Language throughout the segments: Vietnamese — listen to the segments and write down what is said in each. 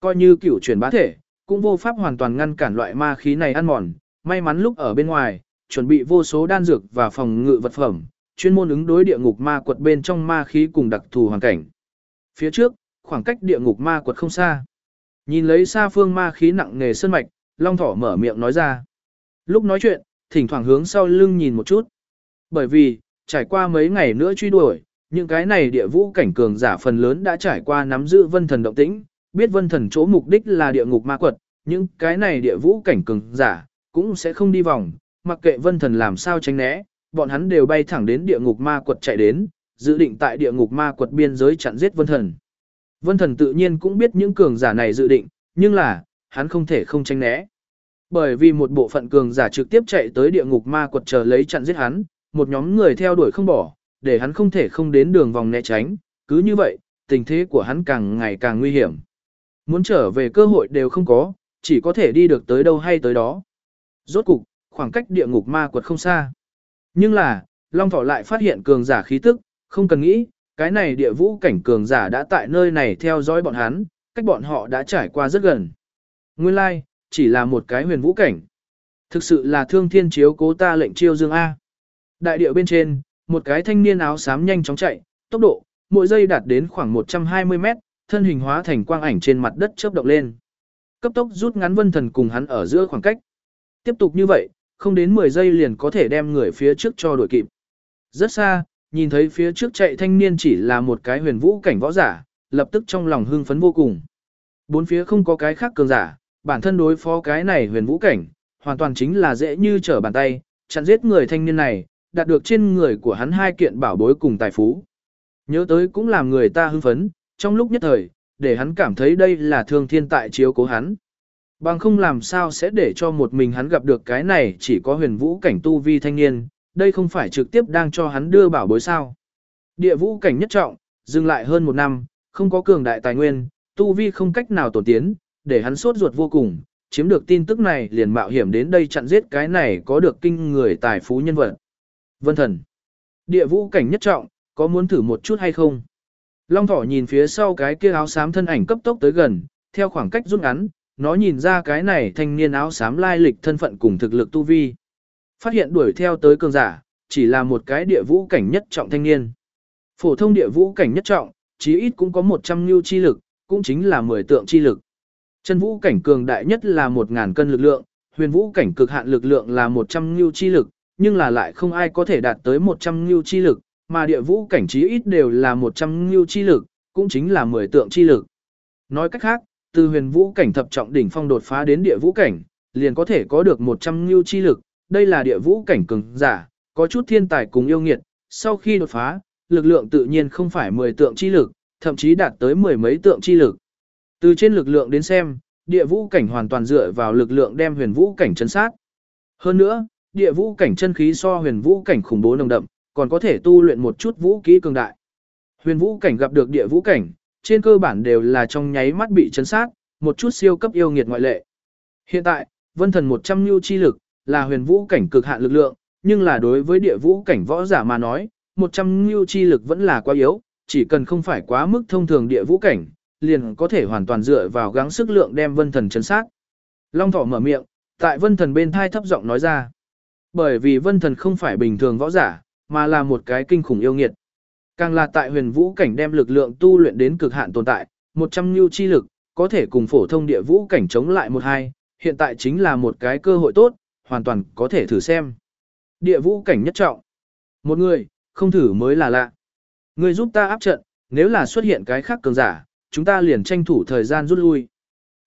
Coi như cửu chuyển bá thể, cũng vô pháp hoàn toàn ngăn cản loại ma khí này ăn mòn, may mắn lúc ở bên ngoài, chuẩn bị vô số đan dược và phòng ngự vật phẩm, chuyên môn ứng đối địa ngục ma quật bên trong ma khí cùng đặc thù hoàn cảnh. Phía trước, khoảng cách địa ngục ma quật không xa. Nhìn lấy xa phương ma khí nặng nề sơn mạch, Long Thỏ mở miệng nói ra. Lúc nói chuyện, thỉnh thoảng hướng sau lưng nhìn một chút. Bởi vì, trải qua mấy ngày nữa truy đuổi, những cái này địa vũ cảnh cường giả phần lớn đã trải qua nắm giữ vân thần động tĩnh, biết vân thần chỗ mục đích là địa ngục ma quật, những cái này địa vũ cảnh cường giả cũng sẽ không đi vòng, mặc kệ vân thần làm sao tránh né, bọn hắn đều bay thẳng đến địa ngục ma quật chạy đến, dự định tại địa ngục ma quật biên giới chặn giết vân thần. Vân thần tự nhiên cũng biết những cường giả này dự định, nhưng là, hắn không thể không tránh né. Bởi vì một bộ phận cường giả trực tiếp chạy tới địa ngục ma quật chờ lấy chặn giết hắn, một nhóm người theo đuổi không bỏ, để hắn không thể không đến đường vòng né tránh, cứ như vậy, tình thế của hắn càng ngày càng nguy hiểm. Muốn trở về cơ hội đều không có, chỉ có thể đi được tới đâu hay tới đó. Rốt cục, khoảng cách địa ngục ma quật không xa. Nhưng là, Long Thỏ lại phát hiện cường giả khí tức, không cần nghĩ, cái này địa vũ cảnh cường giả đã tại nơi này theo dõi bọn hắn, cách bọn họ đã trải qua rất gần. Nguyên lai, like, chỉ là một cái huyền vũ cảnh. Thực sự là thương thiên chiếu cố ta lệnh chiêu dương A. Đại địa bên trên, một cái thanh niên áo xám nhanh chóng chạy, tốc độ, mỗi giây đạt đến khoảng 120 mét, thân hình hóa thành quang ảnh trên mặt đất chớp động lên. Cấp tốc rút ngắn vân thần cùng hắn ở giữa khoảng cách. Tiếp tục như vậy, không đến 10 giây liền có thể đem người phía trước cho đuổi kịp. Rất xa, nhìn thấy phía trước chạy thanh niên chỉ là một cái huyền vũ cảnh võ giả, lập tức trong lòng hưng phấn vô cùng. Bốn phía không có cái khác cường giả, bản thân đối phó cái này huyền vũ cảnh, hoàn toàn chính là dễ như trở bàn tay, chặn giết người thanh niên này, đạt được trên người của hắn hai kiện bảo bối cùng tài phú. Nhớ tới cũng làm người ta hưng phấn, trong lúc nhất thời, để hắn cảm thấy đây là thương thiên tại chiếu cố hắn. Bằng không làm sao sẽ để cho một mình hắn gặp được cái này chỉ có huyền vũ cảnh tu vi thanh niên, đây không phải trực tiếp đang cho hắn đưa bảo bối sao. Địa vũ cảnh nhất trọng, dừng lại hơn một năm, không có cường đại tài nguyên, tu vi không cách nào tổ tiến, để hắn sốt ruột vô cùng, chiếm được tin tức này liền mạo hiểm đến đây chặn giết cái này có được kinh người tài phú nhân vật. Vân thần, địa vũ cảnh nhất trọng, có muốn thử một chút hay không? Long thỏ nhìn phía sau cái kia áo xám thân ảnh cấp tốc tới gần, theo khoảng cách rút ngắn, nó nhìn ra cái này thanh niên áo xám lai lịch thân phận cùng thực lực tu vi. Phát hiện đuổi theo tới cường giả, chỉ là một cái địa vũ cảnh nhất trọng thanh niên. Phổ thông địa vũ cảnh nhất trọng, chí ít cũng có 100 lưu chi lực, cũng chính là 10 tượng chi lực. Chân vũ cảnh cường đại nhất là 1000 cân lực lượng, huyền vũ cảnh cực hạn lực lượng là 100 lưu chi lực, nhưng là lại không ai có thể đạt tới 100 lưu chi lực, mà địa vũ cảnh chí ít đều là 100 lưu chi lực, cũng chính là 10 tượng chi lực. Nói cách khác, từ huyền vũ cảnh thập trọng đỉnh phong đột phá đến địa vũ cảnh, liền có thể có được 100 lưu chi lực, đây là địa vũ cảnh cường giả, có chút thiên tài cùng yêu nghiệt, sau khi đột phá, lực lượng tự nhiên không phải 10 tượng chi lực, thậm chí đạt tới mười mấy tượng chi lực. Từ trên lực lượng đến xem, địa vũ cảnh hoàn toàn dựa vào lực lượng đem huyền vũ cảnh chấn sát. Hơn nữa, địa vũ cảnh chân khí so huyền vũ cảnh khủng bố nồng đậm, còn có thể tu luyện một chút vũ kỹ cường đại. Huyền vũ cảnh gặp được địa vũ cảnh, trên cơ bản đều là trong nháy mắt bị chấn sát, một chút siêu cấp yêu nghiệt ngoại lệ. Hiện tại, vân thần 100 lưu chi lực, là huyền vũ cảnh cực hạn lực lượng, nhưng là đối với địa vũ cảnh võ giả mà nói, 100 lưu chi lực vẫn là quá yếu, chỉ cần không phải quá mức thông thường địa vũ cảnh, liền có thể hoàn toàn dựa vào gắng sức lượng đem vân thần chấn sát. Long thỏ mở miệng, tại vân thần bên thai thấp giọng nói ra. Bởi vì vân thần không phải bình thường võ giả, mà là một cái kinh khủng yêu nghiệt. Càng là tại huyền vũ cảnh đem lực lượng tu luyện đến cực hạn tồn tại, 100 lưu chi lực, có thể cùng phổ thông địa vũ cảnh chống lại một hai, hiện tại chính là một cái cơ hội tốt, hoàn toàn có thể thử xem. Địa vũ cảnh nhất trọng. Một người, không thử mới là lạ. Người giúp ta áp trận, nếu là xuất hiện cái khác cường giả, chúng ta liền tranh thủ thời gian rút lui.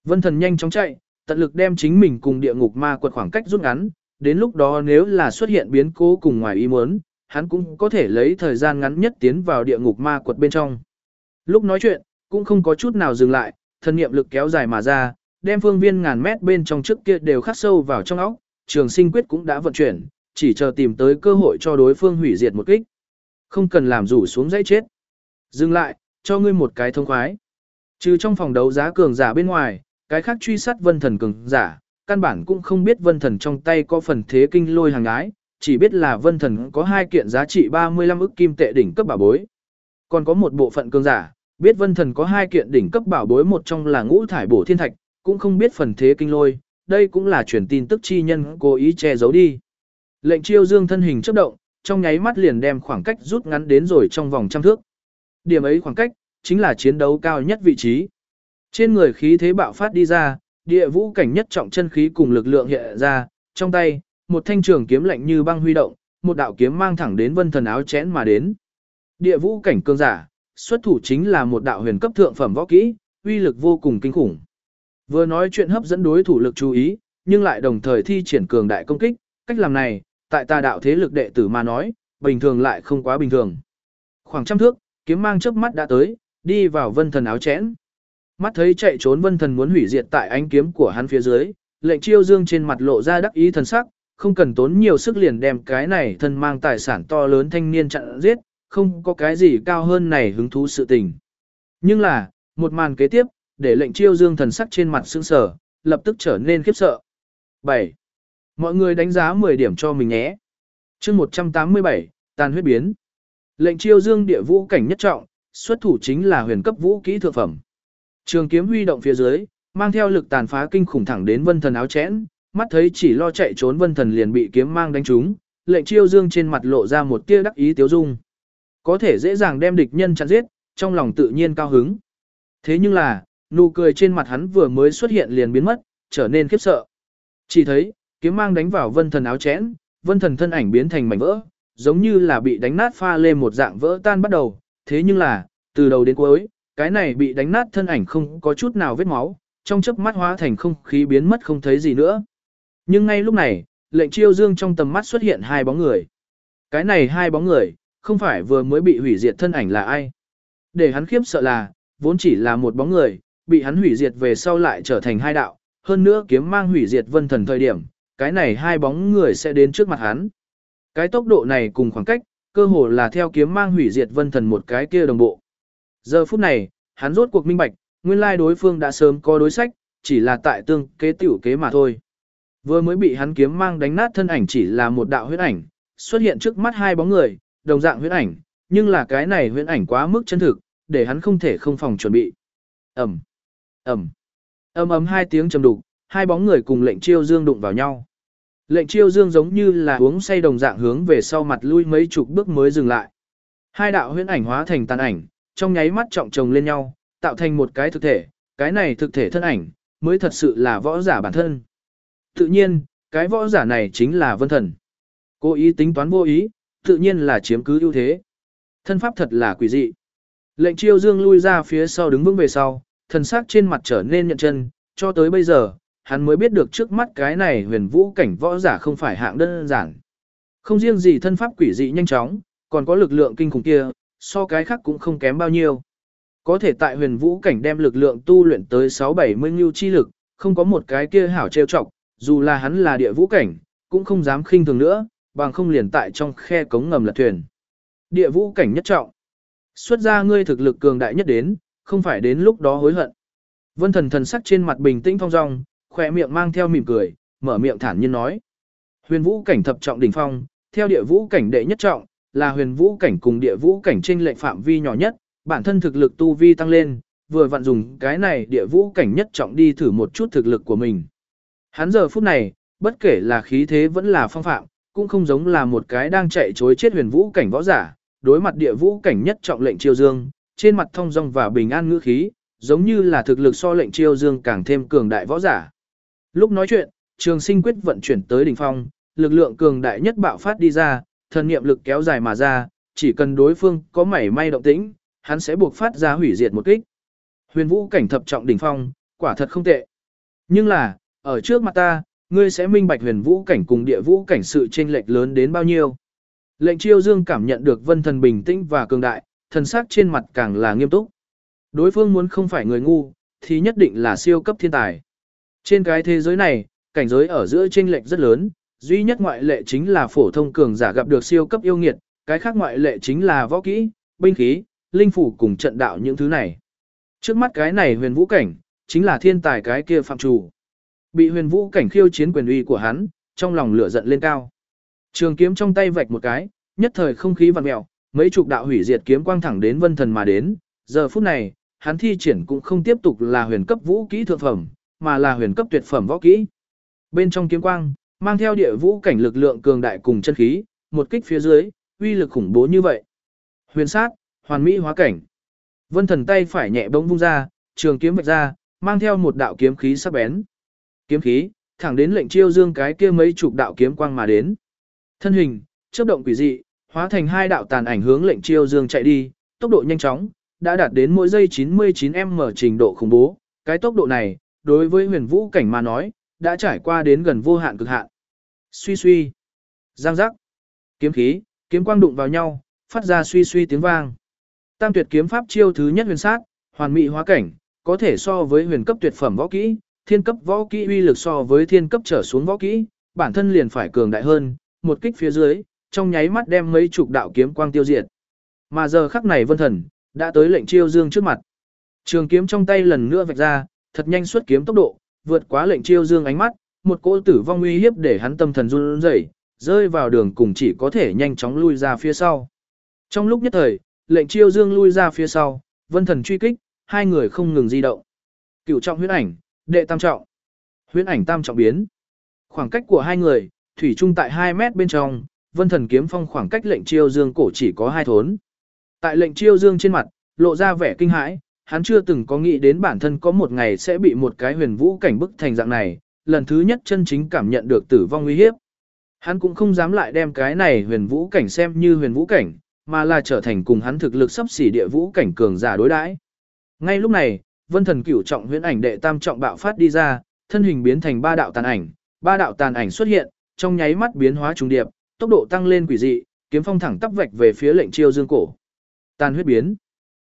Vân thần nhanh chóng chạy, tận lực đem chính mình cùng địa ngục ma quật khoảng cách rút ngắn, đến lúc đó nếu là xuất hiện biến cố cùng ngoài ý muốn, hắn cũng có thể lấy thời gian ngắn nhất tiến vào địa ngục ma quật bên trong. Lúc nói chuyện, cũng không có chút nào dừng lại, thần niệm lực kéo dài mà ra, đem phương viên ngàn mét bên trong trước kia đều khắc sâu vào trong óc, trường sinh quyết cũng đã vận chuyển, chỉ chờ tìm tới cơ hội cho đối phương hủy diệt một kích. Không cần làm rủ xuống dãy chết. Dừng lại, cho ngươi một cái thông khoái. Trừ trong phòng đấu giá cường giả bên ngoài, cái khác truy sát vân thần cường giả, căn bản cũng không biết vân thần trong tay có phần thế kinh lôi hàng ái, chỉ biết là vân thần có hai kiện giá trị 35 ức kim tệ đỉnh cấp bảo bối. Còn có một bộ phận cường giả, Biết vân thần có hai kiện đỉnh cấp bảo bối một trong là ngũ thải bổ thiên thạch, cũng không biết phần thế kinh lôi, đây cũng là truyền tin tức chi nhân cố ý che giấu đi. Lệnh chiêu dương thân hình chấp động, trong nháy mắt liền đem khoảng cách rút ngắn đến rồi trong vòng trăm thước. Điểm ấy khoảng cách, chính là chiến đấu cao nhất vị trí. Trên người khí thế bạo phát đi ra, địa vũ cảnh nhất trọng chân khí cùng lực lượng hiện ra, trong tay, một thanh trường kiếm lạnh như băng huy động, một đạo kiếm mang thẳng đến vân thần áo chén mà đến. Địa vũ cảnh cường giả, xuất thủ chính là một đạo huyền cấp thượng phẩm võ kỹ, uy lực vô cùng kinh khủng. Vừa nói chuyện hấp dẫn đối thủ lực chú ý, nhưng lại đồng thời thi triển cường đại công kích, cách làm này, tại ta đạo thế lực đệ tử mà nói, bình thường lại không quá bình thường. Khoảng trăm thước, kiếm mang chớp mắt đã tới, đi vào vân thần áo chén. Mắt thấy chạy trốn vân thần muốn hủy diệt tại ánh kiếm của hắn phía dưới, lệnh chiêu dương trên mặt lộ ra đắc ý thần sắc, không cần tốn nhiều sức liền đem cái này thân mang tài sản to lớn thanh niên chặn giết, không có cái gì cao hơn này hứng thú sự tình. Nhưng là, một màn kế tiếp, để lệnh chiêu dương thần sắc trên mặt sững sờ, lập tức trở nên khiếp sợ. 7. Mọi người đánh giá 10 điểm cho mình nhé. chương 187, tàn huyết biến. Lệnh chiêu dương địa vũ cảnh nhất trọng, xuất thủ chính là huyền cấp vũ kỹ thượng phẩm. Trường kiếm huy động phía dưới, mang theo lực tàn phá kinh khủng thẳng đến vân thần áo chẽn, mắt thấy chỉ lo chạy trốn vân thần liền bị kiếm mang đánh trúng, lệnh chiêu dương trên mặt lộ ra một tia đắc ý tiếu dung. Có thể dễ dàng đem địch nhân chặn giết, trong lòng tự nhiên cao hứng. Thế nhưng là, nụ cười trên mặt hắn vừa mới xuất hiện liền biến mất, trở nên khiếp sợ. Chỉ thấy, kiếm mang đánh vào vân thần áo chẽn, vân thần thân ảnh biến thành mảnh vỡ, giống như là bị đánh nát pha lên một dạng vỡ tan bắt đầu. Thế nhưng là, từ đầu đến cuối, cái này bị đánh nát thân ảnh không có chút nào vết máu, trong chớp mắt hóa thành không khí biến mất không thấy gì nữa. Nhưng ngay lúc này, lệnh chiêu dương trong tầm mắt xuất hiện hai bóng người. Cái này hai bóng người, không phải vừa mới bị hủy diệt thân ảnh là ai. Để hắn khiếp sợ là, vốn chỉ là một bóng người, bị hắn hủy diệt về sau lại trở thành hai đạo, hơn nữa kiếm mang hủy diệt vân thần thời điểm, cái này hai bóng người sẽ đến trước mặt hắn. Cái tốc độ này cùng khoảng cách, cơ hồ là theo kiếm mang hủy diệt vân thần một cái kia đồng bộ. Giờ phút này, hắn rốt cuộc minh bạch, nguyên lai đối phương đã sớm có đối sách, chỉ là tại tương kế tiểu kế mà thôi. Vừa mới bị hắn kiếm mang đánh nát thân ảnh chỉ là một đạo huyết ảnh, xuất hiện trước mắt hai bóng người, đồng dạng huyết ảnh, nhưng là cái này huyết ảnh quá mức chân thực, để hắn không thể không phòng chuẩn bị. ầm ầm ầm ầm hai tiếng trầm đục, hai bóng người cùng lệnh chiêu dương đụng vào nhau. Lệnh chiêu dương giống như là uống say đồng dạng hướng về sau mặt lui mấy chục bước mới dừng lại. Hai đạo huyễn ảnh hóa thành tàn ảnh, trong nháy mắt trọng chồng lên nhau, tạo thành một cái thực thể, cái này thực thể thân ảnh, mới thật sự là võ giả bản thân. Tự nhiên, cái võ giả này chính là vân thần. Cố ý tính toán vô ý, tự nhiên là chiếm cứ ưu thế. Thân pháp thật là quỷ dị. Lệnh chiêu dương lui ra phía sau đứng vững về sau, thần sắc trên mặt trở nên nhận chân, cho tới bây giờ, hắn mới biết được trước mắt cái này huyền vũ cảnh võ giả không phải hạng đơn giản. Không riêng gì thân pháp quỷ dị nhanh chóng, còn có lực lượng kinh khủng kia, so cái khác cũng không kém bao nhiêu. Có thể tại huyền vũ cảnh đem lực lượng tu luyện tới 6-70 ngưu chi lực, không có một cái kia hảo trêu chọc, dù là hắn là địa vũ cảnh, cũng không dám khinh thường nữa, bằng không liền tại trong khe cống ngầm lật thuyền. Địa vũ cảnh nhất trọng. Xuất ra ngươi thực lực cường đại nhất đến, không phải đến lúc đó hối hận. Vân thần thần sắc trên mặt bình tĩnh thong dong, khỏe miệng mang theo mỉm cười, mở miệng thản nhiên nói. Huyền vũ cảnh thập trọng đỉnh phong, theo địa vũ cảnh đệ nhất trọng, là huyền vũ cảnh cùng địa vũ cảnh trên lệnh phạm vi nhỏ nhất, bản thân thực lực tu vi tăng lên, vừa vặn dùng cái này địa vũ cảnh nhất trọng đi thử một chút thực lực của mình. Hắn giờ phút này, bất kể là khí thế vẫn là phong phạm, cũng không giống là một cái đang chạy chối chết huyền vũ cảnh võ giả, đối mặt địa vũ cảnh nhất trọng lệnh chiêu dương, trên mặt thông dong và bình an ngữ khí, giống như là thực lực so lệnh chiêu dương càng thêm cường đại võ giả. Lúc nói chuyện, trường sinh quyết vận chuyển tới đỉnh phong, lực lượng cường đại nhất bạo phát đi ra, thần niệm lực kéo dài mà ra, chỉ cần đối phương có mảy may động tĩnh, hắn sẽ buộc phát ra hủy diệt một kích. Huyền vũ cảnh thập trọng đỉnh phong, quả thật không tệ. Nhưng là, ở trước mặt ta, ngươi sẽ minh bạch huyền vũ cảnh cùng địa vũ cảnh sự chênh lệch lớn đến bao nhiêu. Lệnh chiêu dương cảm nhận được vân thần bình tĩnh và cường đại, thần sắc trên mặt càng là nghiêm túc. Đối phương muốn không phải người ngu, thì nhất định là siêu cấp thiên tài. Trên cái thế giới này, cảnh giới ở giữa chênh lệch rất lớn, duy nhất ngoại lệ chính là phổ thông cường giả gặp được siêu cấp yêu nghiệt, cái khác ngoại lệ chính là võ kỹ, binh khí, linh phủ cùng trận đạo những thứ này. Trước mắt cái này huyền vũ cảnh, chính là thiên tài cái kia phạm chủ. Bị huyền vũ cảnh khiêu chiến quyền uy của hắn, trong lòng lửa giận lên cao. Trường kiếm trong tay vạch một cái, nhất thời không khí vặn mèo, mấy chục đạo hủy diệt kiếm quang thẳng đến vân thần mà đến, giờ phút này, hắn thi triển cũng không tiếp tục là huyền cấp vũ kỹ thượng phẩm, mà là huyền cấp tuyệt phẩm võ kỹ. Bên trong kiếm quang, mang theo địa vũ cảnh lực lượng cường đại cùng chân khí, một kích phía dưới, uy lực khủng bố như vậy. Huyền sát, hoàn mỹ hóa cảnh. Vân thần tay phải nhẹ bỗng vung ra, trường kiếm vạch ra, mang theo một đạo kiếm khí sắc bén. Kiếm khí, thẳng đến lệnh chiêu dương cái kia mấy chục đạo kiếm quang mà đến. Thân hình, chớp động quỷ dị, hóa thành hai đạo tàn ảnh hướng lệnh chiêu dương chạy đi, tốc độ nhanh chóng, đã đạt đến mỗi giây 99m trình độ khủng bố. Cái tốc độ này, đối với huyền vũ cảnh mà nói, đã trải qua đến gần vô hạn cực hạn. Suy suy, giang giác, kiếm khí, kiếm quang đụng vào nhau, phát ra suy suy tiếng vang. Tam tuyệt kiếm pháp chiêu thứ nhất huyền sát, hoàn mỹ hóa cảnh, có thể so với huyền cấp tuyệt phẩm võ kỹ, thiên cấp võ kỹ uy lực so với thiên cấp trở xuống võ kỹ, bản thân liền phải cường đại hơn, một kích phía dưới, trong nháy mắt đem mấy chục đạo kiếm quang tiêu diệt. Mà giờ khắc này Vân Thần đã tới lệnh chiêu dương trước mặt. Trường kiếm trong tay lần nữa vạch ra, thật nhanh xuất kiếm tốc độ, vượt quá lệnh chiêu dương ánh mắt, một cỗ tử vong uy hiếp để hắn tâm thần run rẩy, rơi vào đường cùng chỉ có thể nhanh chóng lui ra phía sau. Trong lúc nhất thời, lệnh chiêu dương lui ra phía sau, Vân Thần truy kích, hai người không ngừng di động. Cửu trọng huyễn ảnh, đệ tam trọng. Huyễn ảnh tam trọng biến. Khoảng cách của hai người, thủy chung tại 2 mét bên trong, Vân Thần kiếm phong khoảng cách lệnh chiêu dương cổ chỉ có hai thốn. Tại lệnh chiêu dương trên mặt, lộ ra vẻ kinh hãi, hắn chưa từng có nghĩ đến bản thân có một ngày sẽ bị một cái huyền vũ cảnh bức thành dạng này, lần thứ nhất chân chính cảm nhận được tử vong uy hiếp. Hắn cũng không dám lại đem cái này huyền vũ cảnh xem như huyền vũ cảnh, mà là trở thành cùng hắn thực lực sắp xỉ địa vũ cảnh cường giả đối đãi. Ngay lúc này, Vân Thần Cửu trọng huyễn ảnh đệ tam trọng bạo phát đi ra, thân hình biến thành ba đạo tàn ảnh, ba đạo tàn ảnh xuất hiện, trong nháy mắt biến hóa trùng điệp, tốc độ tăng lên quỷ dị, kiếm phong thẳng tắp vạch về phía lệnh chiêu dương cổ. Tàn huyết biến.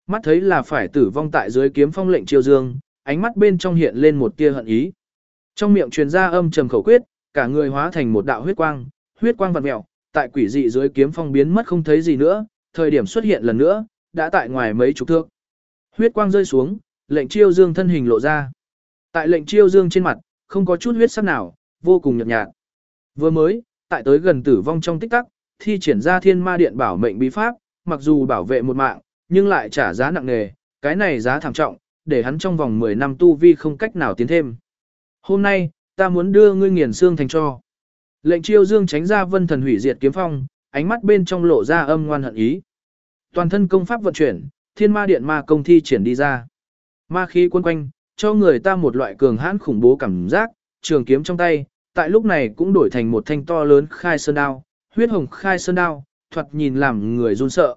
Mắt thấy là phải tử vong tại dưới kiếm phong lệnh chiêu dương, ánh mắt bên trong hiện lên một tia hận ý. Trong miệng truyền ra âm trầm khẩu quyết, cả người hóa thành một đạo huyết quang, huyết quang vặn mèo, tại quỷ dị dưới kiếm phong biến mất không thấy gì nữa, thời điểm xuất hiện lần nữa, đã tại ngoài mấy chục thước. Huyết quang rơi xuống, lệnh chiêu dương thân hình lộ ra. Tại lệnh chiêu dương trên mặt, không có chút huyết sắc nào, vô cùng nhợt nhạt. Vừa mới, tại tới gần tử vong trong tích tắc, thi triển ra thiên ma điện bảo mệnh bí pháp, mặc dù bảo vệ một mạng, nhưng lại trả giá nặng nề, cái này giá thảm trọng, để hắn trong vòng 10 năm tu vi không cách nào tiến thêm. Hôm nay, ta muốn đưa ngươi nghiền xương thành cho. Lệnh chiêu dương tránh ra vân thần hủy diệt kiếm phong, ánh mắt bên trong lộ ra âm ngoan hận ý. Toàn thân công pháp vận chuyển, thiên ma điện ma công thi triển đi ra. Ma khí quân quanh, cho người ta một loại cường hãn khủng bố cảm giác, trường kiếm trong tay, tại lúc này cũng đổi thành một thanh to lớn khai sơn đao, huyết hồng khai sơn đao, thoạt nhìn làm người run sợ.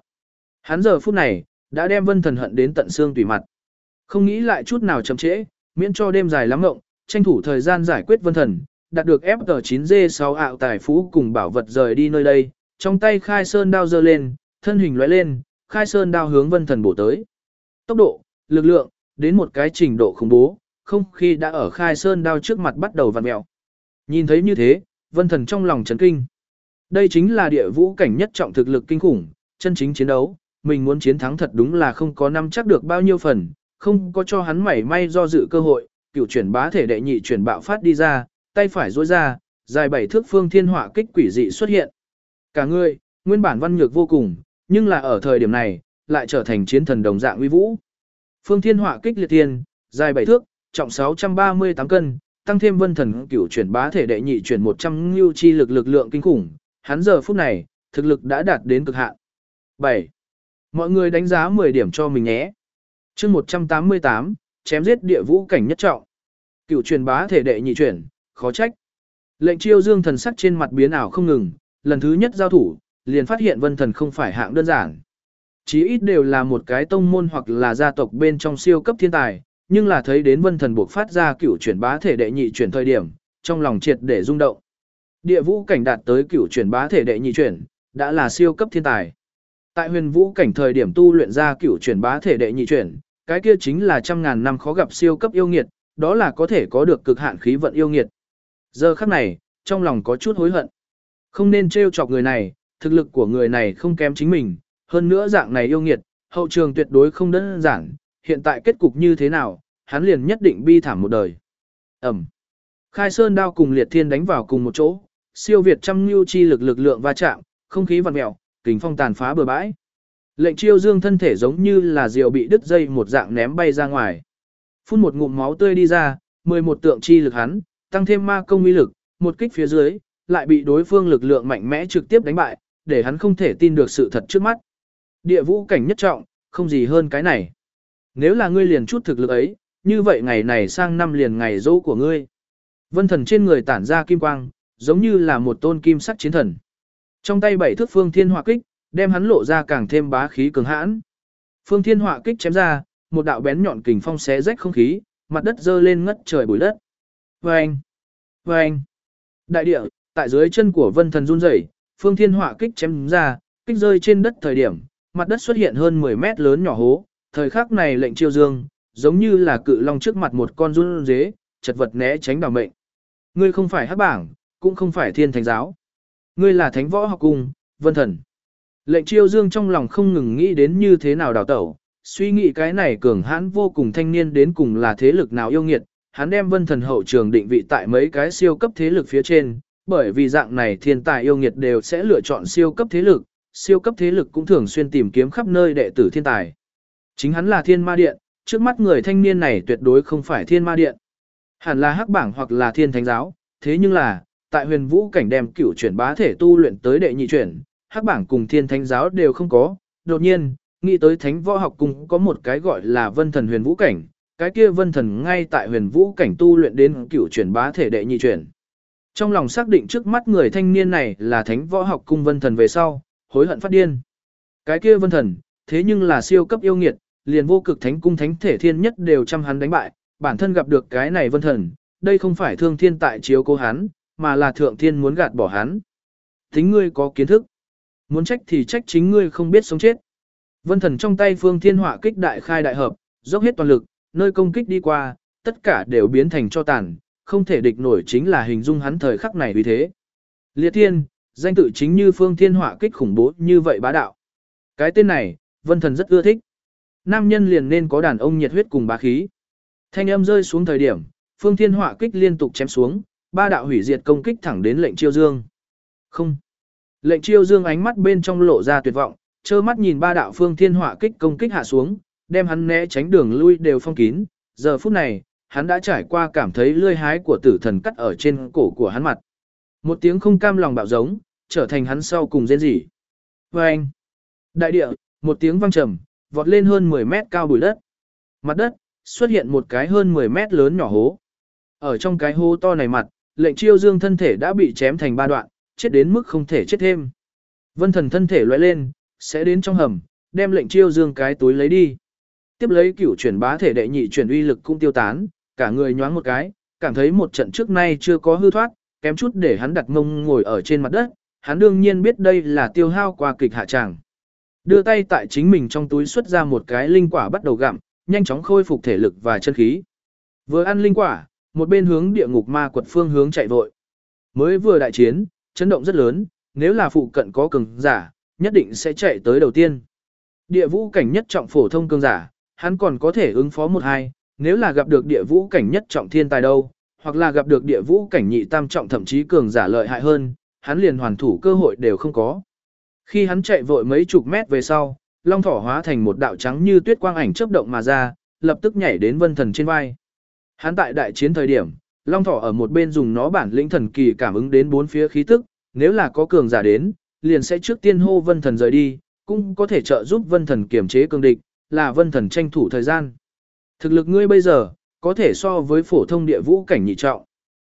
Hắn giờ phút này, đã đem vân thần hận đến tận xương tùy mặt. Không nghĩ lại chút nào chậm trễ, miễn cho đêm dài lắm ngộng, tranh thủ thời gian giải quyết vân thần, đạt được FT9G6 ạo tài phú cùng bảo vật rời đi nơi đây, trong tay khai sơn đao giơ lên, thân hình lóe lên, khai sơn đao hướng vân thần bổ tới. Tốc độ, lực lượng, đến một cái trình độ khủng bố, không khi đã ở khai sơn đao trước mặt bắt đầu vặn mẹo. Nhìn thấy như thế, vân thần trong lòng chấn kinh. Đây chính là địa vũ cảnh nhất trọng thực lực kinh khủng, chân chính chiến đấu, mình muốn chiến thắng thật đúng là không có năm chắc được bao nhiêu phần, không có cho hắn mảy may do dự cơ hội, cựu chuyển bá thể đệ nhị chuyển bạo phát đi ra, tay phải duỗi ra, dài bảy thước phương thiên hỏa kích quỷ dị xuất hiện. Cả người, nguyên bản văn nhược vô cùng, nhưng là ở thời điểm này, lại trở thành chiến thần đồng dạng uy vũ. Phương thiên Họa kích liệt thiên, dài bảy thước, trọng 638 cân, tăng thêm vân thần cửu chuyển bá thể đệ nhị chuyển 100 lưu chi lực lực lượng kinh khủng, hắn giờ phút này, thực lực đã đạt đến cực hạn. 7. Mọi người đánh giá 10 điểm cho mình nhé. chương 188, chém giết địa vũ cảnh nhất trọng. Cửu truyền bá thể đệ nhị chuyển, khó trách. Lệnh chiêu dương thần sắc trên mặt biến ảo không ngừng, lần thứ nhất giao thủ, liền phát hiện vân thần không phải hạng đơn giản. Chí ít đều là một cái tông môn hoặc là gia tộc bên trong siêu cấp thiên tài, nhưng là thấy đến vân thần buộc phát ra cửu chuyển bá thể đệ nhị chuyển thời điểm, trong lòng triệt để rung động. Địa vũ cảnh đạt tới cửu chuyển bá thể đệ nhị chuyển, đã là siêu cấp thiên tài. Tại huyền vũ cảnh thời điểm tu luyện ra cửu chuyển bá thể đệ nhị chuyển, cái kia chính là trăm ngàn năm khó gặp siêu cấp yêu nghiệt, đó là có thể có được cực hạn khí vận yêu nghiệt. Giờ khắc này, trong lòng có chút hối hận. Không nên trêu chọc người này, thực lực của người này không kém chính mình, hơn nữa dạng này yêu nghiệt, hậu trường tuyệt đối không đơn giản, hiện tại kết cục như thế nào, hắn liền nhất định bi thảm một đời. Ẩm. Khai Sơn đao cùng Liệt Thiên đánh vào cùng một chỗ, siêu việt trăm lưu chi lực lực lượng va chạm, không khí vặn mèo, kình phong tàn phá bừa bãi. Lệnh chiêu dương thân thể giống như là diều bị đứt dây một dạng ném bay ra ngoài. Phun một ngụm máu tươi đi ra, 11 tượng chi lực hắn, tăng thêm ma công uy lực, một kích phía dưới, lại bị đối phương lực lượng mạnh mẽ trực tiếp đánh bại, để hắn không thể tin được sự thật trước mắt. Địa vũ cảnh nhất trọng, không gì hơn cái này. Nếu là ngươi liền chút thực lực ấy, như vậy ngày này sang năm liền ngày dỗ của ngươi. Vân thần trên người tản ra kim quang, giống như là một tôn kim sắc chiến thần. Trong tay bảy thước phương thiên hỏa kích, đem hắn lộ ra càng thêm bá khí cường hãn. Phương thiên hỏa kích chém ra, một đạo bén nhọn kình phong xé rách không khí, mặt đất dơ lên ngất trời bụi đất. Vâng! Vâng! Đại địa, tại dưới chân của vân thần run rẩy, phương thiên hỏa kích chém ra, kích rơi trên đất thời điểm, mặt đất xuất hiện hơn 10 mét lớn nhỏ hố, thời khắc này lệnh chiêu dương, giống như là cự long trước mặt một con run dế, chật vật né tránh đào mệnh. Ngươi không phải hắc bảng, cũng không phải thiên thánh giáo. Ngươi là thánh võ học cung, vân thần. Lệnh chiêu dương trong lòng không ngừng nghĩ đến như thế nào đào tẩu, suy nghĩ cái này cường hãn vô cùng thanh niên đến cùng là thế lực nào yêu nghiệt, hắn đem vân thần hậu trường định vị tại mấy cái siêu cấp thế lực phía trên, bởi vì dạng này thiên tài yêu nghiệt đều sẽ lựa chọn siêu cấp thế lực, siêu cấp thế lực cũng thường xuyên tìm kiếm khắp nơi đệ tử thiên tài. Chính hắn là thiên ma điện, trước mắt người thanh niên này tuyệt đối không phải thiên ma điện. Hẳn là hắc bảng hoặc là thiên thánh giáo, thế nhưng là, tại huyền vũ cảnh đem cửu chuyển bá thể tu luyện tới đệ nhị chuyển, hắc bảng cùng thiên thánh giáo đều không có, đột nhiên, nghĩ tới thánh võ học cùng có một cái gọi là vân thần huyền vũ cảnh, cái kia vân thần ngay tại huyền vũ cảnh tu luyện đến cửu chuyển bá thể đệ nhị chuyển. Trong lòng xác định trước mắt người thanh niên này là thánh võ học cung vân thần về sau, hối hận phát điên. Cái kia vân thần, thế nhưng là siêu cấp yêu nghiệt, liền vô cực thánh cung thánh thể thiên nhất đều chăm hắn đánh bại, bản thân gặp được cái này vân thần, đây không phải thương thiên tại chiếu cố hắn, mà là thượng thiên muốn gạt bỏ hắn. Tính ngươi có kiến thức, muốn trách thì trách chính ngươi không biết sống chết. Vân thần trong tay phương thiên hỏa kích đại khai đại hợp, dốc hết toàn lực, nơi công kích đi qua, tất cả đều biến thành cho tàn, không thể địch nổi chính là hình dung hắn thời khắc này vì thế. Liệt thiên, danh tự chính như phương thiên họa kích khủng bố như vậy bá đạo. Cái tên này, vân thần rất ưa thích. Nam nhân liền nên có đàn ông nhiệt huyết cùng bá khí. Thanh âm rơi xuống thời điểm, phương thiên họa kích liên tục chém xuống, ba đạo hủy diệt công kích thẳng đến lệnh chiêu dương. Không. Lệnh chiêu dương ánh mắt bên trong lộ ra tuyệt vọng, trơ mắt nhìn ba đạo phương thiên họa kích công kích hạ xuống, đem hắn né tránh đường lui đều phong kín. Giờ phút này, hắn đã trải qua cảm thấy lươi hái của tử thần cắt ở trên cổ của hắn mặt. Một tiếng không cam lòng bạo giống, trở thành hắn sau cùng rên rỉ. Và anh, đại địa, một tiếng vang trầm, vọt lên hơn 10 mét cao bùi đất. Mặt đất, xuất hiện một cái hơn 10 mét lớn nhỏ hố. Ở trong cái hố to này mặt, lệnh chiêu dương thân thể đã bị chém thành ba đoạn, chết đến mức không thể chết thêm. Vân thần thân thể loại lên, sẽ đến trong hầm, đem lệnh chiêu dương cái túi lấy đi. Tiếp lấy cửu chuyển bá thể đệ nhị chuyển uy lực cũng tiêu tán, cả người nhoáng một cái, cảm thấy một trận trước nay chưa có hư thoát, kém chút để hắn đặt mông ngồi ở trên mặt đất, hắn đương nhiên biết đây là tiêu hao qua kịch hạ tràng. Đưa tay tại chính mình trong túi xuất ra một cái linh quả bắt đầu gặm, nhanh chóng khôi phục thể lực và chân khí. Vừa ăn linh quả, một bên hướng địa ngục ma quật phương hướng chạy vội. Mới vừa đại chiến, chấn động rất lớn, nếu là phụ cận có cường giả, nhất định sẽ chạy tới đầu tiên. Địa vũ cảnh nhất trọng phổ thông cường giả, hắn còn có thể ứng phó một hai, nếu là gặp được địa vũ cảnh nhất trọng thiên tài đâu, hoặc là gặp được địa vũ cảnh nhị tam trọng thậm chí cường giả lợi hại hơn, hắn liền hoàn thủ cơ hội đều không có. Khi hắn chạy vội mấy chục mét về sau, long thỏ hóa thành một đạo trắng như tuyết quang ảnh chớp động mà ra, lập tức nhảy đến vân thần trên vai. Hắn tại đại chiến thời điểm, long thỏ ở một bên dùng nó bản lĩnh thần kỳ cảm ứng đến bốn phía khí tức, nếu là có cường giả đến, liền sẽ trước tiên hô vân thần rời đi, cũng có thể trợ giúp vân thần kiểm chế cường địch, là vân thần tranh thủ thời gian. Thực lực ngươi bây giờ, có thể so với phổ thông địa vũ cảnh nhị trọng.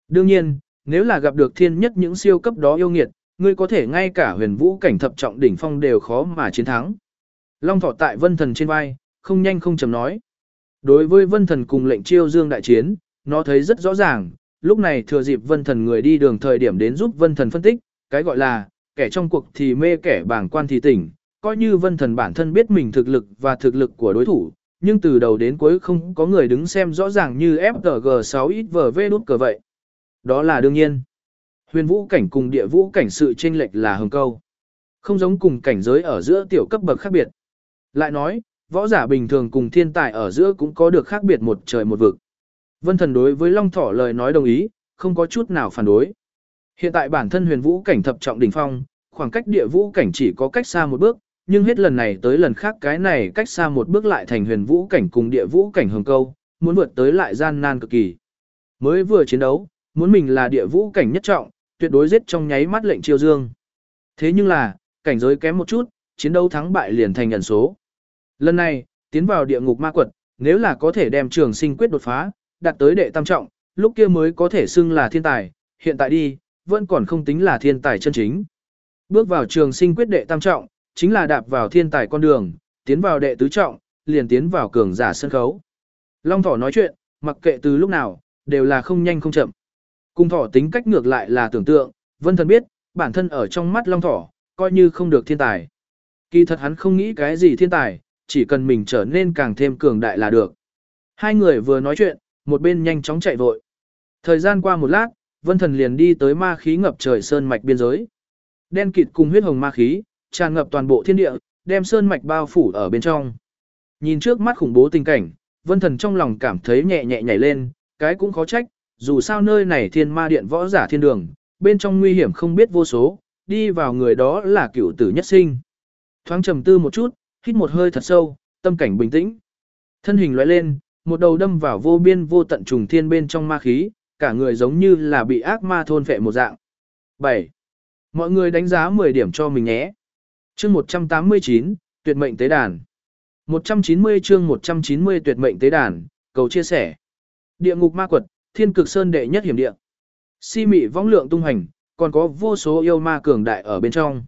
Đương nhiên, nếu là gặp được thiên nhất những siêu cấp đó yêu nghiệt, ngươi có thể ngay cả huyền vũ cảnh thập trọng đỉnh phong đều khó mà chiến thắng. Long thọ tại vân thần trên vai, không nhanh không chậm nói. Đối với vân thần cùng lệnh chiêu dương đại chiến, nó thấy rất rõ ràng, lúc này thừa dịp vân thần người đi đường thời điểm đến giúp vân thần phân tích, cái gọi là, kẻ trong cuộc thì mê kẻ bảng quan thì tỉnh, coi như vân thần bản thân biết mình thực lực và thực lực của đối thủ, nhưng từ đầu đến cuối không có người đứng xem rõ ràng như FTG6 ít vờ đút cờ vậy. Đó là đương nhiên. Huyền vũ cảnh cùng địa vũ cảnh sự chênh lệch là hồng câu. Không giống cùng cảnh giới ở giữa tiểu cấp bậc khác biệt. Lại nói, võ giả bình thường cùng thiên tài ở giữa cũng có được khác biệt một trời một vực. Vân thần đối với Long Thỏ lời nói đồng ý, không có chút nào phản đối. Hiện tại bản thân huyền vũ cảnh thập trọng đỉnh phong, khoảng cách địa vũ cảnh chỉ có cách xa một bước, nhưng hết lần này tới lần khác cái này cách xa một bước lại thành huyền vũ cảnh cùng địa vũ cảnh hồng câu, muốn vượt tới lại gian nan cực kỳ. Mới vừa chiến đấu, muốn mình là địa vũ cảnh nhất trọng, tuyệt đối giết trong nháy mắt lệnh chiêu dương. Thế nhưng là, cảnh giới kém một chút, chiến đấu thắng bại liền thành nhận số. Lần này, tiến vào địa ngục ma quật, nếu là có thể đem trường sinh quyết đột phá, đạt tới đệ tam trọng, lúc kia mới có thể xưng là thiên tài, hiện tại đi, vẫn còn không tính là thiên tài chân chính. Bước vào trường sinh quyết đệ tam trọng, chính là đạp vào thiên tài con đường, tiến vào đệ tứ trọng, liền tiến vào cường giả sân khấu. Long thỏ nói chuyện, mặc kệ từ lúc nào, đều là không nhanh không chậm. Cung thỏ tính cách ngược lại là tưởng tượng, vân thần biết, bản thân ở trong mắt long thỏ, coi như không được thiên tài. Kỳ thật hắn không nghĩ cái gì thiên tài, chỉ cần mình trở nên càng thêm cường đại là được. Hai người vừa nói chuyện, một bên nhanh chóng chạy vội. Thời gian qua một lát, vân thần liền đi tới ma khí ngập trời sơn mạch biên giới. Đen kịt cùng huyết hồng ma khí, tràn ngập toàn bộ thiên địa, đem sơn mạch bao phủ ở bên trong. Nhìn trước mắt khủng bố tình cảnh, vân thần trong lòng cảm thấy nhẹ nhẹ nhảy lên, cái cũng khó trách, dù sao nơi này thiên ma điện võ giả thiên đường, bên trong nguy hiểm không biết vô số, đi vào người đó là cựu tử nhất sinh. Thoáng trầm tư một chút, hít một hơi thật sâu, tâm cảnh bình tĩnh. Thân hình lóe lên, một đầu đâm vào vô biên vô tận trùng thiên bên trong ma khí, cả người giống như là bị ác ma thôn phệ một dạng. 7. Mọi người đánh giá 10 điểm cho mình nhé. Chương 189, tuyệt mệnh tế đàn. 190 chương 190 tuyệt mệnh tế đàn, cầu chia sẻ. Địa ngục ma quật, thiên cực sơn đệ nhất hiểm địa. Si mị vong lượng tung hành, còn có vô số yêu ma cường đại ở bên trong.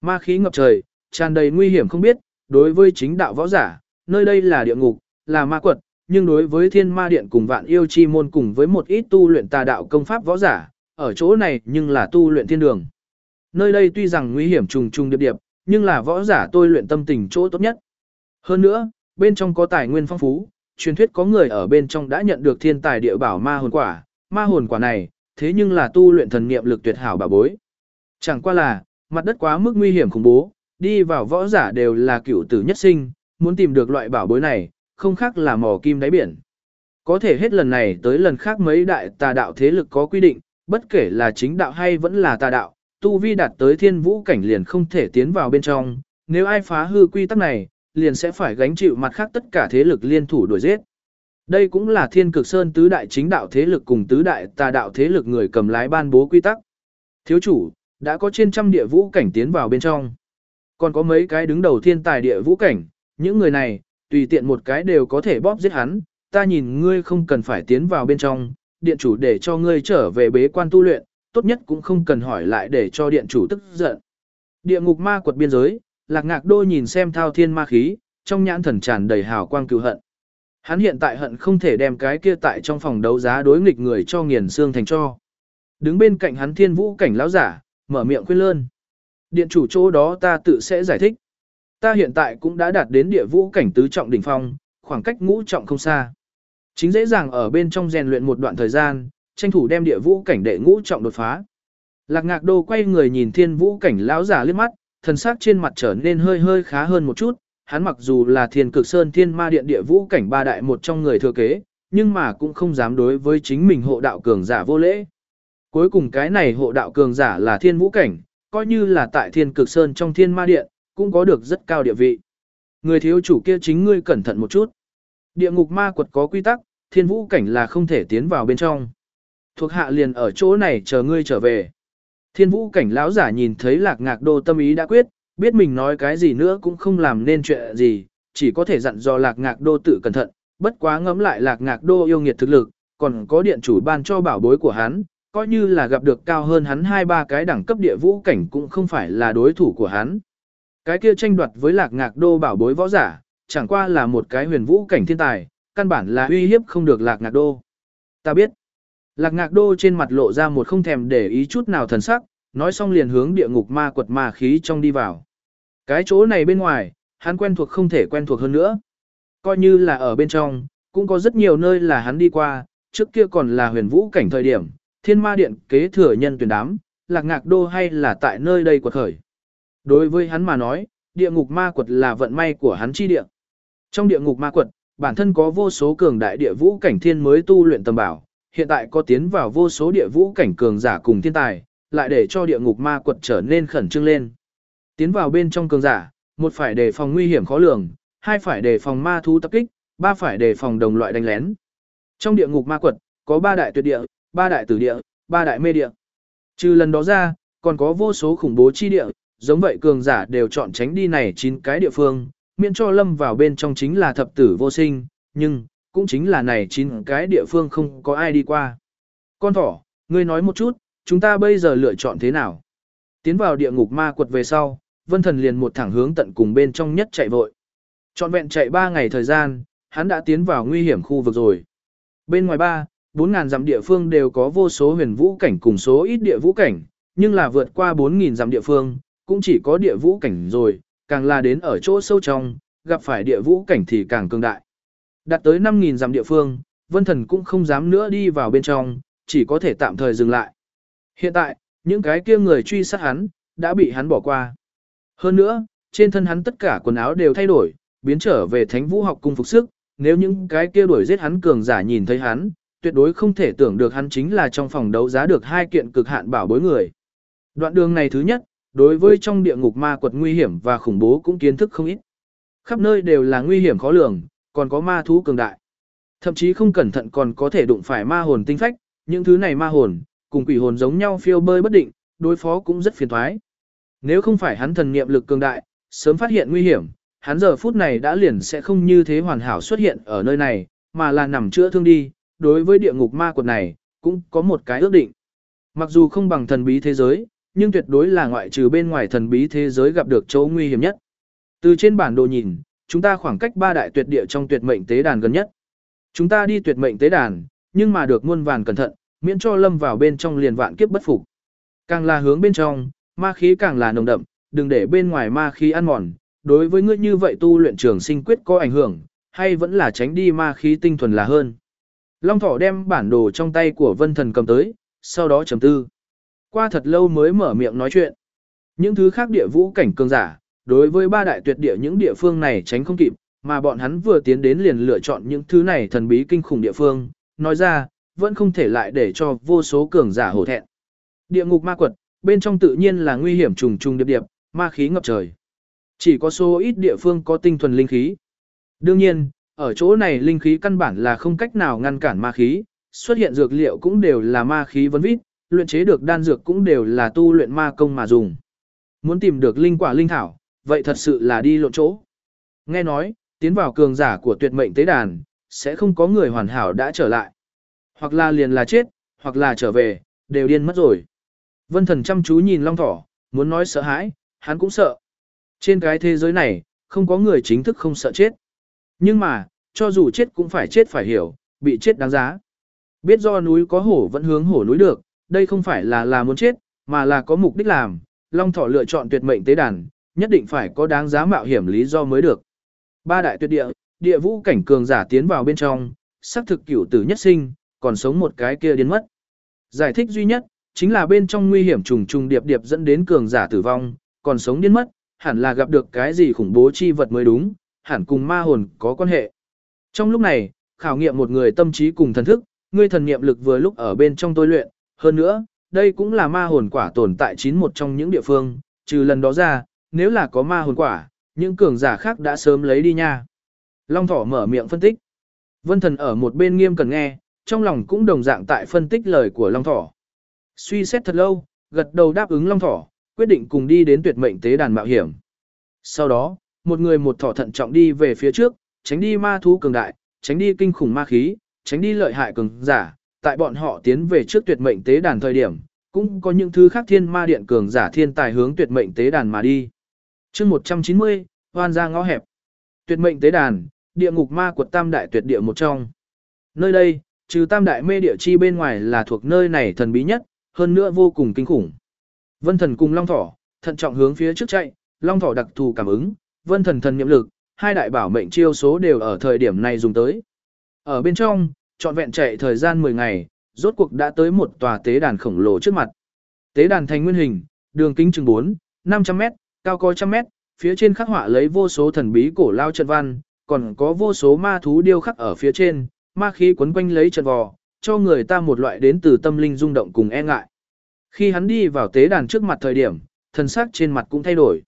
Ma khí ngập trời, tràn đầy nguy hiểm không biết, đối với chính đạo võ giả, nơi đây là địa ngục, là ma quật, nhưng đối với thiên ma điện cùng vạn yêu chi môn cùng với một ít tu luyện tà đạo công pháp võ giả, ở chỗ này nhưng là tu luyện thiên đường. Nơi đây tuy rằng nguy hiểm trùng trùng điệp điệp, nhưng là võ giả tôi luyện tâm tình chỗ tốt nhất. Hơn nữa, bên trong có tài nguyên phong phú, truyền thuyết có người ở bên trong đã nhận được thiên tài địa bảo ma hồn quả, ma hồn quả này, thế nhưng là tu luyện thần niệm lực tuyệt hảo bà bối. Chẳng qua là, mặt đất quá mức nguy hiểm khủng bố, đi vào võ giả đều là cựu tử nhất sinh, muốn tìm được loại bảo bối này, không khác là mò kim đáy biển. Có thể hết lần này tới lần khác mấy đại tà đạo thế lực có quy định, bất kể là chính đạo hay vẫn là tà đạo, tu vi đạt tới thiên vũ cảnh liền không thể tiến vào bên trong, nếu ai phá hư quy tắc này, liền sẽ phải gánh chịu mặt khác tất cả thế lực liên thủ đuổi giết. Đây cũng là thiên cực sơn tứ đại chính đạo thế lực cùng tứ đại tà đạo thế lực người cầm lái ban bố quy tắc. Thiếu chủ, đã có trên trăm địa vũ cảnh tiến vào bên trong. Còn có mấy cái đứng đầu thiên tài địa vũ cảnh, những người này, tùy tiện một cái đều có thể bóp giết hắn, ta nhìn ngươi không cần phải tiến vào bên trong, điện chủ để cho ngươi trở về bế quan tu luyện, tốt nhất cũng không cần hỏi lại để cho điện chủ tức giận. Địa ngục ma quật biên giới, lạc ngạc đô nhìn xem thao thiên ma khí, trong nhãn thần tràn đầy hào quang cứu hận. Hắn hiện tại hận không thể đem cái kia tại trong phòng đấu giá đối nghịch người cho nghiền xương thành cho. Đứng bên cạnh hắn thiên vũ cảnh lão giả, mở miệng khuyên lơn. Điện chủ chỗ đó ta tự sẽ giải thích. Ta hiện tại cũng đã đạt đến địa vũ cảnh tứ trọng đỉnh phong, khoảng cách ngũ trọng không xa. Chính dễ dàng ở bên trong rèn luyện một đoạn thời gian, tranh thủ đem địa vũ cảnh đệ ngũ trọng đột phá. Lạc Ngạc Đô quay người nhìn Thiên Vũ cảnh lão giả liếc mắt, thần sắc trên mặt trở nên hơi hơi khá hơn một chút, hắn mặc dù là Thiên Cực Sơn Thiên Ma Điện địa vũ cảnh ba đại một trong người thừa kế, nhưng mà cũng không dám đối với chính mình hộ đạo cường giả vô lễ. Cuối cùng cái này hộ đạo cường giả là Thiên Vũ cảnh, coi như là tại Thiên Cực Sơn trong Thiên Ma Điện, cũng có được rất cao địa vị. Người thiếu chủ kia chính ngươi cẩn thận một chút. Địa ngục ma quật có quy tắc, Thiên Vũ cảnh là không thể tiến vào bên trong. Thuộc hạ liền ở chỗ này chờ ngươi trở về. Thiên vũ cảnh lão giả nhìn thấy lạc ngạc đô tâm ý đã quyết, biết mình nói cái gì nữa cũng không làm nên chuyện gì, chỉ có thể dặn dò lạc ngạc đô tự cẩn thận, bất quá ngẫm lại lạc ngạc đô yêu nghiệt thực lực, còn có điện chủ ban cho bảo bối của hắn, coi như là gặp được cao hơn hắn hai ba cái đẳng cấp địa vũ cảnh cũng không phải là đối thủ của hắn. Cái kia tranh đoạt với lạc ngạc đô bảo bối võ giả, chẳng qua là một cái huyền vũ cảnh thiên tài, căn bản là uy hiếp không được lạc ngạc đô. Ta biết. Lạc ngạc đô trên mặt lộ ra một không thèm để ý chút nào thần sắc, nói xong liền hướng địa ngục ma quật ma khí trong đi vào. Cái chỗ này bên ngoài, hắn quen thuộc không thể quen thuộc hơn nữa. Coi như là ở bên trong, cũng có rất nhiều nơi là hắn đi qua, trước kia còn là huyền vũ cảnh thời điểm, thiên ma điện kế thừa nhân tuyển đám, lạc ngạc đô hay là tại nơi đây quật khởi. Đối với hắn mà nói, địa ngục ma quật là vận may của hắn chi địa. Trong địa ngục ma quật, bản thân có vô số cường đại địa vũ cảnh thiên mới tu luyện tầm bảo, hiện tại có tiến vào vô số địa vũ cảnh cường giả cùng thiên tài, lại để cho địa ngục ma quật trở nên khẩn trương lên. Tiến vào bên trong cường giả, một phải đề phòng nguy hiểm khó lường, hai phải đề phòng ma thú tập kích, ba phải đề phòng đồng loại đánh lén. Trong địa ngục ma quật, có ba đại tuyệt địa, ba đại tử địa, ba đại mê địa. Trừ lần đó ra, còn có vô số khủng bố chi địa, giống vậy cường giả đều chọn tránh đi này chín cái địa phương, miễn cho lâm vào bên trong chính là thập tử vô sinh, nhưng, cũng chính là này chín cái địa phương không có ai đi qua. Con thỏ, ngươi nói một chút, chúng ta bây giờ lựa chọn thế nào? Tiến vào địa ngục ma quật về sau, vân thần liền một thẳng hướng tận cùng bên trong nhất chạy vội. Chọn vẹn chạy 3 ngày thời gian, hắn đã tiến vào nguy hiểm khu vực rồi. Bên ngoài ba, 4.000 dặm địa phương đều có vô số huyền vũ cảnh cùng số ít địa vũ cảnh, nhưng là vượt qua 4.000 dặm địa phương, cũng chỉ có địa vũ cảnh rồi, càng là đến ở chỗ sâu trong, gặp phải địa vũ cảnh thì càng cường đại. Đạt tới 5.000 dặm địa phương, vân thần cũng không dám nữa đi vào bên trong, chỉ có thể tạm thời dừng lại. Hiện tại, những cái kia người truy sát hắn, đã bị hắn bỏ qua. Hơn nữa, trên thân hắn tất cả quần áo đều thay đổi, biến trở về thánh vũ học cung phục sức, nếu những cái kia đuổi giết hắn cường giả nhìn thấy hắn, tuyệt đối không thể tưởng được hắn chính là trong phòng đấu giá được hai kiện cực hạn bảo bối người. Đoạn đường này thứ nhất, đối với trong địa ngục ma quật nguy hiểm và khủng bố cũng kiến thức không ít. Khắp nơi đều là nguy hiểm khó lường, còn có ma thú cường đại. Thậm chí không cẩn thận còn có thể đụng phải ma hồn tinh phách, những thứ này ma hồn, cùng quỷ hồn giống nhau phiêu bơi bất định, đối phó cũng rất phiền toái. Nếu không phải hắn thần niệm lực cường đại, sớm phát hiện nguy hiểm, hắn giờ phút này đã liền sẽ không như thế hoàn hảo xuất hiện ở nơi này, mà là nằm chữa thương đi, đối với địa ngục ma quật này, cũng có một cái ước định. Mặc dù không bằng thần bí thế giới, nhưng tuyệt đối là ngoại trừ bên ngoài thần bí thế giới gặp được chỗ nguy hiểm nhất. Từ trên bản đồ nhìn, chúng ta khoảng cách ba đại tuyệt địa trong tuyệt mệnh tế đàn gần nhất. Chúng ta đi tuyệt mệnh tế đàn, nhưng mà được muôn vàn cẩn thận, miễn cho lâm vào bên trong liền vạn kiếp bất phục. Càng là hướng bên trong, ma khí càng là nồng đậm, đừng để bên ngoài ma khí ăn mòn, đối với ngươi như vậy tu luyện trường sinh quyết có ảnh hưởng, hay vẫn là tránh đi ma khí tinh thuần là hơn. Long thỏ đem bản đồ trong tay của vân thần cầm tới, sau đó chấm tư. Qua thật lâu mới mở miệng nói chuyện. Những thứ khác địa vũ cảnh cường giả, đối với ba đại tuyệt địa những địa phương này tránh không kịp, mà bọn hắn vừa tiến đến liền lựa chọn những thứ này thần bí kinh khủng địa phương, nói ra, vẫn không thể lại để cho vô số cường giả hổ thẹn. Địa ngục ma quật, bên trong tự nhiên là nguy hiểm trùng trùng điệp điệp, ma khí ngập trời. Chỉ có số ít địa phương có tinh thuần linh khí. Đương nhiên, ở chỗ này linh khí căn bản là không cách nào ngăn cản ma khí, xuất hiện dược liệu cũng đều là ma khí vấn vít, luyện chế được đan dược cũng đều là tu luyện ma công mà dùng. Muốn tìm được linh quả linh thảo, vậy thật sự là đi lộn chỗ. Nghe nói, tiến vào cường giả của tuyệt mệnh tế đàn, sẽ không có người hoàn hảo đã trở lại. Hoặc là liền là chết, hoặc là trở về, đều điên mất rồi. Vân thần chăm chú nhìn long thỏ, muốn nói sợ hãi, hắn cũng sợ. Trên cái thế giới này, không có người chính thức không sợ chết. Nhưng mà, cho dù chết cũng phải chết phải hiểu, bị chết đáng giá. Biết do núi có hổ vẫn hướng hổ núi được, đây không phải là là muốn chết, mà là có mục đích làm. Long thỏ lựa chọn tuyệt mệnh tế đàn, nhất định phải có đáng giá mạo hiểm lý do mới được. Ba đại tuyệt địa, địa vũ cảnh cường giả tiến vào bên trong, xác thực cửu tử nhất sinh, còn sống một cái kia điên mất. Giải thích duy nhất, chính là bên trong nguy hiểm trùng trùng điệp điệp dẫn đến cường giả tử vong, còn sống điên mất, hẳn là gặp được cái gì khủng bố chi vật mới đúng, hẳn cùng ma hồn có quan hệ. Trong lúc này, khảo nghiệm một người tâm trí cùng thần thức, ngươi thần nghiệm lực vừa lúc ở bên trong tôi luyện, hơn nữa, đây cũng là ma hồn quả tồn tại chín một trong những địa phương, trừ lần đó ra, nếu là có ma hồn quả, những cường giả khác đã sớm lấy đi nha. Long thỏ mở miệng phân tích. Vân thần ở một bên nghiêm cần nghe, trong lòng cũng đồng dạng tại phân tích lời của Long thỏ. Suy xét thật lâu, gật đầu đáp ứng Long thỏ, quyết định cùng đi đến tuyệt mệnh tế đàn mạo hiểm. Sau đó, một người một thỏ thận trọng đi về phía trước, tránh đi ma thú cường đại, tránh đi kinh khủng ma khí, tránh đi lợi hại cường giả, tại bọn họ tiến về trước tuyệt mệnh tế đàn thời điểm, cũng có những thứ khác thiên ma điện cường giả thiên tài hướng tuyệt mệnh tế đàn mà đi chương 190, hoan ra ngõ hẹp. Tuyệt mệnh tế đàn, địa ngục ma quật tam đại tuyệt địa một trong. Nơi đây, trừ tam đại mê địa chi bên ngoài là thuộc nơi này thần bí nhất, hơn nữa vô cùng kinh khủng. Vân thần cùng Long Thỏ, thận trọng hướng phía trước chạy, Long Thỏ đặc thù cảm ứng, Vân thần thần nhiệm lực, hai đại bảo mệnh chiêu số đều ở thời điểm này dùng tới. Ở bên trong, trọn vẹn chạy thời gian 10 ngày, rốt cuộc đã tới một tòa tế đàn khổng lồ trước mặt. Tế đàn thành nguyên hình, đường kính chừng 4, 500 mét, cao có trăm mét, phía trên khắc họa lấy vô số thần bí cổ lao trận văn, còn có vô số ma thú điêu khắc ở phía trên, ma khí quấn quanh lấy trận vò, cho người ta một loại đến từ tâm linh rung động cùng e ngại. Khi hắn đi vào tế đàn trước mặt thời điểm, thần sắc trên mặt cũng thay đổi.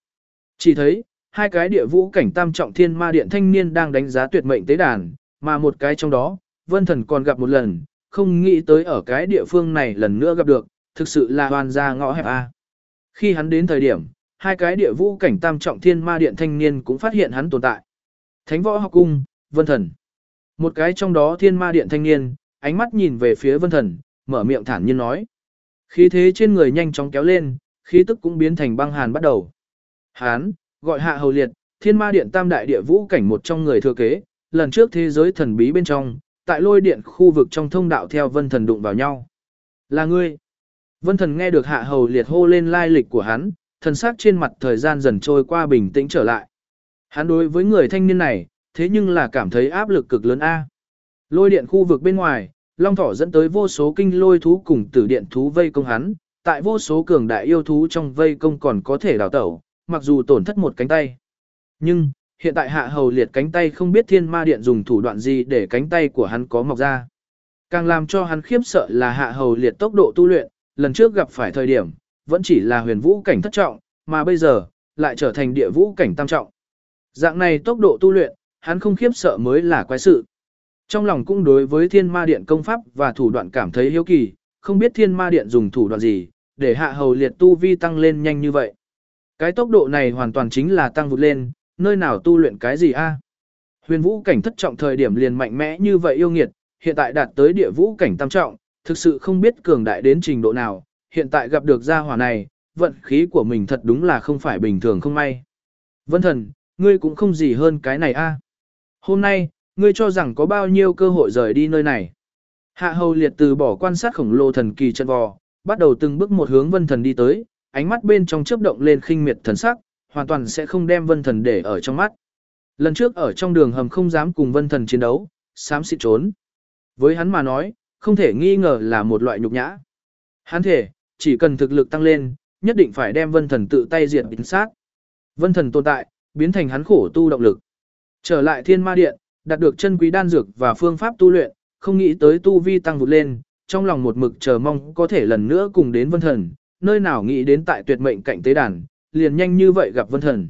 Chỉ thấy, hai cái địa vũ cảnh tam trọng thiên ma điện thanh niên đang đánh giá tuyệt mệnh tế đàn, mà một cái trong đó, vân thần còn gặp một lần, không nghĩ tới ở cái địa phương này lần nữa gặp được, thực sự là hoàn ra ngõ hẹp A. Khi hắn đến thời điểm, hai cái địa vũ cảnh tam trọng thiên ma điện thanh niên cũng phát hiện hắn tồn tại. Thánh võ học cung, vân thần. Một cái trong đó thiên ma điện thanh niên, ánh mắt nhìn về phía vân thần, mở miệng thản nhiên nói. Khí thế trên người nhanh chóng kéo lên, khí tức cũng biến thành băng hàn bắt đầu. Hán, gọi hạ hầu liệt, thiên ma điện tam đại địa vũ cảnh một trong người thừa kế, lần trước thế giới thần bí bên trong, tại lôi điện khu vực trong thông đạo theo vân thần đụng vào nhau. Là ngươi. Vân thần nghe được hạ hầu liệt hô lên lai lịch của hắn, thần sắc trên mặt thời gian dần trôi qua bình tĩnh trở lại. Hắn đối với người thanh niên này, thế nhưng là cảm thấy áp lực cực lớn A. Lôi điện khu vực bên ngoài, Long Thỏ dẫn tới vô số kinh lôi thú cùng tử điện thú vây công hắn, tại vô số cường đại yêu thú trong vây công còn có thể đào tẩu, mặc dù tổn thất một cánh tay. Nhưng, hiện tại hạ hầu liệt cánh tay không biết thiên ma điện dùng thủ đoạn gì để cánh tay của hắn có mọc ra. Càng làm cho hắn khiếp sợ là hạ hầu liệt tốc độ tu luyện, lần trước gặp phải thời điểm, vẫn chỉ là huyền vũ cảnh thất trọng, mà bây giờ, lại trở thành địa vũ cảnh tam trọng. Dạng này tốc độ tu luyện, hắn không khiếp sợ mới là quái sự. Trong lòng cũng đối với thiên ma điện công pháp và thủ đoạn cảm thấy hiếu kỳ, không biết thiên ma điện dùng thủ đoạn gì, để hạ hầu liệt tu vi tăng lên nhanh như vậy. Cái tốc độ này hoàn toàn chính là tăng vụt lên, nơi nào tu luyện cái gì a? Huyền vũ cảnh thất trọng thời điểm liền mạnh mẽ như vậy yêu nghiệt, hiện tại đạt tới địa vũ cảnh tam trọng, thực sự không biết cường đại đến trình độ nào, hiện tại gặp được gia hỏa này, vận khí của mình thật đúng là không phải bình thường không may. Vân thần, ngươi cũng không gì hơn cái này a. Hôm nay, ngươi cho rằng có bao nhiêu cơ hội rời đi nơi này. Hạ hầu liệt từ bỏ quan sát khổng lồ thần kỳ chân vò, bắt đầu từng bước một hướng vân thần đi tới, ánh mắt bên trong chớp động lên khinh miệt thần sắc, hoàn toàn sẽ không đem vân thần để ở trong mắt. Lần trước ở trong đường hầm không dám cùng vân thần chiến đấu, sám xịt trốn. Với hắn mà nói, không thể nghi ngờ là một loại nhục nhã. Hắn thể, chỉ cần thực lực tăng lên, nhất định phải đem vân thần tự tay diệt tính sát. Vân thần tồn tại, biến thành hắn khổ tu động lực. Trở lại thiên ma điện, đạt được chân quý đan dược và phương pháp tu luyện, không nghĩ tới tu vi tăng vụt lên, trong lòng một mực chờ mong có thể lần nữa cùng đến vân thần, nơi nào nghĩ đến tại tuyệt mệnh cạnh tế đàn, liền nhanh như vậy gặp vân thần.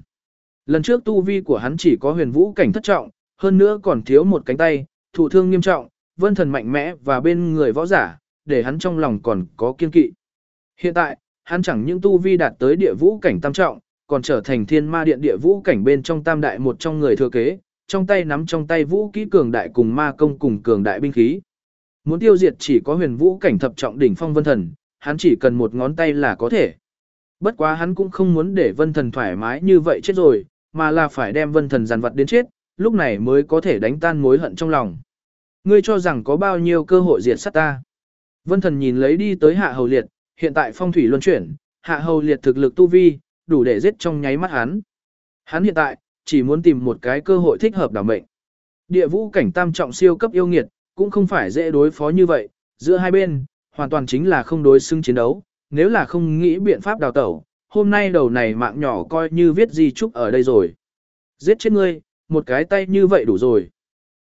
Lần trước tu vi của hắn chỉ có huyền vũ cảnh thất trọng, hơn nữa còn thiếu một cánh tay, thụ thương nghiêm trọng, vân thần mạnh mẽ và bên người võ giả, để hắn trong lòng còn có kiên kỵ. Hiện tại, hắn chẳng những tu vi đạt tới địa vũ cảnh tam trọng, còn trở thành thiên ma điện địa vũ cảnh bên trong tam đại một trong người thừa kế, trong tay nắm trong tay vũ kỹ cường đại cùng ma công cùng cường đại binh khí. Muốn tiêu diệt chỉ có huyền vũ cảnh thập trọng đỉnh phong vân thần, hắn chỉ cần một ngón tay là có thể. Bất quá hắn cũng không muốn để vân thần thoải mái như vậy chết rồi, mà là phải đem vân thần giàn vật đến chết, lúc này mới có thể đánh tan mối hận trong lòng. Ngươi cho rằng có bao nhiêu cơ hội diệt sát ta. Vân thần nhìn lấy đi tới hạ hầu liệt, hiện tại phong thủy luân chuyển, hạ hầu liệt thực lực tu vi, đủ để giết trong nháy mắt hắn. Hắn hiện tại, chỉ muốn tìm một cái cơ hội thích hợp đảm mệnh. Địa vũ cảnh tam trọng siêu cấp yêu nghiệt, cũng không phải dễ đối phó như vậy, giữa hai bên, hoàn toàn chính là không đối xứng chiến đấu, nếu là không nghĩ biện pháp đào tẩu, hôm nay đầu này mạng nhỏ coi như viết gì chúc ở đây rồi. Giết chết ngươi, một cái tay như vậy đủ rồi.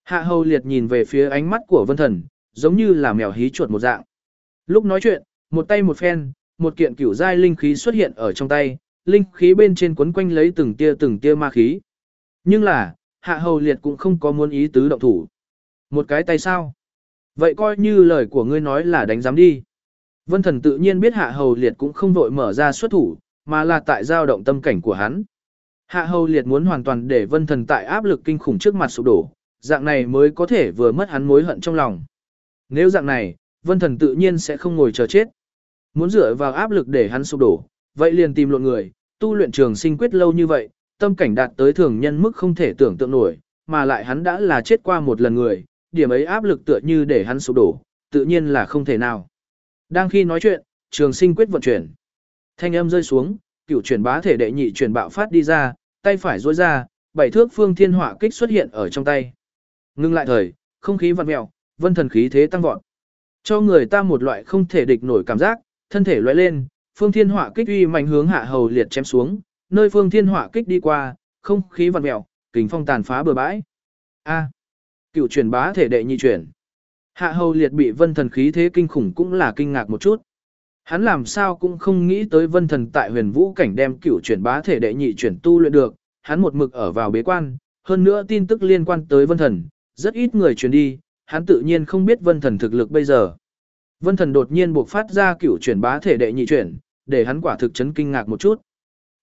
Hạ hầu liệt nhìn về phía ánh mắt của vân thần, giống như là mèo hí chuột một dạng. Lúc nói chuyện, một tay một phen, một kiện cửu giai linh khí xuất hiện ở trong tay, linh khí bên trên quấn quanh lấy từng tia từng tia ma khí. Nhưng là, hạ hầu liệt cũng không có muốn ý tứ động thủ. Một cái tay sao? Vậy coi như lời của ngươi nói là đánh giám đi. Vân thần tự nhiên biết hạ hầu liệt cũng không vội mở ra xuất thủ, mà là tại giao động tâm cảnh của hắn. Hạ hầu liệt muốn hoàn toàn để vân thần tại áp lực kinh khủng trước mặt sụp đổ, dạng này mới có thể vừa mất hắn mối hận trong lòng. Nếu dạng này, vân thần tự nhiên sẽ không ngồi chờ chết. Muốn dựa vào áp lực để hắn sụp đổ, vậy liền tìm lộn người, tu luyện trường sinh quyết lâu như vậy, tâm cảnh đạt tới thường nhân mức không thể tưởng tượng nổi, mà lại hắn đã là chết qua một lần người, điểm ấy áp lực tựa như để hắn sụp đổ, tự nhiên là không thể nào. Đang khi nói chuyện, trường sinh quyết vận chuyển. Thanh âm rơi xuống, cửu chuyển bá thể đệ nhị chuyển bạo phát đi ra, tay phải duỗi ra, bảy thước phương thiên hỏa kích xuất hiện ở trong tay. Ngưng lại thời, không khí vặn mèo, vân thần khí thế tăng vọt. Cho người ta một loại không thể địch nổi cảm giác, thân thể lóe lên, phương thiên hỏa kích uy mạnh hướng hạ hầu liệt chém xuống, nơi phương thiên hỏa kích đi qua, không khí vặn mèo, kình phong tàn phá bừa bãi. A. Cựu chuyển bá thể đệ nhị chuyển. Hạ hầu liệt bị vân thần khí thế kinh khủng cũng là kinh ngạc một chút. Hắn làm sao cũng không nghĩ tới vân thần tại huyền vũ cảnh đem cựu chuyển bá thể đệ nhị chuyển tu luyện được, hắn một mực ở vào bế quan, hơn nữa tin tức liên quan tới vân thần, rất ít người truyền đi, hắn tự nhiên không biết vân thần thực lực bây giờ. Vân thần đột nhiên buộc phát ra cửu chuyển bá thể đệ nhị chuyển, để hắn quả thực chấn kinh ngạc một chút.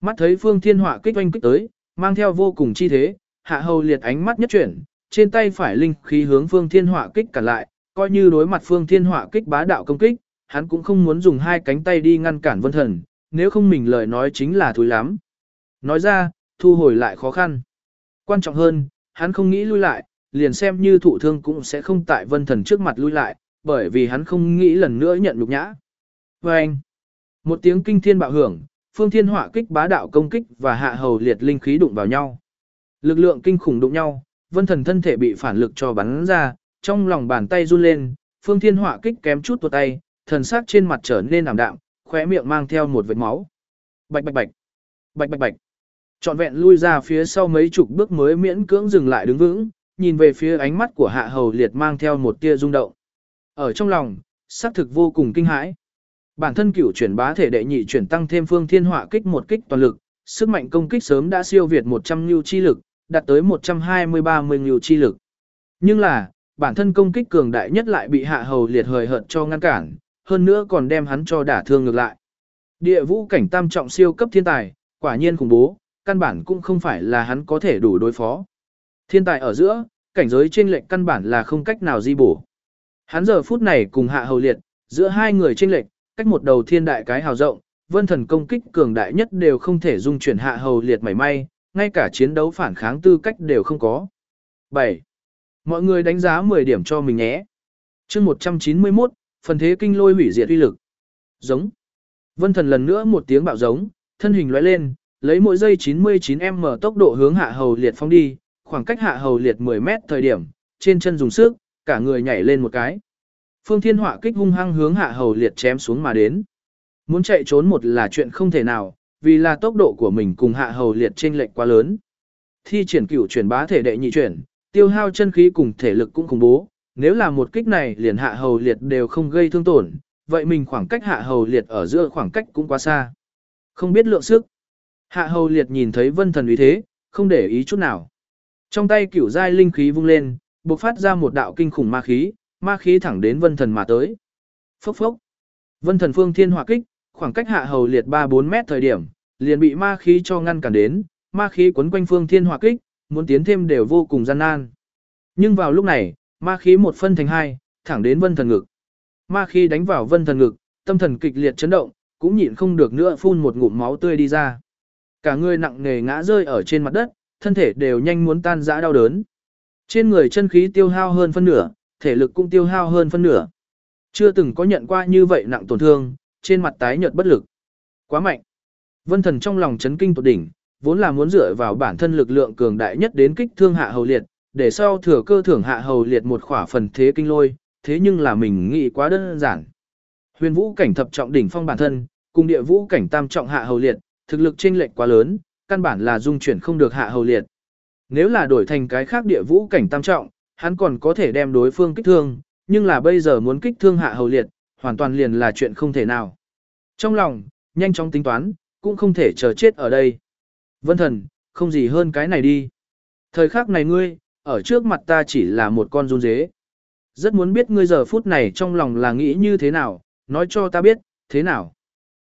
Mắt thấy phương thiên họa kích oanh kích tới, mang theo vô cùng chi thế, hạ hầu liệt ánh mắt nhất chuyển, trên tay phải linh khí hướng phương thiên họa kích cản lại, coi như đối mặt phương thiên họa kích bá đạo công kích, hắn cũng không muốn dùng hai cánh tay đi ngăn cản vân thần, nếu không mình lời nói chính là thúi lắm. Nói ra, thu hồi lại khó khăn. Quan trọng hơn, hắn không nghĩ lui lại, liền xem như thụ thương cũng sẽ không tại vân thần trước mặt lui lại, bởi vì hắn không nghĩ lần nữa nhận nhục nhã. Và anh, một tiếng kinh thiên bạo hưởng, phương thiên hỏa kích bá đạo công kích và hạ hầu liệt linh khí đụng vào nhau. Lực lượng kinh khủng đụng nhau, vân thần thân thể bị phản lực cho bắn ra, trong lòng bàn tay run lên, phương thiên hỏa kích kém chút tuột tay, thần sắc trên mặt trở nên ảm đạm, khóe miệng mang theo một vệt máu. Bạch bạch bạch, bạch bạch bạch. Trọn vẹn lui ra phía sau mấy chục bước mới miễn cưỡng dừng lại đứng vững, nhìn về phía ánh mắt của hạ hầu liệt mang theo một tia rung động. Ở trong lòng, xác thực vô cùng kinh hãi. Bản thân cửu chuyển bá thể đệ nhị chuyển tăng thêm phương thiên họa kích một kích toàn lực, sức mạnh công kích sớm đã siêu việt 100 nhu chi lực, đạt tới 120-30 nhu chi lực. Nhưng là, bản thân công kích cường đại nhất lại bị hạ hầu liệt hời hợt cho ngăn cản, hơn nữa còn đem hắn cho đả thương ngược lại. Địa vũ cảnh tam trọng siêu cấp thiên tài, quả nhiên khủng bố, căn bản cũng không phải là hắn có thể đủ đối phó. Thiên tài ở giữa, cảnh giới trên lệnh căn bản là không cách nào di bổ. Hắn giờ phút này cùng hạ hầu liệt, giữa hai người trên lệnh, cách một đầu thiên đại cái hào rộng, vân thần công kích cường đại nhất đều không thể dung chuyển hạ hầu liệt mảy may, ngay cả chiến đấu phản kháng tư cách đều không có. 7. Mọi người đánh giá 10 điểm cho mình nhé. chương 191, phần thế kinh lôi hủy diệt uy lực. Giống. Vân thần lần nữa một tiếng bạo giống, thân hình lóe lên, lấy mỗi giây 99m tốc độ hướng hạ hầu liệt phong đi, khoảng cách hạ hầu liệt 10 mét thời điểm, trên chân dùng sức, cả người nhảy lên một cái. Phương Thiên Họa kích hung hăng hướng hạ hầu liệt chém xuống mà đến. Muốn chạy trốn một là chuyện không thể nào, vì là tốc độ của mình cùng hạ hầu liệt chênh lệch quá lớn. Thi triển cửu chuyển bá thể đệ nhị chuyển, tiêu hao chân khí cùng thể lực cũng khủng bố, nếu là một kích này liền hạ hầu liệt đều không gây thương tổn, vậy mình khoảng cách hạ hầu liệt ở giữa khoảng cách cũng quá xa. Không biết lượng sức. Hạ hầu liệt nhìn thấy vân thần uy thế, không để ý chút nào. Trong tay cửu giai linh khí vung lên, bộc phát ra một đạo kinh khủng ma khí, ma khí thẳng đến vân thần mà tới. Phốc phốc. Vân thần phương thiên hỏa kích, khoảng cách hạ hầu liệt 3-4 mét thời điểm, liền bị ma khí cho ngăn cản đến, ma khí quấn quanh phương thiên hỏa kích, muốn tiến thêm đều vô cùng gian nan. Nhưng vào lúc này, ma khí một phân thành hai, thẳng đến vân thần ngực. Ma khí đánh vào vân thần ngực, tâm thần kịch liệt chấn động, cũng nhịn không được nữa phun một ngụm máu tươi đi ra. Cả người nặng nề ngã rơi ở trên mặt đất, thân thể đều nhanh muốn tan rã đau đớn. Trên người chân khí tiêu hao hơn phân nửa, thể lực cũng tiêu hao hơn phân nửa. Chưa từng có nhận qua như vậy nặng tổn thương, trên mặt tái nhợt bất lực. Quá mạnh. Vân thần trong lòng chấn kinh tột đỉnh, vốn là muốn dựa vào bản thân lực lượng cường đại nhất đến kích thương hạ hầu liệt, để sau thừa cơ thưởng hạ hầu liệt một khỏa phần thế kinh lôi, thế nhưng là mình nghĩ quá đơn giản. Huyền vũ cảnh thập trọng đỉnh phong bản thân, cùng địa vũ cảnh tam trọng hạ hầu liệt, thực lực chênh lệch quá lớn, căn bản là dung chuyển không được hạ hầu liệt. Nếu là đổi thành cái khác địa vũ cảnh tam trọng, hắn còn có thể đem đối phương kích thương, nhưng là bây giờ muốn kích thương hạ hầu liệt, hoàn toàn liền là chuyện không thể nào. Trong lòng, nhanh chóng tính toán, cũng không thể chờ chết ở đây. Vân thần, không gì hơn cái này đi. Thời khắc này ngươi, ở trước mặt ta chỉ là một con run dế. Rất muốn biết ngươi giờ phút này trong lòng là nghĩ như thế nào, nói cho ta biết, thế nào.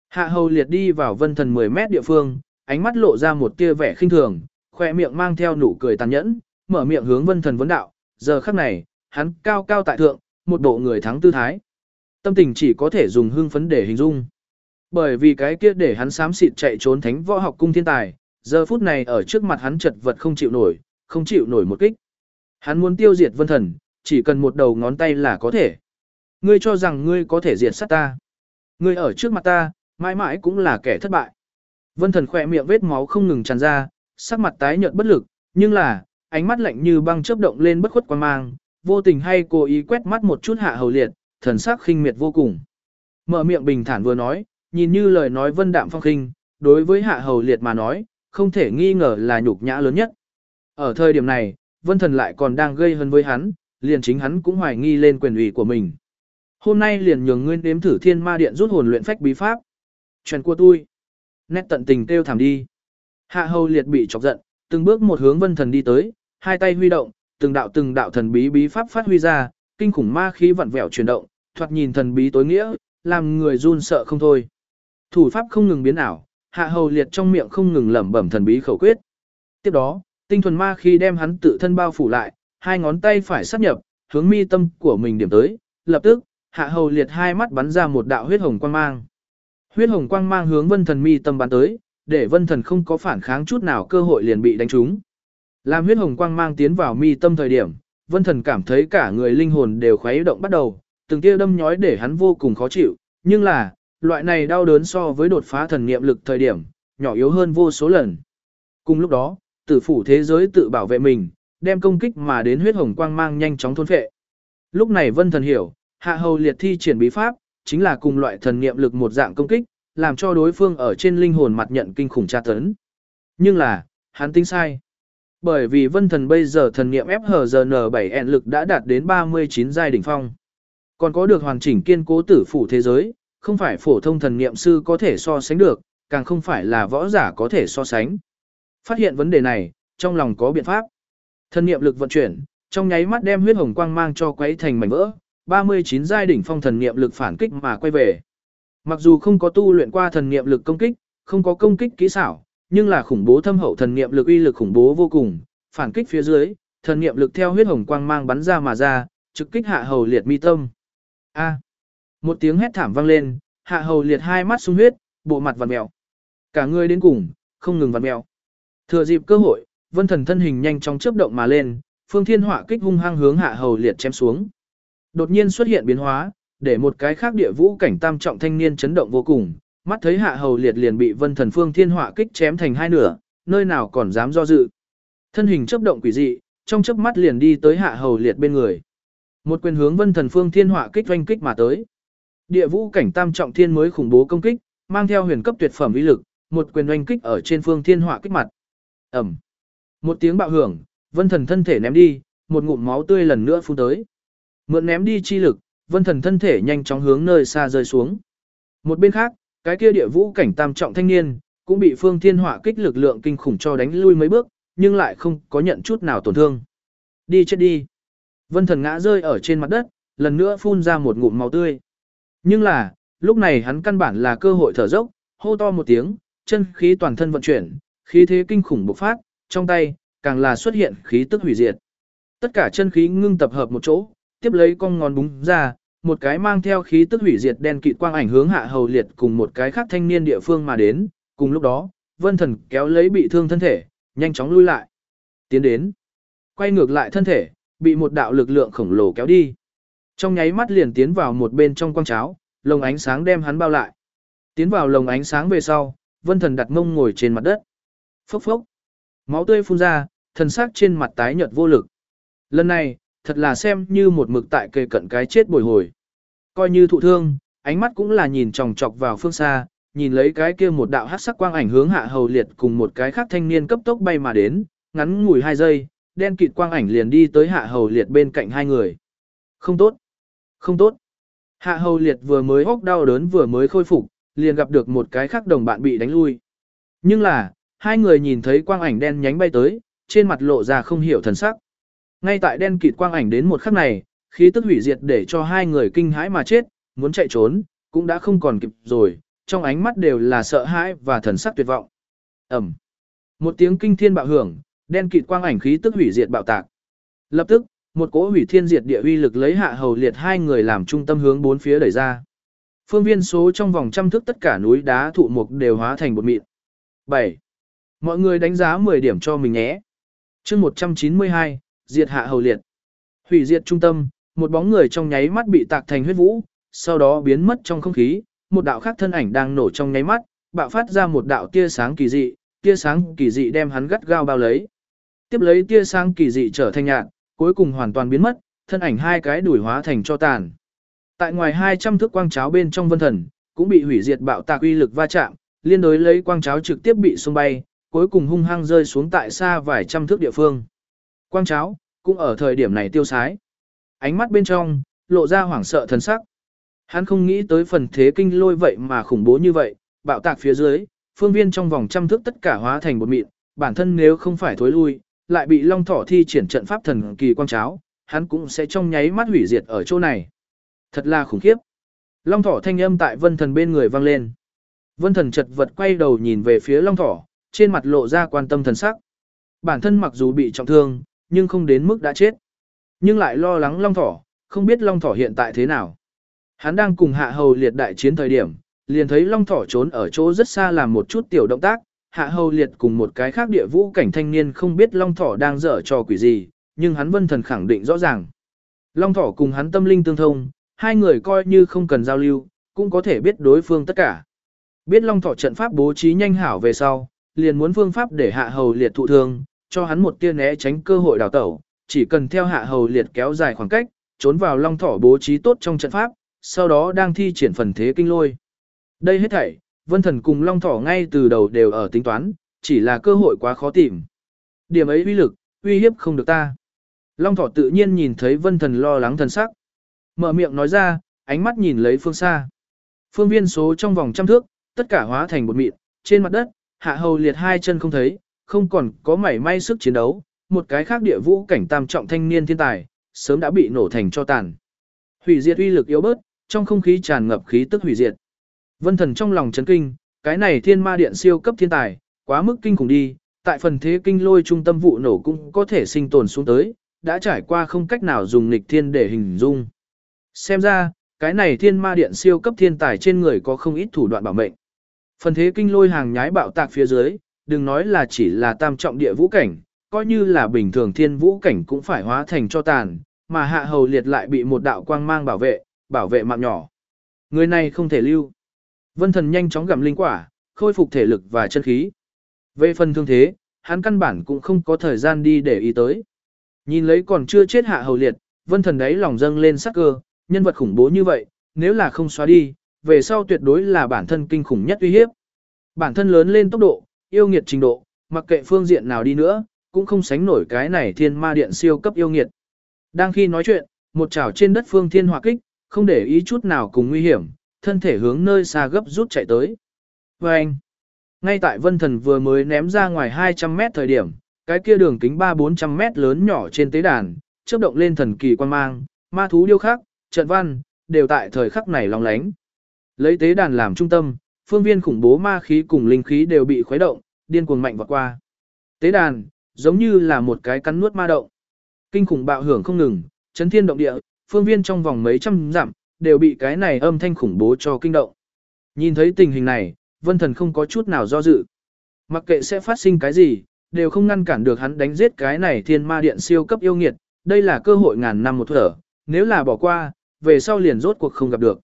Hạ hầu liệt đi vào vân thần 10 mét địa phương, ánh mắt lộ ra một tia vẻ khinh thường, khoe miệng mang theo nụ cười tàn nhẫn, mở miệng hướng vân thần vấn đạo, giờ khắc này, hắn cao cao tại thượng, một bộ người thắng tư thái. Tâm tình chỉ có thể dùng hưng phấn để hình dung. Bởi vì cái kia để hắn xám xịt chạy trốn thánh võ học cung thiên tài, giờ phút này ở trước mặt hắn chật vật không chịu nổi, không chịu nổi một kích. Hắn muốn tiêu diệt vân thần, chỉ cần một đầu ngón tay là có thể. Ngươi cho rằng ngươi có thể diệt sát ta. Ngươi ở trước mặt ta, mãi mãi cũng là kẻ thất bại. Vân thần khỏe miệng vết máu không ngừng tràn ra, sắc mặt tái nhợt bất lực, nhưng là, ánh mắt lạnh như băng chớp động lên bất khuất quan mang, vô tình hay cố ý quét mắt một chút hạ hầu liệt, thần sắc khinh miệt vô cùng. Mở miệng bình thản vừa nói, nhìn như lời nói vân đạm phong khinh, đối với hạ hầu liệt mà nói, không thể nghi ngờ là nhục nhã lớn nhất. Ở thời điểm này, vân thần lại còn đang gây hấn với hắn, liền chính hắn cũng hoài nghi lên quyền ủy của mình. Hôm nay liền nhường nguyên đếm thử thiên ma điện rút hồn luyện phách bí pháp. Chuyện của tôi. Nét tận tình kêu thảm đi. Hạ hầu liệt bị chọc giận, từng bước một hướng vân thần đi tới, hai tay huy động, từng đạo từng đạo thần bí bí pháp phát huy ra, kinh khủng ma khí vặn vẹo chuyển động, thoạt nhìn thần bí tối nghĩa, làm người run sợ không thôi. Thủ pháp không ngừng biến ảo, hạ hầu liệt trong miệng không ngừng lẩm bẩm thần bí khẩu quyết. Tiếp đó, tinh thuần ma khí đem hắn tự thân bao phủ lại, hai ngón tay phải sát nhập, hướng mi tâm của mình điểm tới, lập tức, hạ hầu liệt hai mắt bắn ra một đạo huyết hồng quang mang. Huyết hồng quang mang hướng vân thần mi tâm bắn tới, để vân thần không có phản kháng chút nào cơ hội liền bị đánh trúng. Làm huyết hồng quang mang tiến vào mi tâm thời điểm, vân thần cảm thấy cả người linh hồn đều khuấy động bắt đầu, từng tia đâm nhói để hắn vô cùng khó chịu, nhưng là, loại này đau đớn so với đột phá thần niệm lực thời điểm, nhỏ yếu hơn vô số lần. Cùng lúc đó, tử phủ thế giới tự bảo vệ mình, đem công kích mà đến huyết hồng quang mang nhanh chóng thôn phệ. Lúc này vân thần hiểu, hạ hầu liệt thi triển bí pháp, chính là cùng loại thần niệm lực một dạng công kích, làm cho đối phương ở trên linh hồn mặt nhận kinh khủng tra tấn. Nhưng là, hắn tính sai. Bởi vì vân thần bây giờ thần niệm FHZN7N lực đã đạt đến 39 giai đỉnh phong. Còn có được hoàn chỉnh kiên cố tử phủ thế giới, không phải phổ thông thần niệm sư có thể so sánh được, càng không phải là võ giả có thể so sánh. Phát hiện vấn đề này, trong lòng có biện pháp. Thần niệm lực vận chuyển, trong nháy mắt đem huyết hồng quang mang cho quấy thành mảnh vỡ, 39 giai đỉnh phong thần niệm lực phản kích mà quay về. Mặc dù không có tu luyện qua thần niệm lực công kích, không có công kích kỹ xảo, nhưng là khủng bố thâm hậu thần niệm lực uy lực khủng bố vô cùng, phản kích phía dưới, thần niệm lực theo huyết hồng quang mang bắn ra mà ra, trực kích hạ hầu liệt mi tâm. A. Một tiếng hét thảm vang lên, hạ hầu liệt hai mắt sung huyết, bộ mặt vặn mèo. Cả người đến cùng, không ngừng vặn mèo. Thừa dịp cơ hội, vân thần thân hình nhanh chóng chớp động mà lên, phương thiên họa kích hung hăng hướng hạ hầu liệt chém xuống. Đột nhiên xuất hiện biến hóa, để một cái khác địa vũ cảnh tam trọng thanh niên chấn động vô cùng, mắt thấy hạ hầu liệt liền bị vân thần phương thiên họa kích chém thành hai nửa, nơi nào còn dám do dự. Thân hình chớp động quỷ dị, trong chớp mắt liền đi tới hạ hầu liệt bên người. Một quyền hướng vân thần phương thiên họa kích doanh kích mà tới. Địa vũ cảnh tam trọng thiên mới khủng bố công kích, mang theo huyền cấp tuyệt phẩm uy lực, một quyền doanh kích ở trên phương thiên họa kích mặt. ầm, Một tiếng bạo hưởng, vân thần thân thể ném đi, một ngụm máu tươi lần nữa phun tới. Mượn ném đi chi lực, vân thần thân thể nhanh chóng hướng nơi xa rơi xuống. Một bên khác, cái kia địa vũ cảnh tam trọng thanh niên, cũng bị phương thiên hỏa kích lực lượng kinh khủng cho đánh lui mấy bước, nhưng lại không có nhận chút nào tổn thương. Đi chết đi. Vân thần ngã rơi ở trên mặt đất, lần nữa phun ra một ngụm máu tươi. Nhưng là, lúc này hắn căn bản là cơ hội thở dốc, hô to một tiếng, chân khí toàn thân vận chuyển, khí thế kinh khủng bộc phát, trong tay, càng là xuất hiện khí tức hủy diệt. Tất cả chân khí ngưng tập hợp một chỗ, tiếp lấy con ngón búng ra, một cái mang theo khí tức hủy diệt đen kịt quang ảnh hướng hạ hầu liệt cùng một cái khác thanh niên địa phương mà đến, cùng lúc đó, vân thần kéo lấy bị thương thân thể, nhanh chóng lui lại. Tiến đến, quay ngược lại thân thể, bị một đạo lực lượng khổng lồ kéo đi. Trong nháy mắt liền tiến vào một bên trong quang cháo, lồng ánh sáng đem hắn bao lại. Tiến vào lồng ánh sáng về sau, vân thần đặt mông ngồi trên mặt đất. Phốc phốc. Máu tươi phun ra, thần sắc trên mặt tái nhợt vô lực. Lần này, thật là xem như một mực tại kề cận cái chết bồi hồi. Coi như thụ thương, ánh mắt cũng là nhìn chòng chọc vào phương xa, nhìn lấy cái kia một đạo hát sắc quang ảnh hướng hạ hầu liệt cùng một cái khác thanh niên cấp tốc bay mà đến, ngắn ngủi hai giây, đen kịt quang ảnh liền đi tới hạ hầu liệt bên cạnh hai người. Không tốt, không tốt. Hạ hầu liệt vừa mới hốc đau đớn vừa mới khôi phục, liền gặp được một cái khác đồng bạn bị đánh lui. Nhưng là, hai người nhìn thấy quang ảnh đen nhánh bay tới, trên mặt lộ ra không hiểu thần sắc. Ngay tại đen kịt quang ảnh đến một khắc này, khí tức hủy diệt để cho hai người kinh hãi mà chết, muốn chạy trốn, cũng đã không còn kịp rồi, trong ánh mắt đều là sợ hãi và thần sắc tuyệt vọng. Ẩm. Một tiếng kinh thiên bạo hưởng, đen kịt quang ảnh khí tức hủy diệt bạo tạc. Lập tức, một cỗ hủy thiên diệt địa uy lực lấy hạ hầu liệt hai người làm trung tâm hướng bốn phía đẩy ra. Phương viên số trong vòng trăm thước tất cả núi đá thụ mục đều hóa thành bột mịn. 7. Mọi người đánh giá 10 điểm cho mình nhé. chương 192, diệt hạ hầu liệt. Hủy diệt trung tâm, một bóng người trong nháy mắt bị tạc thành huyết vũ, sau đó biến mất trong không khí, một đạo khác thân ảnh đang nổ trong nháy mắt, bạo phát ra một đạo tia sáng kỳ dị, tia sáng kỳ dị đem hắn gắt gao bao lấy. Tiếp lấy tia sáng kỳ dị trở thành nhạt, cuối cùng hoàn toàn biến mất, thân ảnh hai cái đuổi hóa thành cho tàn. Tại ngoài 200 thước quang cháo bên trong vân thần, cũng bị hủy diệt bạo tạc uy lực va chạm, liên đối lấy quang cháo trực tiếp bị xung bay, cuối cùng hung hăng rơi xuống tại xa vài trăm thước địa phương. Quang cháo, cũng ở thời điểm này tiêu sái. Ánh mắt bên trong, lộ ra hoảng sợ thần sắc. Hắn không nghĩ tới phần thế kinh lôi vậy mà khủng bố như vậy, bạo tạc phía dưới, phương viên trong vòng trăm thước tất cả hóa thành bột mịn, bản thân nếu không phải thối lui, lại bị Long Thỏ thi triển trận pháp thần kỳ quang cháo, hắn cũng sẽ trong nháy mắt hủy diệt ở chỗ này. Thật là khủng khiếp. Long Thỏ thanh âm tại Vân Thần bên người vang lên. Vân Thần chật vật quay đầu nhìn về phía Long Thỏ, trên mặt lộ ra quan tâm thần sắc. Bản thân mặc dù bị trọng thương, nhưng không đến mức đã chết. Nhưng lại lo lắng Long Thỏ, không biết Long Thỏ hiện tại thế nào. Hắn đang cùng Hạ Hầu liệt đại chiến thời điểm, liền thấy Long Thỏ trốn ở chỗ rất xa làm một chút tiểu động tác, Hạ Hầu liệt cùng một cái khác địa vũ cảnh thanh niên không biết Long Thỏ đang dở trò quỷ gì, nhưng hắn vân thần khẳng định rõ ràng. Long Thỏ cùng hắn tâm linh tương thông, hai người coi như không cần giao lưu, cũng có thể biết đối phương tất cả. Biết Long Thỏ trận pháp bố trí nhanh hảo về sau, liền muốn phương pháp để Hạ Hầu liệt thụ thương, cho hắn một tia né tránh cơ hội đào tẩu, chỉ cần theo Hạ Hầu liệt kéo dài khoảng cách, trốn vào Long Thỏ bố trí tốt trong trận pháp, sau đó đang thi triển phần thế kinh lôi. Đây hết thảy, Vân Thần cùng Long Thỏ ngay từ đầu đều ở tính toán, chỉ là cơ hội quá khó tìm. Điểm ấy uy lực, uy hiếp không được ta. Long Thỏ tự nhiên nhìn thấy Vân Thần lo lắng thần sắc. Mở miệng nói ra, ánh mắt nhìn lấy phương xa. Phương viên số trong vòng trăm thước, tất cả hóa thành bột mịn, trên mặt đất, hạ hầu liệt hai chân không thấy, không còn có mảy may sức chiến đấu, một cái khác địa vũ cảnh tam trọng thanh niên thiên tài, sớm đã bị nổ thành cho tàn. Hủy diệt uy lực yếu bớt, trong không khí tràn ngập khí tức hủy diệt. Vân thần trong lòng chấn kinh, cái này thiên ma điện siêu cấp thiên tài, quá mức kinh khủng đi, tại phần thế kinh lôi trung tâm vụ nổ cũng có thể sinh tồn xuống tới, đã trải qua không cách nào dùng nghịch thiên để hình dung. Xem ra, cái này thiên ma điện siêu cấp thiên tài trên người có không ít thủ đoạn bảo mệnh. Phần thế kinh lôi hàng nhái bạo tạc phía dưới, đừng nói là chỉ là tam trọng địa vũ cảnh, coi như là bình thường thiên vũ cảnh cũng phải hóa thành cho tàn, mà hạ hầu liệt lại bị một đạo quang mang bảo vệ, bảo vệ mạng nhỏ. Người này không thể lưu. Vân thần nhanh chóng gặm linh quả, khôi phục thể lực và chân khí. Về phần thương thế, hắn căn bản cũng không có thời gian đi để ý tới. Nhìn lấy còn chưa chết hạ hầu liệt, vân thần đấy lòng dâng lên sắc cơ, nhân vật khủng bố như vậy, nếu là không xóa đi, về sau tuyệt đối là bản thân kinh khủng nhất uy hiếp. Bản thân lớn lên tốc độ, yêu nghiệt trình độ, mặc kệ phương diện nào đi nữa, cũng không sánh nổi cái này thiên ma điện siêu cấp yêu nghiệt. Đang khi nói chuyện, một chảo trên đất phương thiên hỏa kích, không để ý chút nào cùng nguy hiểm, thân thể hướng nơi xa gấp rút chạy tới. Và anh, ngay tại vân thần vừa mới ném ra ngoài 200 mét thời điểm, cái kia đường kính 3-400 mét lớn nhỏ trên tế đàn, chớp động lên thần kỳ quan mang, ma thú điêu khắc, trận văn, đều tại thời khắc này long lánh. Lấy tế đàn làm trung tâm, phương viên khủng bố ma khí cùng linh khí đều bị khuấy động, điên cuồng mạnh vọt qua. Tế đàn, giống như là một cái cắn nuốt ma động. Kinh khủng bạo hưởng không ngừng, chấn thiên động địa, phương viên trong vòng mấy trăm dặm, đều bị cái này âm thanh khủng bố cho kinh động. Nhìn thấy tình hình này, vân thần không có chút nào do dự. Mặc kệ sẽ phát sinh cái gì, đều không ngăn cản được hắn đánh giết cái này thiên ma điện siêu cấp yêu nghiệt, đây là cơ hội ngàn năm một thở, nếu là bỏ qua, về sau liền rốt cuộc không gặp được.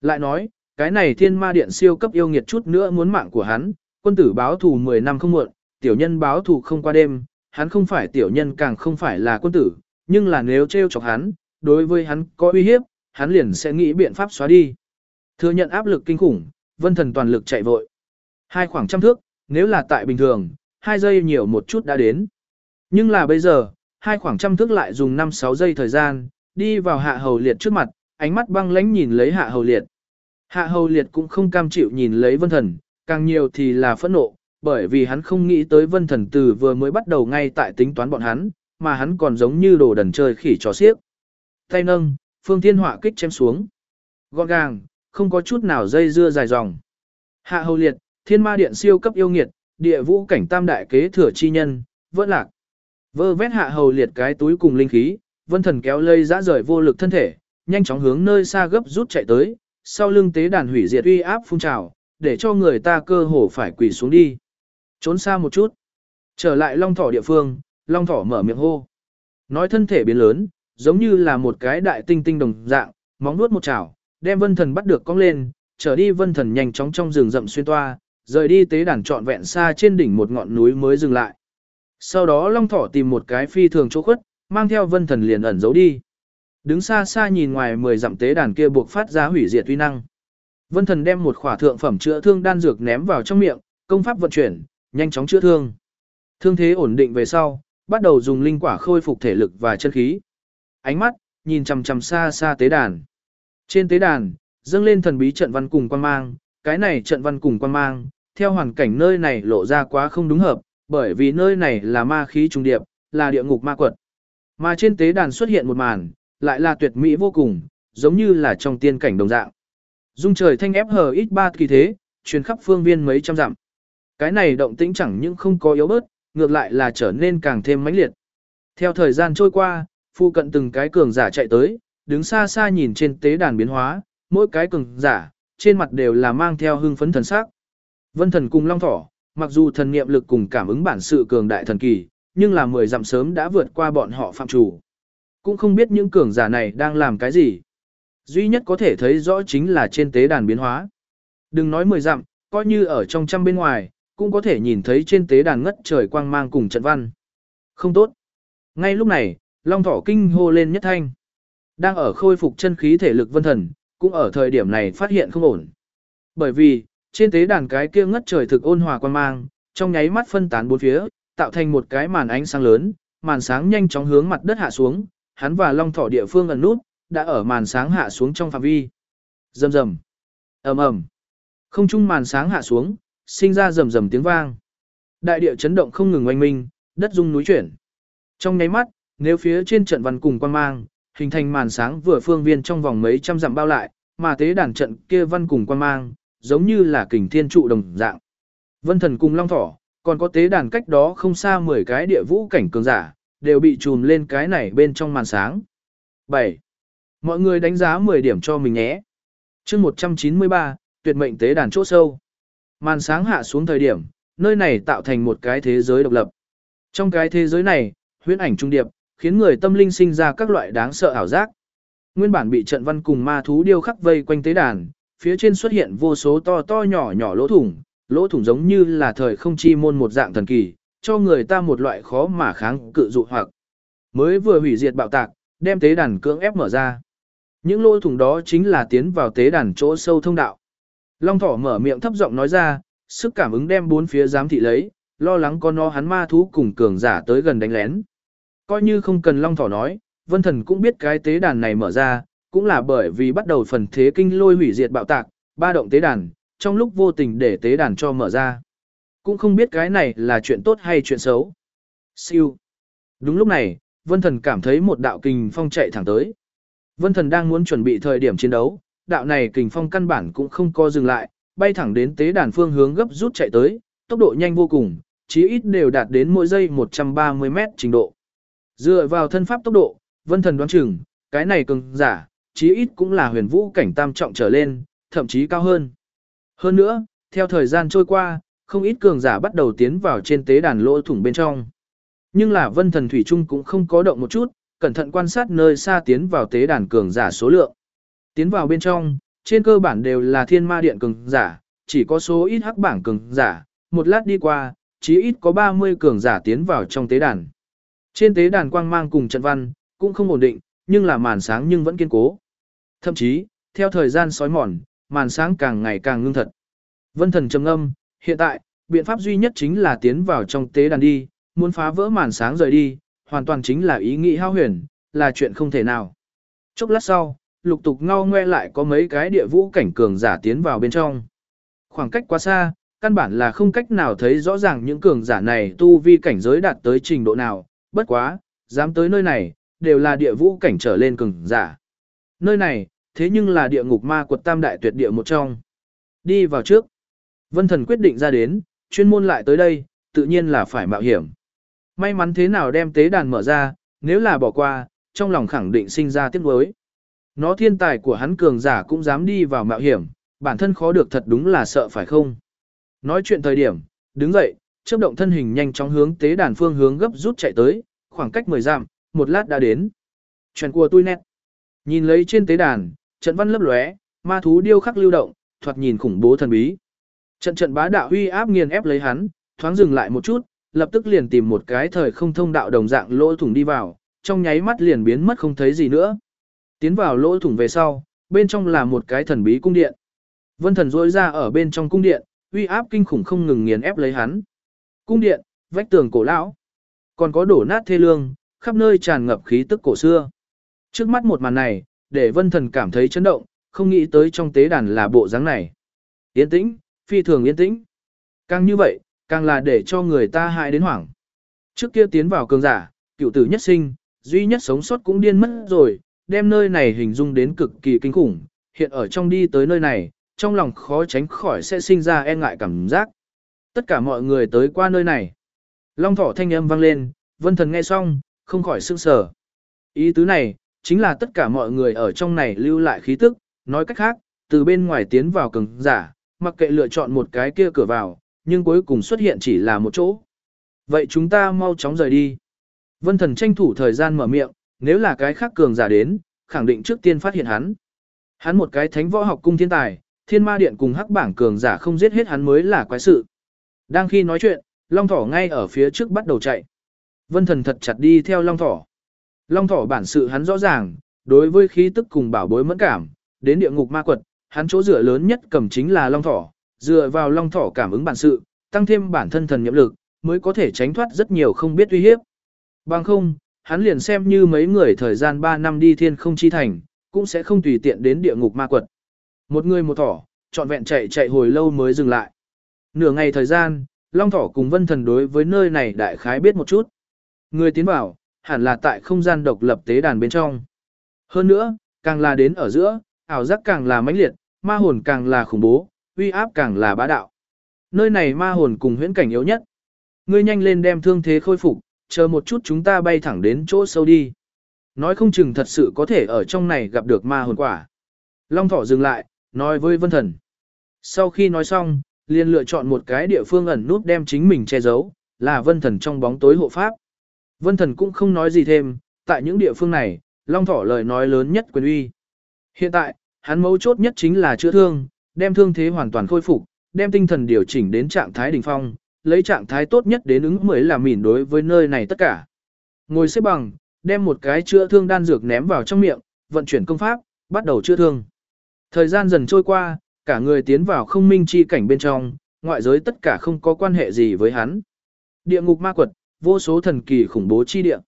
Lại nói, cái này thiên ma điện siêu cấp yêu nghiệt chút nữa muốn mạng của hắn, quân tử báo thù 10 năm không muộn, tiểu nhân báo thù không qua đêm, hắn không phải tiểu nhân càng không phải là quân tử, nhưng là nếu trêu chọc hắn, đối với hắn có uy hiếp, hắn liền sẽ nghĩ biện pháp xóa đi. Thừa nhận áp lực kinh khủng, vân thần toàn lực chạy vội. Hai khoảng trăm thước, nếu là tại bình thường, hai giây nhiều một chút đã đến. Nhưng là bây giờ, hai khoảng trăm thước lại dùng 5-6 giây thời gian, đi vào hạ hầu liệt trước mặt, ánh mắt băng lãnh nhìn lấy hạ hầu liệt. Hạ hầu liệt cũng không cam chịu nhìn lấy vân thần, càng nhiều thì là phẫn nộ, bởi vì hắn không nghĩ tới vân thần từ vừa mới bắt đầu ngay tại tính toán bọn hắn, mà hắn còn giống như đồ đần chơi khỉ trò xiếc. Tay nâng, phương thiên họa kích chém xuống. Gọn gàng, không có chút nào dây dưa dài dòng. Hạ hầu liệt, thiên ma điện siêu cấp yêu nghiệt, địa vũ cảnh tam đại kế thừa chi nhân, vỡ lạc. Vơ vét hạ hầu liệt cái túi cùng linh khí, vân thần kéo lây dã rời vô lực thân thể, nhanh chóng hướng nơi xa gấp rút chạy tới, sau lưng tế đàn hủy diệt uy áp phun trào, để cho người ta cơ hồ phải quỳ xuống đi. Trốn xa một chút. Trở lại long thỏ địa phương, long thỏ mở miệng hô. Nói thân thể biến lớn, giống như là một cái đại tinh tinh đồng dạng, móng nuốt một chảo, đem vân thần bắt được cong lên, trở đi vân thần nhanh chóng trong rừng rậm xuyên toa, rời đi tế đàn trọn vẹn xa trên đỉnh một ngọn núi mới dừng lại. Sau đó long thỏ tìm một cái phi thường chỗ khuất, mang theo vân thần liền ẩn giấu đi. Đứng xa xa nhìn ngoài mười dặm tế đàn kia buộc phát ra hủy diệt uy năng. Vân thần đem một khỏa thượng phẩm chữa thương đan dược ném vào trong miệng, công pháp vận chuyển, nhanh chóng chữa thương. Thương thế ổn định về sau, bắt đầu dùng linh quả khôi phục thể lực và chân khí. Ánh mắt nhìn chằm chằm xa xa tế đàn. Trên tế đàn, dâng lên thần bí trận văn cùng quan mang, cái này trận văn cùng quan mang, theo hoàn cảnh nơi này lộ ra quá không đúng hợp, bởi vì nơi này là ma khí trung điệp, là địa ngục ma quật. Mà trên tế đàn xuất hiện một màn, lại là tuyệt mỹ vô cùng, giống như là trong tiên cảnh đồng dạng. Dung trời thanh ép hờ ít ba kỳ thế, truyền khắp phương viên mấy trăm dặm. Cái này động tĩnh chẳng những không có yếu bớt, ngược lại là trở nên càng thêm mãnh liệt. Theo thời gian trôi qua, phu cận từng cái cường giả chạy tới, đứng xa xa nhìn trên tế đàn biến hóa, mỗi cái cường giả, trên mặt đều là mang theo hưng phấn thần sắc. Vân thần cùng Long Thỏ, mặc dù thần niệm lực cùng cảm ứng bản sự cường đại thần kỳ, nhưng là 10 dặm sớm đã vượt qua bọn họ phạm chủ. Cũng không biết những cường giả này đang làm cái gì. Duy nhất có thể thấy rõ chính là trên tế đàn biến hóa. Đừng nói 10 dặm, coi như ở trong trăm bên ngoài, cũng có thể nhìn thấy trên tế đàn ngất trời quang mang cùng trận văn. Không tốt. Ngay lúc này, Long Thỏ kinh hô lên nhất thanh. Đang ở khôi phục chân khí thể lực vân thần, cũng ở thời điểm này phát hiện không ổn. Bởi vì, trên tế đàn cái kia ngất trời thực ôn hòa quang mang, trong nháy mắt phân tán bốn phía, tạo thành một cái màn ánh sáng lớn, màn sáng nhanh chóng hướng mặt đất hạ xuống, hắn và Long Thỏ địa phương ẩn nút, đã ở màn sáng hạ xuống trong phạm vi. Rầm rầm, ầm ầm. Không trung màn sáng hạ xuống, sinh ra rầm rầm tiếng vang. Đại địa chấn động không ngừng oanh minh, đất rung núi chuyển. Trong nháy mắt, nếu phía trên trận văn cùng quang mang, hình thành màn sáng vừa phương viên trong vòng mấy trăm dặm bao lại, mà tế đàn trận kia văn cùng quang mang, giống như là kình thiên trụ đồng dạng. Vân thần cùng long thỏ, còn có tế đàn cách đó không xa 10 cái địa vũ cảnh cường giả, đều bị trùm lên cái này bên trong màn sáng. 7. Mọi người đánh giá 10 điểm cho mình nhé. chương 193, tuyệt mệnh tế đàn chỗ sâu. Màn sáng hạ xuống thời điểm, nơi này tạo thành một cái thế giới độc lập. Trong cái thế giới này, huyễn ảnh trung điệp, khiến người tâm linh sinh ra các loại đáng sợ ảo giác. Nguyên bản bị trận văn cùng ma thú điêu khắc vây quanh tế đàn, phía trên xuất hiện vô số to to nhỏ nhỏ lỗ thủng, lỗ thủng giống như là thời không chi môn một dạng thần kỳ, cho người ta một loại khó mà kháng cự dụ hoặc. Mới vừa hủy diệt bạo tạc, đem tế đàn cưỡng ép mở ra. Những lỗ thủng đó chính là tiến vào tế đàn chỗ sâu thông đạo. Long thỏ mở miệng thấp giọng nói ra, sức cảm ứng đem bốn phía giám thị lấy, lo lắng con nó hắn ma thú cùng cường giả tới gần đánh lén. Coi như không cần Long thỏ nói, vân thần cũng biết cái tế đàn này mở ra, cũng là bởi vì bắt đầu phần thế kinh lôi hủy diệt bạo tạc, ba động tế đàn, trong lúc vô tình để tế đàn cho mở ra. Cũng không biết cái này là chuyện tốt hay chuyện xấu. Siêu. Đúng lúc này, vân thần cảm thấy một đạo kình phong chạy thẳng tới. Vân thần đang muốn chuẩn bị thời điểm chiến đấu, đạo này kình phong căn bản cũng không co dừng lại, bay thẳng đến tế đàn phương hướng gấp rút chạy tới, tốc độ nhanh vô cùng, chí ít đều đạt đến mỗi giây 130 mét trình độ. Dựa vào thân pháp tốc độ, vân thần đoán chừng, cái này cường giả, chí ít cũng là huyền vũ cảnh tam trọng trở lên, thậm chí cao hơn. Hơn nữa, theo thời gian trôi qua, không ít cường giả bắt đầu tiến vào trên tế đàn lỗ thủng bên trong. Nhưng là vân thần thủy trung cũng không có động một chút, cẩn thận quan sát nơi xa tiến vào tế đàn cường giả số lượng. Tiến vào bên trong, trên cơ bản đều là thiên ma điện cường giả, chỉ có số ít hắc bảng cường giả, một lát đi qua, chí ít có 30 cường giả tiến vào trong tế đàn. Trên tế đàn quang mang cùng trận văn, cũng không ổn định, nhưng là màn sáng nhưng vẫn kiên cố. Thậm chí, theo thời gian sói mòn, màn sáng càng ngày càng ngưng thật. Vân thần trầm âm, hiện tại, biện pháp duy nhất chính là tiến vào trong tế đàn đi, muốn phá vỡ màn sáng rời đi, hoàn toàn chính là ý nghĩ hao huyền, là chuyện không thể nào. Chốc lát sau, lục tục ngao ngoe lại có mấy cái địa vũ cảnh cường giả tiến vào bên trong. Khoảng cách quá xa, căn bản là không cách nào thấy rõ ràng những cường giả này tu vi cảnh giới đạt tới trình độ nào, bất quá, dám tới nơi này, đều là địa vũ cảnh trở lên cường giả. Nơi này, thế nhưng là địa ngục ma quật tam đại tuyệt địa một trong. Đi vào trước. Vân thần quyết định ra đến, chuyên môn lại tới đây, tự nhiên là phải mạo hiểm. May mắn thế nào đem tế đàn mở ra, nếu là bỏ qua, trong lòng khẳng định sinh ra tiếc nuối. Nó thiên tài của hắn cường giả cũng dám đi vào mạo hiểm, bản thân khó được thật đúng là sợ phải không. Nói chuyện thời điểm, đứng dậy, chớp động thân hình nhanh chóng hướng tế đàn phương hướng gấp rút chạy tới, khoảng cách 10 dặm, một lát đã đến. Chuyện của tôi nét. Nhìn lấy trên tế đàn, trận văn lấp lóe, ma thú điêu khắc lưu động, thoạt nhìn khủng bố thần bí. Trận trận bá đạo huy áp nghiền ép lấy hắn, thoáng dừng lại một chút, lập tức liền tìm một cái thời không thông đạo đồng dạng lỗ thủng đi vào, trong nháy mắt liền biến mất không thấy gì nữa. Tiến vào lỗ thủng về sau, bên trong là một cái thần bí cung điện. Vân thần rỗi ra ở bên trong cung điện, uy áp kinh khủng không ngừng nghiền ép lấy hắn. Cung điện, vách tường cổ lão, còn có đổ nát thê lương, khắp nơi tràn ngập khí tức cổ xưa. Trước mắt một màn này, để vân thần cảm thấy chấn động, không nghĩ tới trong tế đàn là bộ dáng này. Yên tĩnh, phi thường yên tĩnh. Càng như vậy, Càng là để cho người ta hại đến hoảng. Trước kia tiến vào cường giả, cựu tử nhất sinh, duy nhất sống sót cũng điên mất rồi, đem nơi này hình dung đến cực kỳ kinh khủng, hiện ở trong đi tới nơi này, trong lòng khó tránh khỏi sẽ sinh ra e ngại cảm giác. Tất cả mọi người tới qua nơi này. Long thỏ thanh âm vang lên, vân thần nghe xong, không khỏi sững sờ. Ý tứ này, chính là tất cả mọi người ở trong này lưu lại khí tức, nói cách khác, từ bên ngoài tiến vào cường giả, mặc kệ lựa chọn một cái kia cửa vào, nhưng cuối cùng xuất hiện chỉ là một chỗ. Vậy chúng ta mau chóng rời đi. Vân thần tranh thủ thời gian mở miệng, nếu là cái khác cường giả đến, khẳng định trước tiên phát hiện hắn. Hắn một cái thánh võ học cung thiên tài, thiên ma điện cùng hắc bảng cường giả không giết hết hắn mới là quái sự. Đang khi nói chuyện, long thỏ ngay ở phía trước bắt đầu chạy. Vân thần thật chặt đi theo long thỏ. Long thỏ bản sự hắn rõ ràng, đối với khí tức cùng bảo bối mẫn cảm, đến địa ngục ma quật, hắn chỗ dựa lớn nhất cầm chính là long thỏ, dựa vào long thỏ cảm ứng bản sự, tăng thêm bản thân thần nhiệm lực, mới có thể tránh thoát rất nhiều không biết uy hiếp. Bằng không, hắn liền xem như mấy người thời gian 3 năm đi thiên không chi thành, cũng sẽ không tùy tiện đến địa ngục ma quật. Một người một thỏ, trọn vẹn chạy chạy hồi lâu mới dừng lại. Nửa ngày thời gian, Long Thỏ cùng Vân Thần đối với nơi này đại khái biết một chút. Người tiến vào, hẳn là tại không gian độc lập tế đàn bên trong. Hơn nữa, càng là đến ở giữa, ảo giác càng là mãnh liệt, ma hồn càng là khủng bố, uy áp càng là bá đạo. Nơi này ma hồn cùng huyễn cảnh yếu nhất. Ngươi nhanh lên đem thương thế khôi phục, chờ một chút chúng ta bay thẳng đến chỗ sâu đi. Nói không chừng thật sự có thể ở trong này gặp được ma hồn quả. Long thỏ dừng lại, nói với vân thần. Sau khi nói xong, liền lựa chọn một cái địa phương ẩn nút đem chính mình che giấu, là vân thần trong bóng tối hộ pháp. Vân thần cũng không nói gì thêm, tại những địa phương này, long thỏ lời nói lớn nhất quyền uy. Hiện tại, hắn mấu chốt nhất chính là chữa thương, đem thương thế hoàn toàn khôi phục, đem tinh thần điều chỉnh đến trạng thái đỉnh phong, lấy trạng thái tốt nhất đến ứng mới là mỉn đối với nơi này tất cả. Ngồi xếp bằng, đem một cái chữa thương đan dược ném vào trong miệng, vận chuyển công pháp, bắt đầu chữa thương. Thời gian dần trôi qua, cả người tiến vào không minh chi cảnh bên trong, ngoại giới tất cả không có quan hệ gì với hắn. Địa ngục ma quật, vô số thần kỳ khủng bố chi địa.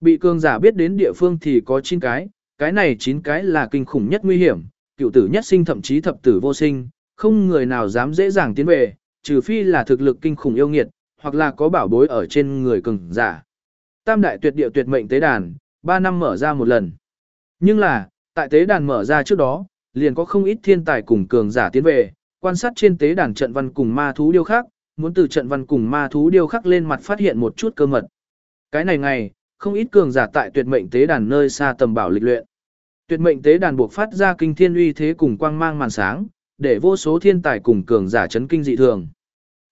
Bị cường giả biết đến địa phương thì có 9 cái, cái này chín cái là kinh khủng nhất nguy hiểm, cựu tử nhất sinh thậm chí thập tử vô sinh, không người nào dám dễ dàng tiến về, trừ phi là thực lực kinh khủng yêu nghiệt, hoặc là có bảo bối ở trên người cường giả. Tam đại tuyệt địa tuyệt mệnh tế đàn, 3 năm mở ra một lần. Nhưng là, tại tế đàn mở ra trước đó, liền có không ít thiên tài cùng cường giả tiến về, quan sát trên tế đàn trận văn cùng ma thú điêu khắc, muốn từ trận văn cùng ma thú điêu khắc lên mặt phát hiện một chút cơ mật. Cái này ngày, không ít cường giả tại tuyệt mệnh tế đàn nơi xa tầm bảo lịch luyện. Tuyệt mệnh tế đàn buộc phát ra kinh thiên uy thế cùng quang mang màn sáng, để vô số thiên tài cùng cường giả chấn kinh dị thường.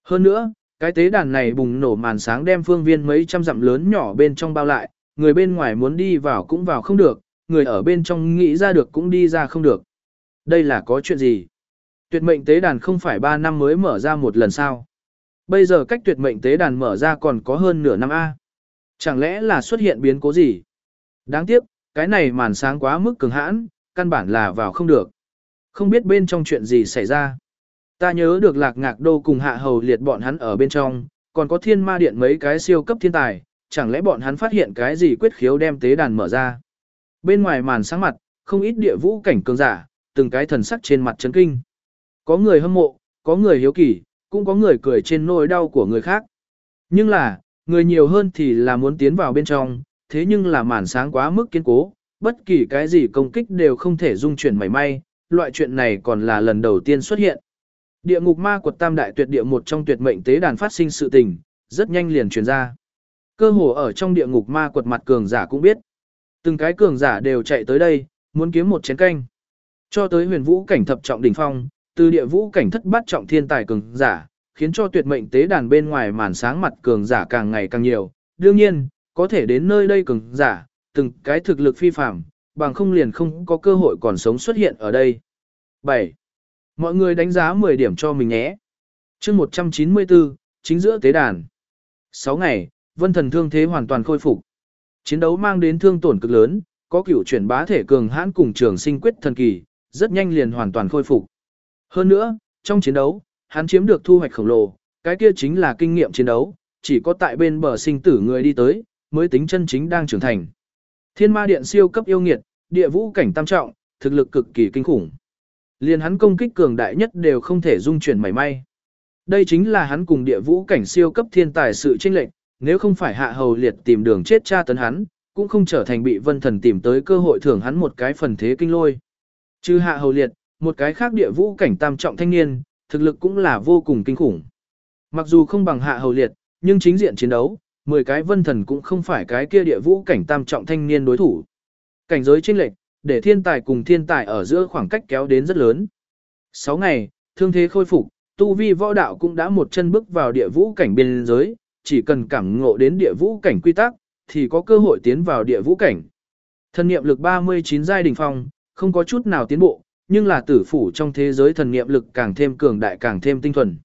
Hơn nữa, cái tế đàn này bùng nổ màn sáng đem phương viên mấy trăm dặm lớn nhỏ bên trong bao lại, người bên ngoài muốn đi vào cũng vào không được, người ở bên trong nghĩ ra được cũng đi ra không được. Đây là có chuyện gì? Tuyệt mệnh tế đàn không phải 3 năm mới mở ra một lần sao? Bây giờ cách tuyệt mệnh tế đàn mở ra còn có hơn nửa năm A. Chẳng lẽ là xuất hiện biến cố gì? Đáng tiếc, cái này màn sáng quá mức cường hãn, căn bản là vào không được. Không biết bên trong chuyện gì xảy ra. Ta nhớ được lạc ngạc đô cùng hạ hầu liệt bọn hắn ở bên trong, còn có thiên ma điện mấy cái siêu cấp thiên tài, chẳng lẽ bọn hắn phát hiện cái gì quyết khiếu đem tế đàn mở ra. Bên ngoài màn sáng mặt, không ít địa vũ cảnh cường giả, từng cái thần sắc trên mặt chấn kinh. Có người hâm mộ, có người hiếu kỳ, cũng có người cười trên nỗi đau của người khác. Nhưng là, người nhiều hơn thì là muốn tiến vào bên trong, thế nhưng là màn sáng quá mức kiên cố, bất kỳ cái gì công kích đều không thể dung chuyển mảy may, loại chuyện này còn là lần đầu tiên xuất hiện. Địa ngục ma quật tam đại tuyệt địa một trong tuyệt mệnh tế đàn phát sinh sự tình, rất nhanh liền truyền ra. Cơ hồ ở trong địa ngục ma quật mặt cường giả cũng biết. Từng cái cường giả đều chạy tới đây, muốn kiếm một chén canh. Cho tới huyền vũ cảnh thập trọng đỉnh phong, từ địa vũ cảnh thất bát trọng thiên tài cường giả, khiến cho tuyệt mệnh tế đàn bên ngoài màn sáng mặt cường giả càng ngày càng nhiều. Đương nhiên, có thể đến nơi đây cường giả, từng cái thực lực phi phàm, bằng không liền không có cơ hội còn sống xuất hiện ở đây. 7. Mọi người đánh giá 10 điểm cho mình nhé. chương 194, chính giữa tế đàn. 6 ngày, vân thần thương thế hoàn toàn khôi phục. Chiến đấu mang đến thương tổn cực lớn, có cửu chuyển bá thể cường hãn cùng trường sinh quyết thần kỳ, rất nhanh liền hoàn toàn khôi phục. Hơn nữa, trong chiến đấu, hắn chiếm được thu hoạch khổng lồ, cái kia chính là kinh nghiệm chiến đấu, chỉ có tại bên bờ sinh tử người đi tới, mới tính chân chính đang trưởng thành. Thiên ma điện siêu cấp yêu nghiệt, địa vũ cảnh tam trọng, thực lực cực kỳ kinh khủng. Liền hắn công kích cường đại nhất đều không thể dung chuyển mảy may. Đây chính là hắn cùng địa vũ cảnh siêu cấp thiên tài sự chênh lệch, nếu không phải hạ hầu liệt tìm đường chết cha tấn hắn, cũng không trở thành bị vân thần tìm tới cơ hội thưởng hắn một cái phần thế kinh lôi. Chứ hạ hầu liệt, một cái khác địa vũ cảnh tam trọng thanh niên, thực lực cũng là vô cùng kinh khủng. Mặc dù không bằng hạ hầu liệt, nhưng chính diện chiến đấu, 10 cái vân thần cũng không phải cái kia địa vũ cảnh tam trọng thanh niên đối thủ. Cảnh giới chênh lệch, để thiên tài cùng thiên tài ở giữa khoảng cách kéo đến rất lớn. 6 ngày, thương thế khôi phục, tu vi võ đạo cũng đã một chân bước vào địa vũ cảnh biên giới, chỉ cần cảm ngộ đến địa vũ cảnh quy tắc, thì có cơ hội tiến vào địa vũ cảnh. Thân niệm lực 39 giai đỉnh phong, không có chút nào tiến bộ, nhưng là tử phủ trong thế giới thần niệm lực càng thêm cường đại càng thêm tinh thuần.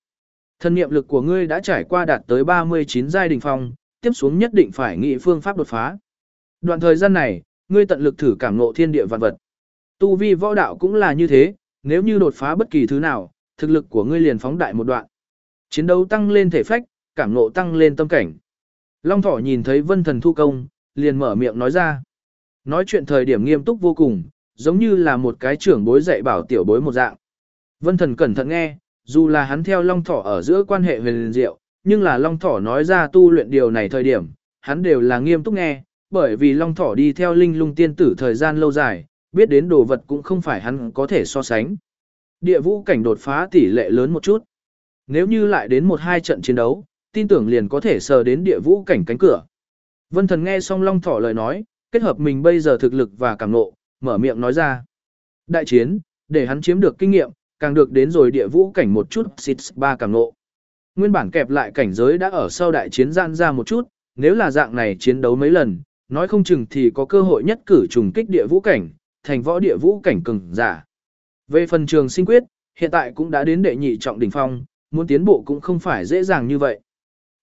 Thần niệm lực của ngươi đã trải qua đạt tới 39 giai đỉnh phong, tiếp xuống nhất định phải nghĩ phương pháp đột phá. Đoạn thời gian này, ngươi tận lực thử cảm ngộ thiên địa vạn vật. Tu vi võ đạo cũng là như thế, nếu như đột phá bất kỳ thứ nào, thực lực của ngươi liền phóng đại một đoạn. Chiến đấu tăng lên thể phách, cảm ngộ tăng lên tâm cảnh. Long thỏ nhìn thấy vân thần thu công, liền mở miệng nói ra. Nói chuyện thời điểm nghiêm túc vô cùng, giống như là một cái trưởng bối dạy bảo tiểu bối một dạng. Vân thần cẩn thận nghe, dù là hắn theo long thỏ ở giữa quan hệ huyền diệu, nhưng là long thỏ nói ra tu luyện điều này thời điểm, hắn đều là nghiêm túc nghe, bởi vì long thỏ đi theo linh lung tiên tử thời gian lâu dài, biết đến đồ vật cũng không phải hắn có thể so sánh. Địa vũ cảnh đột phá tỷ lệ lớn một chút. Nếu như lại đến một hai trận chiến đấu, tin tưởng liền có thể sờ đến địa vũ cảnh cánh cửa. Vân thần nghe xong long thỏ lời nói, kết hợp mình bây giờ thực lực và cảm nộ, mở miệng nói ra. Đại chiến, để hắn chiếm được kinh nghiệm, càng được đến rồi địa vũ cảnh một chút xịt ba càng nộ. Nguyên bản kẹp lại cảnh giới đã ở sau đại chiến gian ra một chút, nếu là dạng này chiến đấu mấy lần, nói không chừng thì có cơ hội nhất cử trùng kích địa vũ cảnh, thành võ địa vũ cảnh cường giả. Về phần trường sinh quyết, hiện tại cũng đã đến đệ nhị trọng đỉnh phong, muốn tiến bộ cũng không phải dễ dàng như vậy.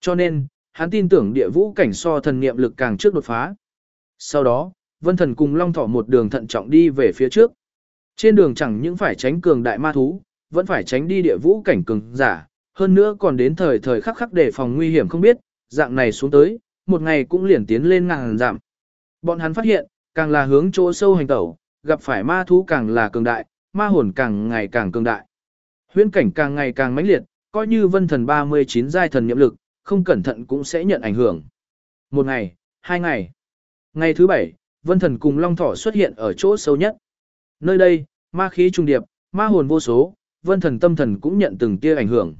Cho nên, hắn tin tưởng địa vũ cảnh so thần niệm lực càng trước đột phá. Sau đó, Vân Thần cùng Long Thỏ một đường thận trọng đi về phía trước. Trên đường chẳng những phải tránh cường đại ma thú, vẫn phải tránh đi địa vũ cảnh cường giả, hơn nữa còn đến thời thời khắc khắc để phòng nguy hiểm không biết, dạng này xuống tới, một ngày cũng liền tiến lên ngàn giảm. Bọn hắn phát hiện, càng là hướng chỗ sâu hành tẩu, gặp phải ma thú càng là cường đại, ma hồn càng ngày càng cường đại. Huyễn cảnh càng ngày càng mãnh liệt, coi như vân thần 39 giai thần niệm lực, không cẩn thận cũng sẽ nhận ảnh hưởng. Một ngày, hai ngày. Ngày thứ bảy, vân thần cùng long thỏ xuất hiện ở chỗ sâu nhất. Nơi đây, ma khí trung điệp, ma hồn vô số, vân thần tâm thần cũng nhận từng tia ảnh hưởng.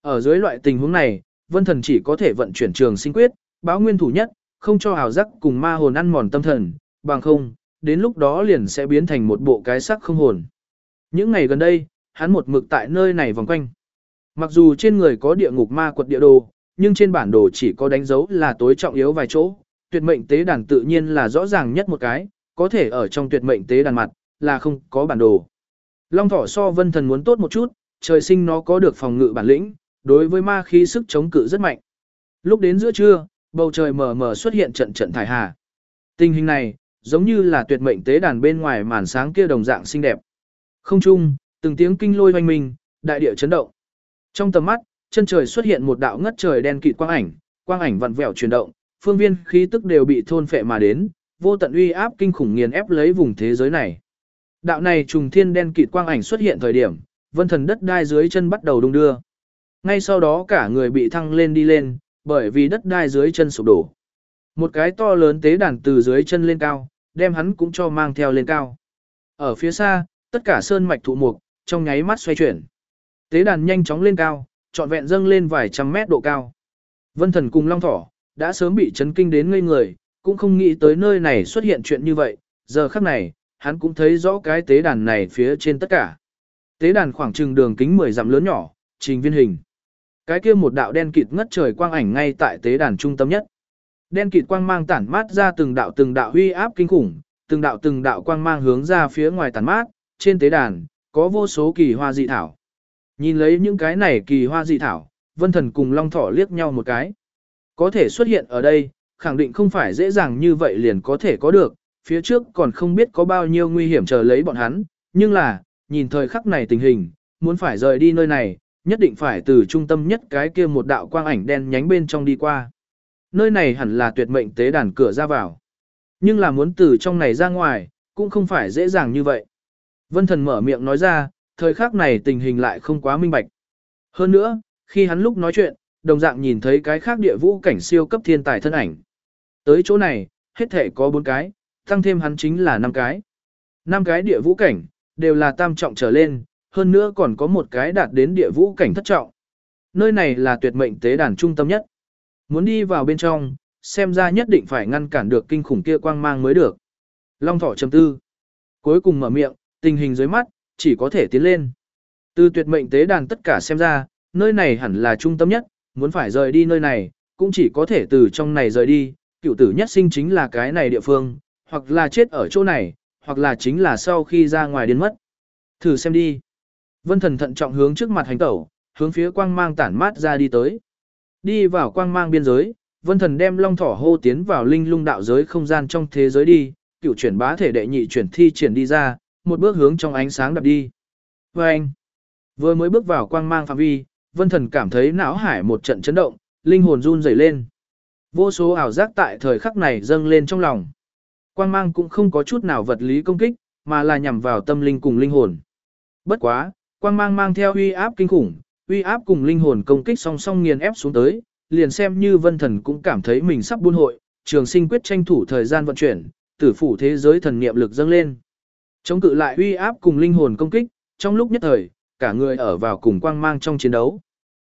Ở dưới loại tình huống này, vân thần chỉ có thể vận chuyển trường sinh quyết, báo nguyên thủ nhất, không cho hào giác cùng ma hồn ăn mòn tâm thần, bằng không, đến lúc đó liền sẽ biến thành một bộ cái sắc không hồn. Những ngày gần đây, hắn một mực tại nơi này vòng quanh. Mặc dù trên người có địa ngục ma quật địa đồ, nhưng trên bản đồ chỉ có đánh dấu là tối trọng yếu vài chỗ, tuyệt mệnh tế đàn tự nhiên là rõ ràng nhất một cái, có thể ở trong tuyệt mệnh tế đàn mặt, là không có bản đồ. Long thỏ so vân thần muốn tốt một chút, trời sinh nó có được phòng ngự bản lĩnh, đối với ma khí sức chống cự rất mạnh. Lúc đến giữa trưa, bầu trời mờ mờ xuất hiện trận trận thải hà. Tình hình này, giống như là tuyệt mệnh tế đàn bên ngoài màn sáng kia đồng dạng xinh đẹp. Không trung, từng tiếng kinh lôi hoành minh, đại địa chấn động. Trong tầm mắt, chân trời xuất hiện một đạo ngất trời đen kịt quang ảnh, quang ảnh vặn vẹo chuyển động, phương viên khí tức đều bị thôn phệ mà đến, vô tận uy áp kinh khủng nghiền ép lấy vùng thế giới này. Đạo này trùng thiên đen kịt quang ảnh xuất hiện thời điểm, vân thần đất đai dưới chân bắt đầu đung đưa. Ngay sau đó cả người bị thăng lên đi lên, bởi vì đất đai dưới chân sụp đổ. Một cái to lớn tế đàn từ dưới chân lên cao, đem hắn cũng cho mang theo lên cao. Ở phía xa, tất cả sơn mạch thụ mục, trong nháy mắt xoay chuyển. Tế đàn nhanh chóng lên cao, trọn vẹn dâng lên vài trăm mét độ cao. Vân thần cùng Long Thỏ, đã sớm bị chấn kinh đến ngây người, cũng không nghĩ tới nơi này xuất hiện chuyện như vậy, giờ khắc này, hắn cũng thấy rõ cái tế đàn này phía trên tất cả. Tế đàn khoảng chừng đường kính 10 dặm lớn nhỏ, trình viên hình. Cái kia một đạo đen kịt ngất trời quang ảnh ngay tại tế đàn trung tâm nhất. Đen kịt quang mang tản mát ra từng đạo từng đạo huy áp kinh khủng, từng đạo từng đạo quang mang hướng ra phía ngoài tản mát, trên tế đàn có vô số kỳ hoa dị thảo. Nhìn lấy những cái này kỳ hoa dị thảo, Vân Thần cùng Long Thỏ liếc nhau một cái. Có thể xuất hiện ở đây, khẳng định không phải dễ dàng như vậy liền có thể có được, phía trước còn không biết có bao nhiêu nguy hiểm chờ lấy bọn hắn, nhưng là, nhìn thời khắc này tình hình, muốn phải rời đi nơi này, nhất định phải từ trung tâm nhất cái kia một đạo quang ảnh đen nhánh bên trong đi qua. Nơi này hẳn là tuyệt mệnh tế đàn cửa ra vào. Nhưng là muốn từ trong này ra ngoài, cũng không phải dễ dàng như vậy. Vân thần mở miệng nói ra, thời khắc này tình hình lại không quá minh bạch. Hơn nữa, khi hắn lúc nói chuyện, đồng dạng nhìn thấy cái khác địa vũ cảnh siêu cấp thiên tài thân ảnh. Tới chỗ này, hết thể có 4 cái, tăng thêm hắn chính là 5 cái. 5 cái địa vũ cảnh, đều là tam trọng trở lên, hơn nữa còn có một cái đạt đến địa vũ cảnh thất trọng. Nơi này là tuyệt mệnh tế đàn trung tâm nhất. Muốn đi vào bên trong, xem ra nhất định phải ngăn cản được kinh khủng kia quang mang mới được. Long thỏ chầm tư. Cuối cùng mở miệng, tình hình dưới mắt, chỉ có thể tiến lên. Từ tuyệt mệnh tế đàn tất cả xem ra, nơi này hẳn là trung tâm nhất, muốn phải rời đi nơi này, cũng chỉ có thể từ trong này rời đi, cựu tử nhất sinh chính là cái này địa phương, hoặc là chết ở chỗ này, hoặc là chính là sau khi ra ngoài đến mất. Thử xem đi. Vân thần thận trọng hướng trước mặt hành tẩu, hướng phía quang mang tản mát ra đi tới. Đi vào quang mang biên giới, vân thần đem long thỏ hô tiến vào linh lung đạo giới không gian trong thế giới đi, cựu chuyển bá thể đệ nhị chuyển thi triển đi ra, một bước hướng trong ánh sáng đập đi. Và anh, vừa mới bước vào quang mang phạm vi, vân thần cảm thấy não hải một trận chấn động, linh hồn run rẩy lên. Vô số ảo giác tại thời khắc này dâng lên trong lòng. Quang mang cũng không có chút nào vật lý công kích, mà là nhằm vào tâm linh cùng linh hồn. Bất quá, quang mang mang theo uy áp kinh khủng, uy áp cùng linh hồn công kích song song nghiền ép xuống tới, liền xem như vân thần cũng cảm thấy mình sắp buôn hội, trường sinh quyết tranh thủ thời gian vận chuyển, tử phủ thế giới thần niệm lực dâng lên. Chống cự lại uy áp cùng linh hồn công kích, trong lúc nhất thời, cả người ở vào cùng quang mang trong chiến đấu.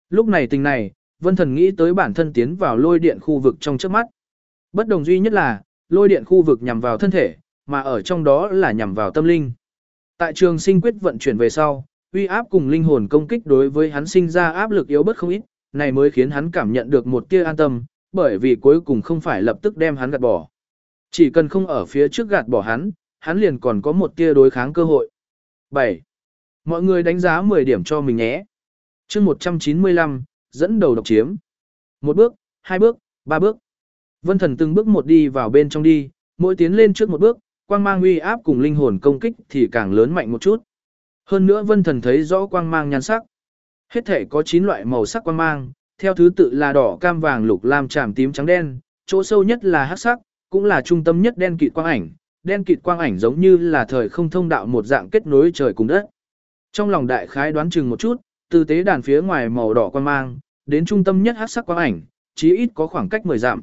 Lúc này tình này, vân thần nghĩ tới bản thân tiến vào lôi điện khu vực trong trước mắt. Bất đồng duy nhất là, lôi điện khu vực nhằm vào thân thể, mà ở trong đó là nhằm vào tâm linh. Tại trường sinh quyết vận chuyển về sau, uy áp cùng linh hồn công kích đối với hắn sinh ra áp lực yếu bất không ít, này mới khiến hắn cảm nhận được một tia an tâm, bởi vì cuối cùng không phải lập tức đem hắn gạt bỏ. Chỉ cần không ở phía trước gạt bỏ hắn, hắn liền còn có một tia đối kháng cơ hội. 7. Mọi người đánh giá 10 điểm cho mình nhé. chương 195, dẫn đầu độc chiếm. Một bước, hai bước, ba bước. Vân thần từng bước một đi vào bên trong đi, mỗi tiến lên trước một bước, quang mang uy áp cùng linh hồn công kích thì càng lớn mạnh một chút. Hơn nữa vân thần thấy rõ quang mang nhan sắc. Hết thể có 9 loại màu sắc quang mang, theo thứ tự là đỏ, cam, vàng, lục, lam, tràm, tím, trắng, đen, chỗ sâu nhất là hắc sắc, cũng là trung tâm nhất đen kịt quang ảnh. Đen kịt quang ảnh giống như là thời không thông đạo một dạng kết nối trời cùng đất. Trong lòng đại khái đoán chừng một chút, từ tế đàn phía ngoài màu đỏ quang mang, đến trung tâm nhất hát sắc quang ảnh, chí ít có khoảng cách 10 dặm.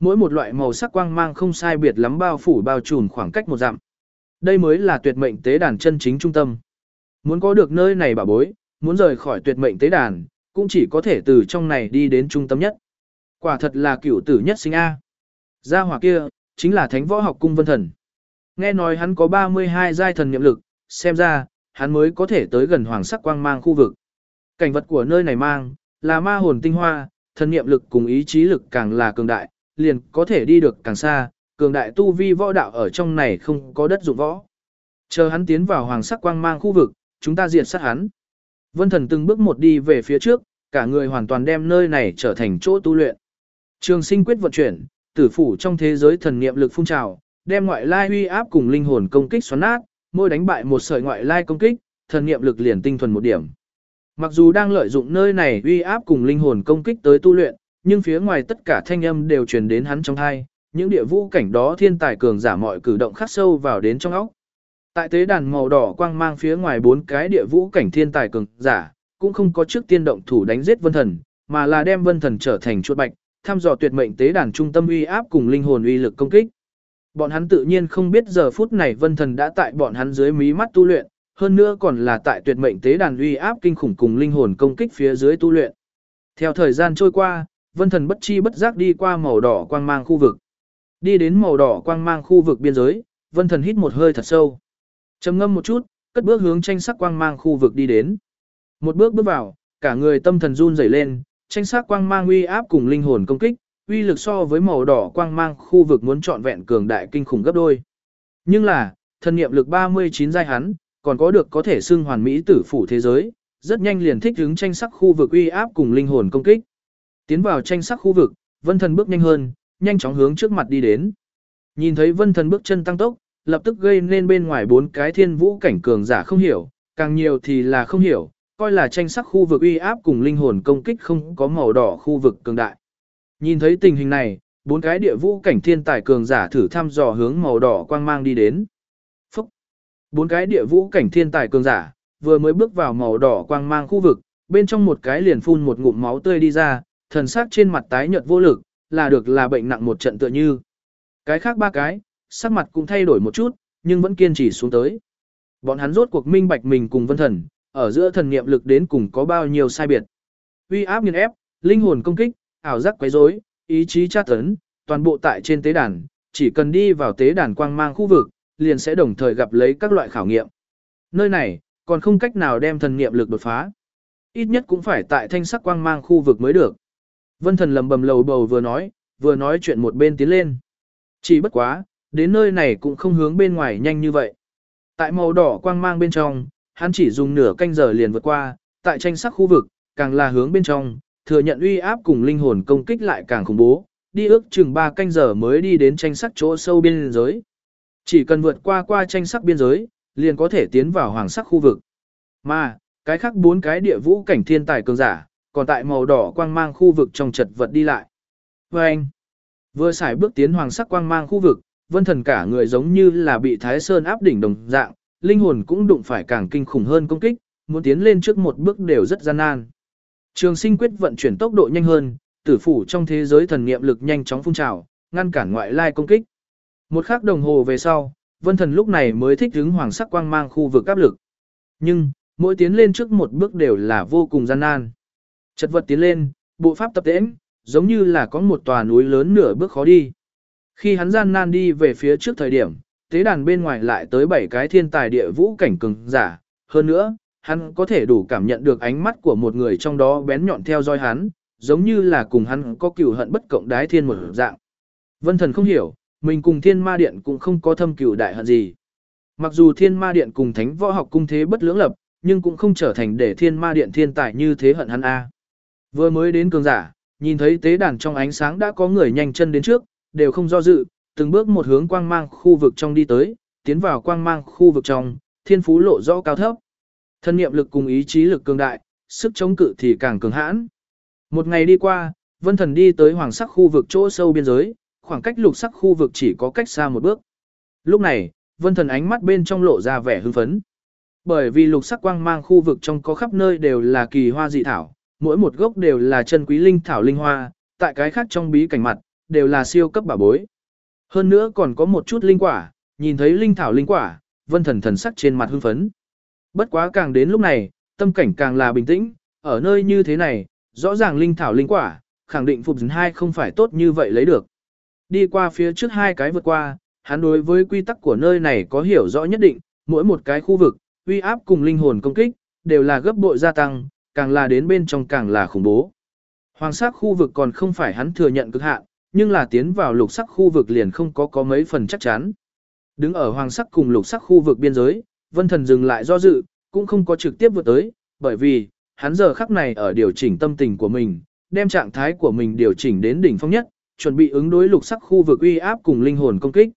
Mỗi một loại màu sắc quang mang không sai biệt lắm bao phủ bao trùm khoảng cách một dặm. Đây mới là tuyệt mệnh tế đàn chân chính trung tâm. Muốn có được nơi này bảo bối, muốn rời khỏi tuyệt mệnh tế đàn, cũng chỉ có thể từ trong này đi đến trung tâm nhất. Quả thật là cửu tử nhất sinh A. Gia hỏa kia, chính là thánh võ học cung vân thần. Nghe nói hắn có 32 giai thần niệm lực, xem ra, hắn mới có thể tới gần hoàng sắc quang mang khu vực. Cảnh vật của nơi này mang, là ma hồn tinh hoa, thần niệm lực cùng ý chí lực càng là cường đại, liền có thể đi được càng xa, cường đại tu vi võ đạo ở trong này không có đất dụng võ. Chờ hắn tiến vào hoàng sắc quang mang khu vực, chúng ta diệt sát hắn. Vân thần từng bước một đi về phía trước, cả người hoàn toàn đem nơi này trở thành chỗ tu luyện. Trường sinh quyết vận chuyển, tử phủ trong thế giới thần niệm lực phun trào, đem ngoại lai uy áp cùng linh hồn công kích xoắn nát, mỗi đánh bại một sợi ngoại lai công kích, thần niệm lực liền tinh thuần một điểm. Mặc dù đang lợi dụng nơi này uy áp cùng linh hồn công kích tới tu luyện, nhưng phía ngoài tất cả thanh âm đều truyền đến hắn trong tai, những địa vũ cảnh đó thiên tài cường giả mọi cử động khắc sâu vào đến trong óc. Tại tế đàn màu đỏ quang mang phía ngoài bốn cái địa vũ cảnh thiên tài cường giả, cũng không có trước tiên động thủ đánh giết vân thần, mà là đem vân thần trở thành chuột bạch, thăm dò tuyệt mệnh tế đàn trung tâm uy áp cùng linh hồn uy lực công kích. Bọn hắn tự nhiên không biết giờ phút này vân thần đã tại bọn hắn dưới mí mắt tu luyện, hơn nữa còn là tại tuyệt mệnh tế đàn uy áp kinh khủng cùng linh hồn công kích phía dưới tu luyện. Theo thời gian trôi qua, vân thần bất chi bất giác đi qua màu đỏ quang mang khu vực. Đi đến màu đỏ quang mang khu vực biên giới, vân thần hít một hơi thật sâu. trầm ngâm một chút, cất bước hướng tranh sắc quang mang khu vực đi đến. Một bước bước vào, cả người tâm thần run rẩy lên, tranh sắc quang mang uy áp cùng linh hồn công kích, uy lực so với màu đỏ quang mang khu vực muốn trọn vẹn cường đại kinh khủng gấp đôi. Nhưng là, thần niệm lực 39 giai hắn, còn có được có thể xưng hoàn mỹ tử phủ thế giới, rất nhanh liền thích ứng tranh sắc khu vực uy áp cùng linh hồn công kích. Tiến vào tranh sắc khu vực, Vân Thần bước nhanh hơn, nhanh chóng hướng trước mặt đi đến. Nhìn thấy Vân Thần bước chân tăng tốc, lập tức gây nên bên ngoài bốn cái thiên vũ cảnh cường giả không hiểu, càng nhiều thì là không hiểu, coi là tranh sắc khu vực uy áp cùng linh hồn công kích không có màu đỏ khu vực cường đại. Nhìn thấy tình hình này, bốn cái địa vũ cảnh thiên tài cường giả thử thăm dò hướng màu đỏ quang mang đi đến. Phúc! Bốn cái địa vũ cảnh thiên tài cường giả, vừa mới bước vào màu đỏ quang mang khu vực, bên trong một cái liền phun một ngụm máu tươi đi ra, thần sắc trên mặt tái nhợt vô lực, là được là bệnh nặng một trận tựa như. Cái khác ba cái, sắc mặt cũng thay đổi một chút, nhưng vẫn kiên trì xuống tới. Bọn hắn rốt cuộc minh bạch mình cùng vân thần, ở giữa thần niệm lực đến cùng có bao nhiêu sai biệt. Uy áp nghiền ép, linh hồn công kích, ảo giác quấy rối, ý chí tra tấn, toàn bộ tại trên tế đàn, chỉ cần đi vào tế đàn quang mang khu vực, liền sẽ đồng thời gặp lấy các loại khảo nghiệm. Nơi này, còn không cách nào đem thần nghiệm lực đột phá. Ít nhất cũng phải tại thanh sắc quang mang khu vực mới được. Vân thần lầm bầm lầu bầu vừa nói, vừa nói chuyện một bên tiến lên. Chỉ bất quá, đến nơi này cũng không hướng bên ngoài nhanh như vậy. Tại màu đỏ quang mang bên trong, hắn chỉ dùng nửa canh giờ liền vượt qua, tại tranh sắc khu vực, càng là hướng bên trong, thừa nhận uy áp cùng linh hồn công kích lại càng khủng bố, đi ước chừng 3 canh giờ mới đi đến tranh sắc chỗ sâu biên giới. Chỉ cần vượt qua qua tranh sắc biên giới, liền có thể tiến vào hoàng sắc khu vực. Mà, cái khác bốn cái địa vũ cảnh thiên tài cường giả, còn tại màu đỏ quang mang khu vực trong chật vật đi lại. Và anh, vừa xài bước tiến hoàng sắc quang mang khu vực, vân thần cả người giống như là bị thái sơn áp đỉnh đồng dạng, linh hồn cũng đụng phải càng kinh khủng hơn công kích, muốn tiến lên trước một bước đều rất gian nan. Trường sinh quyết vận chuyển tốc độ nhanh hơn, tử phủ trong thế giới thần niệm lực nhanh chóng phun trào, ngăn cản ngoại lai công kích. Một khắc đồng hồ về sau, vân thần lúc này mới thích ứng hoàng sắc quang mang khu vực áp lực. Nhưng, mỗi tiến lên trước một bước đều là vô cùng gian nan. Chật vật tiến lên, bộ pháp tập tễnh, giống như là có một tòa núi lớn nửa bước khó đi. Khi hắn gian nan đi về phía trước thời điểm, tế đàn bên ngoài lại tới bảy cái thiên tài địa vũ cảnh cường giả, hơn nữa, hắn có thể đủ cảm nhận được ánh mắt của một người trong đó bén nhọn theo dõi hắn, giống như là cùng hắn có cừu hận bất cộng đái thiên một dạng. Vân thần không hiểu, mình cùng thiên ma điện cũng không có thâm cừu đại hận gì. Mặc dù thiên ma điện cùng thánh võ học cung thế bất lưỡng lập, nhưng cũng không trở thành để thiên ma điện thiên tài như thế hận hắn a. Vừa mới đến cường giả, nhìn thấy tế đàn trong ánh sáng đã có người nhanh chân đến trước, đều không do dự, từng bước một hướng quang mang khu vực trong đi tới, tiến vào quang mang khu vực trong, thiên phú lộ rõ cao thấp. Thân niệm lực cùng ý chí lực cường đại, sức chống cự thì càng cường hãn. Một ngày đi qua, Vân Thần đi tới hoàng sắc khu vực chỗ sâu biên giới, khoảng cách lục sắc khu vực chỉ có cách xa một bước. Lúc này, Vân Thần ánh mắt bên trong lộ ra vẻ hưng phấn. Bởi vì lục sắc quang mang khu vực trong có khắp nơi đều là kỳ hoa dị thảo, mỗi một gốc đều là chân quý linh thảo linh hoa, tại cái khác trong bí cảnh mặt, đều là siêu cấp bảo bối. Hơn nữa còn có một chút linh quả, nhìn thấy linh thảo linh quả, vân thần thần sắc trên mặt hưng phấn. Bất quá càng đến lúc này, tâm cảnh càng là bình tĩnh, ở nơi như thế này, rõ ràng linh thảo linh quả, khẳng định phục dính hai không phải tốt như vậy lấy được. Đi qua phía trước hai cái vượt qua, hắn đối với quy tắc của nơi này có hiểu rõ nhất định, mỗi một cái khu vực, uy áp cùng linh hồn công kích, đều là gấp bội gia tăng, càng là đến bên trong càng là khủng bố. Hoàng sắc khu vực còn không phải hắn thừa nhận cực hạn, nhưng là tiến vào lục sắc khu vực liền không có có mấy phần chắc chắn. Đứng ở hoàng sắc cùng lục sắc khu vực biên giới, vân thần dừng lại do dự, cũng không có trực tiếp vượt tới, bởi vì, hắn giờ khắc này ở điều chỉnh tâm tình của mình, đem trạng thái của mình điều chỉnh đến đỉnh phong nhất, chuẩn bị ứng đối lục sắc khu vực uy áp cùng linh hồn công kích.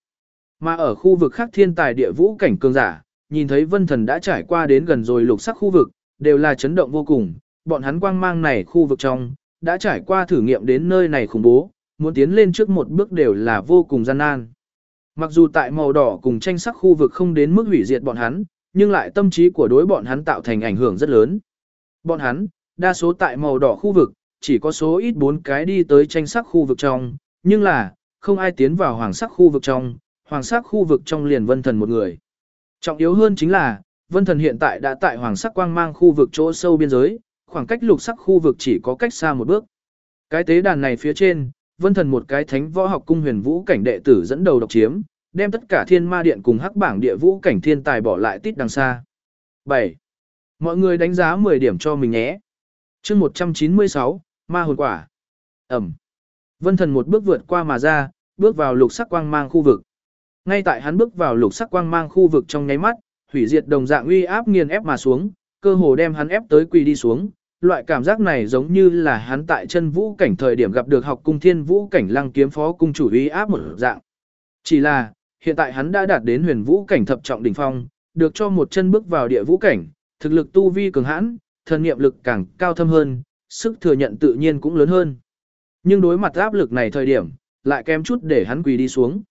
Mà ở khu vực khác thiên tài địa vũ cảnh cường giả, nhìn thấy vân thần đã trải qua đến gần rồi lục sắc khu vực, đều là chấn động vô cùng, bọn hắn quang mang này khu vực trong, đã trải qua thử nghiệm đến nơi này khủng bố, muốn tiến lên trước một bước đều là vô cùng gian nan. Mặc dù tại màu đỏ cùng tranh sắc khu vực không đến mức hủy diệt bọn hắn, nhưng lại tâm trí của đối bọn hắn tạo thành ảnh hưởng rất lớn. Bọn hắn, đa số tại màu đỏ khu vực, chỉ có số ít bốn cái đi tới tranh sắc khu vực trong, nhưng là, không ai tiến vào hoàng sắc khu vực trong, hoàng sắc khu vực trong liền vân thần một người. Trọng yếu hơn chính là, vân thần hiện tại đã tại hoàng sắc quang mang khu vực chỗ sâu biên giới, khoảng cách lục sắc khu vực chỉ có cách xa một bước. Cái tế đàn này phía trên, vân thần một cái thánh võ học cung huyền vũ cảnh đệ tử dẫn đầu độc chiếm, đem tất cả thiên ma điện cùng hắc bảng địa vũ cảnh thiên tài bỏ lại tít đằng xa. 7. Mọi người đánh giá 10 điểm cho mình nhé. chương 196, ma hồn quả. Ẩm. Vân thần một bước vượt qua mà ra, bước vào lục sắc quang mang khu vực. Ngay tại hắn bước vào lục sắc quang mang khu vực trong nháy mắt, hủy diệt đồng dạng uy áp nghiền ép mà xuống, cơ hồ đem hắn ép tới quỳ đi xuống, loại cảm giác này giống như là hắn tại chân vũ cảnh thời điểm gặp được học cung thiên vũ cảnh lăng kiếm phó cung chủ uy áp một dạng. Chỉ là, hiện tại hắn đã đạt đến huyền vũ cảnh thập trọng đỉnh phong, được cho một chân bước vào địa vũ cảnh, thực lực tu vi cường hãn, thần nghiệm lực càng cao thâm hơn, sức thừa nhận tự nhiên cũng lớn hơn. Nhưng đối mặt áp lực này thời điểm, lại kém chút để hắn quỳ đi xuống.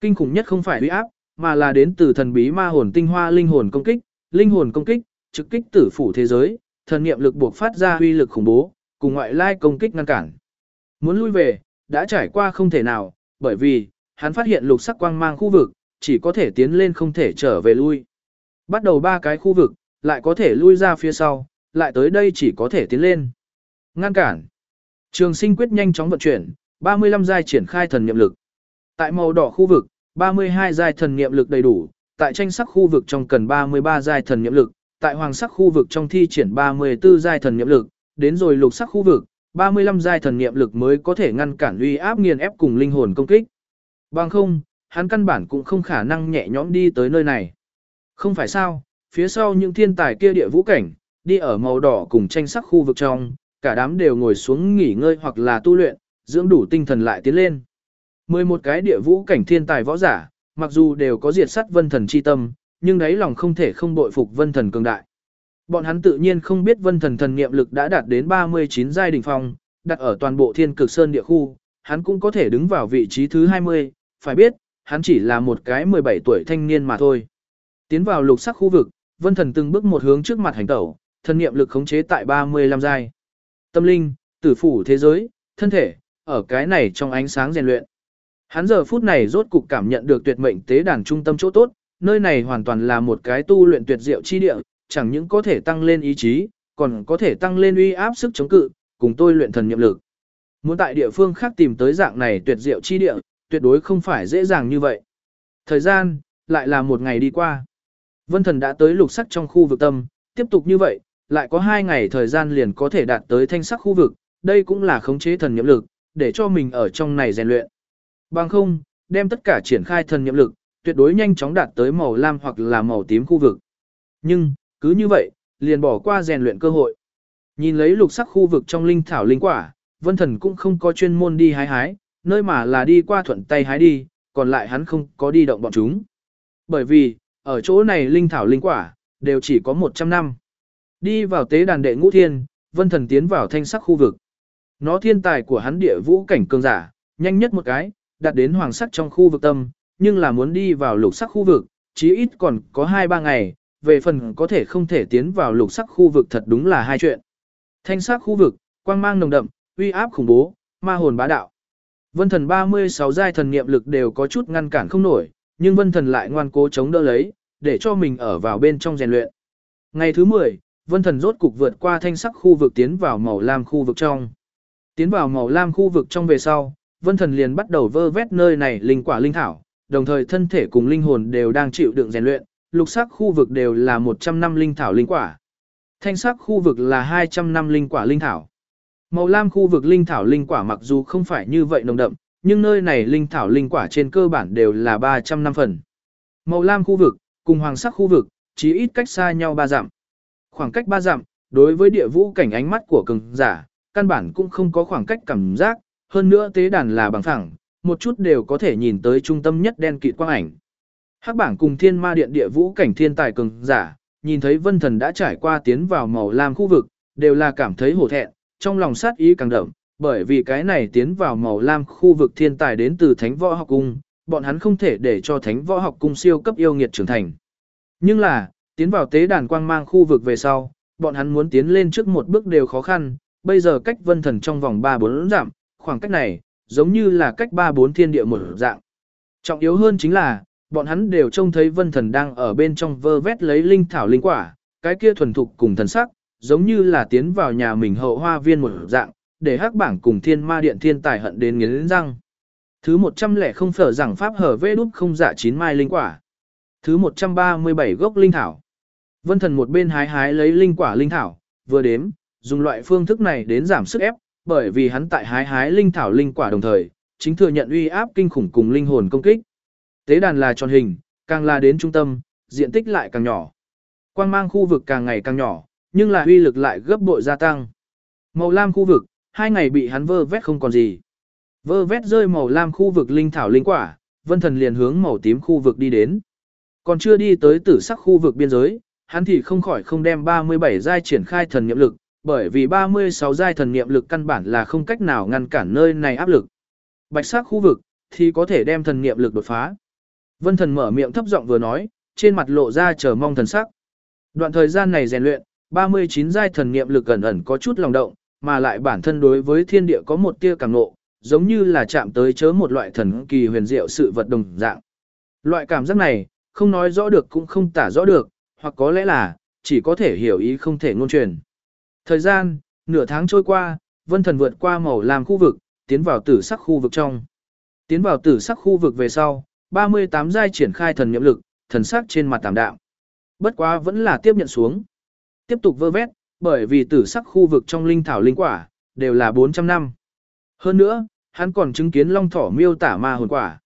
Kinh khủng nhất không phải uy áp, mà là đến từ thần bí ma hồn tinh hoa linh hồn công kích, linh hồn công kích, trực kích tử phủ thế giới, thần niệm lực buộc phát ra uy lực khủng bố, cùng ngoại lai công kích ngăn cản. Muốn lui về, đã trải qua không thể nào, bởi vì, hắn phát hiện lục sắc quang mang khu vực, chỉ có thể tiến lên không thể trở về lui. Bắt đầu ba cái khu vực, lại có thể lui ra phía sau, lại tới đây chỉ có thể tiến lên. Ngăn cản. Trường sinh quyết nhanh chóng vận chuyển, 35 giai triển khai thần niệm lực. Tại màu đỏ khu vực, 32 giai thần niệm lực đầy đủ, tại tranh sắc khu vực trong cần 33 giai thần niệm lực, tại hoàng sắc khu vực trong thi triển 34 giai thần niệm lực, đến rồi lục sắc khu vực, 35 giai thần niệm lực mới có thể ngăn cản uy áp nghiền ép cùng linh hồn công kích. Bằng không, hắn căn bản cũng không khả năng nhẹ nhõm đi tới nơi này. Không phải sao, phía sau những thiên tài kia địa vũ cảnh, đi ở màu đỏ cùng tranh sắc khu vực trong, cả đám đều ngồi xuống nghỉ ngơi hoặc là tu luyện, dưỡng đủ tinh thần lại tiến lên. 11 cái địa vũ cảnh thiên tài võ giả, mặc dù đều có diệt sắt vân thần chi tâm, nhưng đáy lòng không thể không bội phục vân thần cường đại. Bọn hắn tự nhiên không biết vân thần thần niệm lực đã đạt đến 39 giai đỉnh phong, đặt ở toàn bộ thiên cực sơn địa khu, hắn cũng có thể đứng vào vị trí thứ 20, phải biết, hắn chỉ là một cái 17 tuổi thanh niên mà thôi. Tiến vào lục sắc khu vực, vân thần từng bước một hướng trước mặt hành tẩu, thần niệm lực khống chế tại 35 giai. Tâm linh, tử phủ thế giới, thân thể, ở cái này trong ánh sáng rèn luyện. Hắn giờ phút này rốt cục cảm nhận được tuyệt mệnh tế đàn trung tâm chỗ tốt, nơi này hoàn toàn là một cái tu luyện tuyệt diệu chi địa, chẳng những có thể tăng lên ý chí, còn có thể tăng lên uy áp sức chống cự, cùng tôi luyện thần nhiệm lực. Muốn tại địa phương khác tìm tới dạng này tuyệt diệu chi địa, tuyệt đối không phải dễ dàng như vậy. Thời gian, lại là một ngày đi qua. Vân thần đã tới lục sắc trong khu vực tâm, tiếp tục như vậy, lại có hai ngày thời gian liền có thể đạt tới thanh sắc khu vực, đây cũng là khống chế thần nhiệm lực, để cho mình ở trong này rèn luyện. Bằng không, đem tất cả triển khai thần nhiệm lực, tuyệt đối nhanh chóng đạt tới màu lam hoặc là màu tím khu vực. Nhưng, cứ như vậy, liền bỏ qua rèn luyện cơ hội. Nhìn lấy lục sắc khu vực trong linh thảo linh quả, vân thần cũng không có chuyên môn đi hái hái, nơi mà là đi qua thuận tay hái đi, còn lại hắn không có đi động bọn chúng. Bởi vì, ở chỗ này linh thảo linh quả, đều chỉ có 100 năm. Đi vào tế đàn đệ ngũ thiên, vân thần tiến vào thanh sắc khu vực. Nó thiên tài của hắn địa vũ cảnh cường giả, nhanh nhất một cái, đạt đến hoàng sắc trong khu vực tâm, nhưng là muốn đi vào lục sắc khu vực, chí ít còn có 2-3 ngày, về phần có thể không thể tiến vào lục sắc khu vực thật đúng là hai chuyện. Thanh sắc khu vực, quang mang nồng đậm, uy áp khủng bố, ma hồn bá đạo. Vân thần 36 giai thần niệm lực đều có chút ngăn cản không nổi, nhưng vân thần lại ngoan cố chống đỡ lấy, để cho mình ở vào bên trong rèn luyện. Ngày thứ 10, vân thần rốt cục vượt qua thanh sắc khu vực tiến vào màu lam khu vực trong. Tiến vào màu lam khu vực trong về sau, vân thần liền bắt đầu vơ vét nơi này linh quả linh thảo, đồng thời thân thể cùng linh hồn đều đang chịu đựng rèn luyện, lục sắc khu vực đều là 100 năm linh thảo linh quả. Thanh sắc khu vực là 200 năm linh quả linh thảo. Màu lam khu vực linh thảo linh quả mặc dù không phải như vậy nồng đậm, nhưng nơi này linh thảo linh quả trên cơ bản đều là 300 năm phần. Màu lam khu vực, cùng hoàng sắc khu vực, chỉ ít cách xa nhau 3 dặm. Khoảng cách 3 dặm, đối với địa vũ cảnh ánh mắt của cường giả, căn bản cũng không có khoảng cách cảm giác, hơn nữa tế đàn là bằng phẳng, một chút đều có thể nhìn tới trung tâm nhất đen kịt quang ảnh. Hắc bảng cùng thiên ma điện địa vũ cảnh thiên tài cường giả, nhìn thấy vân thần đã trải qua tiến vào màu lam khu vực, đều là cảm thấy hổ thẹn, trong lòng sát ý càng đậm, bởi vì cái này tiến vào màu lam khu vực thiên tài đến từ thánh võ học cung, bọn hắn không thể để cho thánh võ học cung siêu cấp yêu nghiệt trưởng thành. Nhưng là, tiến vào tế đàn quang mang khu vực về sau, bọn hắn muốn tiến lên trước một bước đều khó khăn, bây giờ cách vân thần trong vòng 3-4 giảm, khoảng cách này, giống như là cách 3-4 thiên địa một dạng. Trọng yếu hơn chính là, bọn hắn đều trông thấy vân thần đang ở bên trong vơ vét lấy linh thảo linh quả, cái kia thuần thục cùng thần sắc, giống như là tiến vào nhà mình hậu hoa viên một dạng, để hắc bảng cùng thiên ma điện thiên tài hận đến nghiến răng. Thứ 100 không phở rằng pháp hở vê đút không dạ chín mai linh quả. Thứ 137 gốc linh thảo. Vân thần một bên hái hái lấy linh quả linh thảo, vừa đếm, dùng loại phương thức này đến giảm sức ép, bởi vì hắn tại hái hái linh thảo linh quả đồng thời, chính thừa nhận uy áp kinh khủng cùng linh hồn công kích. Tế đàn là tròn hình, càng là đến trung tâm, diện tích lại càng nhỏ. Quang mang khu vực càng ngày càng nhỏ, nhưng là uy lực lại gấp bội gia tăng. Màu lam khu vực, hai ngày bị hắn vơ vét không còn gì. Vơ vét rơi màu lam khu vực linh thảo linh quả, vân thần liền hướng màu tím khu vực đi đến. Còn chưa đi tới tử sắc khu vực biên giới, hắn thì không khỏi không đem 37 giai triển khai thần nhiệm lực, bởi vì 36 giai thần niệm lực căn bản là không cách nào ngăn cản nơi này áp lực. Bạch sắc khu vực thì có thể đem thần niệm lực đột phá. Vân Thần mở miệng thấp giọng vừa nói, trên mặt lộ ra chờ mong thần sắc. Đoạn thời gian này rèn luyện, 39 giai thần niệm lực ẩn ẩn có chút lòng động, mà lại bản thân đối với thiên địa có một tia cảm ngộ, giống như là chạm tới chớ một loại thần kỳ huyền diệu sự vật đồng dạng. Loại cảm giác này, không nói rõ được cũng không tả rõ được, hoặc có lẽ là, chỉ có thể hiểu ý không thể ngôn truyền. Thời gian, nửa tháng trôi qua, vân thần vượt qua màu làm khu vực, tiến vào tử sắc khu vực trong. Tiến vào tử sắc khu vực về sau, 38 giai triển khai thần nhiệm lực, thần sắc trên mặt tạm đạm. Bất quá vẫn là tiếp nhận xuống. Tiếp tục vơ vét, bởi vì tử sắc khu vực trong linh thảo linh quả, đều là 400 năm. Hơn nữa, hắn còn chứng kiến long thỏ miêu tả ma hồn quả.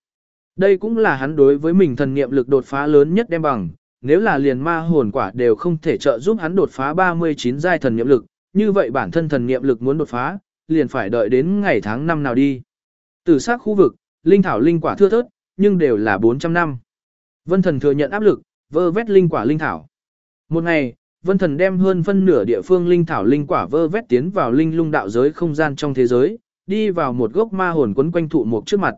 Đây cũng là hắn đối với mình thần niệm lực đột phá lớn nhất đem bằng, nếu là liền ma hồn quả đều không thể trợ giúp hắn đột phá 39 giai thần niệm lực, như vậy bản thân thần niệm lực muốn đột phá, liền phải đợi đến ngày tháng năm nào đi. Từ sát khu vực, linh thảo linh quả thưa thớt, nhưng đều là 400 năm. Vân thần thừa nhận áp lực, vơ vét linh quả linh thảo. Một ngày, Vân thần đem hơn phân nửa địa phương linh thảo linh quả vơ vét tiến vào linh lung đạo giới không gian trong thế giới, đi vào một gốc ma hồn quấn quanh thụ mục trước mặt.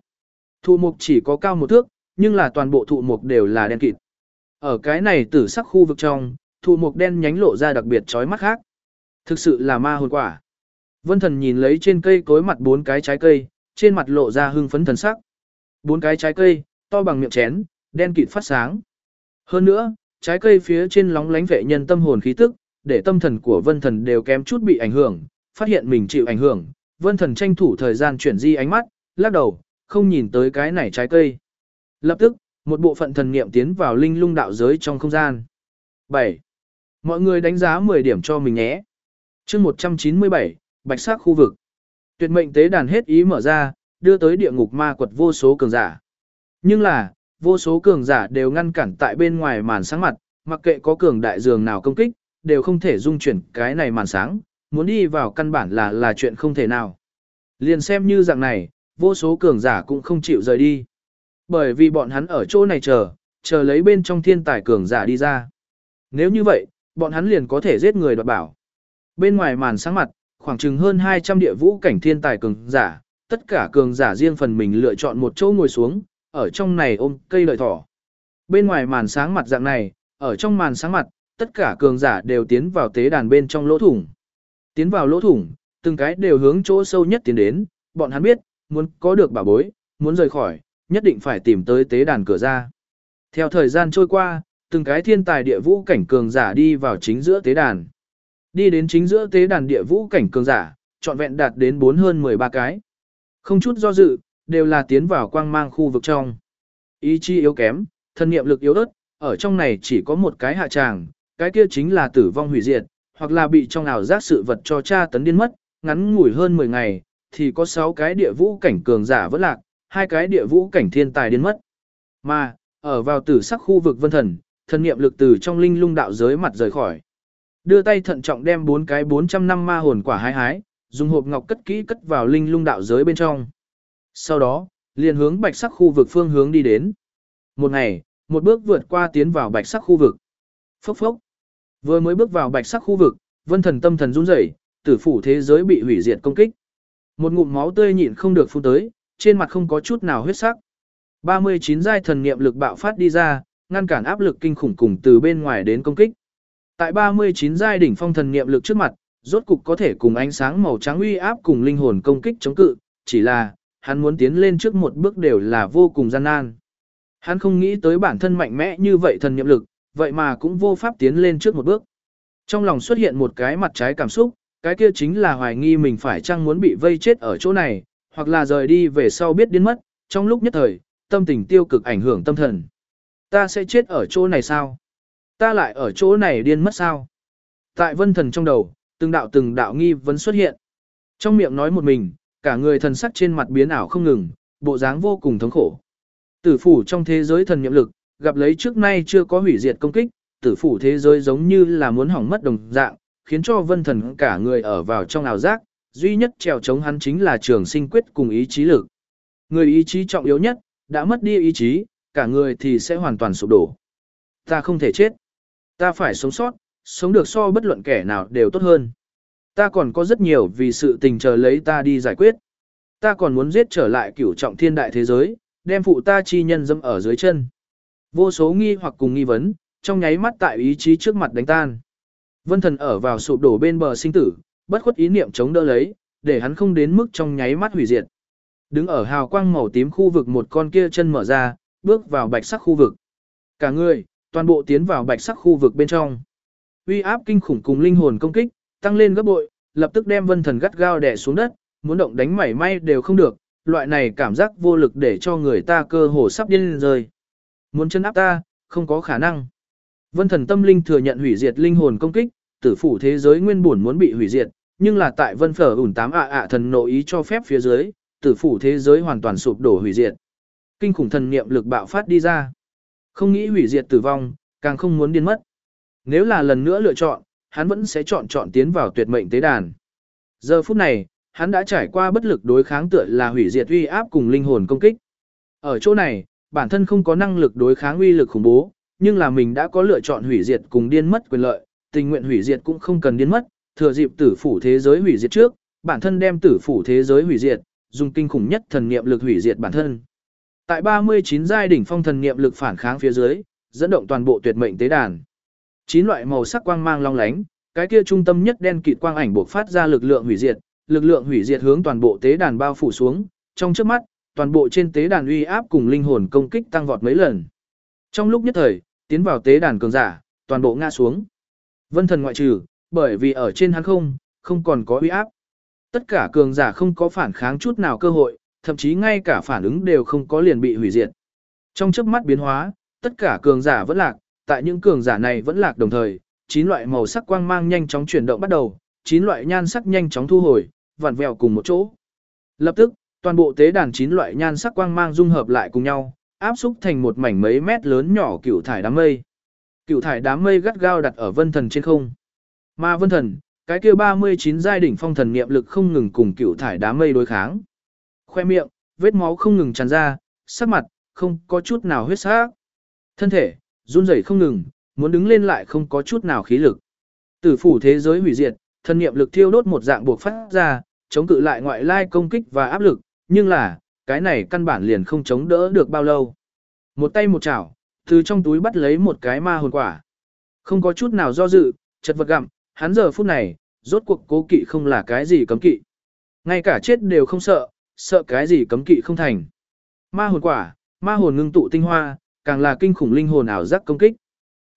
Thụ mục chỉ có cao một thước, nhưng là toàn bộ thụ mục đều là đen kịt. Ở cái này tử sắc khu vực trong, thụ mục đen nhánh lộ ra đặc biệt chói mắt khác. Thực sự là ma hồn quả. Vân thần nhìn lấy trên cây cối mặt bốn cái trái cây, trên mặt lộ ra hưng phấn thần sắc. Bốn cái trái cây, to bằng miệng chén, đen kịt phát sáng. Hơn nữa, trái cây phía trên lóng lánh vệ nhân tâm hồn khí tức, để tâm thần của vân thần đều kém chút bị ảnh hưởng, phát hiện mình chịu ảnh hưởng. Vân thần tranh thủ thời gian chuyển di ánh mắt, lắc đầu, không nhìn tới cái này trái cây. Lập tức, một bộ phận thần niệm tiến vào linh lung đạo giới trong không gian. 7. Mọi người đánh giá 10 điểm cho mình nhé. chương 197, bạch sắc khu vực. Tuyệt mệnh tế đàn hết ý mở ra, đưa tới địa ngục ma quật vô số cường giả. Nhưng là, vô số cường giả đều ngăn cản tại bên ngoài màn sáng mặt, mặc kệ có cường đại dường nào công kích, đều không thể dung chuyển cái này màn sáng, muốn đi vào căn bản là là chuyện không thể nào. Liền xem như dạng này, vô số cường giả cũng không chịu rời đi. Bởi vì bọn hắn ở chỗ này chờ, chờ lấy bên trong thiên tài cường giả đi ra. Nếu như vậy, bọn hắn liền có thể giết người đoạt bảo. Bên ngoài màn sáng mặt, khoảng chừng hơn 200 địa vũ cảnh thiên tài cường giả, tất cả cường giả riêng phần mình lựa chọn một chỗ ngồi xuống, ở trong này ôm cây lợi thỏ. Bên ngoài màn sáng mặt dạng này, ở trong màn sáng mặt, tất cả cường giả đều tiến vào tế đàn bên trong lỗ thủng. Tiến vào lỗ thủng, từng cái đều hướng chỗ sâu nhất tiến đến, bọn hắn biết, muốn có được bảo bối, muốn rời khỏi, nhất định phải tìm tới tế đàn cửa ra. Theo thời gian trôi qua, từng cái thiên tài địa vũ cảnh cường giả đi vào chính giữa tế đàn. Đi đến chính giữa tế đàn địa vũ cảnh cường giả, trọn vẹn đạt đến 4 hơn 13 cái. Không chút do dự, đều là tiến vào quang mang khu vực trong. Ý chi yếu kém, thân niệm lực yếu ớt, ở trong này chỉ có một cái hạ tràng, cái kia chính là tử vong hủy diệt, hoặc là bị trong ảo giác sự vật cho cha tấn điên mất, ngắn ngủi hơn 10 ngày, thì có 6 cái địa vũ cảnh cường giả vẫn lạc, hai cái địa vũ cảnh thiên tài điên mất. Mà, ở vào tử sắc khu vực vân thần, thần niệm lực từ trong linh lung đạo giới mặt rời khỏi. Đưa tay thận trọng đem bốn cái 400 năm ma hồn quả hái hái, dùng hộp ngọc cất kỹ cất vào linh lung đạo giới bên trong. Sau đó, liền hướng bạch sắc khu vực phương hướng đi đến. Một ngày, một bước vượt qua tiến vào bạch sắc khu vực. Phốc phốc. Vừa mới bước vào bạch sắc khu vực, vân thần tâm thần run rẩy, tử phủ thế giới bị hủy diệt công kích. Một ngụm máu tươi nhịn không được phun tới, trên mặt không có chút nào huyết sắc. 39 giai thần niệm lực bạo phát đi ra, ngăn cản áp lực kinh khủng cùng từ bên ngoài đến công kích. Tại 39 giai đỉnh phong thần niệm lực trước mặt, rốt cục có thể cùng ánh sáng màu trắng uy áp cùng linh hồn công kích chống cự, chỉ là hắn muốn tiến lên trước một bước đều là vô cùng gian nan. Hắn không nghĩ tới bản thân mạnh mẽ như vậy thần niệm lực, vậy mà cũng vô pháp tiến lên trước một bước. Trong lòng xuất hiện một cái mặt trái cảm xúc, cái kia chính là hoài nghi mình phải chăng muốn bị vây chết ở chỗ này, hoặc là rời đi về sau biết điên mất, trong lúc nhất thời, tâm tình tiêu cực ảnh hưởng tâm thần. Ta sẽ chết ở chỗ này sao? Ta lại ở chỗ này điên mất sao? Tại vân thần trong đầu, từng đạo từng đạo nghi vấn xuất hiện. Trong miệng nói một mình, cả người thần sắc trên mặt biến ảo không ngừng, bộ dáng vô cùng thống khổ. Tử phủ trong thế giới thần nhiệm lực, gặp lấy trước nay chưa có hủy diệt công kích, tử phủ thế giới giống như là muốn hỏng mất đồng dạng, khiến cho vân thần cả người ở vào trong ảo giác, duy nhất trèo chống hắn chính là trường sinh quyết cùng ý chí lực. Người ý chí trọng yếu nhất, đã mất đi ý chí, cả người thì sẽ hoàn toàn sụp đổ. Ta không thể chết. Ta phải sống sót, sống được so bất luận kẻ nào đều tốt hơn. Ta còn có rất nhiều vì sự tình chờ lấy ta đi giải quyết. Ta còn muốn giết trở lại cửu trọng thiên đại thế giới, đem phụ ta chi nhân dâm ở dưới chân. Vô số nghi hoặc cùng nghi vấn, trong nháy mắt tại ý chí trước mặt đánh tan. Vân thần ở vào sụp đổ bên bờ sinh tử, bất khuất ý niệm chống đỡ lấy, để hắn không đến mức trong nháy mắt hủy diệt. Đứng ở hào quang màu tím khu vực một con kia chân mở ra, bước vào bạch sắc khu vực. Cả người, toàn bộ tiến vào bạch sắc khu vực bên trong. Uy áp kinh khủng cùng linh hồn công kích, tăng lên gấp bội, lập tức đem vân thần gắt gao đè xuống đất, muốn động đánh mảy may đều không được, loại này cảm giác vô lực để cho người ta cơ hồ sắp điên rơi. Muốn chân áp ta, không có khả năng. Vân thần tâm linh thừa nhận hủy diệt linh hồn công kích, tử phủ thế giới nguyên bổn muốn bị hủy diệt, nhưng là tại vân phở ủn tám ạ ạ thần nội ý cho phép phía dưới, tử phủ thế giới hoàn toàn sụp đổ hủy diệt. Kinh khủng thần niệm lực bạo phát đi ra. Không nghĩ hủy diệt tử vong, càng không muốn điên mất. Nếu là lần nữa lựa chọn, hắn vẫn sẽ chọn chọn tiến vào tuyệt mệnh tế đàn. Giờ phút này, hắn đã trải qua bất lực đối kháng tựa là hủy diệt uy áp cùng linh hồn công kích. Ở chỗ này, bản thân không có năng lực đối kháng uy lực khủng bố, nhưng là mình đã có lựa chọn hủy diệt cùng điên mất quyền lợi, tình nguyện hủy diệt cũng không cần điên mất, thừa dịp tử phủ thế giới hủy diệt trước, bản thân đem tử phủ thế giới hủy diệt, dùng kinh khủng nhất thần niệm lực hủy diệt bản thân. Tại 39 giai đỉnh phong thần niệm lực phản kháng phía dưới, dẫn động toàn bộ tuyệt mệnh tế đàn. Chín loại màu sắc quang mang long lánh, cái kia trung tâm nhất đen kịt quang ảnh bộc phát ra lực lượng hủy diệt, lực lượng hủy diệt hướng toàn bộ tế đàn bao phủ xuống, trong trước mắt, toàn bộ trên tế đàn uy áp cùng linh hồn công kích tăng vọt mấy lần. Trong lúc nhất thời, tiến vào tế đàn cường giả, toàn bộ ngã xuống. Vân thần ngoại trừ, bởi vì ở trên hắn không, không còn có uy áp. Tất cả cường giả không có phản kháng chút nào cơ hội, thậm chí ngay cả phản ứng đều không có liền bị hủy diệt. Trong chớp mắt biến hóa, tất cả cường giả vẫn lạc, tại những cường giả này vẫn lạc đồng thời, chín loại màu sắc quang mang nhanh chóng chuyển động bắt đầu, chín loại nhan sắc nhanh chóng thu hồi, vặn vẹo cùng một chỗ. Lập tức, toàn bộ tế đàn chín loại nhan sắc quang mang dung hợp lại cùng nhau, áp xúc thành một mảnh mấy mét lớn nhỏ cựu thải đám mây. Cựu thải đám mây gắt gao đặt ở vân thần trên không. Mà vân thần, cái kia 39 giai đỉnh phong thần niệm lực không ngừng cùng cựu thải đám mây đối kháng. Khoe miệng, vết máu không ngừng tràn ra, sắc mặt, không có chút nào huyết sắc. Thân thể, run rẩy không ngừng, muốn đứng lên lại không có chút nào khí lực. Tử phủ thế giới hủy diệt, thần niệm lực thiêu đốt một dạng buộc phát ra, chống cự lại ngoại lai công kích và áp lực, nhưng là, cái này căn bản liền không chống đỡ được bao lâu. Một tay một chảo, từ trong túi bắt lấy một cái ma hồn quả. Không có chút nào do dự, chật vật gặm, hắn giờ phút này, rốt cuộc cố kỵ không là cái gì cấm kỵ. Ngay cả chết đều không sợ, sợ cái gì cấm kỵ không thành. Ma hồn quả, ma hồn ngưng tụ tinh hoa, càng là kinh khủng linh hồn ảo giác công kích.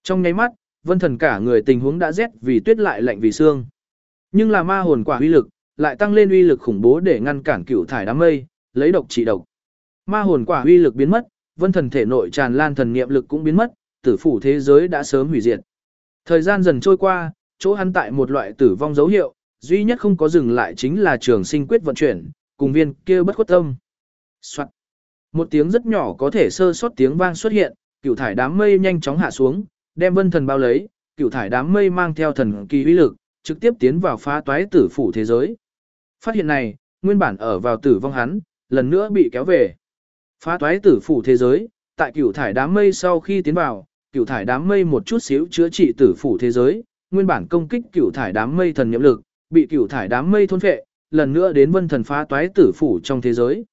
Trong nháy mắt, vân thần cả người tình huống đã rét vì tuyết lại lạnh vì xương. Nhưng là ma hồn quả uy lực, lại tăng lên uy lực khủng bố để ngăn cản cựu thải đám mây, lấy độc trị độc. Ma hồn quả uy lực biến mất, vân thần thể nội tràn lan thần niệm lực cũng biến mất, tử phủ thế giới đã sớm hủy diệt. Thời gian dần trôi qua, chỗ hắn tại một loại tử vong dấu hiệu, duy nhất không có dừng lại chính là trường sinh quyết vận chuyển, cùng viên kia bất khuất tâm. Soạn. Một tiếng rất nhỏ có thể sơ sót tiếng vang xuất hiện, cựu thải đám mây nhanh chóng hạ xuống, đem vân thần bao lấy, cựu thải đám mây mang theo thần kỳ uy lực, trực tiếp tiến vào phá toái tử phủ thế giới. Phát hiện này, nguyên bản ở vào tử vong hắn, lần nữa bị kéo về. Phá toái tử phủ thế giới, tại cửu thải đám mây sau khi tiến vào, cửu thải đám mây một chút xíu chữa trị tử phủ thế giới, nguyên bản công kích cửu thải đám mây thần nhiệm lực, bị cửu thải đám mây thôn phệ, lần nữa đến vân thần phá toái tử phủ trong thế giới.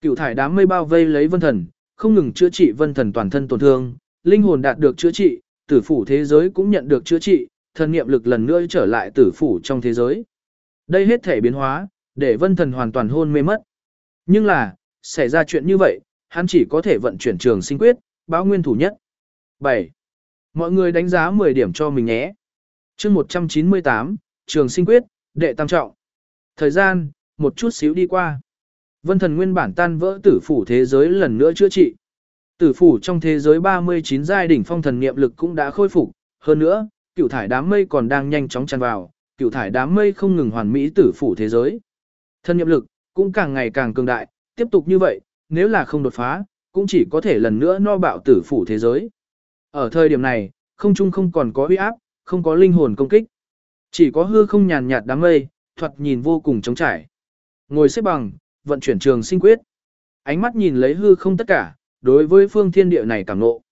Cửu thải đám mây bao vây lấy vân thần, không ngừng chữa trị vân thần toàn thân tổn thương, linh hồn đạt được chữa trị, tử phủ thế giới cũng nhận được chữa trị, thần niệm lực lần nữa trở lại tử phủ trong thế giới. Đây hết thể biến hóa, để vân thần hoàn toàn hôn mê mất. Nhưng là, xảy ra chuyện như vậy, hắn chỉ có thể vận chuyển trường sinh quyết, báo nguyên thủ nhất. 7. Mọi người đánh giá 10 điểm cho mình nhé chương 198, trường sinh quyết, đệ tam trọng. Thời gian, một chút xíu đi qua. Vân thần nguyên bản tan vỡ tử phủ thế giới lần nữa chữa trị. Tử phủ trong thế giới 39 giai đỉnh phong thần niệm lực cũng đã khôi phục, hơn nữa, cựu thải đám mây còn đang nhanh chóng tràn vào, cựu thải đám mây không ngừng hoàn mỹ tử phủ thế giới. Thần niệm lực cũng càng ngày càng cường đại, tiếp tục như vậy, nếu là không đột phá, cũng chỉ có thể lần nữa no bạo tử phủ thế giới. Ở thời điểm này, không trung không còn có uy áp, không có linh hồn công kích. Chỉ có hư không nhàn nhạt đám mây, thoạt nhìn vô cùng trống trải. Ngồi xếp bằng, vận chuyển trường sinh quyết. Ánh mắt nhìn lấy hư không tất cả, đối với phương thiên địa này cảm ngộ.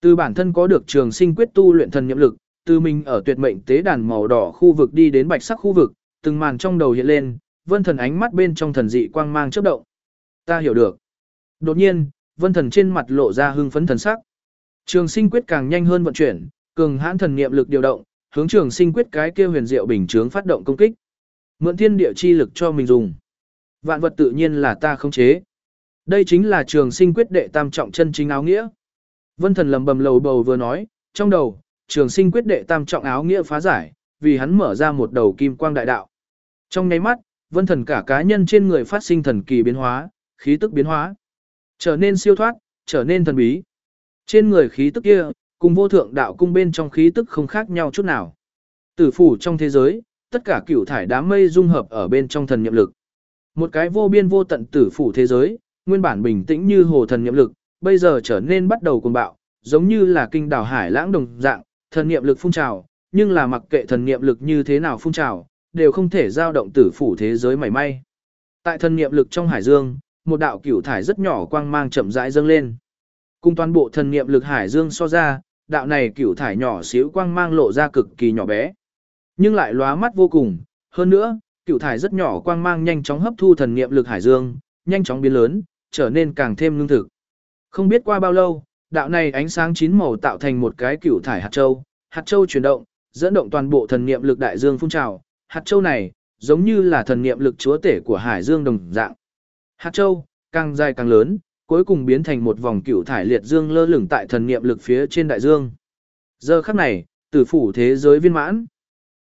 Từ bản thân có được trường sinh quyết tu luyện thần nhiệm lực, từ mình ở tuyệt mệnh tế đàn màu đỏ khu vực đi đến bạch sắc khu vực, từng màn trong đầu hiện lên, vân thần ánh mắt bên trong thần dị quang mang chớp động. Ta hiểu được. Đột nhiên, vân thần trên mặt lộ ra hưng phấn thần sắc. Trường sinh quyết càng nhanh hơn vận chuyển, cường hãn thần niệm lực điều động, hướng trường sinh quyết cái kia huyền diệu bình chướng phát động công kích. Mượn thiên địa chi lực cho mình dùng. Vạn vật tự nhiên là ta không chế. Đây chính là trường sinh quyết đệ tam trọng chân chính áo nghĩa. Vân thần lầm bầm lầu bầu vừa nói, trong đầu, trường sinh quyết đệ tam trọng áo nghĩa phá giải, vì hắn mở ra một đầu kim quang đại đạo. Trong nháy mắt, vân thần cả cá nhân trên người phát sinh thần kỳ biến hóa, khí tức biến hóa, trở nên siêu thoát, trở nên thần bí. Trên người khí tức kia, cùng vô thượng đạo cung bên trong khí tức không khác nhau chút nào. Tử phủ trong thế giới, tất cả cửu thải đám mây dung hợp ở bên trong thần nhiệm lực. Một cái vô biên vô tận tử phủ thế giới, nguyên bản bình tĩnh như hồ thần nhiệm lực, bây giờ trở nên bắt đầu cuồng bạo, giống như là kinh đảo hải lãng đồng dạng, thần nhiệm lực phun trào, nhưng là mặc kệ thần nhiệm lực như thế nào phun trào, đều không thể giao động tử phủ thế giới mảy may. Tại thần niệm lực trong hải dương, một đạo cửu thải rất nhỏ quang mang chậm rãi dâng lên. Cùng toàn bộ thần niệm lực hải dương so ra, đạo này cửu thải nhỏ xíu quang mang lộ ra cực kỳ nhỏ bé, nhưng lại lóa mắt vô cùng, hơn nữa, cửu thải rất nhỏ quang mang nhanh chóng hấp thu thần niệm lực hải dương, nhanh chóng biến lớn, trở nên càng thêm lương thực. Không biết qua bao lâu, đạo này ánh sáng chín màu tạo thành một cái cửu thải hạt châu, hạt châu chuyển động, dẫn động toàn bộ thần niệm lực đại dương phun trào, hạt châu này giống như là thần niệm lực chúa tể của hải dương đồng dạng. Hạt châu càng dài càng lớn, cuối cùng biến thành một vòng cửu thải liệt dương lơ lửng tại thần niệm lực phía trên đại dương. Giờ khắc này, tử phủ thế giới viên mãn.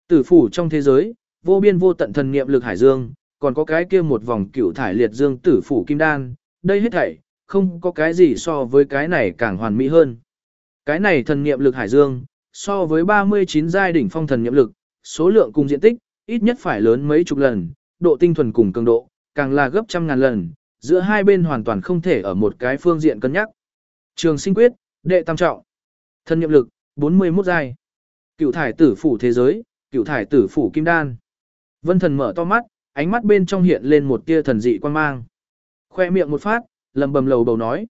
Tử phủ trong thế giới, vô biên vô tận thần niệm lực hải dương, còn có cái kia một vòng cửu thải liệt dương tử phủ kim đan, đây hết thảy, không có cái gì so với cái này càng hoàn mỹ hơn. Cái này thần niệm lực hải dương, so với 39 giai đỉnh phong thần niệm lực, số lượng cùng diện tích, ít nhất phải lớn mấy chục lần, độ tinh thuần cùng cường độ, càng là gấp trăm ngàn lần, giữa hai bên hoàn toàn không thể ở một cái phương diện cân nhắc. Trường sinh quyết, đệ tam trọng. thân niệm lực, 41 giai. Cựu thải tử phủ thế giới, cựu thải tử phủ kim đan. Vân thần mở to mắt, ánh mắt bên trong hiện lên một tia thần dị quan mang. Khoe miệng một phát, lầm bầm lầu bầu nói.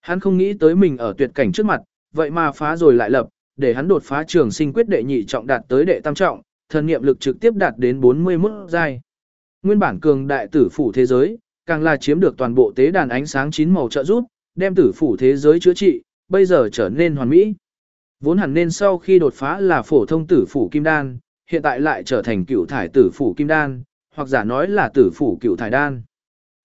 Hắn không nghĩ tới mình ở tuyệt cảnh trước mặt, vậy mà phá rồi lại lập, để hắn đột phá trường sinh quyết đệ nhị trọng đạt tới đệ tam trọng, thần niệm lực trực tiếp đạt đến 41 giai. Nguyên bản cường đại tử phủ thế giới, càng là chiếm được toàn bộ tế đàn ánh sáng chín màu trợ giúp, đem tử phủ thế giới chữa trị, bây giờ trở nên hoàn mỹ. Vốn hẳn nên sau khi đột phá là phổ thông tử phủ kim đan, hiện tại lại trở thành cựu thải tử phủ kim đan, hoặc giả nói là tử phủ cựu thải đan.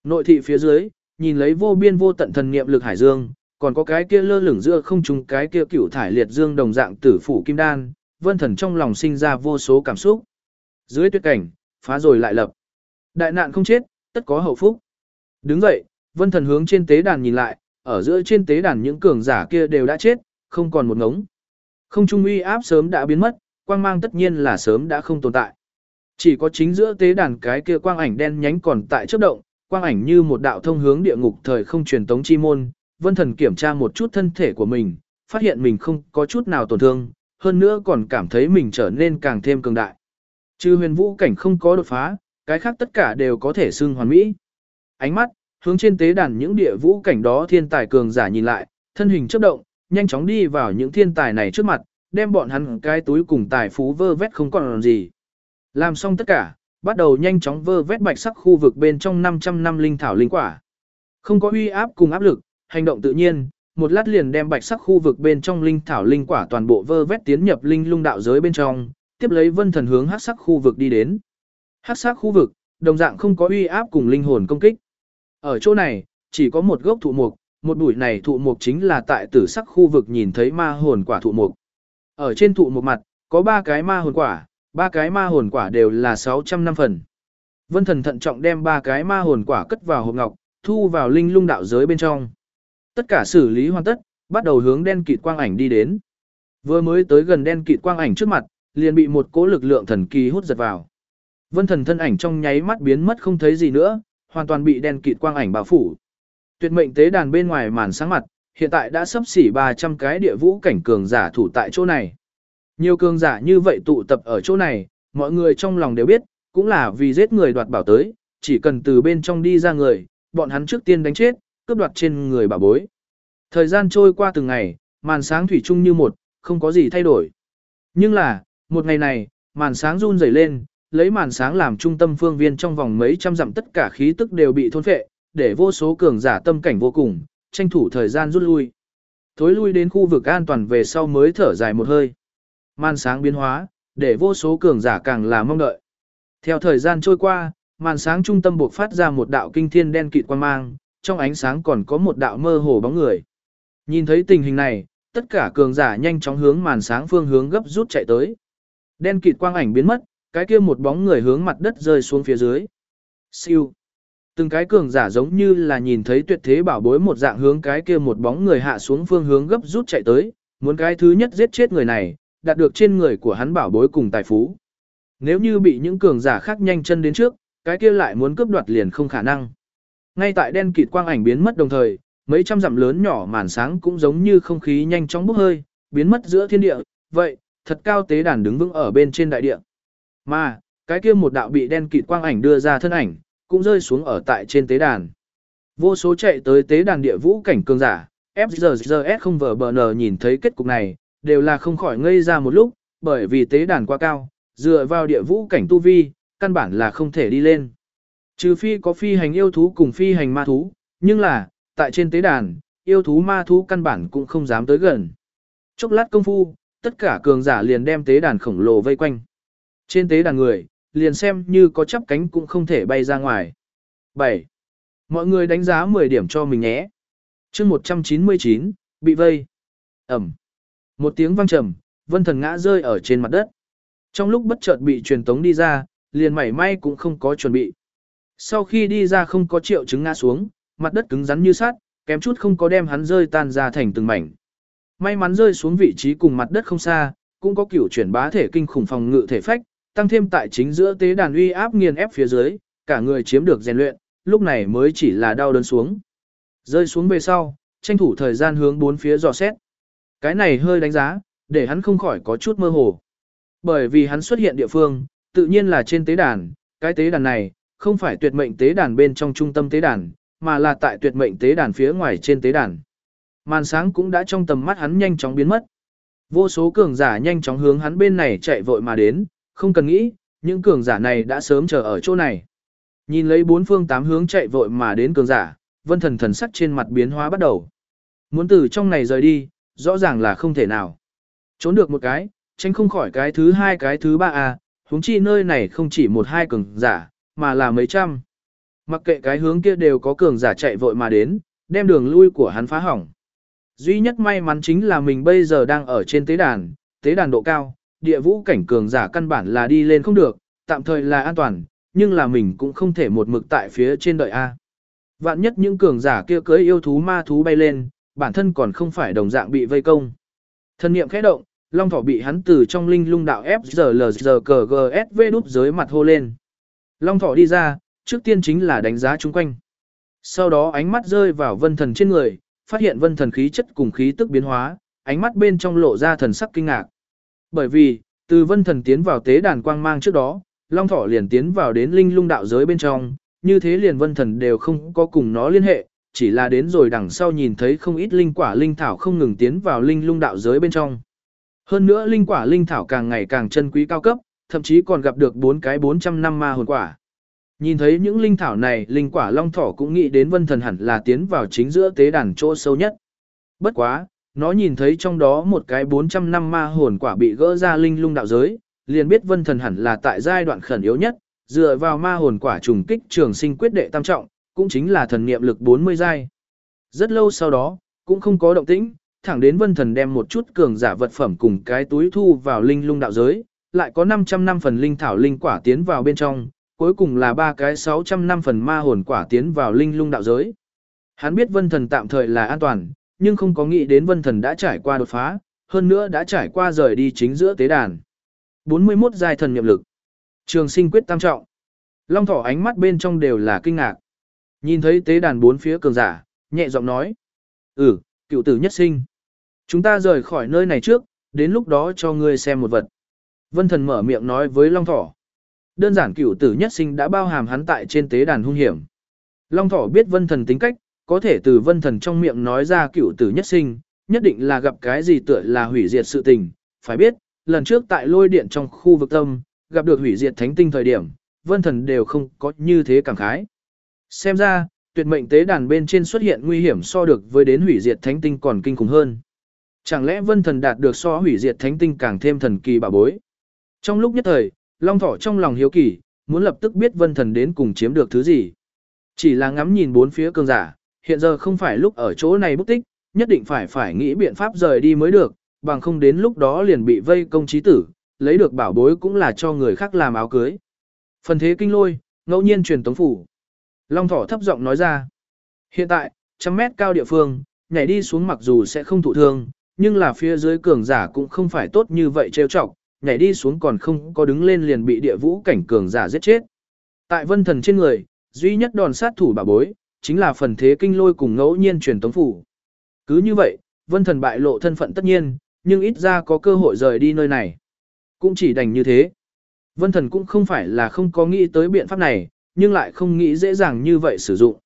Nội thị phía dưới, nhìn lấy vô biên vô tận thần niệm lực hải dương, còn có cái kia lơ lửng giữa không trung cái kia cựu thải liệt dương đồng dạng tử phủ kim đan, vân thần trong lòng sinh ra vô số cảm xúc. Dưới tuyệt cảnh, phá rồi lại lập. Đại nạn không chết, tất có hậu phúc. Đứng dậy, vân thần hướng trên tế đàn nhìn lại, ở giữa trên tế đàn những cường giả kia đều đã chết, không còn một ngống. Không trung uy áp sớm đã biến mất, quang mang tất nhiên là sớm đã không tồn tại. Chỉ có chính giữa tế đàn cái kia quang ảnh đen nhánh còn tại chớp động, quang ảnh như một đạo thông hướng địa ngục thời không truyền tống chi môn, Vân Thần kiểm tra một chút thân thể của mình, phát hiện mình không có chút nào tổn thương, hơn nữa còn cảm thấy mình trở nên càng thêm cường đại. Trừ huyền vũ cảnh không có đột phá, cái khác tất cả đều có thể xưng hoàn mỹ. Ánh mắt, hướng trên tế đàn những địa vũ cảnh đó thiên tài cường giả nhìn lại, thân hình chớp động, nhanh chóng đi vào những thiên tài này trước mặt, đem bọn hắn cái túi cùng tài phú vơ vét không còn gì. Làm xong tất cả, bắt đầu nhanh chóng vơ vét bạch sắc khu vực bên trong 500 năm linh thảo linh quả. Không có uy áp cùng áp lực, hành động tự nhiên, một lát liền đem bạch sắc khu vực bên trong linh thảo linh quả toàn bộ vơ vét tiến nhập linh lung đạo giới bên trong, tiếp lấy vân thần hướng hắc sắc khu vực đi đến. Hắc sắc khu vực, đồng dạng không có uy áp cùng linh hồn công kích. Ở chỗ này, chỉ có một gốc thụ mục, một bụi này thụ mục chính là tại tử sắc khu vực nhìn thấy ma hồn quả thụ mục. Ở trên thụ một mặt, có ba cái ma hồn quả, ba cái ma hồn quả đều là 600 năm phần. Vân thần thận trọng đem ba cái ma hồn quả cất vào hộp ngọc, thu vào linh lung đạo giới bên trong. Tất cả xử lý hoàn tất, bắt đầu hướng đen kịt quang ảnh đi đến. Vừa mới tới gần đen kịt quang ảnh trước mặt, liền bị một cỗ lực lượng thần kỳ hút giật vào. Vân thần thân ảnh trong nháy mắt biến mất không thấy gì nữa, hoàn toàn bị đen kịt quang ảnh bao phủ. Tuyệt mệnh tế đàn bên ngoài màn sáng mặt, hiện tại đã sắp xỉ 300 cái địa vũ cảnh cường giả thủ tại chỗ này. Nhiều cường giả như vậy tụ tập ở chỗ này, mọi người trong lòng đều biết, cũng là vì giết người đoạt bảo tới, chỉ cần từ bên trong đi ra người, bọn hắn trước tiên đánh chết, cướp đoạt trên người bảo bối. Thời gian trôi qua từng ngày, màn sáng thủy chung như một, không có gì thay đổi. Nhưng là, một ngày này, màn sáng run rẩy lên, lấy màn sáng làm trung tâm phương viên trong vòng mấy trăm dặm tất cả khí tức đều bị thôn phệ, để vô số cường giả tâm cảnh vô cùng, tranh thủ thời gian rút lui. Thối lui đến khu vực an toàn về sau mới thở dài một hơi. Màn sáng biến hóa, để vô số cường giả càng là mong đợi. Theo thời gian trôi qua, màn sáng trung tâm buộc phát ra một đạo kinh thiên đen kịt quang mang, trong ánh sáng còn có một đạo mơ hồ bóng người. Nhìn thấy tình hình này, tất cả cường giả nhanh chóng hướng màn sáng phương hướng gấp rút chạy tới. Đen kịt quang ảnh biến mất, cái kia một bóng người hướng mặt đất rơi xuống phía dưới. Siêu. Từng cái cường giả giống như là nhìn thấy tuyệt thế bảo bối một dạng hướng cái kia một bóng người hạ xuống phương hướng gấp rút chạy tới, muốn cái thứ nhất giết chết người này, đạt được trên người của hắn bảo bối cùng tài phú. Nếu như bị những cường giả khác nhanh chân đến trước, cái kia lại muốn cướp đoạt liền không khả năng. Ngay tại đen kịt quang ảnh biến mất đồng thời, mấy trăm dặm lớn nhỏ màn sáng cũng giống như không khí nhanh chóng bốc hơi, biến mất giữa thiên địa, vậy, thật cao tế đàn đứng vững ở bên trên đại địa. Mà, cái kia một đạo bị đen kịt quang ảnh đưa ra thân ảnh, cũng rơi xuống ở tại trên tế đàn. Vô số chạy tới tế đàn địa vũ cảnh cường giả, FZZS không vờ bờ nờ nhìn thấy kết cục này, đều là không khỏi ngây ra một lúc, bởi vì tế đàn quá cao, dựa vào địa vũ cảnh tu vi, căn bản là không thể đi lên. Trừ phi có phi hành yêu thú cùng phi hành ma thú, nhưng là, tại trên tế đàn, yêu thú ma thú căn bản cũng không dám tới gần. Chốc lát công phu, tất cả cường giả liền đem tế đàn khổng lồ vây quanh. Trên tế đàn người, liền xem như có chắp cánh cũng không thể bay ra ngoài. 7. Mọi người đánh giá 10 điểm cho mình nhé. chương 199, bị vây. Ẩm. Một tiếng vang trầm, vân thần ngã rơi ở trên mặt đất. Trong lúc bất chợt bị truyền tống đi ra, liền mảy may cũng không có chuẩn bị. Sau khi đi ra không có triệu chứng ngã xuống, mặt đất cứng rắn như sắt, kém chút không có đem hắn rơi tan ra thành từng mảnh. May mắn rơi xuống vị trí cùng mặt đất không xa, cũng có kiểu chuyển bá thể kinh khủng phòng ngự thể phách, tăng thêm tại chính giữa tế đàn uy áp nghiền ép phía dưới, cả người chiếm được rèn luyện, lúc này mới chỉ là đau đớn xuống. Rơi xuống về sau, tranh thủ thời gian hướng bốn phía dò xét. Cái này hơi đánh giá, để hắn không khỏi có chút mơ hồ. Bởi vì hắn xuất hiện địa phương, tự nhiên là trên tế đàn, cái tế đàn này, không phải tuyệt mệnh tế đàn bên trong trung tâm tế đàn, mà là tại tuyệt mệnh tế đàn phía ngoài trên tế đàn. Màn sáng cũng đã trong tầm mắt hắn nhanh chóng biến mất. Vô số cường giả nhanh chóng hướng hắn bên này chạy vội mà đến, không cần nghĩ, những cường giả này đã sớm chờ ở chỗ này. Nhìn lấy bốn phương tám hướng chạy vội mà đến cường giả, vân thần thần sắc trên mặt biến hóa bắt đầu. Muốn từ trong này rời đi, rõ ràng là không thể nào. Trốn được một cái, tránh không khỏi cái thứ hai cái thứ ba à, huống chi nơi này không chỉ một hai cường giả, mà là mấy trăm. Mặc kệ cái hướng kia đều có cường giả chạy vội mà đến, đem đường lui của hắn phá hỏng. Duy nhất may mắn chính là mình bây giờ đang ở trên tế đàn, tế đàn độ cao, địa vũ cảnh cường giả căn bản là đi lên không được, tạm thời là an toàn, nhưng là mình cũng không thể một mực tại phía trên đợi A. Vạn nhất những cường giả kia cưới yêu thú ma thú bay lên, bản thân còn không phải đồng dạng bị vây công. Thân niệm khẽ động, long thỏ bị hắn từ trong linh lung đạo FZLZKGSV đúp dưới mặt hô lên. Long thỏ đi ra, trước tiên chính là đánh giá chung quanh. Sau đó ánh mắt rơi vào vân thần trên người, phát hiện vân thần khí chất cùng khí tức biến hóa, ánh mắt bên trong lộ ra thần sắc kinh ngạc. Bởi vì, từ vân thần tiến vào tế đàn quang mang trước đó, Long Thỏ liền tiến vào đến linh lung đạo giới bên trong, như thế liền vân thần đều không có cùng nó liên hệ, chỉ là đến rồi đằng sau nhìn thấy không ít linh quả linh thảo không ngừng tiến vào linh lung đạo giới bên trong. Hơn nữa linh quả linh thảo càng ngày càng chân quý cao cấp, thậm chí còn gặp được bốn cái 400 năm ma hồn quả. Nhìn thấy những linh thảo này, linh quả long thỏ cũng nghĩ đến vân thần hẳn là tiến vào chính giữa tế đàn chỗ sâu nhất. Bất quá, nó nhìn thấy trong đó một cái 400 năm ma hồn quả bị gỡ ra linh lung đạo giới, liền biết vân thần hẳn là tại giai đoạn khẩn yếu nhất, dựa vào ma hồn quả trùng kích trường sinh quyết đệ tam trọng, cũng chính là thần niệm lực 40 giai. Rất lâu sau đó, cũng không có động tĩnh, thẳng đến vân thần đem một chút cường giả vật phẩm cùng cái túi thu vào linh lung đạo giới, lại có 500 năm phần linh thảo linh quả tiến vào bên trong, cuối cùng là ba cái 600 năm phần ma hồn quả tiến vào linh lung đạo giới. Hắn biết vân thần tạm thời là an toàn, nhưng không có nghĩ đến vân thần đã trải qua đột phá, hơn nữa đã trải qua rời đi chính giữa tế đàn. 41 giai thần nhiệm lực. Trường sinh quyết tam trọng. Long thỏ ánh mắt bên trong đều là kinh ngạc. Nhìn thấy tế đàn bốn phía cường giả, nhẹ giọng nói. Ừ, cựu tử nhất sinh. Chúng ta rời khỏi nơi này trước, đến lúc đó cho ngươi xem một vật. Vân thần mở miệng nói với Long thỏ. Đơn giản cựu tử nhất sinh đã bao hàm hắn tại trên tế đàn hung hiểm. Long thỏ biết vân thần tính cách, có thể từ vân thần trong miệng nói ra cựu tử nhất sinh, nhất định là gặp cái gì tựa là hủy diệt sự tình. Phải biết, lần trước tại lôi điện trong khu vực tâm, gặp được hủy diệt thánh tinh thời điểm, vân thần đều không có như thế cảm khái. Xem ra, tuyệt mệnh tế đàn bên trên xuất hiện nguy hiểm so được với đến hủy diệt thánh tinh còn kinh khủng hơn. Chẳng lẽ vân thần đạt được so hủy diệt thánh tinh càng thêm thần kỳ bảo bối? Trong lúc nhất thời, Long Thỏ trong lòng hiếu kỳ, muốn lập tức biết vân thần đến cùng chiếm được thứ gì. Chỉ là ngắm nhìn bốn phía cường giả, hiện giờ không phải lúc ở chỗ này bút tích, nhất định phải phải nghĩ biện pháp rời đi mới được, bằng không đến lúc đó liền bị vây công trí tử, lấy được bảo bối cũng là cho người khác làm áo cưới. Phần thế kinh lôi, ngẫu nhiên truyền tống phủ. Long thỏ thấp giọng nói ra. Hiện tại, trăm mét cao địa phương, nhảy đi xuống mặc dù sẽ không thụ thương, nhưng là phía dưới cường giả cũng không phải tốt như vậy trêu chọc, nhảy đi xuống còn không có đứng lên liền bị địa vũ cảnh cường giả giết chết. Tại vân thần trên người, duy nhất đòn sát thủ bảo bối, chính là phần thế kinh lôi cùng ngẫu nhiên truyền tống phủ. Cứ như vậy, vân thần bại lộ thân phận tất nhiên, nhưng ít ra có cơ hội rời đi nơi này. Cũng chỉ đành như thế. Vân thần cũng không phải là không có nghĩ tới biện pháp này, nhưng lại không nghĩ dễ dàng như vậy sử dụng.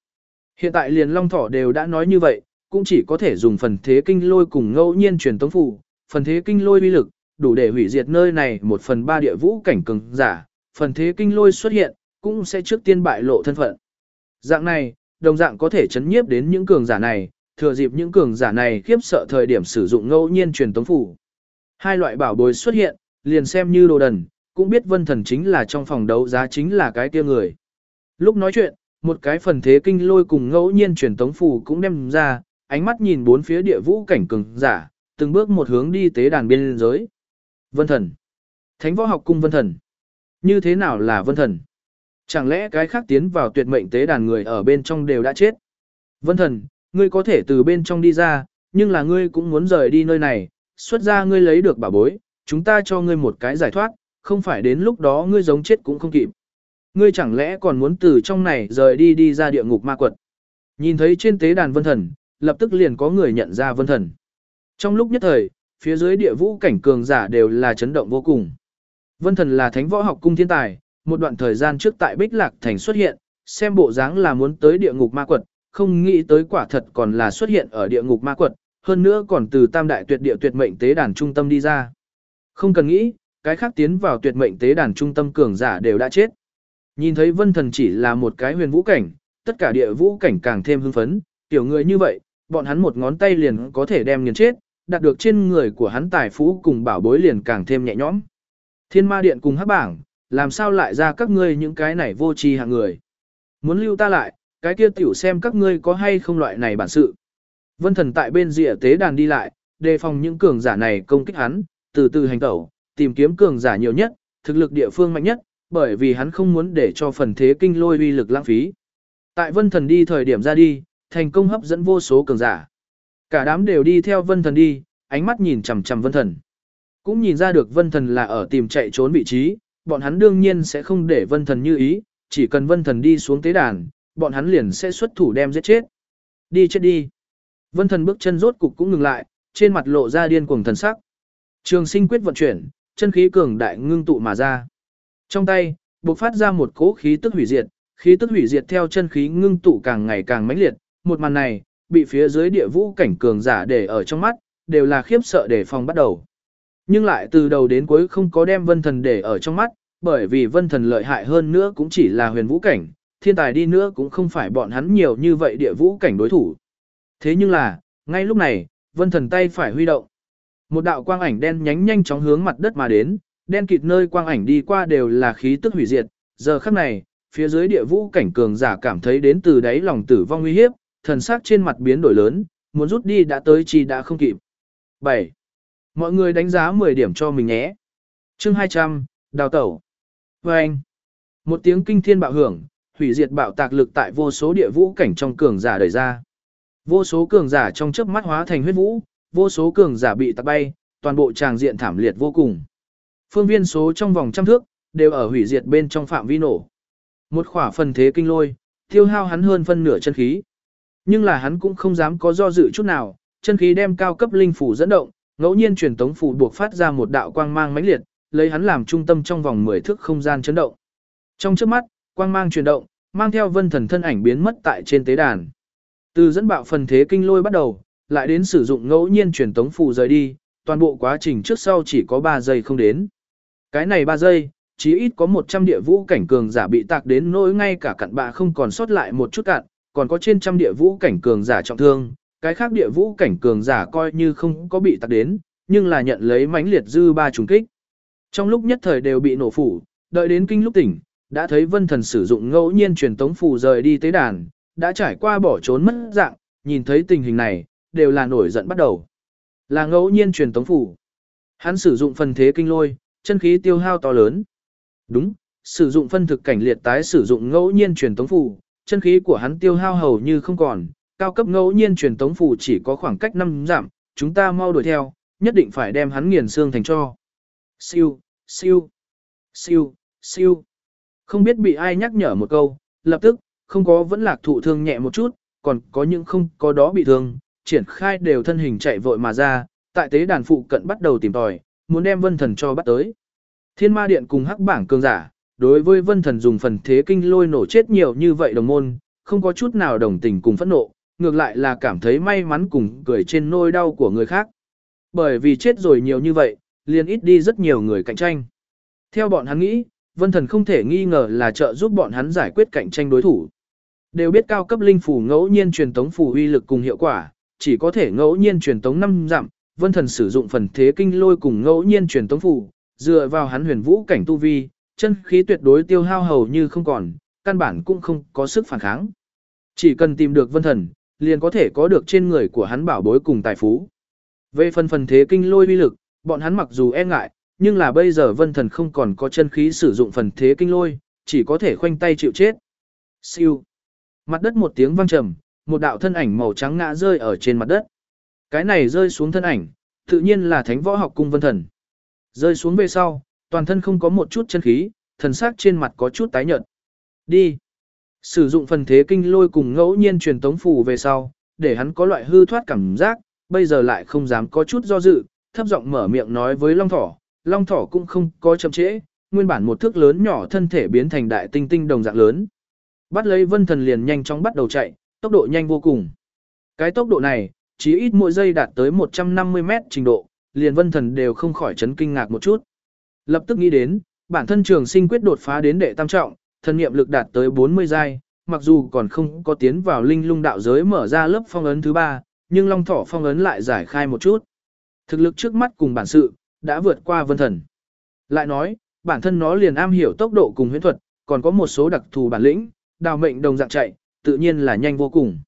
Hiện tại liền long thỏ đều đã nói như vậy, cũng chỉ có thể dùng phần thế kinh lôi cùng ngẫu nhiên truyền tống phủ, phần thế kinh lôi uy lực, đủ để hủy diệt nơi này một phần ba địa vũ cảnh cường giả, phần thế kinh lôi xuất hiện, cũng sẽ trước tiên bại lộ thân phận. Dạng này, đồng dạng có thể chấn nhiếp đến những cường giả này, thừa dịp những cường giả này khiếp sợ thời điểm sử dụng ngẫu nhiên truyền tống phủ. Hai loại bảo bối xuất hiện, liền xem như đồ đần, cũng biết vân thần chính là trong phòng đấu giá chính là cái kia người. Lúc nói chuyện, một cái phần thế kinh lôi cùng ngẫu nhiên truyền tống phủ cũng đem ra, ánh mắt nhìn bốn phía địa vũ cảnh cường giả, từng bước một hướng đi tế đàn biên giới. Vân thần. Thánh võ học cung vân thần. Như thế nào là vân thần? Chẳng lẽ cái khác tiến vào tuyệt mệnh tế đàn người ở bên trong đều đã chết? Vân thần, ngươi có thể từ bên trong đi ra, nhưng là ngươi cũng muốn rời đi nơi này, xuất ra ngươi lấy được bảo bối, chúng ta cho ngươi một cái giải thoát, không phải đến lúc đó ngươi giống chết cũng không kịp. Ngươi chẳng lẽ còn muốn từ trong này rời đi đi ra địa ngục ma quật. Nhìn thấy trên tế đàn vân thần, lập tức liền có người nhận ra vân thần. Trong lúc nhất thời, phía dưới địa vũ cảnh cường giả đều là chấn động vô cùng. Vân thần là thánh võ học cung thiên tài, một đoạn thời gian trước tại Bích Lạc Thành xuất hiện, xem bộ dáng là muốn tới địa ngục ma quật, không nghĩ tới quả thật còn là xuất hiện ở địa ngục ma quật, hơn nữa còn từ tam đại tuyệt địa tuyệt mệnh tế đàn trung tâm đi ra. Không cần nghĩ, cái khác tiến vào tuyệt mệnh tế đàn trung tâm cường giả đều đã chết. Nhìn thấy vân thần chỉ là một cái huyền vũ cảnh, tất cả địa vũ cảnh càng thêm hưng phấn, tiểu người như vậy, bọn hắn một ngón tay liền có thể đem nghiền chết, đạt được trên người của hắn tài phú cùng bảo bối liền càng thêm nhẹ nhõm. Thiên ma điện cùng hắc bảng, làm sao lại ra các ngươi những cái này vô tri hạng người. Muốn lưu ta lại, cái kia tiểu xem các ngươi có hay không loại này bản sự. Vân thần tại bên rìa tế đàn đi lại, đề phòng những cường giả này công kích hắn, từ từ hành tẩu, tìm kiếm cường giả nhiều nhất, thực lực địa phương mạnh nhất, bởi vì hắn không muốn để cho phần thế kinh lôi uy lực lãng phí. Tại vân thần đi thời điểm ra đi, thành công hấp dẫn vô số cường giả. Cả đám đều đi theo vân thần đi, ánh mắt nhìn chằm chằm vân thần. Cũng nhìn ra được vân thần là ở tìm chạy trốn vị trí, bọn hắn đương nhiên sẽ không để vân thần như ý, chỉ cần vân thần đi xuống tế đàn, bọn hắn liền sẽ xuất thủ đem giết chết. Đi chết đi. Vân thần bước chân rốt cục cũng ngừng lại, trên mặt lộ ra điên cuồng thần sắc. Trường sinh quyết vận chuyển, chân khí cường đại ngưng tụ mà ra. Trong tay, bộc phát ra một cỗ khí tức hủy diệt, khí tức hủy diệt theo chân khí ngưng tụ càng ngày càng mãnh liệt, một màn này, bị phía dưới địa vũ cảnh cường giả để ở trong mắt, đều là khiếp sợ để phòng bắt đầu. Nhưng lại từ đầu đến cuối không có đem vân thần để ở trong mắt, bởi vì vân thần lợi hại hơn nữa cũng chỉ là huyền vũ cảnh, thiên tài đi nữa cũng không phải bọn hắn nhiều như vậy địa vũ cảnh đối thủ. Thế nhưng là, ngay lúc này, vân thần tay phải huy động. Một đạo quang ảnh đen nhánh nhanh chóng hướng mặt đất mà đến, đen kịt nơi quang ảnh đi qua đều là khí tức hủy diệt, giờ khắc này, phía dưới địa vũ cảnh cường giả cảm thấy đến từ đáy lòng tử vong nguy hiếp, thần sắc trên mặt biến đổi lớn, muốn rút đi đã tới chi đã không kịp. 7. Mọi người đánh giá 10 điểm cho mình nhé. Chương 200, đào tẩu. Và anh. Một tiếng kinh thiên bạo hưởng, hủy diệt bạo tạc lực tại vô số địa vũ cảnh trong cường giả đẩy ra. Vô số cường giả trong chớp mắt hóa thành huyết vũ, vô số cường giả bị tạc bay, toàn bộ tràng diện thảm liệt vô cùng. Phương viên số trong vòng trăm thước, đều ở hủy diệt bên trong phạm vi nổ. Một khỏa phần thế kinh lôi, tiêu hao hắn hơn phân nửa chân khí. Nhưng là hắn cũng không dám có do dự chút nào, chân khí đem cao cấp linh phủ dẫn động, ngẫu nhiên truyền tống phủ buộc phát ra một đạo quang mang mãnh liệt, lấy hắn làm trung tâm trong vòng 10 thước không gian chấn động. Trong chớp mắt, quang mang chuyển động, mang theo vân thần thân ảnh biến mất tại trên tế đàn. Từ dẫn bạo phần thế kinh lôi bắt đầu, lại đến sử dụng ngẫu nhiên truyền tống phù rời đi, toàn bộ quá trình trước sau chỉ có 3 giây không đến. Cái này 3 giây, chỉ ít có 100 địa vũ cảnh cường giả bị tạc đến nỗi ngay cả cặn bạ không còn sót lại một chút cạn, còn có trên trăm địa vũ cảnh cường giả trọng thương, cái khác địa vũ cảnh cường giả coi như không có bị tạc đến, nhưng là nhận lấy mãnh liệt dư ba trùng kích. Trong lúc nhất thời đều bị nổ phủ, đợi đến kinh lúc tỉnh, đã thấy vân thần sử dụng ngẫu nhiên truyền tống phù rời đi tế đàn, đã trải qua bỏ trốn mất dạng, nhìn thấy tình hình này, đều là nổi giận bắt đầu. Là ngẫu nhiên truyền tống phù. Hắn sử dụng phần thế kinh lôi, chân khí tiêu hao to lớn. Đúng, sử dụng phân thực cảnh liệt tái sử dụng ngẫu nhiên truyền tống phù, chân khí của hắn tiêu hao hầu như không còn, cao cấp ngẫu nhiên truyền tống phù chỉ có khoảng cách 5 giảm, chúng ta mau đuổi theo, nhất định phải đem hắn nghiền xương thành cho. Siêu, siêu, siêu, siêu. Không biết bị ai nhắc nhở một câu, lập tức, không có vẫn lạc thụ thương nhẹ một chút, còn có những không có đó bị thương, triển khai đều thân hình chạy vội mà ra, tại tế đàn phụ cận bắt đầu tìm tòi, muốn đem vân thần cho bắt tới. Thiên ma điện cùng hắc bảng cường giả, đối với vân thần dùng phần thế kinh lôi nổ chết nhiều như vậy đồng môn, không có chút nào đồng tình cùng phẫn nộ, ngược lại là cảm thấy may mắn cùng cười trên nôi đau của người khác. Bởi vì chết rồi nhiều như vậy, liền ít đi rất nhiều người cạnh tranh. Theo bọn hắn nghĩ, vân thần không thể nghi ngờ là trợ giúp bọn hắn giải quyết cạnh tranh đối thủ. Đều biết cao cấp linh phủ ngẫu nhiên truyền tống phù uy lực cùng hiệu quả, chỉ có thể ngẫu nhiên truyền tống năm dặm, vân thần sử dụng phần thế kinh lôi cùng ngẫu nhiên truyền tống phù, dựa vào hắn huyền vũ cảnh tu vi, chân khí tuyệt đối tiêu hao hầu như không còn, căn bản cũng không có sức phản kháng. Chỉ cần tìm được vân thần, liền có thể có được trên người của hắn bảo bối cùng tài phú. Về phần phần thế kinh lôi uy lực, bọn hắn mặc dù e ngại, nhưng là bây giờ vân thần không còn có chân khí sử dụng phần thế kinh lôi, chỉ có thể khoanh tay chịu chết. Siêu. Mặt đất một tiếng vang trầm, một đạo thân ảnh màu trắng ngã rơi ở trên mặt đất. Cái này rơi xuống thân ảnh, tự nhiên là thánh võ học cung vân thần. Rơi xuống về sau, toàn thân không có một chút chân khí, thần sắc trên mặt có chút tái nhợt. Đi. Sử dụng phần thế kinh lôi cùng ngẫu nhiên truyền tống phù về sau, để hắn có loại hư thoát cảm giác, bây giờ lại không dám có chút do dự, thấp giọng mở miệng nói với Long Thỏ, Long Thỏ cũng không có chậm trễ, nguyên bản một thước lớn nhỏ thân thể biến thành đại tinh tinh đồng dạng lớn. Bắt lấy Vân Thần liền nhanh chóng bắt đầu chạy, tốc độ nhanh vô cùng. Cái tốc độ này, chỉ ít mỗi giây đạt tới 150 mét trình độ, liền Vân Thần đều không khỏi chấn kinh ngạc một chút. Lập tức nghĩ đến, bản thân trường sinh quyết đột phá đến đệ tam trọng, thần niệm lực đạt tới 40 giai, mặc dù còn không có tiến vào linh lung đạo giới mở ra lớp phong ấn thứ ba, nhưng long thỏ phong ấn lại giải khai một chút. Thực lực trước mắt cùng bản sự, đã vượt qua vân thần. Lại nói, bản thân nó liền am hiểu tốc độ cùng huyễn thuật, còn có một số đặc thù bản lĩnh, đào mệnh đồng dạng chạy, tự nhiên là nhanh vô cùng.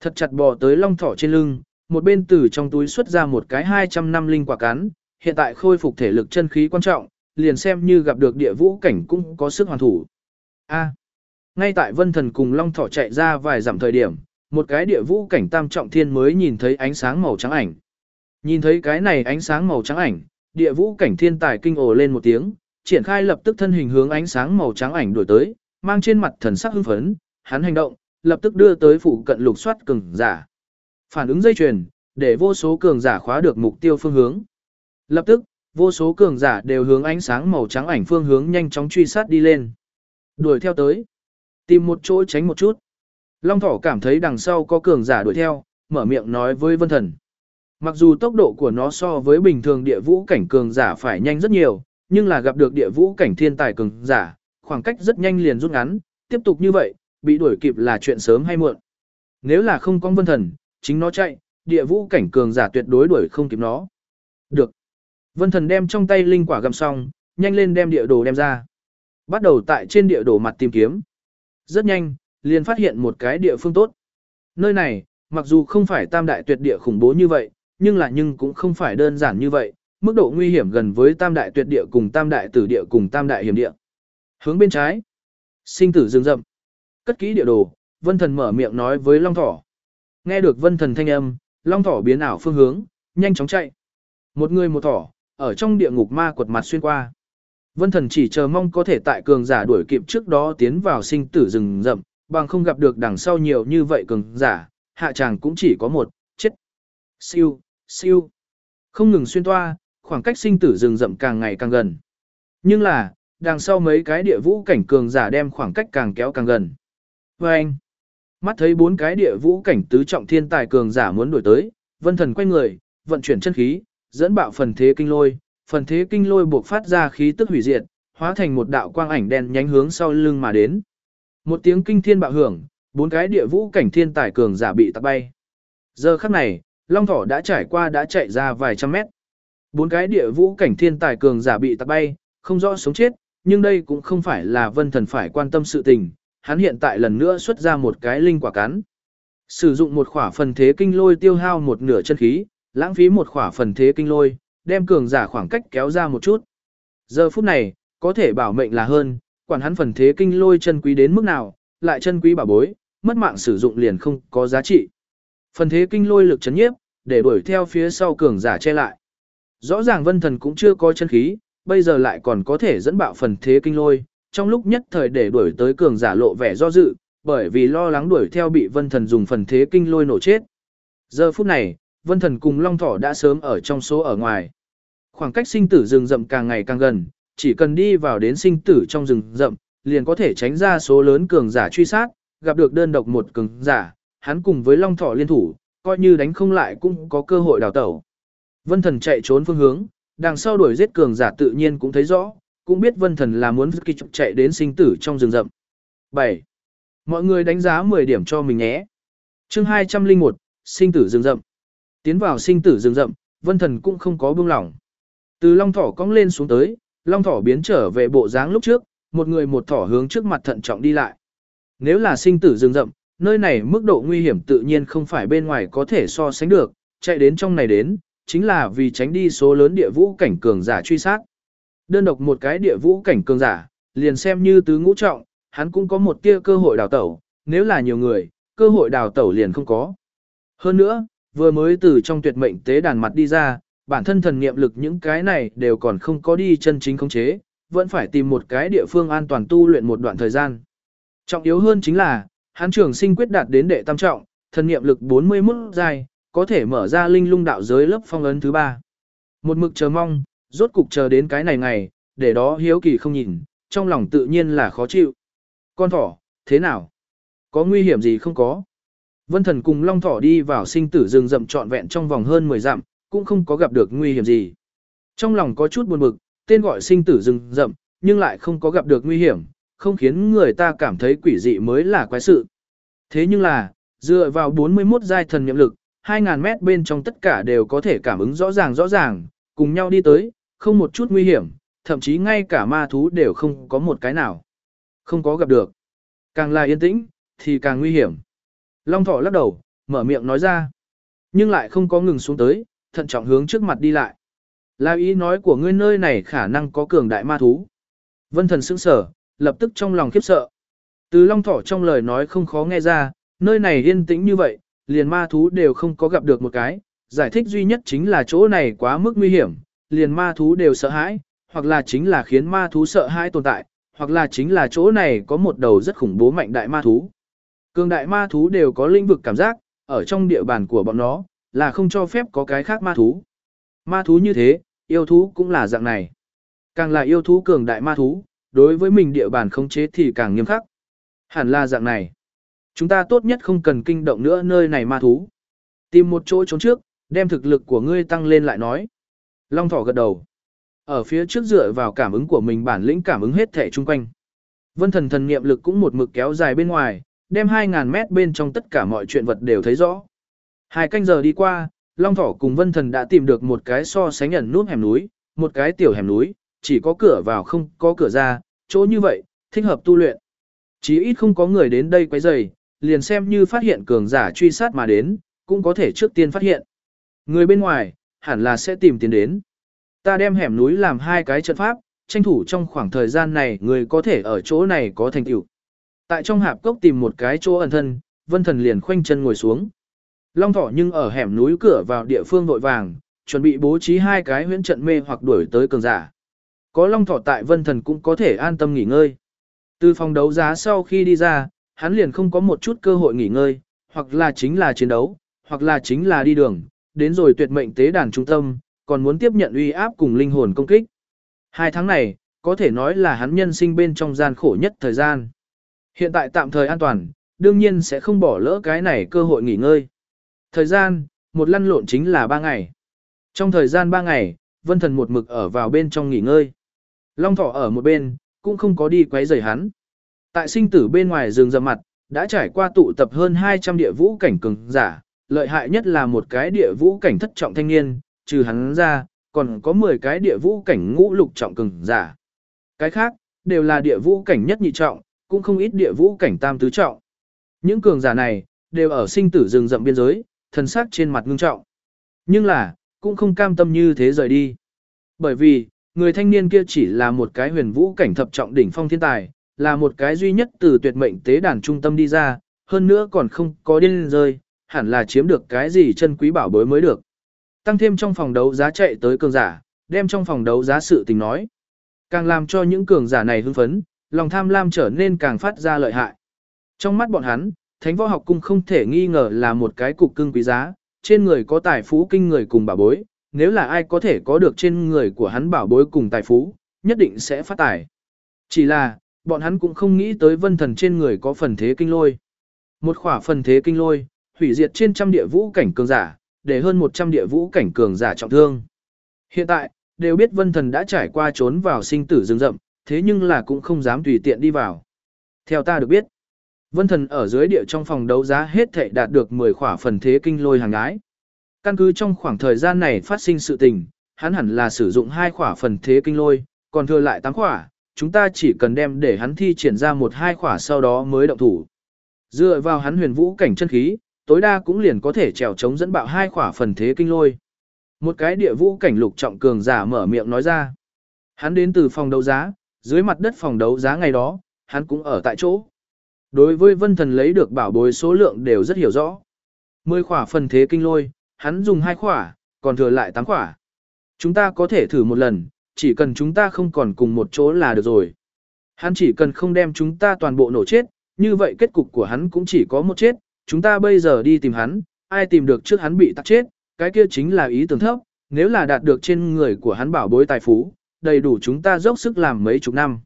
Thật chặt bò tới long thỏ trên lưng, một bên từ trong túi xuất ra một cái 200 năm linh quả cán, hiện tại khôi phục thể lực chân khí quan trọng, liền xem như gặp được địa vũ cảnh cũng có sức hoàn thủ. A. ngay tại Vân Thần cùng Long Thỏ chạy ra vài dặm thời điểm, một cái địa vũ cảnh tam trọng thiên mới nhìn thấy ánh sáng màu trắng ảnh. Nhìn thấy cái này ánh sáng màu trắng ảnh, địa vũ cảnh thiên tài kinh ồ lên một tiếng, triển khai lập tức thân hình hướng ánh sáng màu trắng ảnh đuổi tới, mang trên mặt thần sắc hưng phấn, hắn hành động, lập tức đưa tới phụ cận lục soát cường giả. Phản ứng dây chuyền, để vô số cường giả khóa được mục tiêu phương hướng. Lập tức, vô số cường giả đều hướng ánh sáng màu trắng ảnh phương hướng nhanh chóng truy sát đi lên. Đuổi theo tới. Tìm một chỗ tránh một chút. Long thỏ cảm thấy đằng sau có cường giả đuổi theo, mở miệng nói với vân thần. Mặc dù tốc độ của nó so với bình thường địa vũ cảnh cường giả phải nhanh rất nhiều, nhưng là gặp được địa vũ cảnh thiên tài cường giả, khoảng cách rất nhanh liền rút ngắn, tiếp tục như vậy, bị đuổi kịp là chuyện sớm hay muộn. Nếu là không có vân thần, chính nó chạy, địa vũ cảnh cường giả tuyệt đối đuổi không kịp nó. Được. Vân thần đem trong tay linh quả gầm xong, nhanh lên đem địa đồ đem ra. Bắt đầu tại trên địa đồ mặt tìm kiếm. Rất nhanh, liền phát hiện một cái địa phương tốt. Nơi này, mặc dù không phải tam đại tuyệt địa khủng bố như vậy, nhưng là nhưng cũng không phải đơn giản như vậy, mức độ nguy hiểm gần với tam đại tuyệt địa cùng tam đại tử địa cùng tam đại hiểm địa. Hướng bên trái, sinh tử rừng rậm. Cất kỹ địa đồ, Vân Thần mở miệng nói với Long Thỏ. Nghe được Vân Thần thanh âm, Long Thỏ biến ảo phương hướng, nhanh chóng chạy. Một người một thỏ, ở trong địa ngục ma quật mặt xuyên qua. Vân thần chỉ chờ mong có thể tại cường giả đuổi kịp trước đó tiến vào sinh tử rừng rậm, bằng không gặp được đằng sau nhiều như vậy cường giả, hạ tràng cũng chỉ có một, chết. Siêu, siêu. Không ngừng xuyên toa, khoảng cách sinh tử rừng rậm càng ngày càng gần. Nhưng là, đằng sau mấy cái địa vũ cảnh cường giả đem khoảng cách càng kéo càng gần. Và anh, mắt thấy bốn cái địa vũ cảnh tứ trọng thiên tài cường giả muốn đuổi tới, vân thần quay người, vận chuyển chân khí, dẫn bạo phần thế kinh lôi, phần thế kinh lôi buộc phát ra khí tức hủy diệt, hóa thành một đạo quang ảnh đen nhánh hướng sau lưng mà đến. Một tiếng kinh thiên bạo hưởng, bốn cái địa vũ cảnh thiên tài cường giả bị tạt bay. Giờ khắc này, Long Thỏ đã trải qua đã chạy ra vài trăm mét. Bốn cái địa vũ cảnh thiên tài cường giả bị tạt bay, không rõ sống chết, nhưng đây cũng không phải là vân thần phải quan tâm sự tình, hắn hiện tại lần nữa xuất ra một cái linh quả cắn. Sử dụng một khỏa phần thế kinh lôi tiêu hao một nửa chân khí, lãng phí một khỏa phần thế kinh lôi, đem cường giả khoảng cách kéo ra một chút. Giờ phút này, có thể bảo mệnh là hơn, quản hắn phần thế kinh lôi chân quý đến mức nào, lại chân quý bảo bối, mất mạng sử dụng liền không có giá trị. Phần thế kinh lôi lực chấn nhiếp, để đuổi theo phía sau cường giả che lại. Rõ ràng vân thần cũng chưa có chân khí, bây giờ lại còn có thể dẫn bạo phần thế kinh lôi, trong lúc nhất thời để đuổi tới cường giả lộ vẻ do dự, bởi vì lo lắng đuổi theo bị vân thần dùng phần thế kinh lôi nổ chết. Giờ phút này, vân thần cùng long thỏ đã sớm ở trong số ở ngoài. Khoảng cách sinh tử rừng rậm càng ngày càng gần, chỉ cần đi vào đến sinh tử trong rừng rậm, liền có thể tránh ra số lớn cường giả truy sát, gặp được đơn độc một cường giả, hắn cùng với long thỏ liên thủ, coi như đánh không lại cũng có cơ hội đào tẩu. Vân thần chạy trốn phương hướng, đằng sau đuổi giết cường giả tự nhiên cũng thấy rõ, cũng biết vân thần là muốn kỳ trục chạy đến sinh tử trong rừng rậm. 7. Mọi người đánh giá 10 điểm cho mình nhé. chương 201, sinh tử rừng rậm. Tiến vào sinh tử rừng rậm, vân thần cũng không có buông lỏng. Từ long thỏ cong lên xuống tới, long thỏ biến trở về bộ dáng lúc trước, một người một thỏ hướng trước mặt thận trọng đi lại. Nếu là sinh tử rừng rậm, nơi này mức độ nguy hiểm tự nhiên không phải bên ngoài có thể so sánh được, chạy đến trong này đến, chính là vì tránh đi số lớn địa vũ cảnh cường giả truy sát. Đơn độc một cái địa vũ cảnh cường giả, liền xem như tứ ngũ trọng, hắn cũng có một tia cơ hội đào tẩu, nếu là nhiều người, cơ hội đào tẩu liền không có. Hơn nữa, vừa mới từ trong tuyệt mệnh tế đàn mặt đi ra, bản thân thần niệm lực những cái này đều còn không có đi chân chính khống chế, vẫn phải tìm một cái địa phương an toàn tu luyện một đoạn thời gian. Trọng yếu hơn chính là, hắn trường sinh quyết đạt đến đệ tam trọng, thần niệm lực 40 mức dài, có thể mở ra linh lung đạo giới lớp phong ấn thứ ba. Một mực chờ mong, rốt cục chờ đến cái này ngày, để đó hiếu kỳ không nhìn, trong lòng tự nhiên là khó chịu. Con thỏ, thế nào? Có nguy hiểm gì không có? Vân thần cùng long thỏ đi vào sinh tử rừng rậm trọn vẹn trong vòng hơn 10 dặm, cũng không có gặp được nguy hiểm gì. Trong lòng có chút buồn bực, tên gọi sinh tử rừng rậm, nhưng lại không có gặp được nguy hiểm, không khiến người ta cảm thấy quỷ dị mới là quái sự. Thế nhưng là, dựa vào 41 giai thần niệm lực, 2.000 mét bên trong tất cả đều có thể cảm ứng rõ ràng rõ ràng, cùng nhau đi tới, không một chút nguy hiểm, thậm chí ngay cả ma thú đều không có một cái nào. Không có gặp được. Càng là yên tĩnh, thì càng nguy hiểm. Long thỏ lắc đầu, mở miệng nói ra. Nhưng lại không có ngừng xuống tới, thận trọng hướng trước mặt đi lại. Là ý nói của ngươi nơi này khả năng có cường đại ma thú. Vân thần sững sờ, lập tức trong lòng khiếp sợ. Từ long thỏ trong lời nói không khó nghe ra, nơi này yên tĩnh như vậy, liền ma thú đều không có gặp được một cái. Giải thích duy nhất chính là chỗ này quá mức nguy hiểm, liền ma thú đều sợ hãi, hoặc là chính là khiến ma thú sợ hãi tồn tại, hoặc là chính là chỗ này có một đầu rất khủng bố mạnh đại ma thú. Cường đại ma thú đều có lĩnh vực cảm giác, ở trong địa bàn của bọn nó, là không cho phép có cái khác ma thú. Ma thú như thế, yêu thú cũng là dạng này. Càng là yêu thú cường đại ma thú, đối với mình địa bàn khống chế thì càng nghiêm khắc. Hẳn là dạng này. Chúng ta tốt nhất không cần kinh động nữa nơi này ma thú. Tìm một chỗ trốn trước, đem thực lực của ngươi tăng lên lại nói. Long thỏ gật đầu. Ở phía trước dựa vào cảm ứng của mình bản lĩnh cảm ứng hết thể chung quanh. Vân thần thần niệm lực cũng một mực kéo dài bên ngoài, đem 2.000 mét bên trong tất cả mọi chuyện vật đều thấy rõ. Hai canh giờ đi qua, Long Thỏ cùng Vân Thần đã tìm được một cái so sánh ẩn nút hẻm núi, một cái tiểu hẻm núi, chỉ có cửa vào không có cửa ra, chỗ như vậy, thích hợp tu luyện. Chỉ ít không có người đến đây quấy rầy, liền xem như phát hiện cường giả truy sát mà đến, cũng có thể trước tiên phát hiện. Người bên ngoài, hẳn là sẽ tìm tiền đến. Ta đem hẻm núi làm hai cái trận pháp, tranh thủ trong khoảng thời gian này người có thể ở chỗ này có thành tựu. Tại trong hạp cốc tìm một cái chỗ ẩn thân, vân thần liền khoanh chân ngồi xuống. Long thỏ nhưng ở hẻm núi cửa vào địa phương vội vàng, chuẩn bị bố trí hai cái huyễn trận mê hoặc đuổi tới cường giả. Có long thỏ tại vân thần cũng có thể an tâm nghỉ ngơi. Từ phòng đấu giá sau khi đi ra, hắn liền không có một chút cơ hội nghỉ ngơi, hoặc là chính là chiến đấu, hoặc là chính là đi đường, đến rồi tuyệt mệnh tế đàn trung tâm, còn muốn tiếp nhận uy áp cùng linh hồn công kích. Hai tháng này, có thể nói là hắn nhân sinh bên trong gian khổ nhất thời gian. Hiện tại tạm thời an toàn, đương nhiên sẽ không bỏ lỡ cái này cơ hội nghỉ ngơi. Thời gian, một lăn lộn chính là ba ngày. Trong thời gian ba ngày, vân thần một mực ở vào bên trong nghỉ ngơi. Long thỏ ở một bên, cũng không có đi quấy rầy hắn. Tại sinh tử bên ngoài rừng rậm mặt, đã trải qua tụ tập hơn 200 địa vũ cảnh cường giả, lợi hại nhất là một cái địa vũ cảnh thất trọng thanh niên, trừ hắn ra, còn có 10 cái địa vũ cảnh ngũ lục trọng cường giả. Cái khác, đều là địa vũ cảnh nhất nhị trọng, cũng không ít địa vũ cảnh tam tứ trọng. Những cường giả này, đều ở sinh tử rừng rậm biên giới, thần sắc trên mặt ngưng trọng. Nhưng là, cũng không cam tâm như thế rời đi. Bởi vì, người thanh niên kia chỉ là một cái huyền vũ cảnh thập trọng đỉnh phong thiên tài, là một cái duy nhất từ tuyệt mệnh tế đàn trung tâm đi ra, hơn nữa còn không có điên rơi, hẳn là chiếm được cái gì chân quý bảo bối mới được. Tăng thêm trong phòng đấu giá chạy tới cường giả, đem trong phòng đấu giá sự tình nói. Càng làm cho những cường giả này hưng phấn, lòng tham lam trở nên càng phát ra lợi hại. Trong mắt bọn hắn, thánh võ học cung không thể nghi ngờ là một cái cục cưng quý giá, trên người có tài phú kinh người cùng bảo bối, nếu là ai có thể có được trên người của hắn bảo bối cùng tài phú, nhất định sẽ phát tài. Chỉ là, bọn hắn cũng không nghĩ tới vân thần trên người có phần thế kinh lôi. Một khỏa phần thế kinh lôi, hủy diệt trên trăm địa vũ cảnh cường giả, để hơn 100 địa vũ cảnh cường giả trọng thương. Hiện tại, đều biết vân thần đã trải qua trốn vào sinh tử rừng rậm, thế nhưng là cũng không dám tùy tiện đi vào. Theo ta được biết, vân thần ở dưới địa trong phòng đấu giá hết thảy đạt được 10 khỏa phần thế kinh lôi hàng ái. Căn cứ trong khoảng thời gian này phát sinh sự tình, hắn hẳn là sử dụng hai khỏa phần thế kinh lôi, còn thừa lại 8 khỏa, chúng ta chỉ cần đem để hắn thi triển ra một hai khỏa sau đó mới động thủ. Dựa vào hắn huyền vũ cảnh chân khí, tối đa cũng liền có thể trèo chống dẫn bạo hai khỏa phần thế kinh lôi. Một cái địa vũ cảnh lục trọng cường giả mở miệng nói ra. Hắn đến từ phòng đấu giá, dưới mặt đất phòng đấu giá ngày đó, hắn cũng ở tại chỗ. Đối với vân thần lấy được bảo bối số lượng đều rất hiểu rõ. Mười khỏa phần thế kinh lôi, hắn dùng hai khỏa, còn thừa lại tám khỏa. Chúng ta có thể thử một lần, chỉ cần chúng ta không còn cùng một chỗ là được rồi. Hắn chỉ cần không đem chúng ta toàn bộ nổ chết, như vậy kết cục của hắn cũng chỉ có một chết, chúng ta bây giờ đi tìm hắn, ai tìm được trước hắn bị tắt chết, cái kia chính là ý tưởng thấp, nếu là đạt được trên người của hắn bảo bối tài phú, đầy đủ chúng ta dốc sức làm mấy chục năm.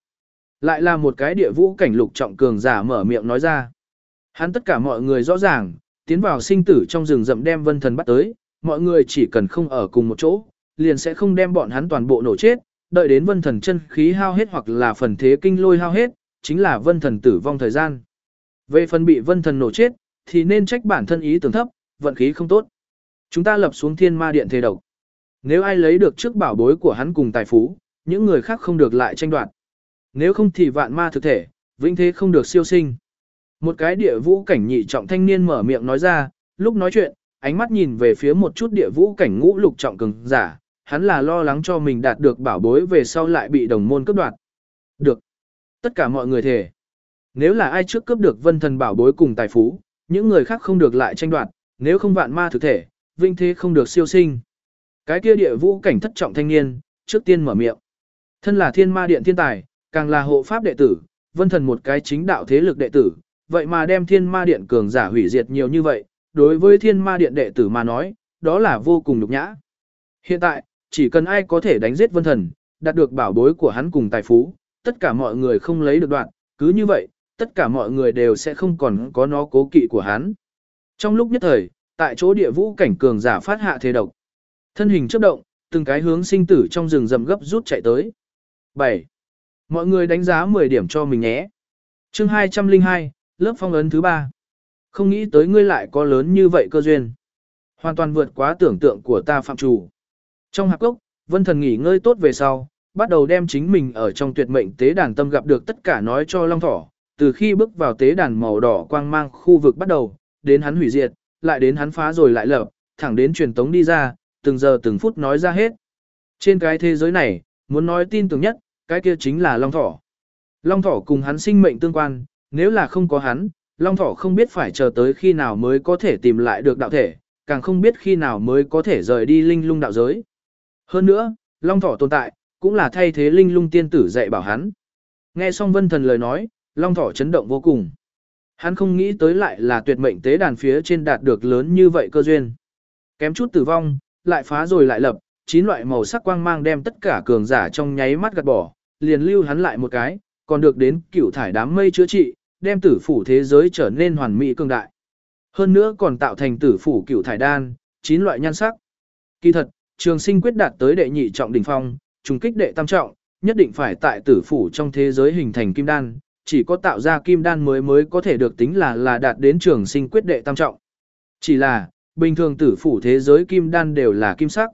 Lại là một cái địa vũ cảnh lục trọng cường giả mở miệng nói ra. Hắn tất cả mọi người rõ ràng, tiến vào sinh tử trong rừng rậm đem vân thần bắt tới, mọi người chỉ cần không ở cùng một chỗ, liền sẽ không đem bọn hắn toàn bộ nổ chết, đợi đến vân thần chân khí hao hết hoặc là phần thế kinh lôi hao hết, chính là vân thần tử vong thời gian. Về phần bị vân thần nổ chết, thì nên trách bản thân ý tưởng thấp, vận khí không tốt. Chúng ta lập xuống thiên ma điện thế độc. Nếu ai lấy được trước bảo bối của hắn cùng tài phú, những người khác không được lại tranh đoạt. Nếu không thì vạn ma thực thể, vĩnh thế không được siêu sinh. Một cái địa vũ cảnh nhị trọng thanh niên mở miệng nói ra, lúc nói chuyện, ánh mắt nhìn về phía một chút địa vũ cảnh ngũ lục trọng cường giả, hắn là lo lắng cho mình đạt được bảo bối về sau lại bị đồng môn cướp đoạt. Được. Tất cả mọi người thể. Nếu là ai trước cướp được vân thần bảo bối cùng tài phú, những người khác không được lại tranh đoạt, nếu không vạn ma thực thể, vinh thế không được siêu sinh. Cái kia địa vũ cảnh thất trọng thanh niên, trước tiên mở miệng. Thân là thiên ma điện thiên tài, càng là hộ pháp đệ tử, vân thần một cái chính đạo thế lực đệ tử, vậy mà đem thiên ma điện cường giả hủy diệt nhiều như vậy, đối với thiên ma điện đệ tử mà nói, đó là vô cùng nhục nhã. Hiện tại, chỉ cần ai có thể đánh giết vân thần, đạt được bảo bối của hắn cùng tài phú, tất cả mọi người không lấy được đoạn, cứ như vậy, tất cả mọi người đều sẽ không còn có nó cố kỵ của hắn. Trong lúc nhất thời, tại chỗ địa vũ cảnh cường giả phát hạ thế độc. Thân hình chớp động, từng cái hướng sinh tử trong rừng rầm gấp rút chạy tới. 7. Mọi người đánh giá 10 điểm cho mình nhé. Chương 202, lớp phong ấn thứ 3. Không nghĩ tới ngươi lại có lớn như vậy cơ duyên. Hoàn toàn vượt quá tưởng tượng của ta phạm chủ. Trong hạp cốc, vân thần nghỉ ngơi tốt về sau, bắt đầu đem chính mình ở trong tuyệt mệnh tế đàn tâm gặp được tất cả nói cho Long Thỏ. Từ khi bước vào tế đàn màu đỏ quang mang khu vực bắt đầu, đến hắn hủy diệt, lại đến hắn phá rồi lại lập, thẳng đến truyền tống đi ra, từng giờ từng phút nói ra hết. Trên cái thế giới này, muốn nói tin tưởng nhất, cái kia chính là Long Thỏ. Long Thỏ cùng hắn sinh mệnh tương quan, nếu là không có hắn, Long Thỏ không biết phải chờ tới khi nào mới có thể tìm lại được đạo thể, càng không biết khi nào mới có thể rời đi linh lung đạo giới. Hơn nữa, Long Thỏ tồn tại, cũng là thay thế linh lung tiên tử dạy bảo hắn. Nghe xong vân thần lời nói, Long Thỏ chấn động vô cùng. Hắn không nghĩ tới lại là tuyệt mệnh tế đàn phía trên đạt được lớn như vậy cơ duyên. Kém chút tử vong, lại phá rồi lại lập, chín loại màu sắc quang mang đem tất cả cường giả trong nháy mắt gạt bỏ, liền lưu hắn lại một cái, còn được đến cửu thải đám mây chữa trị, đem tử phủ thế giới trở nên hoàn mỹ cường đại. Hơn nữa còn tạo thành tử phủ cửu thải đan, chín loại nhan sắc. Kỳ thật, trường sinh quyết đạt tới đệ nhị trọng đỉnh phong, trùng kích đệ tam trọng, nhất định phải tại tử phủ trong thế giới hình thành kim đan, chỉ có tạo ra kim đan mới mới có thể được tính là là đạt đến trường sinh quyết đệ tam trọng. Chỉ là, bình thường tử phủ thế giới kim đan đều là kim sắc.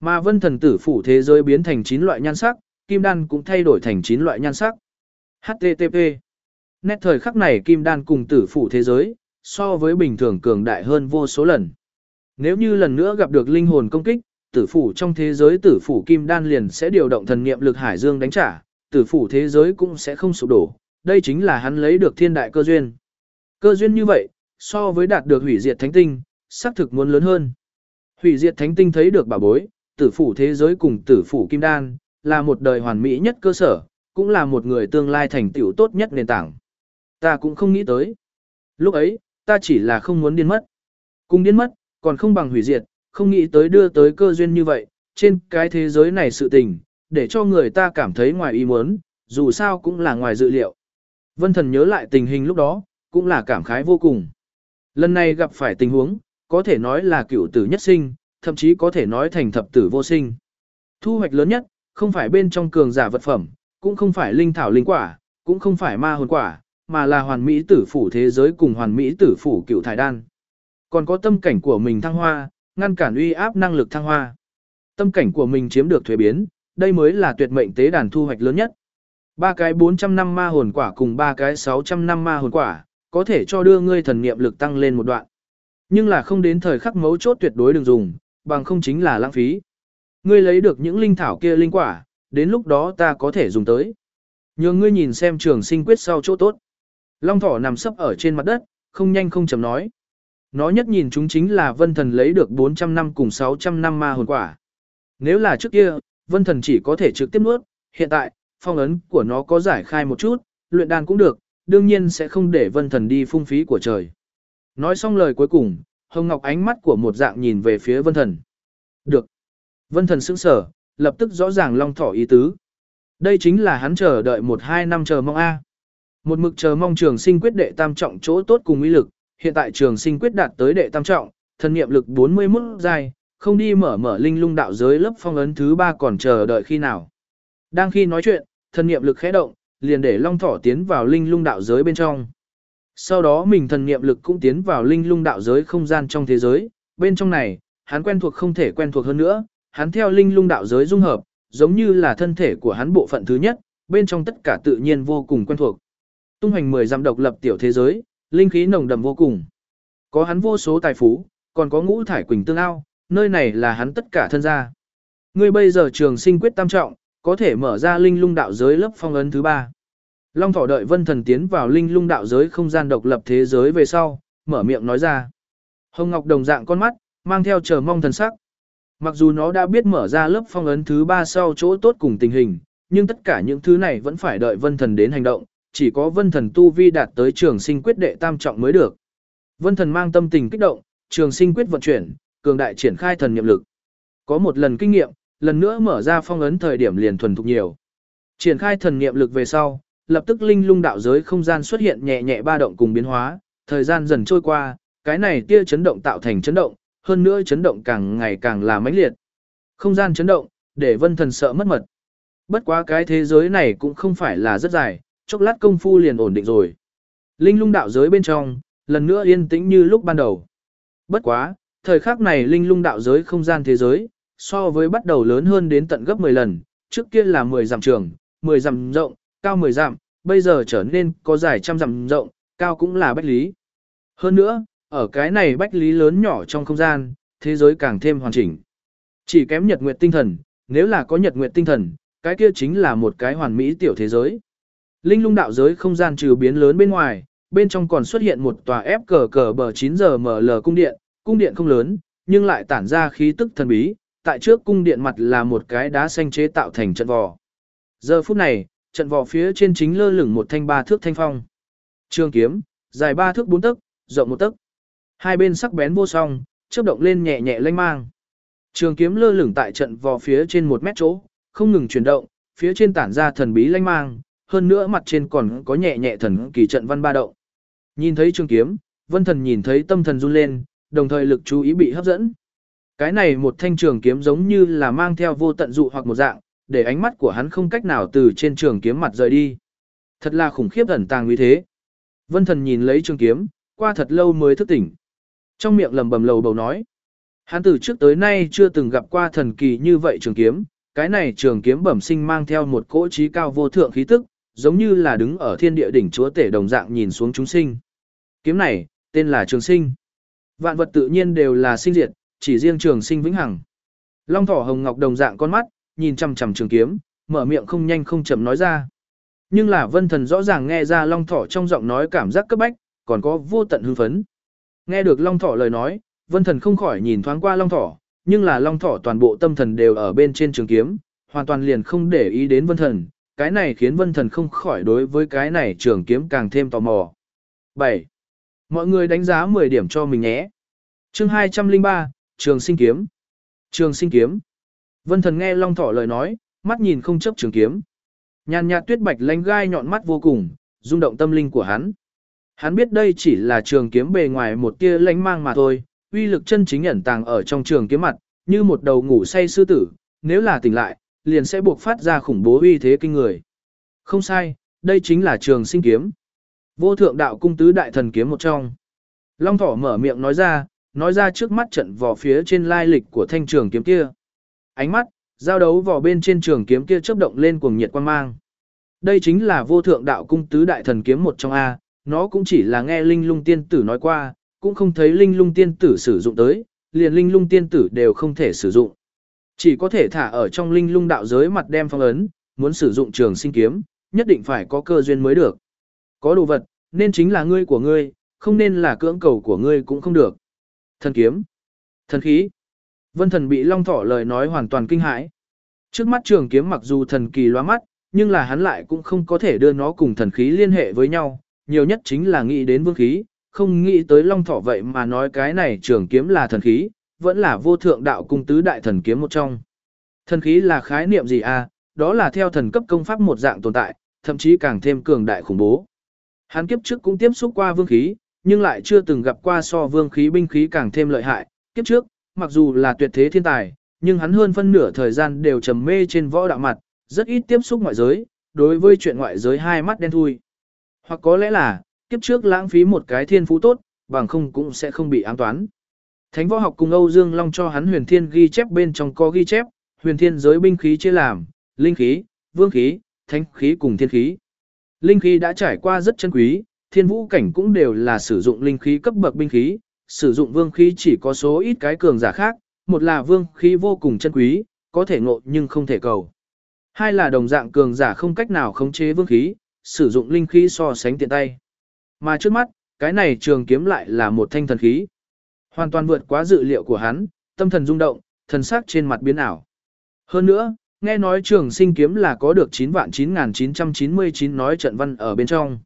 Mà vân thần tử phủ thế giới biến thành 9 loại nhan sắc, kim đan cũng thay đổi thành 9 loại nhan sắc. HTTP Nét thời khắc này kim đan cùng tử phủ thế giới, so với bình thường cường đại hơn vô số lần. Nếu như lần nữa gặp được linh hồn công kích, tử phủ trong thế giới tử phủ kim đan liền sẽ điều động thần niệm lực hải dương đánh trả, tử phủ thế giới cũng sẽ không sụp đổ. Đây chính là hắn lấy được thiên đại cơ duyên. Cơ duyên như vậy, so với đạt được hủy diệt thánh tinh, xác thực muốn lớn hơn. Hủy diệt thánh tinh thấy được bà bối, tử phủ thế giới cùng tử phủ kim đan, là một đời hoàn mỹ nhất cơ sở, cũng là một người tương lai thành tựu tốt nhất nền tảng. Ta cũng không nghĩ tới. Lúc ấy, ta chỉ là không muốn điên mất. Cùng điên mất, còn không bằng hủy diệt, không nghĩ tới đưa tới cơ duyên như vậy, trên cái thế giới này sự tình, để cho người ta cảm thấy ngoài ý muốn, dù sao cũng là ngoài dự liệu. Vân thần nhớ lại tình hình lúc đó, cũng là cảm khái vô cùng. Lần này gặp phải tình huống, có thể nói là cựu tử nhất sinh, thậm chí có thể nói thành thập tử vô sinh. Thu hoạch lớn nhất, không phải bên trong cường giả vật phẩm, cũng không phải linh thảo linh quả, cũng không phải ma hồn quả, mà là hoàn mỹ tử phủ thế giới cùng hoàn mỹ tử phủ cựu thải đan. Còn có tâm cảnh của mình thăng hoa, ngăn cản uy áp năng lực thăng hoa. Tâm cảnh của mình chiếm được thuế biến, đây mới là tuyệt mệnh tế đàn thu hoạch lớn nhất. Ba cái 400 năm ma hồn quả cùng ba cái 600 năm ma hồn quả, có thể cho đưa ngươi thần niệm lực tăng lên một đoạn. Nhưng là không đến thời khắc mấu chốt tuyệt đối đừng dùng, bằng không chính là lãng phí. Ngươi lấy được những linh thảo kia linh quả, đến lúc đó ta có thể dùng tới. Nhường ngươi nhìn xem trường sinh quyết sau chỗ tốt. Long thỏ nằm sấp ở trên mặt đất, không nhanh không chậm nói. Nó nhất nhìn chúng chính là vân thần lấy được 400 năm cùng 600 năm ma hồn quả. Nếu là trước kia, vân thần chỉ có thể trực tiếp nuốt, hiện tại, phong ấn của nó có giải khai một chút, luyện đan cũng được, đương nhiên sẽ không để vân thần đi phung phí của trời. Nói xong lời cuối cùng, Hồng Ngọc ánh mắt của một dạng nhìn về phía vân thần. Được. Vân thần sững sờ, lập tức rõ ràng long thỏ ý tứ. Đây chính là hắn chờ đợi một hai năm chờ mong A. Một mực chờ mong trường sinh quyết đệ tam trọng chỗ tốt cùng ý lực, hiện tại trường sinh quyết đạt tới đệ tam trọng, thần niệm lực 41 giai, không đi mở mở linh lung đạo giới lớp phong ấn thứ ba còn chờ đợi khi nào. Đang khi nói chuyện, thần niệm lực khẽ động, liền để long thỏ tiến vào linh lung đạo giới bên trong. Sau đó mình thần niệm lực cũng tiến vào linh lung đạo giới không gian trong thế giới, bên trong này, hắn quen thuộc không thể quen thuộc hơn nữa, hắn theo linh lung đạo giới dung hợp, giống như là thân thể của hắn bộ phận thứ nhất, bên trong tất cả tự nhiên vô cùng quen thuộc. Tung hành 10 dặm độc lập tiểu thế giới, linh khí nồng đậm vô cùng. Có hắn vô số tài phú, còn có ngũ thải quỳnh tương ao, nơi này là hắn tất cả thân gia. Ngươi bây giờ trường sinh quyết tam trọng, có thể mở ra linh lung đạo giới lớp phong ấn thứ ba. Long thỏ đợi vân thần tiến vào linh lung đạo giới không gian độc lập thế giới về sau, mở miệng nói ra. Hồng Ngọc đồng dạng con mắt, mang theo chờ mong thần sắc. Mặc dù nó đã biết mở ra lớp phong ấn thứ ba sau chỗ tốt cùng tình hình, nhưng tất cả những thứ này vẫn phải đợi vân thần đến hành động, chỉ có vân thần tu vi đạt tới trường sinh quyết đệ tam trọng mới được. Vân thần mang tâm tình kích động, trường sinh quyết vận chuyển, cường đại triển khai thần niệm lực. Có một lần kinh nghiệm, lần nữa mở ra phong ấn thời điểm liền thuần thục nhiều. Triển khai thần niệm lực về sau, lập tức linh lung đạo giới không gian xuất hiện nhẹ nhẹ ba động cùng biến hóa, thời gian dần trôi qua, cái này tia chấn động tạo thành chấn động, hơn nữa chấn động càng ngày càng là mãnh liệt. Không gian chấn động, để vân thần sợ mất mật. Bất quá cái thế giới này cũng không phải là rất dài, chốc lát công phu liền ổn định rồi. Linh lung đạo giới bên trong, lần nữa yên tĩnh như lúc ban đầu. Bất quá, thời khắc này linh lung đạo giới không gian thế giới, so với bắt đầu lớn hơn đến tận gấp 10 lần, trước kia là 10 dặm trường, 10 dặm rộng, cao 10 dặm, bây giờ trở nên có dài trăm dặm rộng, cao cũng là bách lý. Hơn nữa, ở cái này bách lý lớn nhỏ trong không gian, thế giới càng thêm hoàn chỉnh. Chỉ kém nhật nguyệt tinh thần, nếu là có nhật nguyệt tinh thần, cái kia chính là một cái hoàn mỹ tiểu thế giới. Linh lung đạo giới không gian trừ biến lớn bên ngoài, bên trong còn xuất hiện một tòa ép cờ cờ bờ 9 giờ ML cung điện, cung điện không lớn, nhưng lại tản ra khí tức thần bí, tại trước cung điện mặt là một cái đá xanh chế tạo thành trận vò. Giờ phút này, trận vò phía trên chính lơ lửng một thanh ba thước thanh phong. Trường kiếm, dài ba thước bốn tấc, rộng một tấc. Hai bên sắc bén vô song, chớp động lên nhẹ nhẹ lanh mang. Trường kiếm lơ lửng tại trận vò phía trên một mét chỗ, không ngừng chuyển động, phía trên tản ra thần bí lanh mang, hơn nữa mặt trên còn có nhẹ nhẹ thần kỳ trận văn ba động. Nhìn thấy trường kiếm, vân thần nhìn thấy tâm thần run lên, đồng thời lực chú ý bị hấp dẫn. Cái này một thanh trường kiếm giống như là mang theo vô tận dụ hoặc một dạng, để ánh mắt của hắn không cách nào từ trên trường kiếm mặt rời đi. Thật là khủng khiếp ẩn tàng như thế. Vân thần nhìn lấy trường kiếm, qua thật lâu mới thức tỉnh. Trong miệng lầm bầm lầu bầu nói. Hắn từ trước tới nay chưa từng gặp qua thần kỳ như vậy trường kiếm, cái này trường kiếm bẩm sinh mang theo một cỗ trí cao vô thượng khí tức, giống như là đứng ở thiên địa đỉnh chúa tể đồng dạng nhìn xuống chúng sinh. Kiếm này, tên là trường sinh. Vạn vật tự nhiên đều là sinh diệt, chỉ riêng trường sinh vĩnh hằng. Long thỏ hồng ngọc đồng dạng con mắt, nhìn chằm chằm trường kiếm, mở miệng không nhanh không chậm nói ra. Nhưng là vân thần rõ ràng nghe ra long thỏ trong giọng nói cảm giác cấp bách, còn có vô tận hưng phấn. Nghe được long thỏ lời nói, vân thần không khỏi nhìn thoáng qua long thỏ, nhưng là long thỏ toàn bộ tâm thần đều ở bên trên trường kiếm, hoàn toàn liền không để ý đến vân thần, cái này khiến vân thần không khỏi đối với cái này trường kiếm càng thêm tò mò. 7. Mọi người đánh giá 10 điểm cho mình nhé. chương 203, Trường sinh kiếm. Trường sinh kiếm. Vân thần nghe long thỏ lời nói, mắt nhìn không chấp trường kiếm. Nhàn nhạt tuyết bạch lánh gai nhọn mắt vô cùng, rung động tâm linh của hắn. Hắn biết đây chỉ là trường kiếm bề ngoài một tia lánh mang mà thôi, uy lực chân chính ẩn tàng ở trong trường kiếm mặt, như một đầu ngủ say sư tử, nếu là tỉnh lại, liền sẽ buộc phát ra khủng bố uy thế kinh người. Không sai, đây chính là trường sinh kiếm. Vô thượng đạo cung tứ đại thần kiếm một trong. Long thỏ mở miệng nói ra, nói ra trước mắt trận vỏ phía trên lai lịch của thanh trường kiếm kia. Ánh mắt, giao đấu vỏ bên trên trường kiếm kia chớp động lên cuồng nhiệt quan mang. Đây chính là vô thượng đạo cung tứ đại thần kiếm một trong A, nó cũng chỉ là nghe linh lung tiên tử nói qua, cũng không thấy linh lung tiên tử sử dụng tới, liền linh lung tiên tử đều không thể sử dụng. Chỉ có thể thả ở trong linh lung đạo giới mặt đem phong ấn, muốn sử dụng trường sinh kiếm, nhất định phải có cơ duyên mới được. Có đồ vật, nên chính là ngươi của ngươi, không nên là cưỡng cầu của ngươi cũng không được. Thần kiếm, thần khí. Vân thần bị long thỏ lời nói hoàn toàn kinh hãi. Trước mắt trường kiếm mặc dù thần kỳ loa mắt, nhưng là hắn lại cũng không có thể đưa nó cùng thần khí liên hệ với nhau, nhiều nhất chính là nghĩ đến vương khí, không nghĩ tới long thỏ vậy mà nói cái này trường kiếm là thần khí, vẫn là vô thượng đạo cung tứ đại thần kiếm một trong. Thần khí là khái niệm gì à, đó là theo thần cấp công pháp một dạng tồn tại, thậm chí càng thêm cường đại khủng bố. Hắn kiếp trước cũng tiếp xúc qua vương khí, nhưng lại chưa từng gặp qua so vương khí binh khí càng thêm lợi hại. Kiếp trước, mặc dù là tuyệt thế thiên tài, nhưng hắn hơn phân nửa thời gian đều trầm mê trên võ đạo mặt, rất ít tiếp xúc ngoại giới, đối với chuyện ngoại giới hai mắt đen thui. Hoặc có lẽ là, kiếp trước lãng phí một cái thiên phú tốt, bằng không cũng sẽ không bị ám toán. Thánh võ học cùng Âu Dương Long cho hắn huyền thiên ghi chép bên trong có ghi chép, huyền thiên giới binh khí chia làm, linh khí, vương khí, thánh khí cùng thiên khí. Linh khí đã trải qua rất chân quý, thiên vũ cảnh cũng đều là sử dụng linh khí cấp bậc binh khí, sử dụng vương khí chỉ có số ít cái cường giả khác, một là vương khí vô cùng chân quý, có thể ngộ nhưng không thể cầu. Hai là đồng dạng cường giả không cách nào khống chế vương khí, sử dụng linh khí so sánh tiện tay. Mà trước mắt, cái này trường kiếm lại là một thanh thần khí. Hoàn toàn vượt quá dự liệu của hắn, tâm thần rung động, thần sắc trên mặt biến ảo. Hơn nữa, nghe nói trường sinh kiếm là có được 9 vạn 9999 nói trận văn ở bên trong.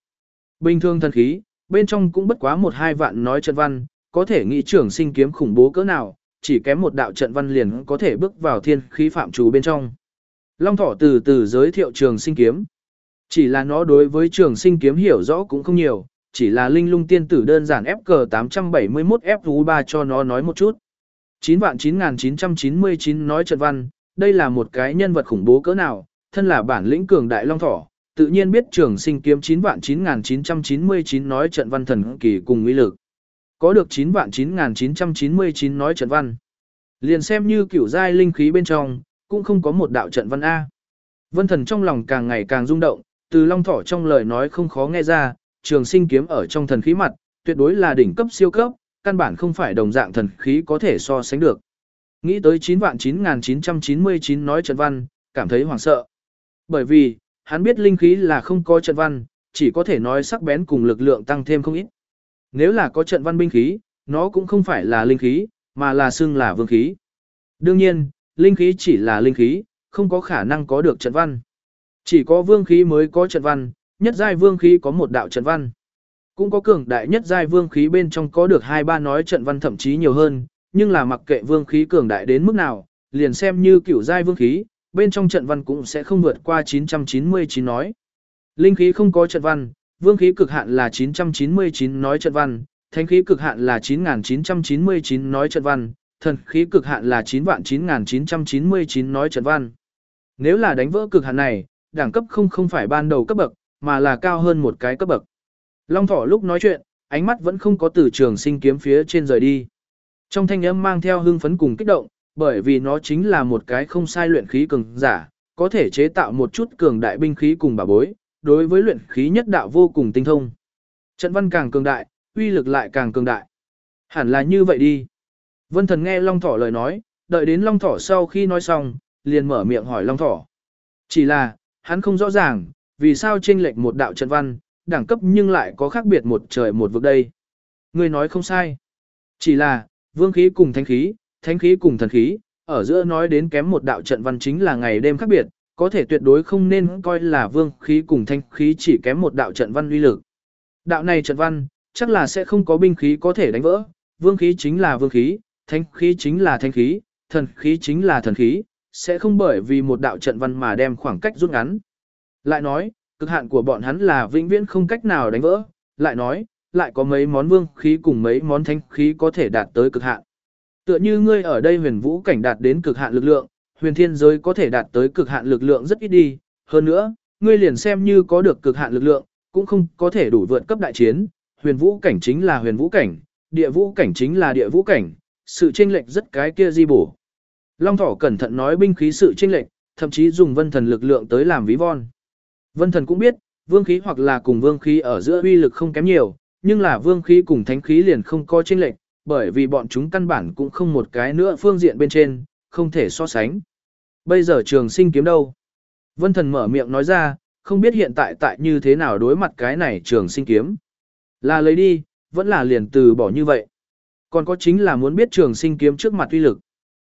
Bình thường thần khí, bên trong cũng bất quá một hai vạn nói trận văn, có thể nghĩ trường sinh kiếm khủng bố cỡ nào, chỉ kém một đạo trận văn liền có thể bước vào thiên khí phạm trù bên trong. Long thỏ từ từ giới thiệu trường sinh kiếm. Chỉ là nó đối với trường sinh kiếm hiểu rõ cũng không nhiều, chỉ là linh lung tiên tử đơn giản FG 871 FU3 cho nó nói một chút. 99999 nói trận văn, đây là một cái nhân vật khủng bố cỡ nào, thân là bản lĩnh cường đại long thỏ, tự nhiên biết trường sinh kiếm 99999 nói trận văn thần kỳ cùng uy lực. Có được 9 vạn 9999 nói trận văn. Liền xem như kiểu giai linh khí bên trong, cũng không có một đạo trận văn A. Vân thần trong lòng càng ngày càng rung động, từ long thỏ trong lời nói không khó nghe ra, trường sinh kiếm ở trong thần khí mặt, tuyệt đối là đỉnh cấp siêu cấp, căn bản không phải đồng dạng thần khí có thể so sánh được. Nghĩ tới 9 vạn 9999 nói trận văn, cảm thấy hoảng sợ. Bởi vì, hắn biết linh khí là không có trận văn, chỉ có thể nói sắc bén cùng lực lượng tăng thêm không ít. Nếu là có trận văn binh khí, nó cũng không phải là linh khí, mà là xưng là vương khí. Đương nhiên, linh khí chỉ là linh khí, không có khả năng có được trận văn. Chỉ có vương khí mới có trận văn, nhất giai vương khí có một đạo trận văn. Cũng có cường đại nhất giai vương khí bên trong có được hai ba nói trận văn thậm chí nhiều hơn, nhưng là mặc kệ vương khí cường đại đến mức nào, liền xem như kiểu giai vương khí, bên trong trận văn cũng sẽ không vượt qua 999 nói. Linh khí không có trận văn, vương khí cực hạn là 999 nói trận văn, thánh khí cực hạn là 9999 nói trận văn, thần khí cực hạn là 9 vạn 9999 nói trận văn. Nếu là đánh vỡ cực hạn này, đẳng cấp không không phải ban đầu cấp bậc, mà là cao hơn một cái cấp bậc. Long thỏ lúc nói chuyện, ánh mắt vẫn không có từ trường sinh kiếm phía trên rời đi. Trong thanh âm mang theo hưng phấn cùng kích động, bởi vì nó chính là một cái không sai luyện khí cường giả, có thể chế tạo một chút cường đại binh khí cùng bảo bối, đối với luyện khí nhất đạo vô cùng tinh thông. Trận văn càng cường đại, uy lực lại càng cường đại. Hẳn là như vậy đi. Vân thần nghe Long Thỏ lời nói, đợi đến Long Thỏ sau khi nói xong, liền mở miệng hỏi Long Thỏ. Chỉ là, hắn không rõ ràng, vì sao chênh lệch một đạo trận văn, đẳng cấp nhưng lại có khác biệt một trời một vực đây. Người nói không sai. Chỉ là, vương khí cùng thánh khí, thánh khí cùng thần khí, ở giữa nói đến kém một đạo trận văn chính là ngày đêm khác biệt, có thể tuyệt đối không nên coi là vương khí cùng thanh khí chỉ kém một đạo trận văn uy lực. Đạo này trận văn, chắc là sẽ không có binh khí có thể đánh vỡ, vương khí chính là vương khí, thanh khí chính là thanh khí, thần khí chính là thần khí, sẽ không bởi vì một đạo trận văn mà đem khoảng cách rút ngắn. Lại nói, cực hạn của bọn hắn là vĩnh viễn không cách nào đánh vỡ, lại nói, lại có mấy món vương khí cùng mấy món thanh khí có thể đạt tới cực hạn. Tựa như ngươi ở đây huyền vũ cảnh đạt đến cực hạn lực lượng, huyền thiên giới có thể đạt tới cực hạn lực lượng rất ít đi, hơn nữa, ngươi liền xem như có được cực hạn lực lượng, cũng không có thể đủ vượt cấp đại chiến, huyền vũ cảnh chính là huyền vũ cảnh, địa vũ cảnh chính là địa vũ cảnh, sự chênh lệch rất cái kia di bổ. Long thỏ cẩn thận nói binh khí sự chênh lệch, thậm chí dùng vân thần lực lượng tới làm ví von. Vân thần cũng biết, vương khí hoặc là cùng vương khí ở giữa uy lực không kém nhiều, nhưng là vương khí cùng thánh khí liền không có chênh lệch, bởi vì bọn chúng căn bản cũng không một cái nữa phương diện bên trên, không thể so sánh. Bây giờ trường sinh kiếm đâu? Vân thần mở miệng nói ra, không biết hiện tại tại như thế nào đối mặt cái này trường sinh kiếm. Là lấy đi, vẫn là liền từ bỏ như vậy. Còn có chính là muốn biết trường sinh kiếm trước mặt uy lực.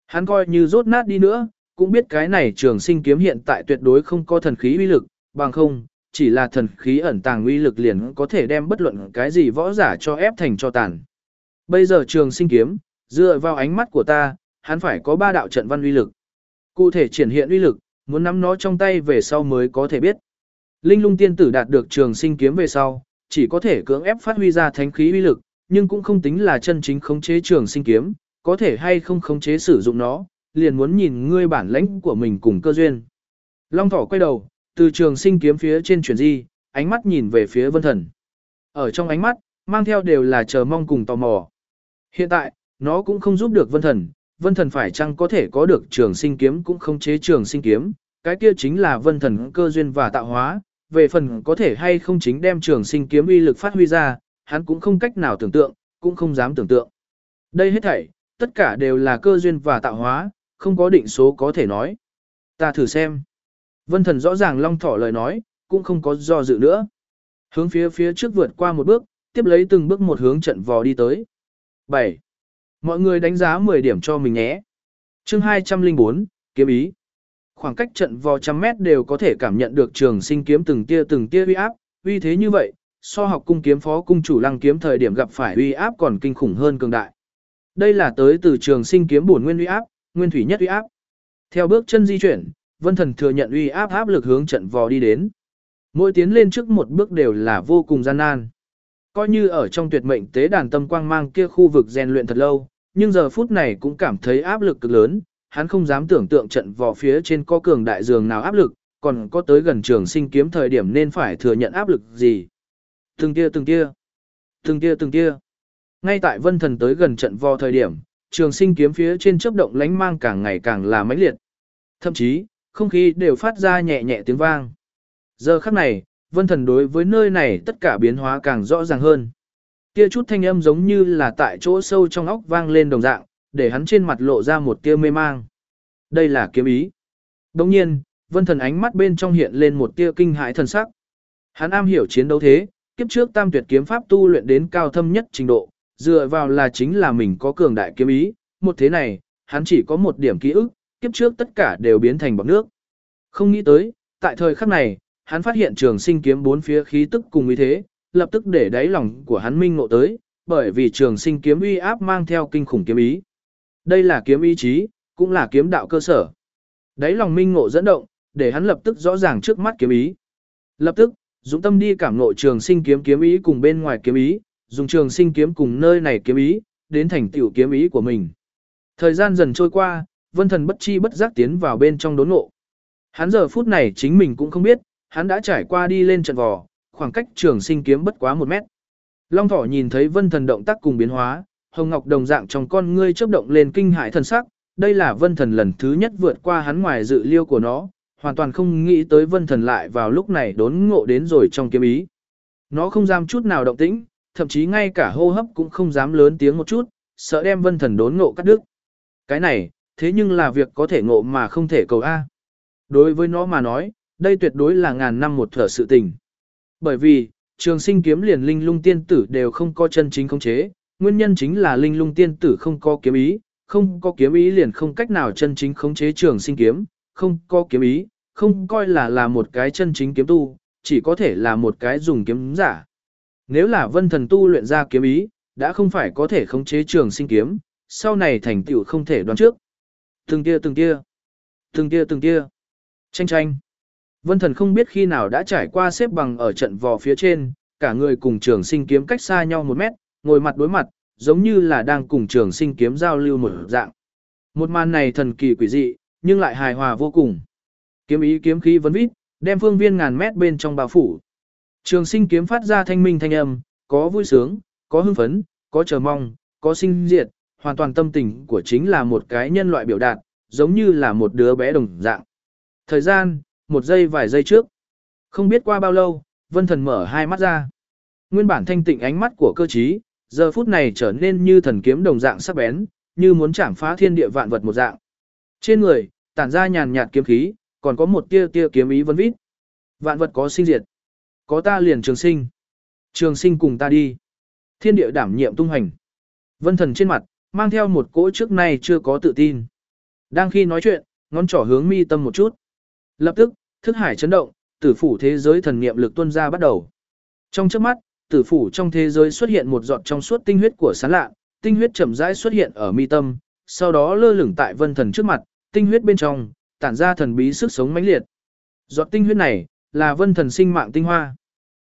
Hắn coi như rốt nát đi nữa, cũng biết cái này trường sinh kiếm hiện tại tuyệt đối không có thần khí uy lực, bằng không, chỉ là thần khí ẩn tàng uy lực liền có thể đem bất luận cái gì võ giả cho ép thành cho tàn. Bây giờ trường sinh kiếm, dựa vào ánh mắt của ta, hắn phải có ba đạo trận văn uy lực. Cụ thể triển hiện uy lực, muốn nắm nó trong tay về sau mới có thể biết. Linh lung tiên tử đạt được trường sinh kiếm về sau, chỉ có thể cưỡng ép phát huy ra thánh khí uy lực, nhưng cũng không tính là chân chính khống chế trường sinh kiếm, có thể hay không khống chế sử dụng nó, liền muốn nhìn ngươi bản lãnh của mình cùng cơ duyên. Long thỏ quay đầu, từ trường sinh kiếm phía trên chuyển di, ánh mắt nhìn về phía vân thần. Ở trong ánh mắt, mang theo đều là chờ mong cùng tò mò. Hiện tại, nó cũng không giúp được vân thần, vân thần phải chăng có thể có được trường sinh kiếm cũng không chế trường sinh kiếm, cái kia chính là vân thần cơ duyên và tạo hóa, về phần có thể hay không chính đem trường sinh kiếm uy lực phát huy ra, hắn cũng không cách nào tưởng tượng, cũng không dám tưởng tượng. Đây hết thảy, tất cả đều là cơ duyên và tạo hóa, không có định số có thể nói. Ta thử xem. Vân thần rõ ràng long thỏ lời nói, cũng không có do dự nữa. Hướng phía phía trước vượt qua một bước, tiếp lấy từng bước một hướng trận vò đi tới. 7. Mọi người đánh giá 10 điểm cho mình nhé. chương 204, kiếm ý. Khoảng cách trận vò trăm mét đều có thể cảm nhận được trường sinh kiếm từng tia từng tia uy áp, uy thế như vậy, so học cung kiếm phó cung chủ lăng kiếm thời điểm gặp phải uy áp còn kinh khủng hơn cường đại. Đây là tới từ trường sinh kiếm bổn nguyên uy áp, nguyên thủy nhất uy áp. Theo bước chân di chuyển, Vân Thần thừa nhận uy áp áp lực hướng trận vò đi đến. Mỗi tiến lên trước một bước đều là vô cùng gian nan. Coi như ở trong tuyệt mệnh tế đàn tâm quang mang kia khu vực rèn luyện thật lâu, nhưng giờ phút này cũng cảm thấy áp lực cực lớn, hắn không dám tưởng tượng trận vỏ phía trên có cường đại dường nào áp lực, còn có tới gần trường sinh kiếm thời điểm nên phải thừa nhận áp lực gì. Từng kia từng kia, từng kia từng kia. Ngay tại vân thần tới gần trận vò thời điểm, trường sinh kiếm phía trên chớp động lánh mang càng ngày càng là mãnh liệt. Thậm chí, không khí đều phát ra nhẹ nhẹ tiếng vang. Giờ khắc này, vân thần đối với nơi này tất cả biến hóa càng rõ ràng hơn. Kia chút thanh âm giống như là tại chỗ sâu trong óc vang lên đồng dạng, để hắn trên mặt lộ ra một tia mê mang. Đây là kiếm ý. Đồng nhiên, vân thần ánh mắt bên trong hiện lên một tia kinh hãi thần sắc. Hắn am hiểu chiến đấu thế, kiếp trước tam tuyệt kiếm pháp tu luyện đến cao thâm nhất trình độ, dựa vào là chính là mình có cường đại kiếm ý, một thế này, hắn chỉ có một điểm ký ức, kiếp trước tất cả đều biến thành bọt nước. Không nghĩ tới, tại thời khắc này, hắn phát hiện trường sinh kiếm bốn phía khí tức cùng ý thế, lập tức để đáy lòng của hắn minh ngộ tới, bởi vì trường sinh kiếm uy áp mang theo kinh khủng kiếm ý. Đây là kiếm ý chí, cũng là kiếm đạo cơ sở. Đáy lòng minh ngộ dẫn động, để hắn lập tức rõ ràng trước mắt kiếm ý. Lập tức, dũng tâm đi cảm ngộ trường sinh kiếm kiếm ý cùng bên ngoài kiếm ý, dùng trường sinh kiếm cùng nơi này kiếm ý, đến thành tiểu kiếm ý của mình. Thời gian dần trôi qua, vân thần bất chi bất giác tiến vào bên trong đốn ngộ. Hắn giờ phút này chính mình cũng không biết, hắn đã trải qua đi lên trận vò, khoảng cách trường sinh kiếm bất quá một mét. Long thỏ nhìn thấy vân thần động tác cùng biến hóa, hồng ngọc đồng dạng trong con ngươi chớp động lên kinh hãi thần sắc, đây là vân thần lần thứ nhất vượt qua hắn ngoài dự liêu của nó, hoàn toàn không nghĩ tới vân thần lại vào lúc này đốn ngộ đến rồi trong kiếm ý. Nó không dám chút nào động tĩnh, thậm chí ngay cả hô hấp cũng không dám lớn tiếng một chút, sợ đem vân thần đốn ngộ cắt đứt. Cái này, thế nhưng là việc có thể ngộ mà không thể cầu A. Đối với nó mà nói, đây tuyệt đối là ngàn năm một thở sự tình. Bởi vì, trường sinh kiếm liền linh lung tiên tử đều không có chân chính khống chế, nguyên nhân chính là linh lung tiên tử không có kiếm ý, không có kiếm ý liền không cách nào chân chính khống chế trường sinh kiếm, không có kiếm ý, không coi là là một cái chân chính kiếm tu, chỉ có thể là một cái dùng kiếm giả. Nếu là vân thần tu luyện ra kiếm ý, đã không phải có thể khống chế trường sinh kiếm, sau này thành tựu không thể đoán trước. Từng tia từng tia, từng tia từng tia, tranh tranh. Vân thần không biết khi nào đã trải qua xếp bằng ở trận vò phía trên, cả người cùng trường sinh kiếm cách xa nhau một mét, ngồi mặt đối mặt, giống như là đang cùng trường sinh kiếm giao lưu một dạng. Một màn này thần kỳ quỷ dị, nhưng lại hài hòa vô cùng. Kiếm ý kiếm khí vấn vít, đem phương viên ngàn mét bên trong bao phủ. Trường sinh kiếm phát ra thanh minh thanh âm, có vui sướng, có hưng phấn, có chờ mong, có sinh diệt, hoàn toàn tâm tình của chính là một cái nhân loại biểu đạt, giống như là một đứa bé đồng dạng. Thời gian, một giây vài giây trước. Không biết qua bao lâu, vân thần mở hai mắt ra. Nguyên bản thanh tịnh ánh mắt của cơ trí, giờ phút này trở nên như thần kiếm đồng dạng sắc bén, như muốn chạm phá thiên địa vạn vật một dạng. Trên người, tản ra nhàn nhạt kiếm khí, còn có một tia tia kiếm ý vân vít. Vạn vật có sinh diệt. Có ta liền trường sinh. Trường sinh cùng ta đi. Thiên địa đảm nhiệm tung hành. Vân thần trên mặt, mang theo một cỗ trước nay chưa có tự tin. Đang khi nói chuyện, ngón trỏ hướng mi tâm một chút. Lập tức, thức hải chấn động, tử phủ thế giới thần niệm lực tuôn ra bắt đầu. Trong trước mắt, tử phủ trong thế giới xuất hiện một giọt trong suốt tinh huyết của sán lạ, tinh huyết chậm rãi xuất hiện ở mi tâm, sau đó lơ lửng tại vân thần trước mặt, tinh huyết bên trong, tản ra thần bí sức sống mãnh liệt. Giọt tinh huyết này, là vân thần sinh mạng tinh hoa.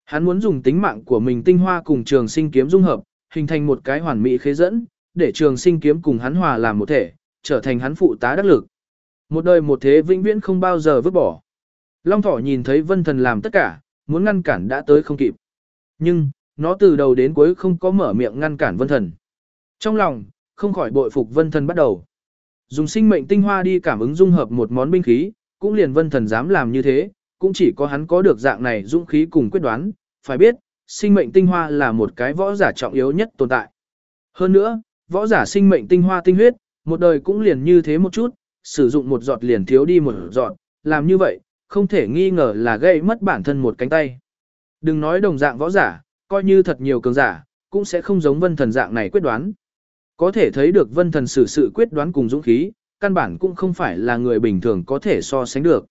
Hắn muốn dùng tính mạng của mình tinh hoa cùng trường sinh kiếm dung hợp, hình thành một cái hoàn mỹ khế dẫn, để trường sinh kiếm cùng hắn hòa làm một thể, trở thành hắn phụ tá đắc lực. Một đời một thế vĩnh viễn không bao giờ vứt bỏ. Long thỏ nhìn thấy vân thần làm tất cả, muốn ngăn cản đã tới không kịp. Nhưng, nó từ đầu đến cuối không có mở miệng ngăn cản vân thần. Trong lòng, không khỏi bội phục vân thần bắt đầu. Dùng sinh mệnh tinh hoa đi cảm ứng dung hợp một món binh khí, cũng liền vân thần dám làm như thế, cũng chỉ có hắn có được dạng này dũng khí cùng quyết đoán, phải biết, sinh mệnh tinh hoa là một cái võ giả trọng yếu nhất tồn tại. Hơn nữa, võ giả sinh mệnh tinh hoa tinh huyết, một đời cũng liền như thế một chút, sử dụng một giọt liền thiếu đi một giọt, làm như vậy, không thể nghi ngờ là gây mất bản thân một cánh tay. Đừng nói đồng dạng võ giả, coi như thật nhiều cường giả, cũng sẽ không giống vân thần dạng này quyết đoán. Có thể thấy được vân thần xử sự quyết đoán cùng dũng khí, căn bản cũng không phải là người bình thường có thể so sánh được.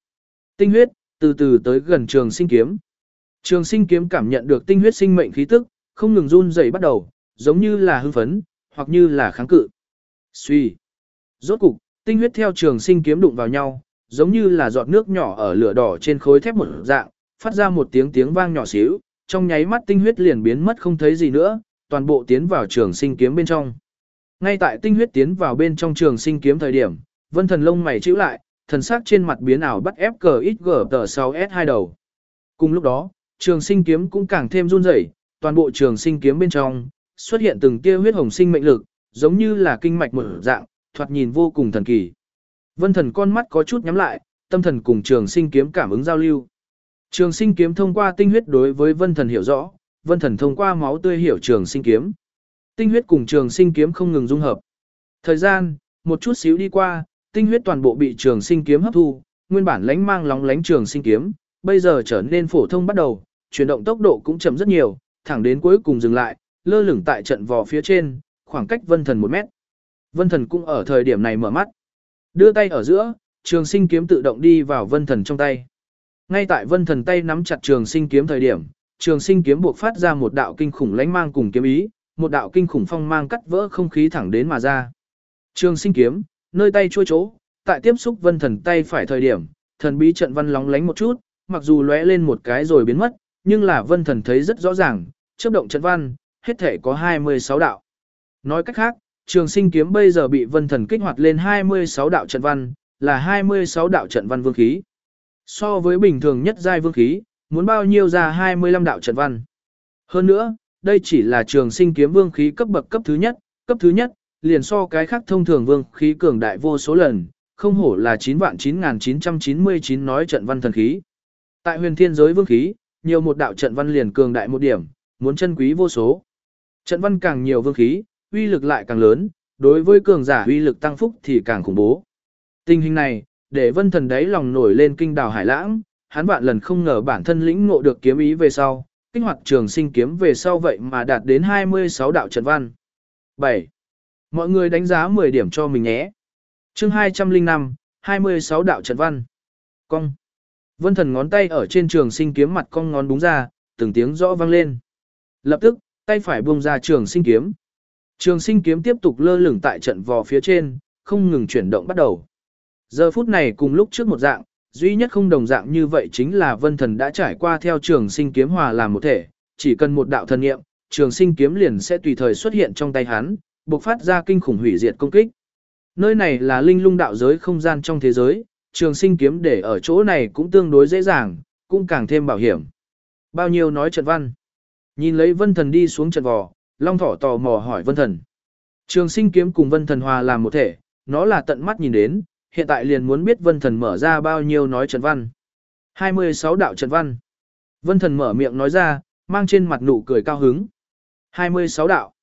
Tinh huyết, từ từ tới gần trường sinh kiếm. Trường sinh kiếm cảm nhận được tinh huyết sinh mệnh khí tức, không ngừng run rẩy bắt đầu, giống như là hưng phấn, hoặc như là kháng cự. Suy. Rốt cục, tinh huyết theo trường sinh kiếm đụng vào nhau, giống như là giọt nước nhỏ ở lửa đỏ trên khối thép một dạng, phát ra một tiếng tiếng vang nhỏ xíu, trong nháy mắt tinh huyết liền biến mất không thấy gì nữa, toàn bộ tiến vào trường sinh kiếm bên trong. Ngay tại tinh huyết tiến vào bên trong trường sinh kiếm thời điểm, vân thần lông mày chữ lại, thần sắc trên mặt biến ảo bắt ép cờ ít gở tờ 6S2 đầu. Cùng lúc đó, trường sinh kiếm cũng càng thêm run rẩy, toàn bộ trường sinh kiếm bên trong xuất hiện từng tia huyết hồng sinh mệnh lực, giống như là kinh mạch mở dạng, thoạt nhìn vô cùng thần kỳ. Vân thần con mắt có chút nhắm lại, tâm thần cùng trường sinh kiếm cảm ứng giao lưu. Trường sinh kiếm thông qua tinh huyết đối với vân thần hiểu rõ, vân thần thông qua máu tươi hiểu trường sinh kiếm. Tinh huyết cùng trường sinh kiếm không ngừng dung hợp. Thời gian, một chút xíu đi qua, tinh huyết toàn bộ bị trường sinh kiếm hấp thu, nguyên bản lánh mang lóng lánh trường sinh kiếm, bây giờ trở nên phổ thông bắt đầu, chuyển động tốc độ cũng chậm rất nhiều, thẳng đến cuối cùng dừng lại, lơ lửng tại trận vò phía trên, khoảng cách vân thần một mét. Vân thần cũng ở thời điểm này mở mắt. Đưa tay ở giữa, trường sinh kiếm tự động đi vào vân thần trong tay. Ngay tại vân thần tay nắm chặt trường sinh kiếm thời điểm, trường sinh kiếm buộc phát ra một đạo kinh khủng lánh mang cùng kiếm ý, một đạo kinh khủng phong mang cắt vỡ không khí thẳng đến mà ra. Trường sinh kiếm, nơi tay chua chỗ, tại tiếp xúc vân thần tay phải thời điểm, thần bí trận văn lóng lánh một chút, mặc dù lóe lên một cái rồi biến mất, nhưng là vân thần thấy rất rõ ràng, chớp động trận văn, hết thể có 26 đạo. Nói cách khác, trường sinh kiếm bây giờ bị vân thần kích hoạt lên 26 đạo trận văn, là 26 đạo trận văn vương khí. So với bình thường nhất giai vương khí, muốn bao nhiêu ra 25 đạo trận văn. Hơn nữa, đây chỉ là trường sinh kiếm vương khí cấp bậc cấp thứ nhất, cấp thứ nhất, liền so cái khác thông thường vương khí cường đại vô số lần, không hổ là 9 vạn 9999 nói trận văn thần khí. Tại huyền thiên giới vương khí, nhiều một đạo trận văn liền cường đại một điểm, muốn chân quý vô số. Trận văn càng nhiều vương khí, uy lực lại càng lớn, đối với cường giả uy lực tăng phúc thì càng khủng bố. Tình hình này, để vân thần đấy lòng nổi lên kinh đào hải lãng, hắn vạn lần không ngờ bản thân lĩnh ngộ được kiếm ý về sau, kích hoạt trường sinh kiếm về sau vậy mà đạt đến 26 đạo trận văn. 7. Mọi người đánh giá 10 điểm cho mình nhé. chương 205, 26 đạo trận văn. Cong. Vân thần ngón tay ở trên trường sinh kiếm mặt cong ngón đúng ra, từng tiếng rõ vang lên. Lập tức, tay phải buông ra trường sinh kiếm. Trường sinh kiếm tiếp tục lơ lửng tại trận vò phía trên, không ngừng chuyển động bắt đầu. Giờ phút này cùng lúc trước một dạng, duy nhất không đồng dạng như vậy chính là vân thần đã trải qua theo trường sinh kiếm hòa làm một thể, chỉ cần một đạo thần niệm, trường sinh kiếm liền sẽ tùy thời xuất hiện trong tay hắn, bộc phát ra kinh khủng hủy diệt công kích. Nơi này là linh lung đạo giới không gian trong thế giới, trường sinh kiếm để ở chỗ này cũng tương đối dễ dàng, cũng càng thêm bảo hiểm. Bao nhiêu nói trận văn. Nhìn lấy vân thần đi xuống trận vò, long thỏ tò mò hỏi vân thần. Trường sinh kiếm cùng vân thần hòa làm một thể, nó là tận mắt nhìn đến, hiện tại liền muốn biết vân thần mở ra bao nhiêu nói trận văn. 26 đạo trận văn. Vân thần mở miệng nói ra, mang trên mặt nụ cười cao hứng. 26 đạo.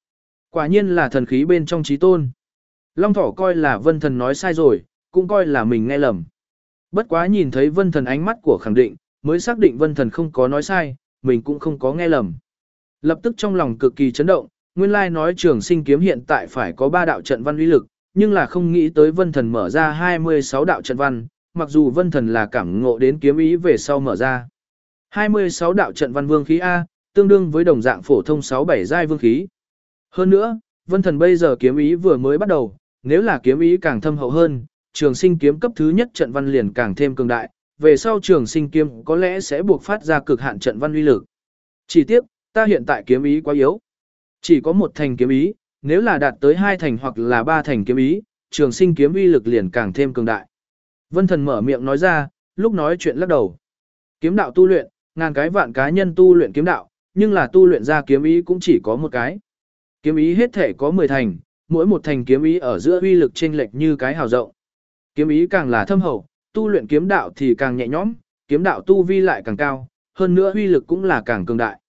Quả nhiên là thần khí bên trong trí tôn. Long thỏ coi là vân thần nói sai rồi, cũng coi là mình nghe lầm. Bất quá nhìn thấy vân thần ánh mắt của khẳng định, mới xác định vân thần không có nói sai, mình cũng không có nghe lầm. Lập tức trong lòng cực kỳ chấn động, nguyên lai nói trường sinh kiếm hiện tại phải có ba đạo trận văn uy lực, nhưng là không nghĩ tới vân thần mở ra 26 đạo trận văn, mặc dù vân thần là cảm ngộ đến kiếm ý về sau mở ra. 26 đạo trận văn vương khí A, tương đương với đồng dạng phổ thông 6-7 giai vương khí. Hơn nữa, vân thần bây giờ kiếm ý vừa mới bắt đầu, nếu là kiếm ý càng thâm hậu hơn, trường sinh kiếm cấp thứ nhất trận văn liền càng thêm cường đại, về sau trường sinh kiếm có lẽ sẽ buộc phát ra cực hạn trận văn uy lực. Chỉ tiếc, ta hiện tại kiếm ý quá yếu. Chỉ có một thành kiếm ý, nếu là đạt tới hai thành hoặc là ba thành kiếm ý, trường sinh kiếm uy lực liền càng thêm cường đại. Vân thần mở miệng nói ra, lúc nói chuyện lắc đầu. Kiếm đạo tu luyện, ngàn cái vạn cá nhân tu luyện kiếm đạo, nhưng là tu luyện ra kiếm ý cũng chỉ có một cái. Kiếm ý hết thể có 10 thành, mỗi một thành kiếm ý ở giữa uy lực chênh lệch như cái hào rộng. Kiếm ý càng là thâm hậu, tu luyện kiếm đạo thì càng nhẹ nhõm, kiếm đạo tu vi lại càng cao, hơn nữa uy lực cũng là càng cường đại.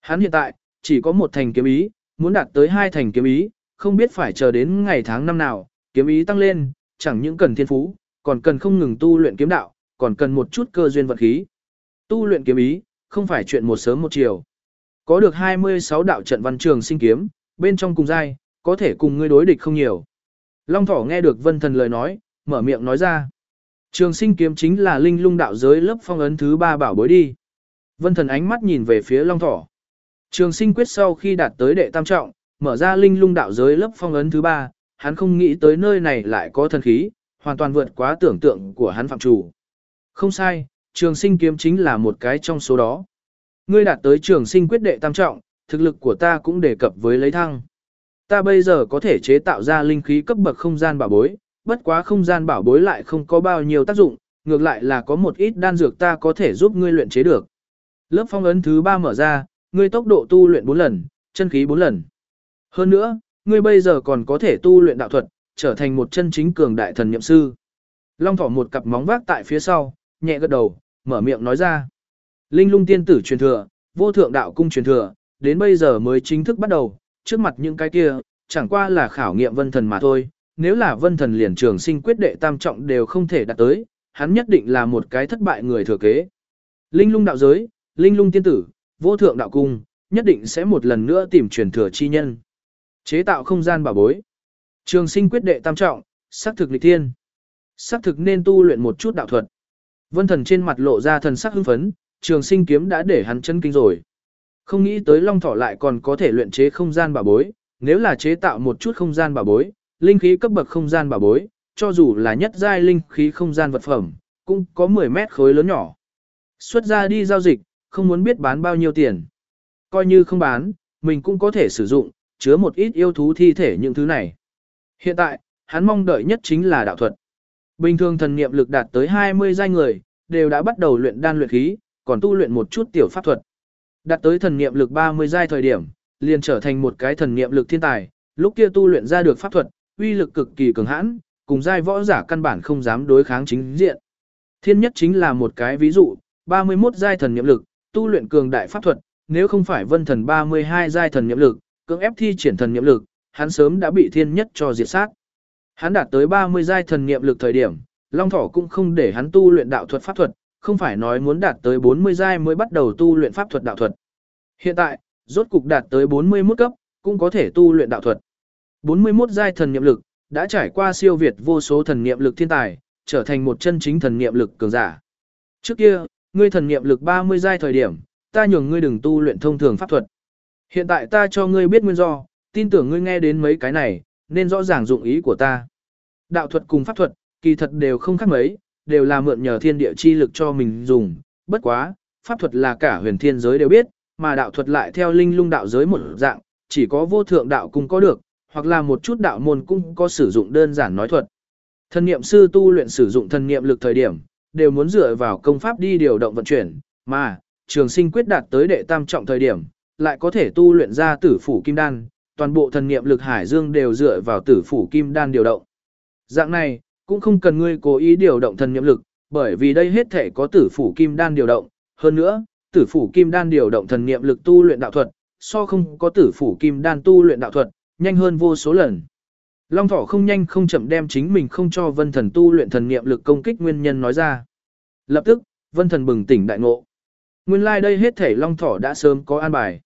Hắn hiện tại chỉ có một thành kiếm ý, muốn đạt tới hai thành kiếm ý, không biết phải chờ đến ngày tháng năm nào, kiếm ý tăng lên, chẳng những cần thiên phú, còn cần không ngừng tu luyện kiếm đạo, còn cần một chút cơ duyên vật khí. Tu luyện kiếm ý, không phải chuyện một sớm một chiều. Có được 26 đạo trận văn trường sinh kiếm, bên trong cùng giai, có thể cùng ngươi đối địch không nhiều. Long Thỏ nghe được Vân Thần lời nói, mở miệng nói ra. Trường sinh kiếm chính là linh lung đạo giới lớp phong ấn thứ ba bảo bối đi. Vân Thần ánh mắt nhìn về phía Long Thỏ. Trường sinh quyết sau khi đạt tới đệ tam trọng, mở ra linh lung đạo giới lớp phong ấn thứ ba, hắn không nghĩ tới nơi này lại có thần khí, hoàn toàn vượt quá tưởng tượng của hắn phạm chủ. Không sai, trường sinh kiếm chính là một cái trong số đó. Ngươi đạt tới trường sinh quyết đệ tam trọng, thực lực của ta cũng đề cập với lấy thăng. Ta bây giờ có thể chế tạo ra linh khí cấp bậc không gian bảo bối, bất quá không gian bảo bối lại không có bao nhiêu tác dụng, ngược lại là có một ít đan dược ta có thể giúp ngươi luyện chế được. Lớp phong ấn thứ ba mở ra, ngươi tốc độ tu luyện 4 lần, chân khí 4 lần. Hơn nữa, ngươi bây giờ còn có thể tu luyện đạo thuật, trở thành một chân chính cường đại thần nhậm sư. Long thỏ một cặp móng vác tại phía sau, nhẹ gật đầu, mở miệng nói ra. Linh lung tiên tử truyền thừa, vô thượng đạo cung truyền thừa, đến bây giờ mới chính thức bắt đầu, trước mặt những cái kia, chẳng qua là khảo nghiệm vân thần mà thôi. Nếu là vân thần liền trường sinh quyết đệ tam trọng đều không thể đạt tới, hắn nhất định là một cái thất bại người thừa kế. Linh lung đạo giới, linh lung tiên tử, vô thượng đạo cung, nhất định sẽ một lần nữa tìm truyền thừa chi nhân. Chế tạo không gian bảo bối. Trường sinh quyết đệ tam trọng, sắc thực lịch thiên. Sắc thực nên tu luyện một chút đạo thuật. Vân thần trên mặt lộ ra thần sắc hưng phấn, trường sinh kiếm đã để hắn chân kinh rồi. Không nghĩ tới long thỏ lại còn có thể luyện chế không gian bảo bối, nếu là chế tạo một chút không gian bảo bối, linh khí cấp bậc không gian bảo bối, cho dù là nhất giai linh khí không gian vật phẩm, cũng có 10 mét khối lớn nhỏ. Xuất ra đi giao dịch, không muốn biết bán bao nhiêu tiền. Coi như không bán, mình cũng có thể sử dụng, chứa một ít yêu thú thi thể những thứ này. Hiện tại, hắn mong đợi nhất chính là đạo thuật. Bình thường thần niệm lực đạt tới 20 giai người, đều đã bắt đầu luyện đan luyện khí, còn tu luyện một chút tiểu pháp thuật. Đạt tới thần niệm lực 30 giai thời điểm, liền trở thành một cái thần niệm lực thiên tài, Lúc kia tu luyện ra được pháp thuật, uy lực cực kỳ cường hãn, cùng giai võ giả căn bản không dám đối kháng chính diện. Thiên nhất chính là một cái ví dụ, 31 giai thần niệm lực, tu luyện cường đại pháp thuật, nếu không phải vân thần 32 giai thần niệm lực, cưỡng ép thi triển thần niệm lực, hắn sớm đã bị thiên nhất cho diệt sát. Hắn đạt tới 30 giai thần niệm lực thời điểm, Long Thỏ cũng không để hắn tu luyện đạo thuật pháp thuật, không phải nói muốn đạt tới 40 giai mới bắt đầu tu luyện pháp thuật đạo thuật. Hiện tại, rốt cục đạt tới 41 cấp, cũng có thể tu luyện đạo thuật. 41 giai thần niệm lực, đã trải qua siêu việt vô số thần niệm lực thiên tài, trở thành một chân chính thần niệm lực cường giả. Trước kia, ngươi thần niệm lực 30 giai thời điểm, ta nhường ngươi đừng tu luyện thông thường pháp thuật. Hiện tại ta cho ngươi biết nguyên do, tin tưởng ngươi nghe đến mấy cái này, nên rõ ràng dụng ý của ta. Đạo thuật cùng pháp thuật, kỳ thật đều không khác mấy, đều là mượn nhờ thiên địa chi lực cho mình dùng, bất quá, pháp thuật là cả huyền thiên giới đều biết, mà đạo thuật lại theo linh lung đạo giới một dạng, chỉ có vô thượng đạo cung có được, hoặc là một chút đạo môn cũng có sử dụng đơn giản nói thuật. Thần niệm sư tu luyện sử dụng thần niệm lực thời điểm, đều muốn dựa vào công pháp đi điều động vận chuyển, mà trường sinh quyết đạt tới đệ tam trọng thời điểm, lại có thể tu luyện ra tử phủ kim đan, toàn bộ thần niệm lực hải dương đều dựa vào tử phủ kim đan điều động. Dạng này, cũng không cần ngươi cố ý điều động thần niệm lực, bởi vì đây hết thể có tử phủ kim đan điều động, hơn nữa, tử phủ kim đan điều động thần niệm lực tu luyện đạo thuật, so không có tử phủ kim đan tu luyện đạo thuật, nhanh hơn vô số lần. Long thỏ không nhanh không chậm đem chính mình không cho vân thần tu luyện thần niệm lực công kích nguyên nhân nói ra. Lập tức, vân thần bừng tỉnh đại ngộ. Nguyên lai like đây hết thể long thỏ đã sớm có an bài.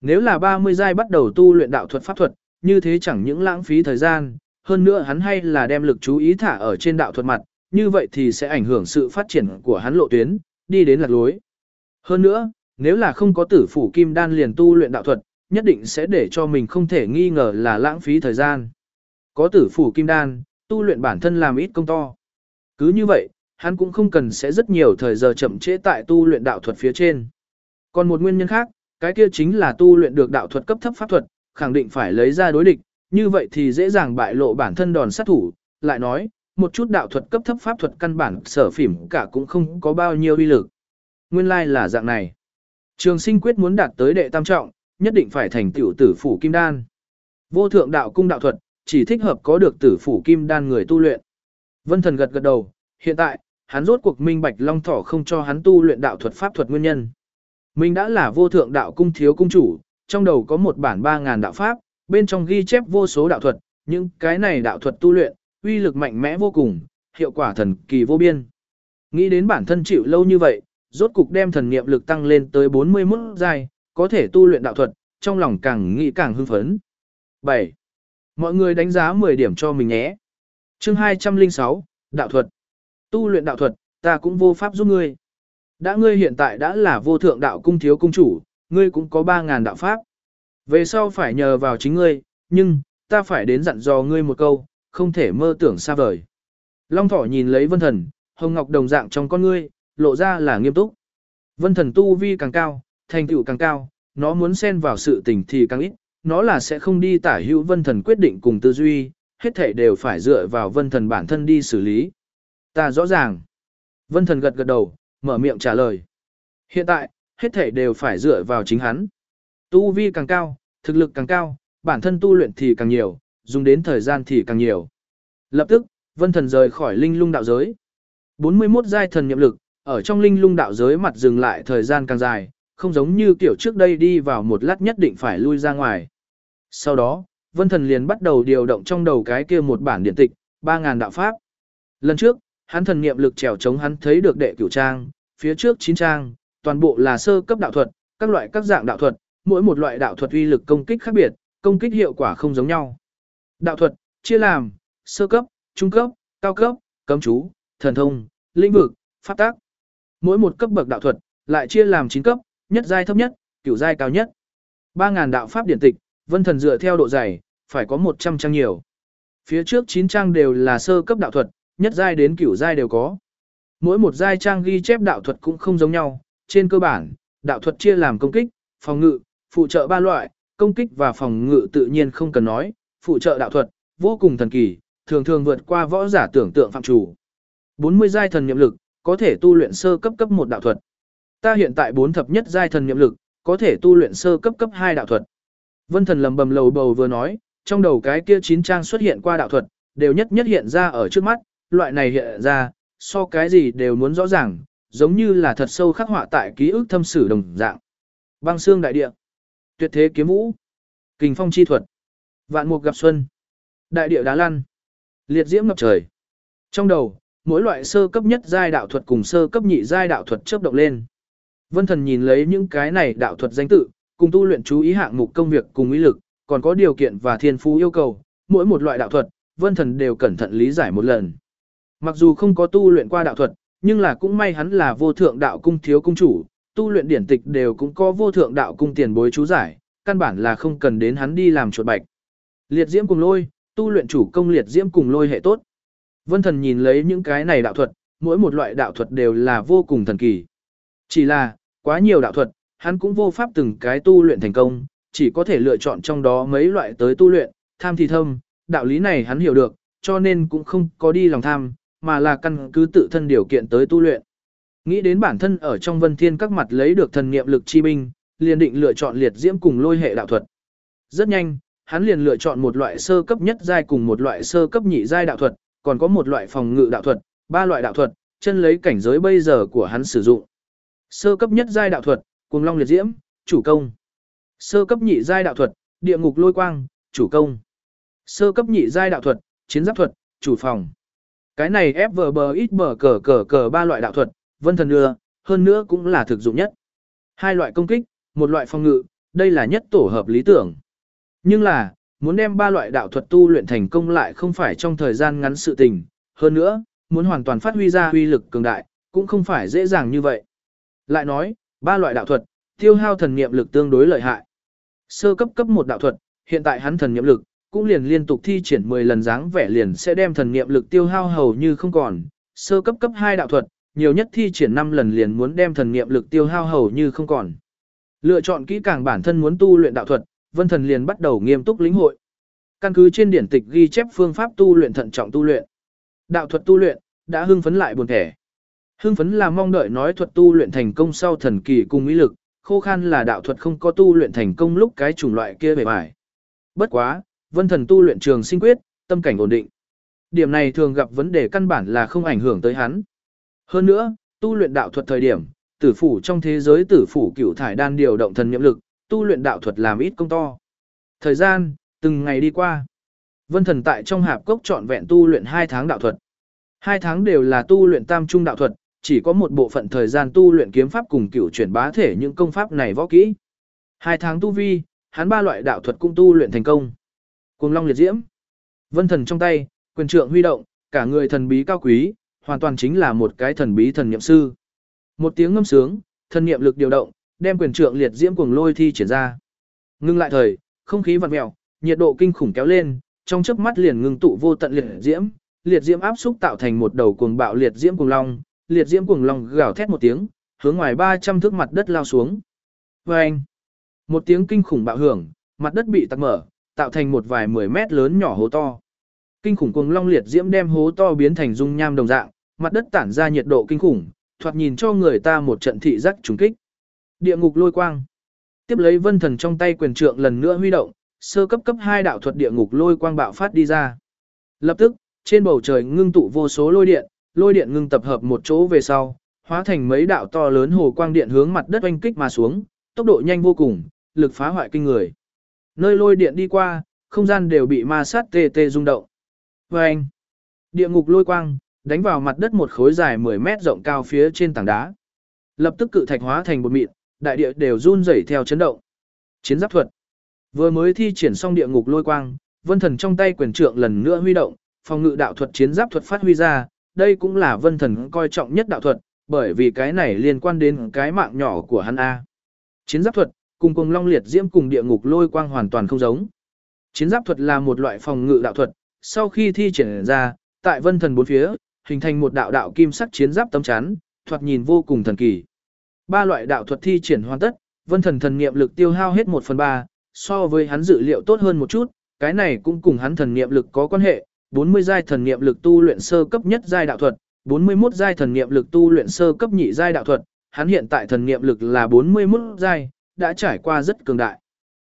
Nếu là 30 giai bắt đầu tu luyện đạo thuật pháp thuật, như thế chẳng những lãng phí thời gian, hơn nữa hắn hay là đem lực chú ý thả ở trên đạo thuật mặt, như vậy thì sẽ ảnh hưởng sự phát triển của hắn lộ tuyến, đi đến lạc lối. Hơn nữa, nếu là không có tử phủ kim đan liền tu luyện đạo thuật, nhất định sẽ để cho mình không thể nghi ngờ là lãng phí thời gian. Có tử phủ kim đan, tu luyện bản thân làm ít công to. Cứ như vậy, hắn cũng không cần sẽ rất nhiều thời giờ chậm trễ tại tu luyện đạo thuật phía trên. Còn một nguyên nhân khác, cái kia chính là tu luyện được đạo thuật cấp thấp pháp thuật, khẳng định phải lấy ra đối địch, như vậy thì dễ dàng bại lộ bản thân đòn sát thủ, lại nói, một chút đạo thuật cấp thấp pháp thuật căn bản sở phỉm cả cũng không có bao nhiêu uy lực. Nguyên lai like là dạng này. Trường sinh quyết muốn đạt tới đệ tam trọng, nhất định phải thành tiểu tử phủ kim đan. Vô thượng đạo cung đạo thuật, chỉ thích hợp có được tử phủ kim đan người tu luyện. Vân thần gật gật đầu, hiện tại, hắn rốt cuộc minh bạch long thỏ không cho hắn tu luyện đạo thuật pháp thuật nguyên nhân. Mình đã là vô thượng đạo cung thiếu cung chủ, trong đầu có một bản 3.000 đạo pháp, bên trong ghi chép vô số đạo thuật, nhưng cái này đạo thuật tu luyện, uy lực mạnh mẽ vô cùng, hiệu quả thần kỳ vô biên. Nghĩ đến bản thân chịu lâu như vậy, rốt cục đem thần niệm lực tăng lên tới 41 giai, có thể tu luyện đạo thuật, trong lòng càng nghĩ càng hưng phấn. 7. Mọi người đánh giá 10 điểm cho mình nhé. Chương 206, Đạo thuật. Tu luyện đạo thuật, ta cũng vô pháp giúp ngươi. Đã ngươi hiện tại đã là vô thượng đạo cung thiếu cung chủ, ngươi cũng có 3.000 đạo pháp. Về sau phải nhờ vào chính ngươi, nhưng, ta phải đến dặn dò ngươi một câu, không thể mơ tưởng xa vời. Long thỏ nhìn lấy vân thần, hồng ngọc đồng dạng trong con ngươi, lộ ra là nghiêm túc. Vân thần tu vi càng cao, thành tựu càng cao, nó muốn xen vào sự tình thì càng ít, nó là sẽ không đi tả hữu vân thần quyết định cùng tư duy, hết thể đều phải dựa vào vân thần bản thân đi xử lý. Ta rõ ràng. Vân thần gật gật đầu, mở miệng trả lời. Hiện tại, hết thể đều phải dựa vào chính hắn. Tu vi càng cao, thực lực càng cao, bản thân tu luyện thì càng nhiều, dùng đến thời gian thì càng nhiều. Lập tức, vân thần rời khỏi linh lung đạo giới. 41 giai thần nhiệm lực, ở trong linh lung đạo giới mặt dừng lại thời gian càng dài, không giống như kiểu trước đây đi vào một lát nhất định phải lui ra ngoài. Sau đó, vân thần liền bắt đầu điều động trong đầu cái kia một bản điện tịch, 3000 đạo pháp. Lần trước, hắn thần niệm lực trèo chống hắn thấy được đệ cửu trang, phía trước 9 trang, toàn bộ là sơ cấp đạo thuật, các loại các dạng đạo thuật, mỗi một loại đạo thuật uy lực công kích khác biệt, công kích hiệu quả không giống nhau. Đạo thuật chia làm sơ cấp, trung cấp, cao cấp, cấm chú, thần thông, lĩnh vực, pháp tác. Mỗi một cấp bậc đạo thuật lại chia làm 9 cấp, nhất giai thấp nhất, cửu giai cao nhất. 3000 đạo pháp điển tịch, Vân Thần dựa theo độ dày, phải có 100 trang nhiều. Phía trước 9 trang đều là sơ cấp đạo thuật, nhất giai đến cửu giai đều có. Mỗi một giai trang ghi chép đạo thuật cũng không giống nhau, trên cơ bản, đạo thuật chia làm công kích, phòng ngự, phụ trợ ba loại, công kích và phòng ngự tự nhiên không cần nói, phụ trợ đạo thuật, vô cùng thần kỳ, thường thường vượt qua võ giả tưởng tượng phạm chủ. 40 giai thần niệm lực, có thể tu luyện sơ cấp cấp 1 đạo thuật. Ta hiện tại bốn thập nhất giai thần niệm lực, có thể tu luyện sơ cấp cấp 2 đạo thuật. Vân thần lầm bầm lầu bầu vừa nói, trong đầu cái kia chín trang xuất hiện qua đạo thuật, đều nhất nhất hiện ra ở trước mắt, loại này hiện ra, so cái gì đều muốn rõ ràng, giống như là thật sâu khắc họa tại ký ức thâm sử đồng dạng. Băng xương đại địa, tuyệt thế kiếm vũ, kình phong chi thuật, vạn mục gặp xuân, đại địa đá lăn, liệt diễm ngập trời. Trong đầu, mỗi loại sơ cấp nhất giai đạo thuật cùng sơ cấp nhị giai đạo thuật chớp động lên. Vân Thần nhìn lấy những cái này đạo thuật danh tự, cùng tu luyện chú ý hạng mục công việc cùng ý lực, còn có điều kiện và thiên phú yêu cầu, mỗi một loại đạo thuật, Vân Thần đều cẩn thận lý giải một lần. Mặc dù không có tu luyện qua đạo thuật, nhưng là cũng may hắn là vô thượng đạo cung thiếu cung chủ, tu luyện điển tịch đều cũng có vô thượng đạo cung tiền bối chú giải, căn bản là không cần đến hắn đi làm chuột bạch. Liệt diễm cùng lôi, tu luyện chủ công liệt diễm cùng lôi hệ tốt. Vân Thần nhìn lấy những cái này đạo thuật, mỗi một loại đạo thuật đều là vô cùng thần kỳ. Chỉ là, quá nhiều đạo thuật, hắn cũng vô pháp từng cái tu luyện thành công, chỉ có thể lựa chọn trong đó mấy loại tới tu luyện, tham thì thâm, đạo lý này hắn hiểu được, cho nên cũng không có đi lòng tham, mà là căn cứ tự thân điều kiện tới tu luyện. Nghĩ đến bản thân ở trong vân thiên các mặt lấy được thần niệm lực chi binh, liền định lựa chọn liệt diễm cùng lôi hệ đạo thuật. Rất nhanh, hắn liền lựa chọn một loại sơ cấp nhất giai cùng một loại sơ cấp nhị giai đạo thuật, còn có một loại phòng ngự đạo thuật, ba loại đạo thuật, chân lấy cảnh giới bây giờ của hắn sử dụng. Sơ cấp nhất giai đạo thuật, cuồng long liệt diễm, chủ công. Sơ cấp nhị giai đạo thuật, địa ngục lôi quang, chủ công. Sơ cấp nhị giai đạo thuật, chiến giáp thuật, chủ phòng. Cái này FVB ít bờ cờ cờ cờ ba loại đạo thuật, vân thần đưa, hơn nữa cũng là thực dụng nhất. Hai loại công kích, một loại phòng ngự, đây là nhất tổ hợp lý tưởng. Nhưng là, muốn đem ba loại đạo thuật tu luyện thành công lại không phải trong thời gian ngắn sự tình, hơn nữa, muốn hoàn toàn phát huy ra uy lực cường đại, cũng không phải dễ dàng như vậy. Lại nói, ba loại đạo thuật, tiêu hao thần niệm lực tương đối lợi hại. Sơ cấp cấp một đạo thuật, hiện tại hắn thần niệm lực cũng liền liên tục thi triển 10 lần dáng vẻ liền sẽ đem thần niệm lực tiêu hao hầu như không còn. Sơ cấp cấp 2 đạo thuật, nhiều nhất thi triển 5 lần liền muốn đem thần niệm lực tiêu hao hầu như không còn. Lựa chọn kỹ càng bản thân muốn tu luyện đạo thuật, Vân Thần liền bắt đầu nghiêm túc lĩnh hội. Căn cứ trên điển tịch ghi chép phương pháp tu luyện thận trọng tu luyện. Đạo thuật tu luyện đã hưng phấn lại buồn thẻ. Hưng phấn là mong đợi nói thuật tu luyện thành công sau thần kỳ cùng ý lực, khô khan là đạo thuật không có tu luyện thành công lúc cái chủng loại kia bề bài. Bất quá, vân thần tu luyện trường sinh quyết, tâm cảnh ổn định. Điểm này thường gặp vấn đề căn bản là không ảnh hưởng tới hắn. Hơn nữa, tu luyện đạo thuật thời điểm, tử phủ trong thế giới tử phủ cửu thải đan điều động thần nhiệm lực, tu luyện đạo thuật làm ít công to. Thời gian, từng ngày đi qua. Vân thần tại trong hạp cốc trọn vẹn tu luyện 2 tháng đạo thuật. 2 tháng đều là tu luyện tam trung đạo thuật, chỉ có một bộ phận thời gian tu luyện kiếm pháp cùng cửu chuyển bá thể những công pháp này võ kỹ. hai tháng tu vi, hắn ba loại đạo thuật cũng tu luyện thành công. Cuồng long liệt diễm. Vân thần trong tay, quyền trượng huy động, cả người thần bí cao quý, hoàn toàn chính là một cái thần bí thần niệm sư. Một tiếng ngâm sướng, thần niệm lực điều động, đem quyền trượng liệt diễm cuồng lôi thi triển ra. Ngưng lại thời, không khí vặn mèo, nhiệt độ kinh khủng kéo lên, trong chớp mắt liền ngưng tụ vô tận liệt diễm, liệt diễm áp xúc tạo thành một đầu cuồng bạo liệt diễm cuồng long, liệt diễm cuồng long gào thét một tiếng, hướng ngoài 300 thước mặt đất lao xuống. Oeng! Một tiếng kinh khủng bạo hưởng, mặt đất bị tắc mở, tạo thành một vài mười mét lớn nhỏ hố to. Kinh khủng cuồng long liệt diễm đem hố to biến thành dung nham đồng dạng, mặt đất tản ra nhiệt độ kinh khủng, thoạt nhìn cho người ta một trận thị giác trùng kích. Địa ngục lôi quang. Tiếp lấy vân thần trong tay quyền trượng lần nữa huy động, sơ cấp cấp 2 đạo thuật địa ngục lôi quang bạo phát đi ra. Lập tức, trên bầu trời ngưng tụ vô số lôi điện, lôi điện ngưng tập hợp một chỗ về sau, hóa thành mấy đạo to lớn hồ quang điện hướng mặt đất oanh kích mà xuống, tốc độ nhanh vô cùng, lực phá hoại kinh người. Nơi lôi điện đi qua, không gian đều bị ma sát tê tê rung động. Và anh, địa ngục lôi quang, đánh vào mặt đất một khối dài 10 mét rộng cao phía trên tảng đá. Lập tức cự thạch hóa thành một mịn, đại địa đều run rẩy theo chấn động. Chiến giáp thuật. Vừa mới thi triển xong địa ngục lôi quang, vân thần trong tay quyền trượng lần nữa huy động, phòng ngự đạo thuật chiến giáp thuật phát huy ra, đây cũng là vân thần coi trọng nhất đạo thuật, bởi vì cái này liên quan đến cái mạng nhỏ của hắn A. Chiến giáp thuật, cùng cùng long liệt diễm cùng địa ngục lôi quang hoàn toàn không giống. Chiến giáp thuật là một loại phòng ngự đạo thuật, sau khi thi triển ra, tại vân thần bốn phía, hình thành một đạo đạo kim sắc chiến giáp tấm chắn, thoạt nhìn vô cùng thần kỳ. Ba loại đạo thuật thi triển hoàn tất, vân thần thần niệm lực tiêu hao hết 1 phần 3, so với hắn dự liệu tốt hơn một chút, cái này cũng cùng hắn thần niệm lực có quan hệ, 40 giai thần niệm lực tu luyện sơ cấp nhất giai đạo thuật, 41 giai thần niệm lực tu luyện sơ cấp nhị giai đạo thuật, hắn hiện tại thần niệm lực là 41 giai, đã trải qua rất cường đại.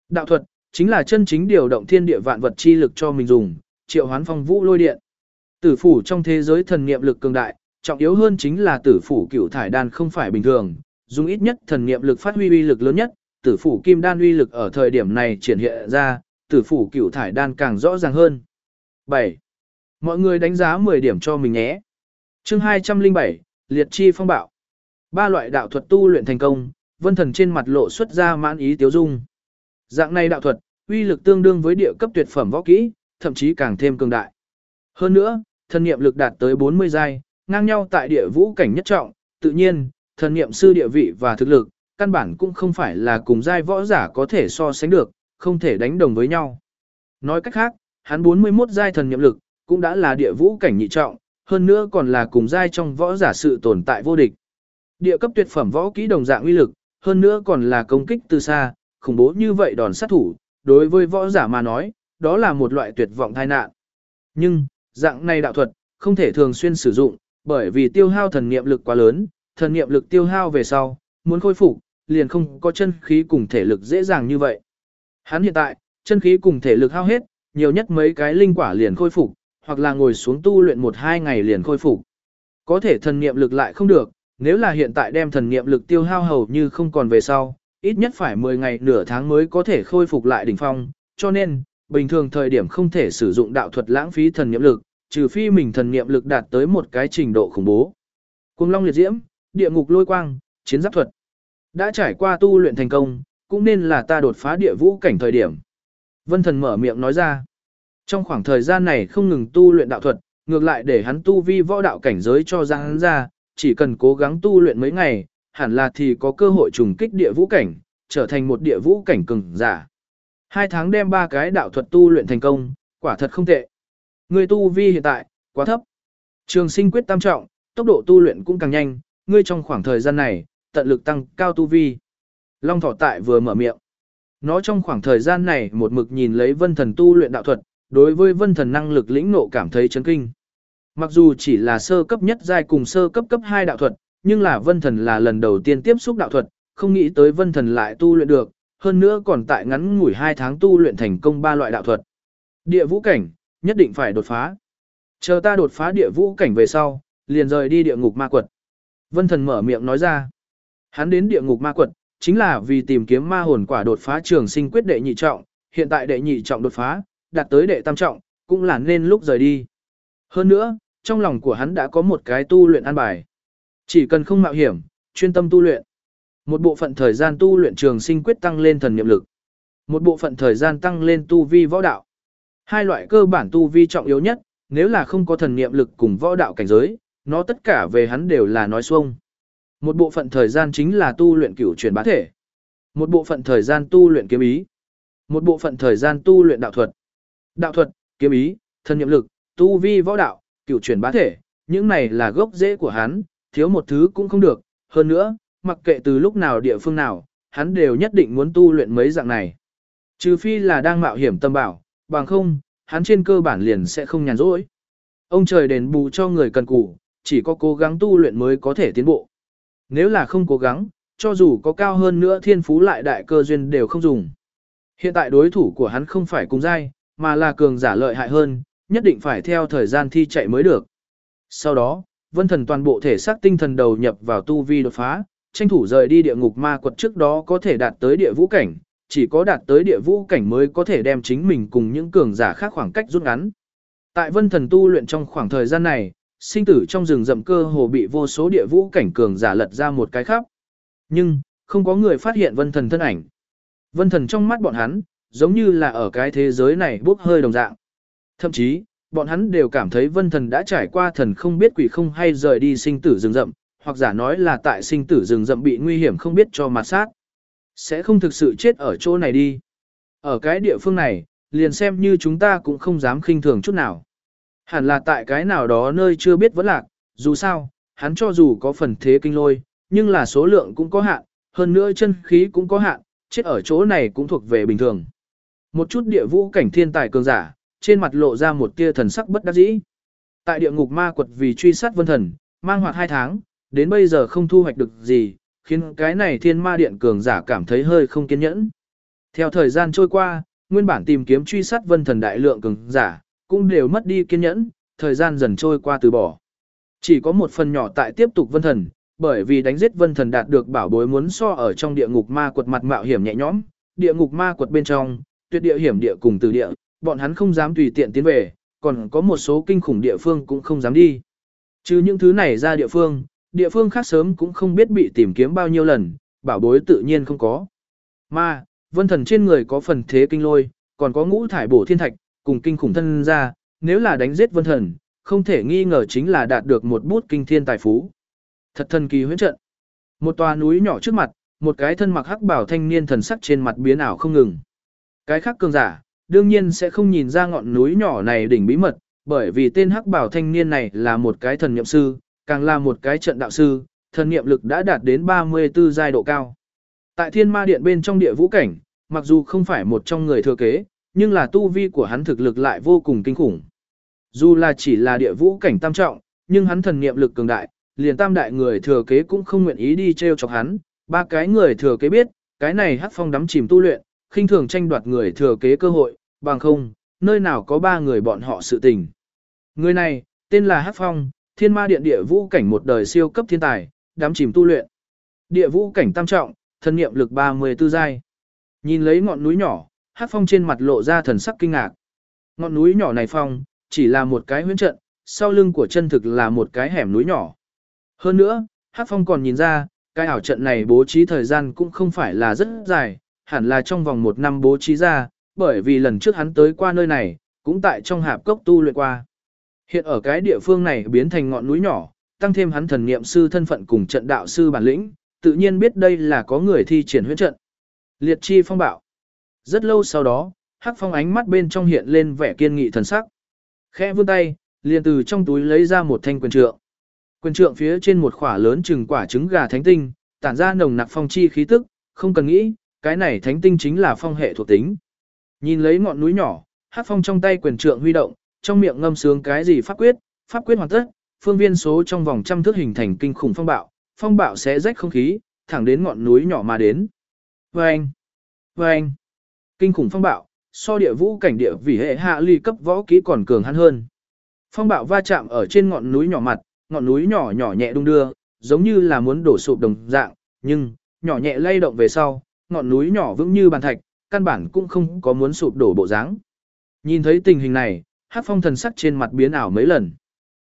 Đạo thuật, chính là chân chính điều động thiên địa vạn vật chi lực cho mình dùng, triệu hoán phong vũ lôi điện. Tử phủ trong thế giới thần niệm lực cường đại, trọng yếu hơn chính là tử phủ cựu thải đan không phải bình thường, dùng ít nhất thần niệm lực phát huy uy lực lớn nhất, tử phủ kim đan uy lực ở thời điểm này triển hiện ra, tử phủ cựu thải đan càng rõ ràng hơn. 7. Mọi người đánh giá 10 điểm cho mình nhé. Chương 207, Liệt chi phong bạo. Ba loại đạo thuật tu luyện thành công, Vân Thần trên mặt lộ xuất ra mãn ý tiếu dung. Dạng này đạo thuật, uy lực tương đương với địa cấp tuyệt phẩm võ kỹ, thậm chí càng thêm cường đại. Hơn nữa, thần niệm lực đạt tới 40 giai, ngang nhau tại địa vũ cảnh nhất trọng, tự nhiên, thần niệm sư địa vị và thực lực, căn bản cũng không phải là cùng giai võ giả có thể so sánh được, không thể đánh đồng với nhau. Nói cách khác, hắn 41 giai thần niệm lực, cũng đã là địa vũ cảnh nhị trọng, hơn nữa còn là cùng giai trong võ giả sự tồn tại vô địch. Địa cấp tuyệt phẩm võ kỹ đồng dạng uy lực, hơn nữa còn là công kích từ xa, khủng bố như vậy đòn sát thủ, đối với võ giả mà nói, đó là một loại tuyệt vọng tai nạn. Nhưng, dạng này đạo thuật, không thể thường xuyên sử dụng, bởi vì tiêu hao thần niệm lực quá lớn, thần niệm lực tiêu hao về sau, muốn khôi phục, liền không có chân khí cùng thể lực dễ dàng như vậy. Hắn hiện tại, chân khí cùng thể lực hao hết, nhiều nhất mấy cái linh quả liền khôi phục, hoặc là ngồi xuống tu luyện một hai ngày liền khôi phục. Có thể thần niệm lực lại không được, nếu là hiện tại đem thần niệm lực tiêu hao hầu như không còn về sau, ít nhất phải 10 ngày nửa tháng mới có thể khôi phục lại đỉnh phong, cho nên, bình thường thời điểm không thể sử dụng đạo thuật lãng phí thần niệm lực, trừ phi mình thần niệm lực đạt tới một cái trình độ khủng bố. Cuồng Long liệt diễm, địa ngục lôi quang, chiến giáp thuật. Đã trải qua tu luyện thành công, cũng nên là ta đột phá địa vũ cảnh thời điểm. Vân Thần mở miệng nói ra. Trong khoảng thời gian này không ngừng tu luyện đạo thuật, ngược lại để hắn tu vi võ đạo cảnh giới cho ra hắn ra, chỉ cần cố gắng tu luyện mấy ngày, hẳn là thì có cơ hội trùng kích địa vũ cảnh, trở thành một địa vũ cảnh cường giả. Hai tháng đem ba cái đạo thuật tu luyện thành công, quả thật không tệ. Người tu vi hiện tại, quá thấp. Trường sinh quyết tam trọng, tốc độ tu luyện cũng càng nhanh, ngươi trong khoảng thời gian này, tận lực tăng cao tu vi. Long thọ tại vừa mở miệng. Nó trong khoảng thời gian này một mực nhìn lấy vân thần tu luyện đạo thuật, đối với vân thần năng lực lĩnh ngộ cảm thấy chấn kinh. Mặc dù chỉ là sơ cấp nhất giai cùng sơ cấp cấp 2 đạo thuật, nhưng là vân thần là lần đầu tiên tiếp xúc đạo thuật, không nghĩ tới vân thần lại tu luyện được, hơn nữa còn tại ngắn ngủi 2 tháng tu luyện thành công ba loại đạo thuật. Địa vũ cảnh, nhất định phải đột phá. Chờ ta đột phá địa vũ cảnh về sau, liền rời đi địa ngục ma quật. Vân thần mở miệng nói ra. Hắn đến địa ngục ma quật, chính là vì tìm kiếm ma hồn quả đột phá trường sinh quyết đệ nhị trọng, hiện tại đệ nhị trọng đột phá, đạt tới đệ tam trọng, cũng là nên lúc rời đi. Hơn nữa, trong lòng của hắn đã có một cái tu luyện an bài. Chỉ cần không mạo hiểm, chuyên tâm tu luyện. Một bộ phận thời gian tu luyện trường sinh quyết tăng lên thần niệm lực. Một bộ phận thời gian tăng lên tu vi võ đạo. Hai loại cơ bản tu vi trọng yếu nhất, nếu là không có thần niệm lực cùng võ đạo cảnh giới, nó tất cả về hắn đều là nói xuông. Một bộ phận thời gian chính là tu luyện cửu truyền bá thể. Một bộ phận thời gian tu luyện kiếm ý. Một bộ phận thời gian tu luyện đạo thuật. Đạo thuật, kiếm ý, thân niệm lực, tu vi võ đạo, cựu truyền bá thể, những này là gốc rễ của hắn, thiếu một thứ cũng không được, hơn nữa, mặc kệ từ lúc nào địa phương nào, hắn đều nhất định muốn tu luyện mấy dạng này. Trừ phi là đang mạo hiểm tâm bảo, bằng không, hắn trên cơ bản liền sẽ không nhàn rỗi. Ông trời đền bù cho người cần cù, chỉ có cố gắng tu luyện mới có thể tiến bộ. Nếu là không cố gắng, cho dù có cao hơn nữa thiên phú lại đại cơ duyên đều không dùng. Hiện tại đối thủ của hắn không phải cùng giai, mà là cường giả lợi hại hơn, nhất định phải theo thời gian thi chạy mới được. Sau đó, vân thần toàn bộ thể xác tinh thần đầu nhập vào tu vi đột phá, tranh thủ rời đi địa ngục ma quật trước đó có thể đạt tới địa vũ cảnh, chỉ có đạt tới địa vũ cảnh mới có thể đem chính mình cùng những cường giả khác khoảng cách rút ngắn. Tại vân thần tu luyện trong khoảng thời gian này, sinh tử trong rừng rậm cơ hồ bị vô số địa vũ cảnh cường giả lật ra một cái khắp. Nhưng, không có người phát hiện vân thần thân ảnh. Vân thần trong mắt bọn hắn, giống như là ở cái thế giới này bốc hơi đồng dạng. Thậm chí, bọn hắn đều cảm thấy vân thần đã trải qua thần không biết quỷ không hay rời đi sinh tử rừng rậm, hoặc giả nói là tại sinh tử rừng rậm bị nguy hiểm không biết cho mặt sát. Sẽ không thực sự chết ở chỗ này đi. Ở cái địa phương này, liền xem như chúng ta cũng không dám khinh thường chút nào. Hẳn là tại cái nào đó nơi chưa biết vẫn lạc, dù sao, hắn cho dù có phần thế kinh lôi, nhưng là số lượng cũng có hạn, hơn nữa chân khí cũng có hạn, chết ở chỗ này cũng thuộc về bình thường. Một chút địa vũ cảnh thiên tài cường giả, trên mặt lộ ra một tia thần sắc bất đắc dĩ. Tại địa ngục ma quật vì truy sát vân thần, mang hoạt hai tháng, đến bây giờ không thu hoạch được gì, khiến cái này thiên ma điện cường giả cảm thấy hơi không kiên nhẫn. Theo thời gian trôi qua, nguyên bản tìm kiếm truy sát vân thần đại lượng cường giả, cũng đều mất đi kiên nhẫn, thời gian dần trôi qua từ bỏ. Chỉ có một phần nhỏ tại tiếp tục vân thần, bởi vì đánh giết vân thần đạt được bảo bối muốn so ở trong địa ngục ma quật mặt mạo hiểm nhẹ nhõm, địa ngục ma quật bên trong, tuyệt địa hiểm địa cùng từ địa, bọn hắn không dám tùy tiện tiến về, còn có một số kinh khủng địa phương cũng không dám đi. Chứ những thứ này ra địa phương, địa phương khác sớm cũng không biết bị tìm kiếm bao nhiêu lần, bảo bối tự nhiên không có. Mà, vân thần trên người có phần thế kinh lôi, còn có ngũ thải bổ thiên thạch, cùng kinh khủng thân ra, nếu là đánh giết vân thần, không thể nghi ngờ chính là đạt được một bút kinh thiên tài phú. Thật thần kỳ huyễn trận. Một tòa núi nhỏ trước mặt, một cái thân mặc hắc bảo thanh niên thần sắc trên mặt biến ảo không ngừng. Cái khác cường giả, đương nhiên sẽ không nhìn ra ngọn núi nhỏ này đỉnh bí mật, bởi vì tên hắc bảo thanh niên này là một cái thần niệm sư, càng là một cái trận đạo sư, thần niệm lực đã đạt đến 34 giai độ cao. Tại thiên ma điện bên trong địa vũ cảnh, mặc dù không phải một trong người thừa kế, nhưng là tu vi của hắn thực lực lại vô cùng kinh khủng. Dù là chỉ là địa vũ cảnh tam trọng, nhưng hắn thần niệm lực cường đại, liền tam đại người thừa kế cũng không nguyện ý đi treo chọc hắn, ba cái người thừa kế biết, cái này hắc phong đắm chìm tu luyện, khinh thường tranh đoạt người thừa kế cơ hội, bằng không, nơi nào có ba người bọn họ sự tình. Người này, tên là Hắc Phong, thiên ma điện địa vũ cảnh một đời siêu cấp thiên tài, đắm chìm tu luyện. Địa vũ cảnh tam trọng, thân nghiệm lực 34 giai. Nhìn lấy ngọn núi nhỏ, Hắc Phong trên mặt lộ ra thần sắc kinh ngạc. Ngọn núi nhỏ này phong, chỉ là một cái huyễn trận, sau lưng của chân thực là một cái hẻm núi nhỏ. Hơn nữa, Hắc Phong còn nhìn ra, cái ảo trận này bố trí thời gian cũng không phải là rất dài, hẳn là trong vòng một năm bố trí ra, bởi vì lần trước hắn tới qua nơi này, cũng tại trong hạp cốc tu luyện qua. Hiện ở cái địa phương này biến thành ngọn núi nhỏ, tăng thêm hắn thần niệm sư thân phận cùng trận đạo sư bản lĩnh, tự nhiên biết đây là có người thi triển huyết trận. Liệt chi phong bạo. Rất lâu sau đó, Hắc Phong ánh mắt bên trong hiện lên vẻ kiên nghị thần sắc. Khẽ vươn tay, liền từ trong túi lấy ra một thanh quyền trượng. Quyền trượng phía trên một khỏa lớn chừng quả trứng gà thánh tinh, tản ra nồng nặc phong chi khí tức, không cần nghĩ, cái này thánh tinh chính là phong hệ thuộc tính. Nhìn lấy ngọn núi nhỏ, Hắc Phong trong tay quyền trượng huy động, trong miệng ngâm sướng cái gì pháp quyết, pháp quyết hoàn tất, phương viên số trong vòng trăm thước hình thành kinh khủng phong bạo, phong bạo sẽ rách không khí, thẳng đến ngọn núi nhỏ mà đến. Vâng! Vâng! Kinh khủng phong bạo, so địa vũ cảnh địa vì hệ hạ ly cấp võ kỹ còn cường hắn hơn. Phong bạo va chạm ở trên ngọn núi nhỏ mặt, ngọn núi nhỏ nhỏ nhẹ đung đưa, giống như là muốn đổ sụp đồng dạng, nhưng, nhỏ nhẹ lay động về sau, ngọn núi nhỏ vững như bàn thạch, căn bản cũng không có muốn sụp đổ bộ dáng. Nhìn thấy tình hình này, Hát phong thần sắc trên mặt biến ảo mấy lần.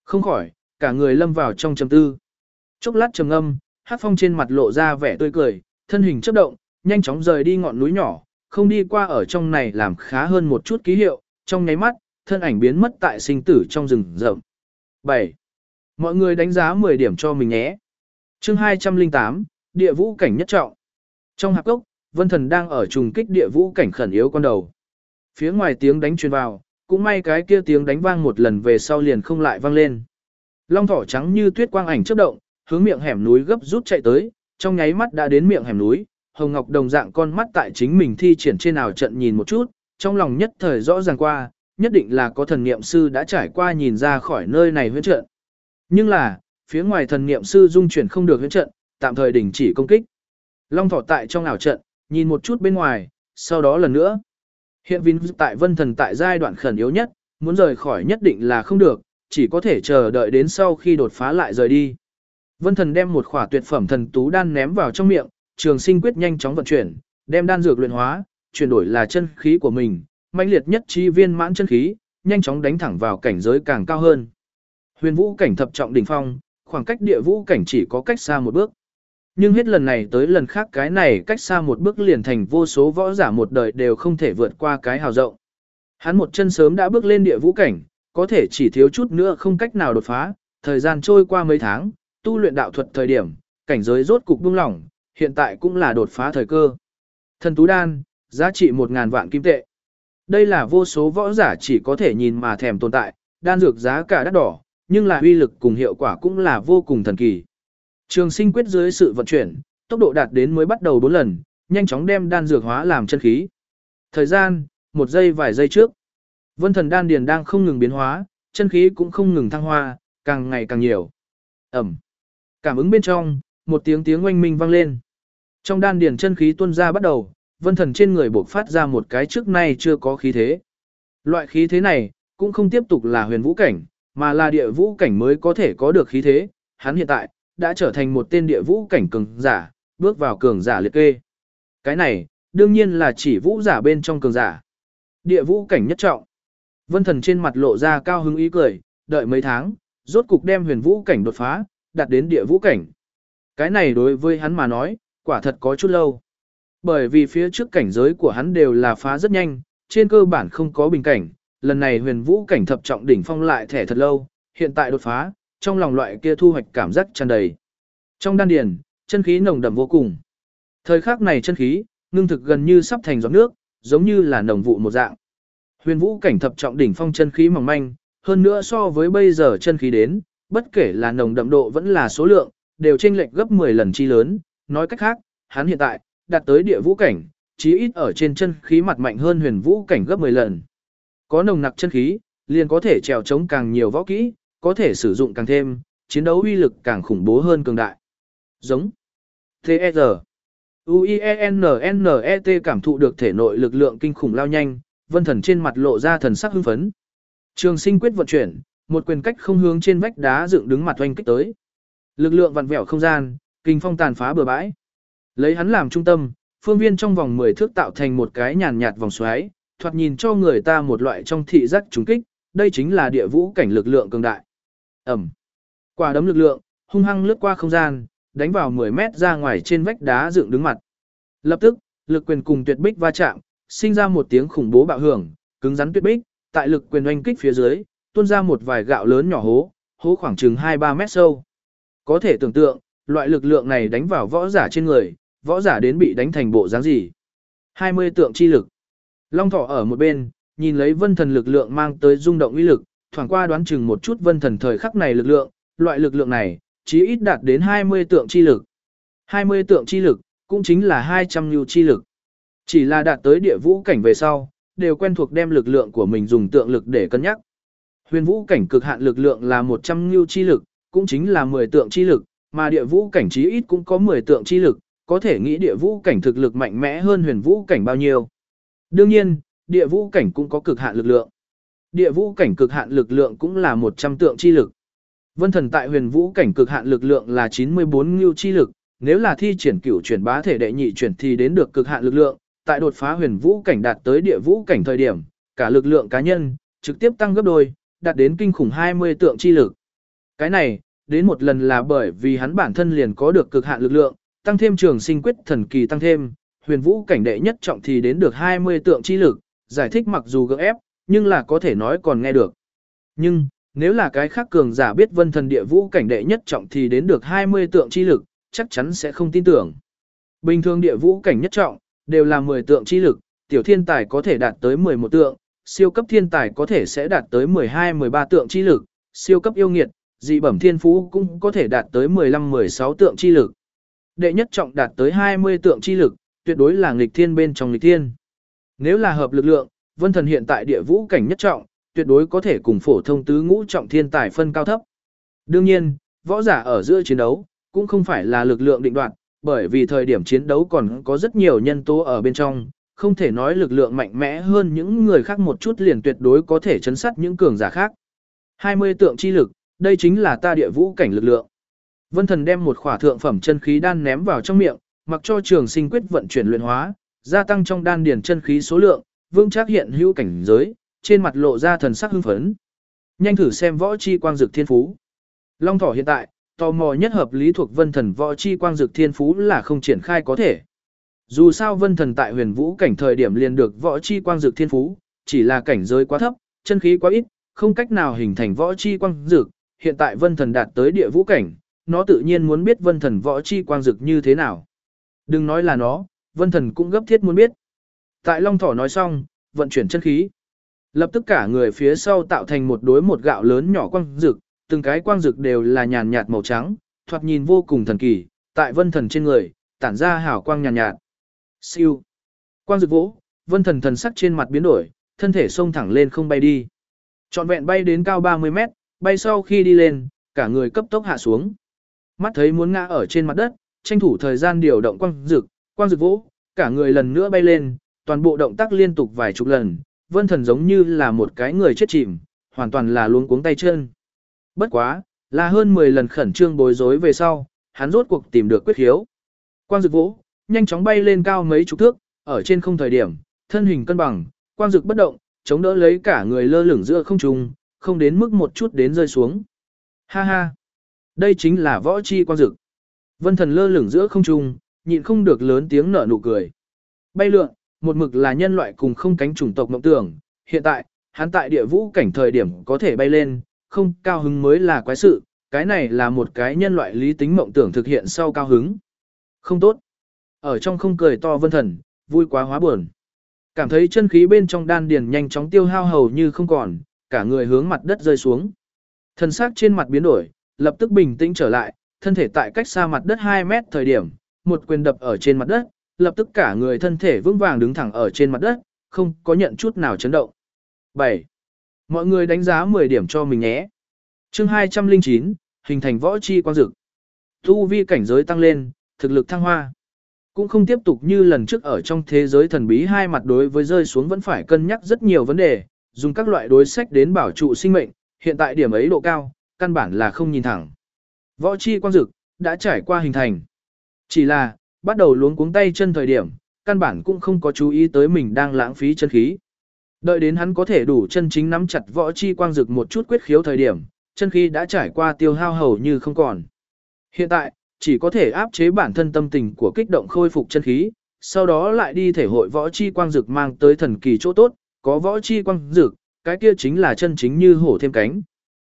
Không khỏi, cả người lâm vào trong trầm tư. Chốc lát trầm ngâm, Hát phong trên mặt lộ ra vẻ tươi cười, thân hình chấp động, nhanh chóng rời đi ngọn núi nhỏ, không đi qua ở trong này làm khá hơn một chút ký hiệu, trong nháy mắt, thân ảnh biến mất tại sinh tử trong rừng rậm. 7. Mọi người đánh giá 10 điểm cho mình nhé. Chương 208, địa vũ cảnh nhất trọng. Trong hạp cốc, Vân Thần đang ở trùng kích địa vũ cảnh khẩn yếu con đầu. Phía ngoài tiếng đánh truyền vào, cũng may cái kia tiếng đánh vang một lần về sau liền không lại vang lên. Long thỏ trắng như tuyết quang ảnh chớp động, hướng miệng hẻm núi gấp rút chạy tới, trong nháy mắt đã đến miệng hẻm núi, Hồng Ngọc đồng dạng con mắt tại chính mình thi triển trên nào trận nhìn một chút, trong lòng nhất thời rõ ràng qua, nhất định là có thần niệm sư đã trải qua nhìn ra khỏi nơi này huyễn trận. Nhưng là, phía ngoài thần niệm sư dung chuyển không được huyễn trận, tạm thời đình chỉ công kích. Long thỏ tại trong ảo trận, nhìn một chút bên ngoài, sau đó lần nữa. Hiện Vinh tại vân thần tại giai đoạn khẩn yếu nhất, muốn rời khỏi nhất định là không được, chỉ có thể chờ đợi đến sau khi đột phá lại rời đi. Vân thần đem một khỏa tuyệt phẩm thần tú đan ném vào trong miệng, trường sinh quyết nhanh chóng vận chuyển, đem đan dược luyện hóa, chuyển đổi là chân khí của mình, mãnh liệt nhất chi viên mãn chân khí, nhanh chóng đánh thẳng vào cảnh giới càng cao hơn. Huyền vũ cảnh thập trọng đỉnh phong, khoảng cách địa vũ cảnh chỉ có cách xa một bước. Nhưng hết lần này tới lần khác cái này cách xa một bước liền thành vô số võ giả một đời đều không thể vượt qua cái hào rộng. Hắn một chân sớm đã bước lên địa vũ cảnh, có thể chỉ thiếu chút nữa không cách nào đột phá, thời gian trôi qua mấy tháng, tu luyện đạo thuật thời điểm, cảnh giới rốt cục buông lỏng, hiện tại cũng là đột phá thời cơ. Thần tú đan, giá trị 1.000 vạn kim tệ. Đây là vô số võ giả chỉ có thể nhìn mà thèm tồn tại, đan dược giá cả đắt đỏ, nhưng là uy lực cùng hiệu quả cũng là vô cùng thần kỳ. Trường sinh quyết dưới sự vận chuyển, tốc độ đạt đến mới bắt đầu 4 lần, nhanh chóng đem đan dược hóa làm chân khí. Thời gian, một giây vài giây trước. Vân thần đan điền đang không ngừng biến hóa, chân khí cũng không ngừng thăng hoa, càng ngày càng nhiều. Ẩm. Cảm ứng bên trong, một tiếng tiếng oanh minh vang lên. Trong đan điền chân khí tuôn ra bắt đầu, vân thần trên người bộc phát ra một cái trước nay chưa có khí thế. Loại khí thế này, cũng không tiếp tục là huyền vũ cảnh, mà là địa vũ cảnh mới có thể có được khí thế, hắn hiện tại, đã trở thành một tên địa vũ cảnh cường giả, bước vào cường giả liệt kê. Cái này, đương nhiên là chỉ vũ giả bên trong cường giả. Địa vũ cảnh nhất trọng. Vân thần trên mặt lộ ra cao hứng ý cười, đợi mấy tháng, rốt cục đem huyền vũ cảnh đột phá, đạt đến địa vũ cảnh. Cái này đối với hắn mà nói, quả thật có chút lâu. Bởi vì phía trước cảnh giới của hắn đều là phá rất nhanh, trên cơ bản không có bình cảnh, lần này huyền vũ cảnh thập trọng đỉnh phong lại thẻ thật lâu, hiện tại đột phá, trong lòng loại kia thu hoạch cảm giác tràn đầy. Trong đan điền, chân khí nồng đậm vô cùng. Thời khắc này chân khí, ngưng thực gần như sắp thành giọt nước, giống như là nồng vụ một dạng. Huyền vũ cảnh thập trọng đỉnh phong chân khí mỏng manh, hơn nữa so với bây giờ chân khí đến, bất kể là nồng đậm độ vẫn là số lượng, đều chênh lệch gấp 10 lần chi lớn, nói cách khác, hắn hiện tại đạt tới địa vũ cảnh, chí ít ở trên chân khí mặt mạnh hơn huyền vũ cảnh gấp 10 lần. Có nồng nặc chân khí, liền có thể trèo chống càng nhiều võ kỹ, có thể sử dụng càng thêm, chiến đấu uy lực càng khủng bố hơn cường đại. Giống. T.E.R. U-I-E-N-N-E-T cảm thụ được thể nội lực lượng kinh khủng lao nhanh, vân thần trên mặt lộ ra thần sắc hưng phấn. Trường sinh quyết vận chuyển, một quyền cách không hướng trên vách đá dựng đứng mặt oanh kích tới. Lực lượng vặn vẹo không gian, kinh phong tàn phá bừa bãi. Lấy hắn làm trung tâm, phương viên trong vòng 10 thước tạo thành một cái nhàn nhạt vòng xoáy, thoạt nhìn cho người ta một loại trong thị giác trùng kích, đây chính là địa vũ cảnh lực lượng cường đại. Ẩm. Quả đấm lực lượng, hung hăng lướt qua không gian, đánh vào 10 mét ra ngoài trên vách đá dựng đứng mặt. Lập tức, lực quyền cùng tuyệt bích va chạm, sinh ra một tiếng khủng bố bạo hưởng, cứng rắn tuyệt bích, tại lực quyền oanh kích phía dưới, tuôn ra một vài gạo lớn nhỏ hố, hố khoảng chừng 2-3 mét sâu. Có thể tưởng tượng, loại lực lượng này đánh vào võ giả trên người, võ giả đến bị đánh thành bộ dáng gì. 20 tượng chi lực. Long thỏ ở một bên, nhìn lấy vân thần lực lượng mang tới rung động uy lực, thoảng qua đoán chừng một chút vân thần thời khắc này lực lượng, loại lực lượng này, chí ít đạt đến 20 tượng chi lực. 20 tượng chi lực, cũng chính là 200 nhu chi lực. Chỉ là đạt tới địa vũ cảnh về sau, đều quen thuộc đem lực lượng của mình dùng tượng lực để cân nhắc. Huyền vũ cảnh cực hạn lực lượng là 100 nhu chi lực, cũng chính là 10 tượng chi lực, mà địa vũ cảnh chí ít cũng có 10 tượng chi lực, có thể nghĩ địa vũ cảnh thực lực mạnh mẽ hơn huyền vũ cảnh bao nhiêu. Đương nhiên, địa vũ cảnh cũng có cực hạn lực lượng. Địa vũ cảnh cực hạn lực lượng cũng là 100 tượng chi lực. Vân thần tại huyền vũ cảnh cực hạn lực lượng là 94 ngưu chi lực, nếu là thi triển cửu chuyển bá thể đệ nhị chuyển thì đến được cực hạn lực lượng, tại đột phá huyền vũ cảnh đạt tới địa vũ cảnh thời điểm, cả lực lượng cá nhân trực tiếp tăng gấp đôi, đạt đến kinh khủng 20 tượng chi lực. Cái này, đến một lần là bởi vì hắn bản thân liền có được cực hạn lực lượng, tăng thêm trường sinh quyết thần kỳ tăng thêm, huyền vũ cảnh đệ nhất trọng thì đến được 20 tượng chi lực, giải thích mặc dù gượng ép, nhưng là có thể nói còn nghe được. Nhưng, nếu là cái khác cường giả biết vân thần địa vũ cảnh đệ nhất trọng thì đến được 20 tượng chi lực, chắc chắn sẽ không tin tưởng. Bình thường địa vũ cảnh nhất trọng, đều là 10 tượng chi lực, tiểu thiên tài có thể đạt tới 11 tượng, siêu cấp thiên tài có thể sẽ đạt tới 12-13 tượng chi lực, siêu cấp yêu nghiệt, dị bẩm thiên phú cũng có thể đạt tới 15-16 tượng chi lực. Đệ nhất trọng đạt tới 20 tượng chi lực, tuyệt đối là nghịch thiên bên trong nghịch thiên. Nếu là hợp lực lượng, vân thần hiện tại địa vũ cảnh nhất trọng, tuyệt đối có thể cùng phổ thông tứ ngũ trọng thiên tài phân cao thấp. Đương nhiên, võ giả ở giữa chiến đấu, cũng không phải là lực lượng định đoạt, bởi vì thời điểm chiến đấu còn có rất nhiều nhân tố ở bên trong, không thể nói lực lượng mạnh mẽ hơn những người khác một chút liền tuyệt đối có thể chấn sát những cường giả khác. 20 tượng chi lực, đây chính là ta địa vũ cảnh lực lượng. Vân Thần đem một khỏa thượng phẩm chân khí đan ném vào trong miệng, mặc cho Trường Sinh quyết vận chuyển luyện hóa, gia tăng trong đan điền chân khí số lượng, vương chắc hiện hữu cảnh giới, trên mặt lộ ra thần sắc hưng phấn. Nhanh thử xem võ chi quang dược thiên phú. Long thỏ hiện tại, tò mò nhất hợp lý thuộc Vân Thần võ chi quang dược thiên phú là không triển khai có thể. Dù sao Vân Thần tại Huyền Vũ cảnh thời điểm liền được võ chi quang dược thiên phú, chỉ là cảnh giới quá thấp, chân khí quá ít, không cách nào hình thành võ chi quang dược, hiện tại Vân Thần đạt tới địa vũ cảnh, nó tự nhiên muốn biết vân thần võ chi quang dực như thế nào. Đừng nói là nó, vân thần cũng gấp thiết muốn biết. Tại Long Thỏ nói xong, vận chuyển chân khí. Lập tức cả người phía sau tạo thành một đối một gạo lớn nhỏ quang dực, từng cái quang dực đều là nhàn nhạt màu trắng, thoạt nhìn vô cùng thần kỳ, tại vân thần trên người, tản ra hào quang nhàn nhạt. Siêu. Quang dực vỗ, vân thần thần sắc trên mặt biến đổi, thân thể xông thẳng lên không bay đi. Trọn vẹn bay đến cao 30 mét, bay sau khi đi lên, cả người cấp tốc hạ xuống. Mắt thấy muốn ngã ở trên mặt đất, tranh thủ thời gian điều động quang dực, quang dực vỗ, cả người lần nữa bay lên, toàn bộ động tác liên tục vài chục lần, vân thần giống như là một cái người chết chìm, hoàn toàn là luống cuống tay chân. Bất quá, là hơn 10 lần khẩn trương bối rối về sau, hắn rốt cuộc tìm được quyết khiếu. Quang dực vỗ, nhanh chóng bay lên cao mấy chục thước, ở trên không thời điểm, thân hình cân bằng, quang dực bất động, chống đỡ lấy cả người lơ lửng giữa không trung, không đến mức một chút đến rơi xuống. Ha ha, đây chính là võ chi quang dực. Vân thần lơ lửng giữa không trung, nhịn không được lớn tiếng nở nụ cười. Bay lượn, một mực là nhân loại cùng không cánh chủng tộc mộng tưởng, hiện tại, hắn tại địa vũ cảnh thời điểm có thể bay lên, không cao hứng mới là quái sự, cái này là một cái nhân loại lý tính mộng tưởng thực hiện sau cao hứng. Không tốt. Ở trong không cười to vân thần, vui quá hóa buồn. Cảm thấy chân khí bên trong đan điền nhanh chóng tiêu hao hầu như không còn, cả người hướng mặt đất rơi xuống. Thân xác trên mặt biến đổi, lập tức bình tĩnh trở lại, thân thể tại cách xa mặt đất 2 mét thời điểm, một quyền đập ở trên mặt đất, lập tức cả người thân thể vững vàng đứng thẳng ở trên mặt đất, không có nhận chút nào chấn động. 7. Mọi người đánh giá 10 điểm cho mình nhé. Chương 209, hình thành võ chi quang dực. Tu vi cảnh giới tăng lên, thực lực thăng hoa. Cũng không tiếp tục như lần trước ở trong thế giới thần bí hai mặt đối với rơi xuống vẫn phải cân nhắc rất nhiều vấn đề, dùng các loại đối sách đến bảo trụ sinh mệnh, hiện tại điểm ấy độ cao, căn bản là không nhìn thẳng. Võ chi quang dực, đã trải qua hình thành. Chỉ là, bắt đầu luống cuống tay chân thời điểm, căn bản cũng không có chú ý tới mình đang lãng phí chân khí. Đợi đến hắn có thể đủ chân chính nắm chặt võ chi quang dực một chút quyết khiếu thời điểm, chân khí đã trải qua tiêu hao hầu như không còn. Hiện tại, chỉ có thể áp chế bản thân tâm tình của kích động khôi phục chân khí, sau đó lại đi thể hội võ chi quang dực mang tới thần kỳ chỗ tốt, có võ chi quang dực, cái kia chính là chân chính như hổ thêm cánh.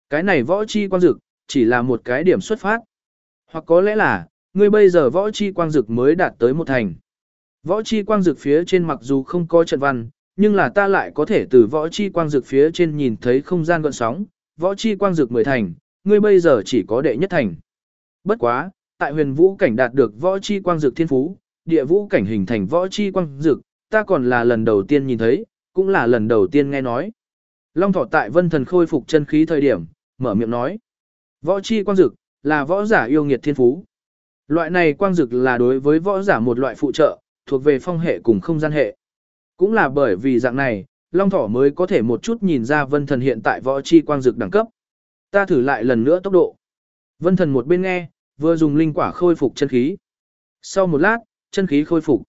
Cái này võ chi quang dực, chỉ là một cái điểm xuất phát. Hoặc có lẽ là, ngươi bây giờ võ chi quang dực mới đạt tới một thành. Võ chi quang dực phía trên mặc dù không có trận văn, nhưng là ta lại có thể từ võ chi quang dực phía trên nhìn thấy không gian gợn sóng, võ chi quang dực mười thành, ngươi bây giờ chỉ có đệ nhất thành. Bất quá, tại huyền vũ cảnh đạt được võ chi quang dực thiên phú, địa vũ cảnh hình thành võ chi quang dực, ta còn là lần đầu tiên nhìn thấy, cũng là lần đầu tiên nghe nói. Long thọ tại vân thần khôi phục chân khí thời điểm, mở miệng nói. Võ chi quang dực, là võ giả yêu nghiệt thiên phú. Loại này quang dực là đối với võ giả một loại phụ trợ, thuộc về phong hệ cùng không gian hệ. Cũng là bởi vì dạng này, Long Thỏ mới có thể một chút nhìn ra vân thần hiện tại võ chi quang dực đẳng cấp. Ta thử lại lần nữa tốc độ. Vân thần một bên nghe, vừa dùng linh quả khôi phục chân khí. Sau một lát, chân khí khôi phục.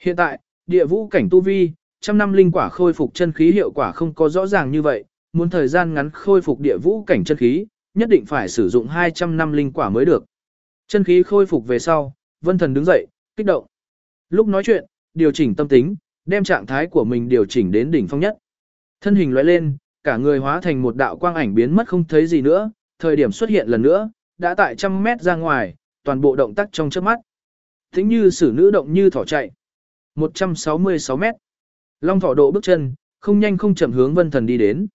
Hiện tại, địa vũ cảnh tu vi, trăm năm linh quả khôi phục chân khí hiệu quả không có rõ ràng như vậy, muốn thời gian ngắn khôi phục địa vũ cảnh chân khí, nhất định phải sử dụng 200 năm linh quả mới được. Chân khí khôi phục về sau, vân thần đứng dậy, kích động. Lúc nói chuyện, điều chỉnh tâm tính, đem trạng thái của mình điều chỉnh đến đỉnh phong nhất. Thân hình lóe lên, cả người hóa thành một đạo quang ảnh biến mất không thấy gì nữa, thời điểm xuất hiện lần nữa, đã tại trăm mét ra ngoài, toàn bộ động tác trong chớp mắt. Tính như sử nữ động như thỏ chạy. 166 mét. Long thỏ độ bước chân, không nhanh không chậm hướng vân thần đi đến.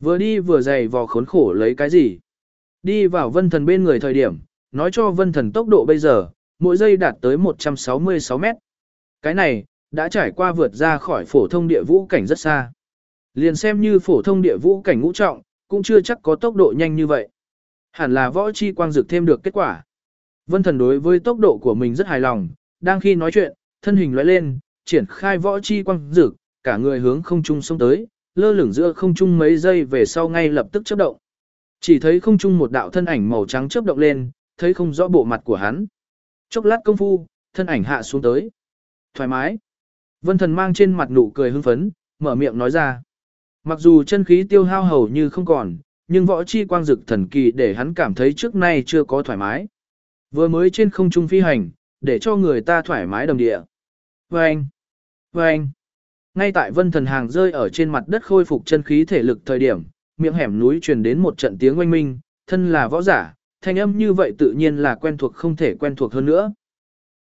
Vừa đi vừa dày vò khốn khổ lấy cái gì. Đi vào vân thần bên người thời điểm, nói cho vân thần tốc độ bây giờ, mỗi giây đạt tới 166 mét. Cái này, đã trải qua vượt ra khỏi phổ thông địa vũ cảnh rất xa. Liền xem như phổ thông địa vũ cảnh ngũ trọng, cũng chưa chắc có tốc độ nhanh như vậy. Hẳn là võ chi quang dược thêm được kết quả. Vân thần đối với tốc độ của mình rất hài lòng, đang khi nói chuyện, thân hình lóe lên, triển khai võ chi quang dược, cả người hướng không trung xông tới, lơ lửng giữa không trung mấy giây về sau ngay lập tức chớp động. Chỉ thấy không trung một đạo thân ảnh màu trắng chớp động lên, thấy không rõ bộ mặt của hắn. Chốc lát công phu, thân ảnh hạ xuống tới. Thoải mái. Vân thần mang trên mặt nụ cười hưng phấn, mở miệng nói ra. Mặc dù chân khí tiêu hao hầu như không còn, nhưng võ chi quang dực thần kỳ để hắn cảm thấy trước nay chưa có thoải mái. Vừa mới trên không trung phi hành, để cho người ta thoải mái đồng địa. Vâng! Vâng! Ngay tại vân thần hàng rơi ở trên mặt đất khôi phục chân khí thể lực thời điểm, miệng hẻm núi truyền đến một trận tiếng oanh minh, thân là võ giả, thanh âm như vậy tự nhiên là quen thuộc không thể quen thuộc hơn nữa.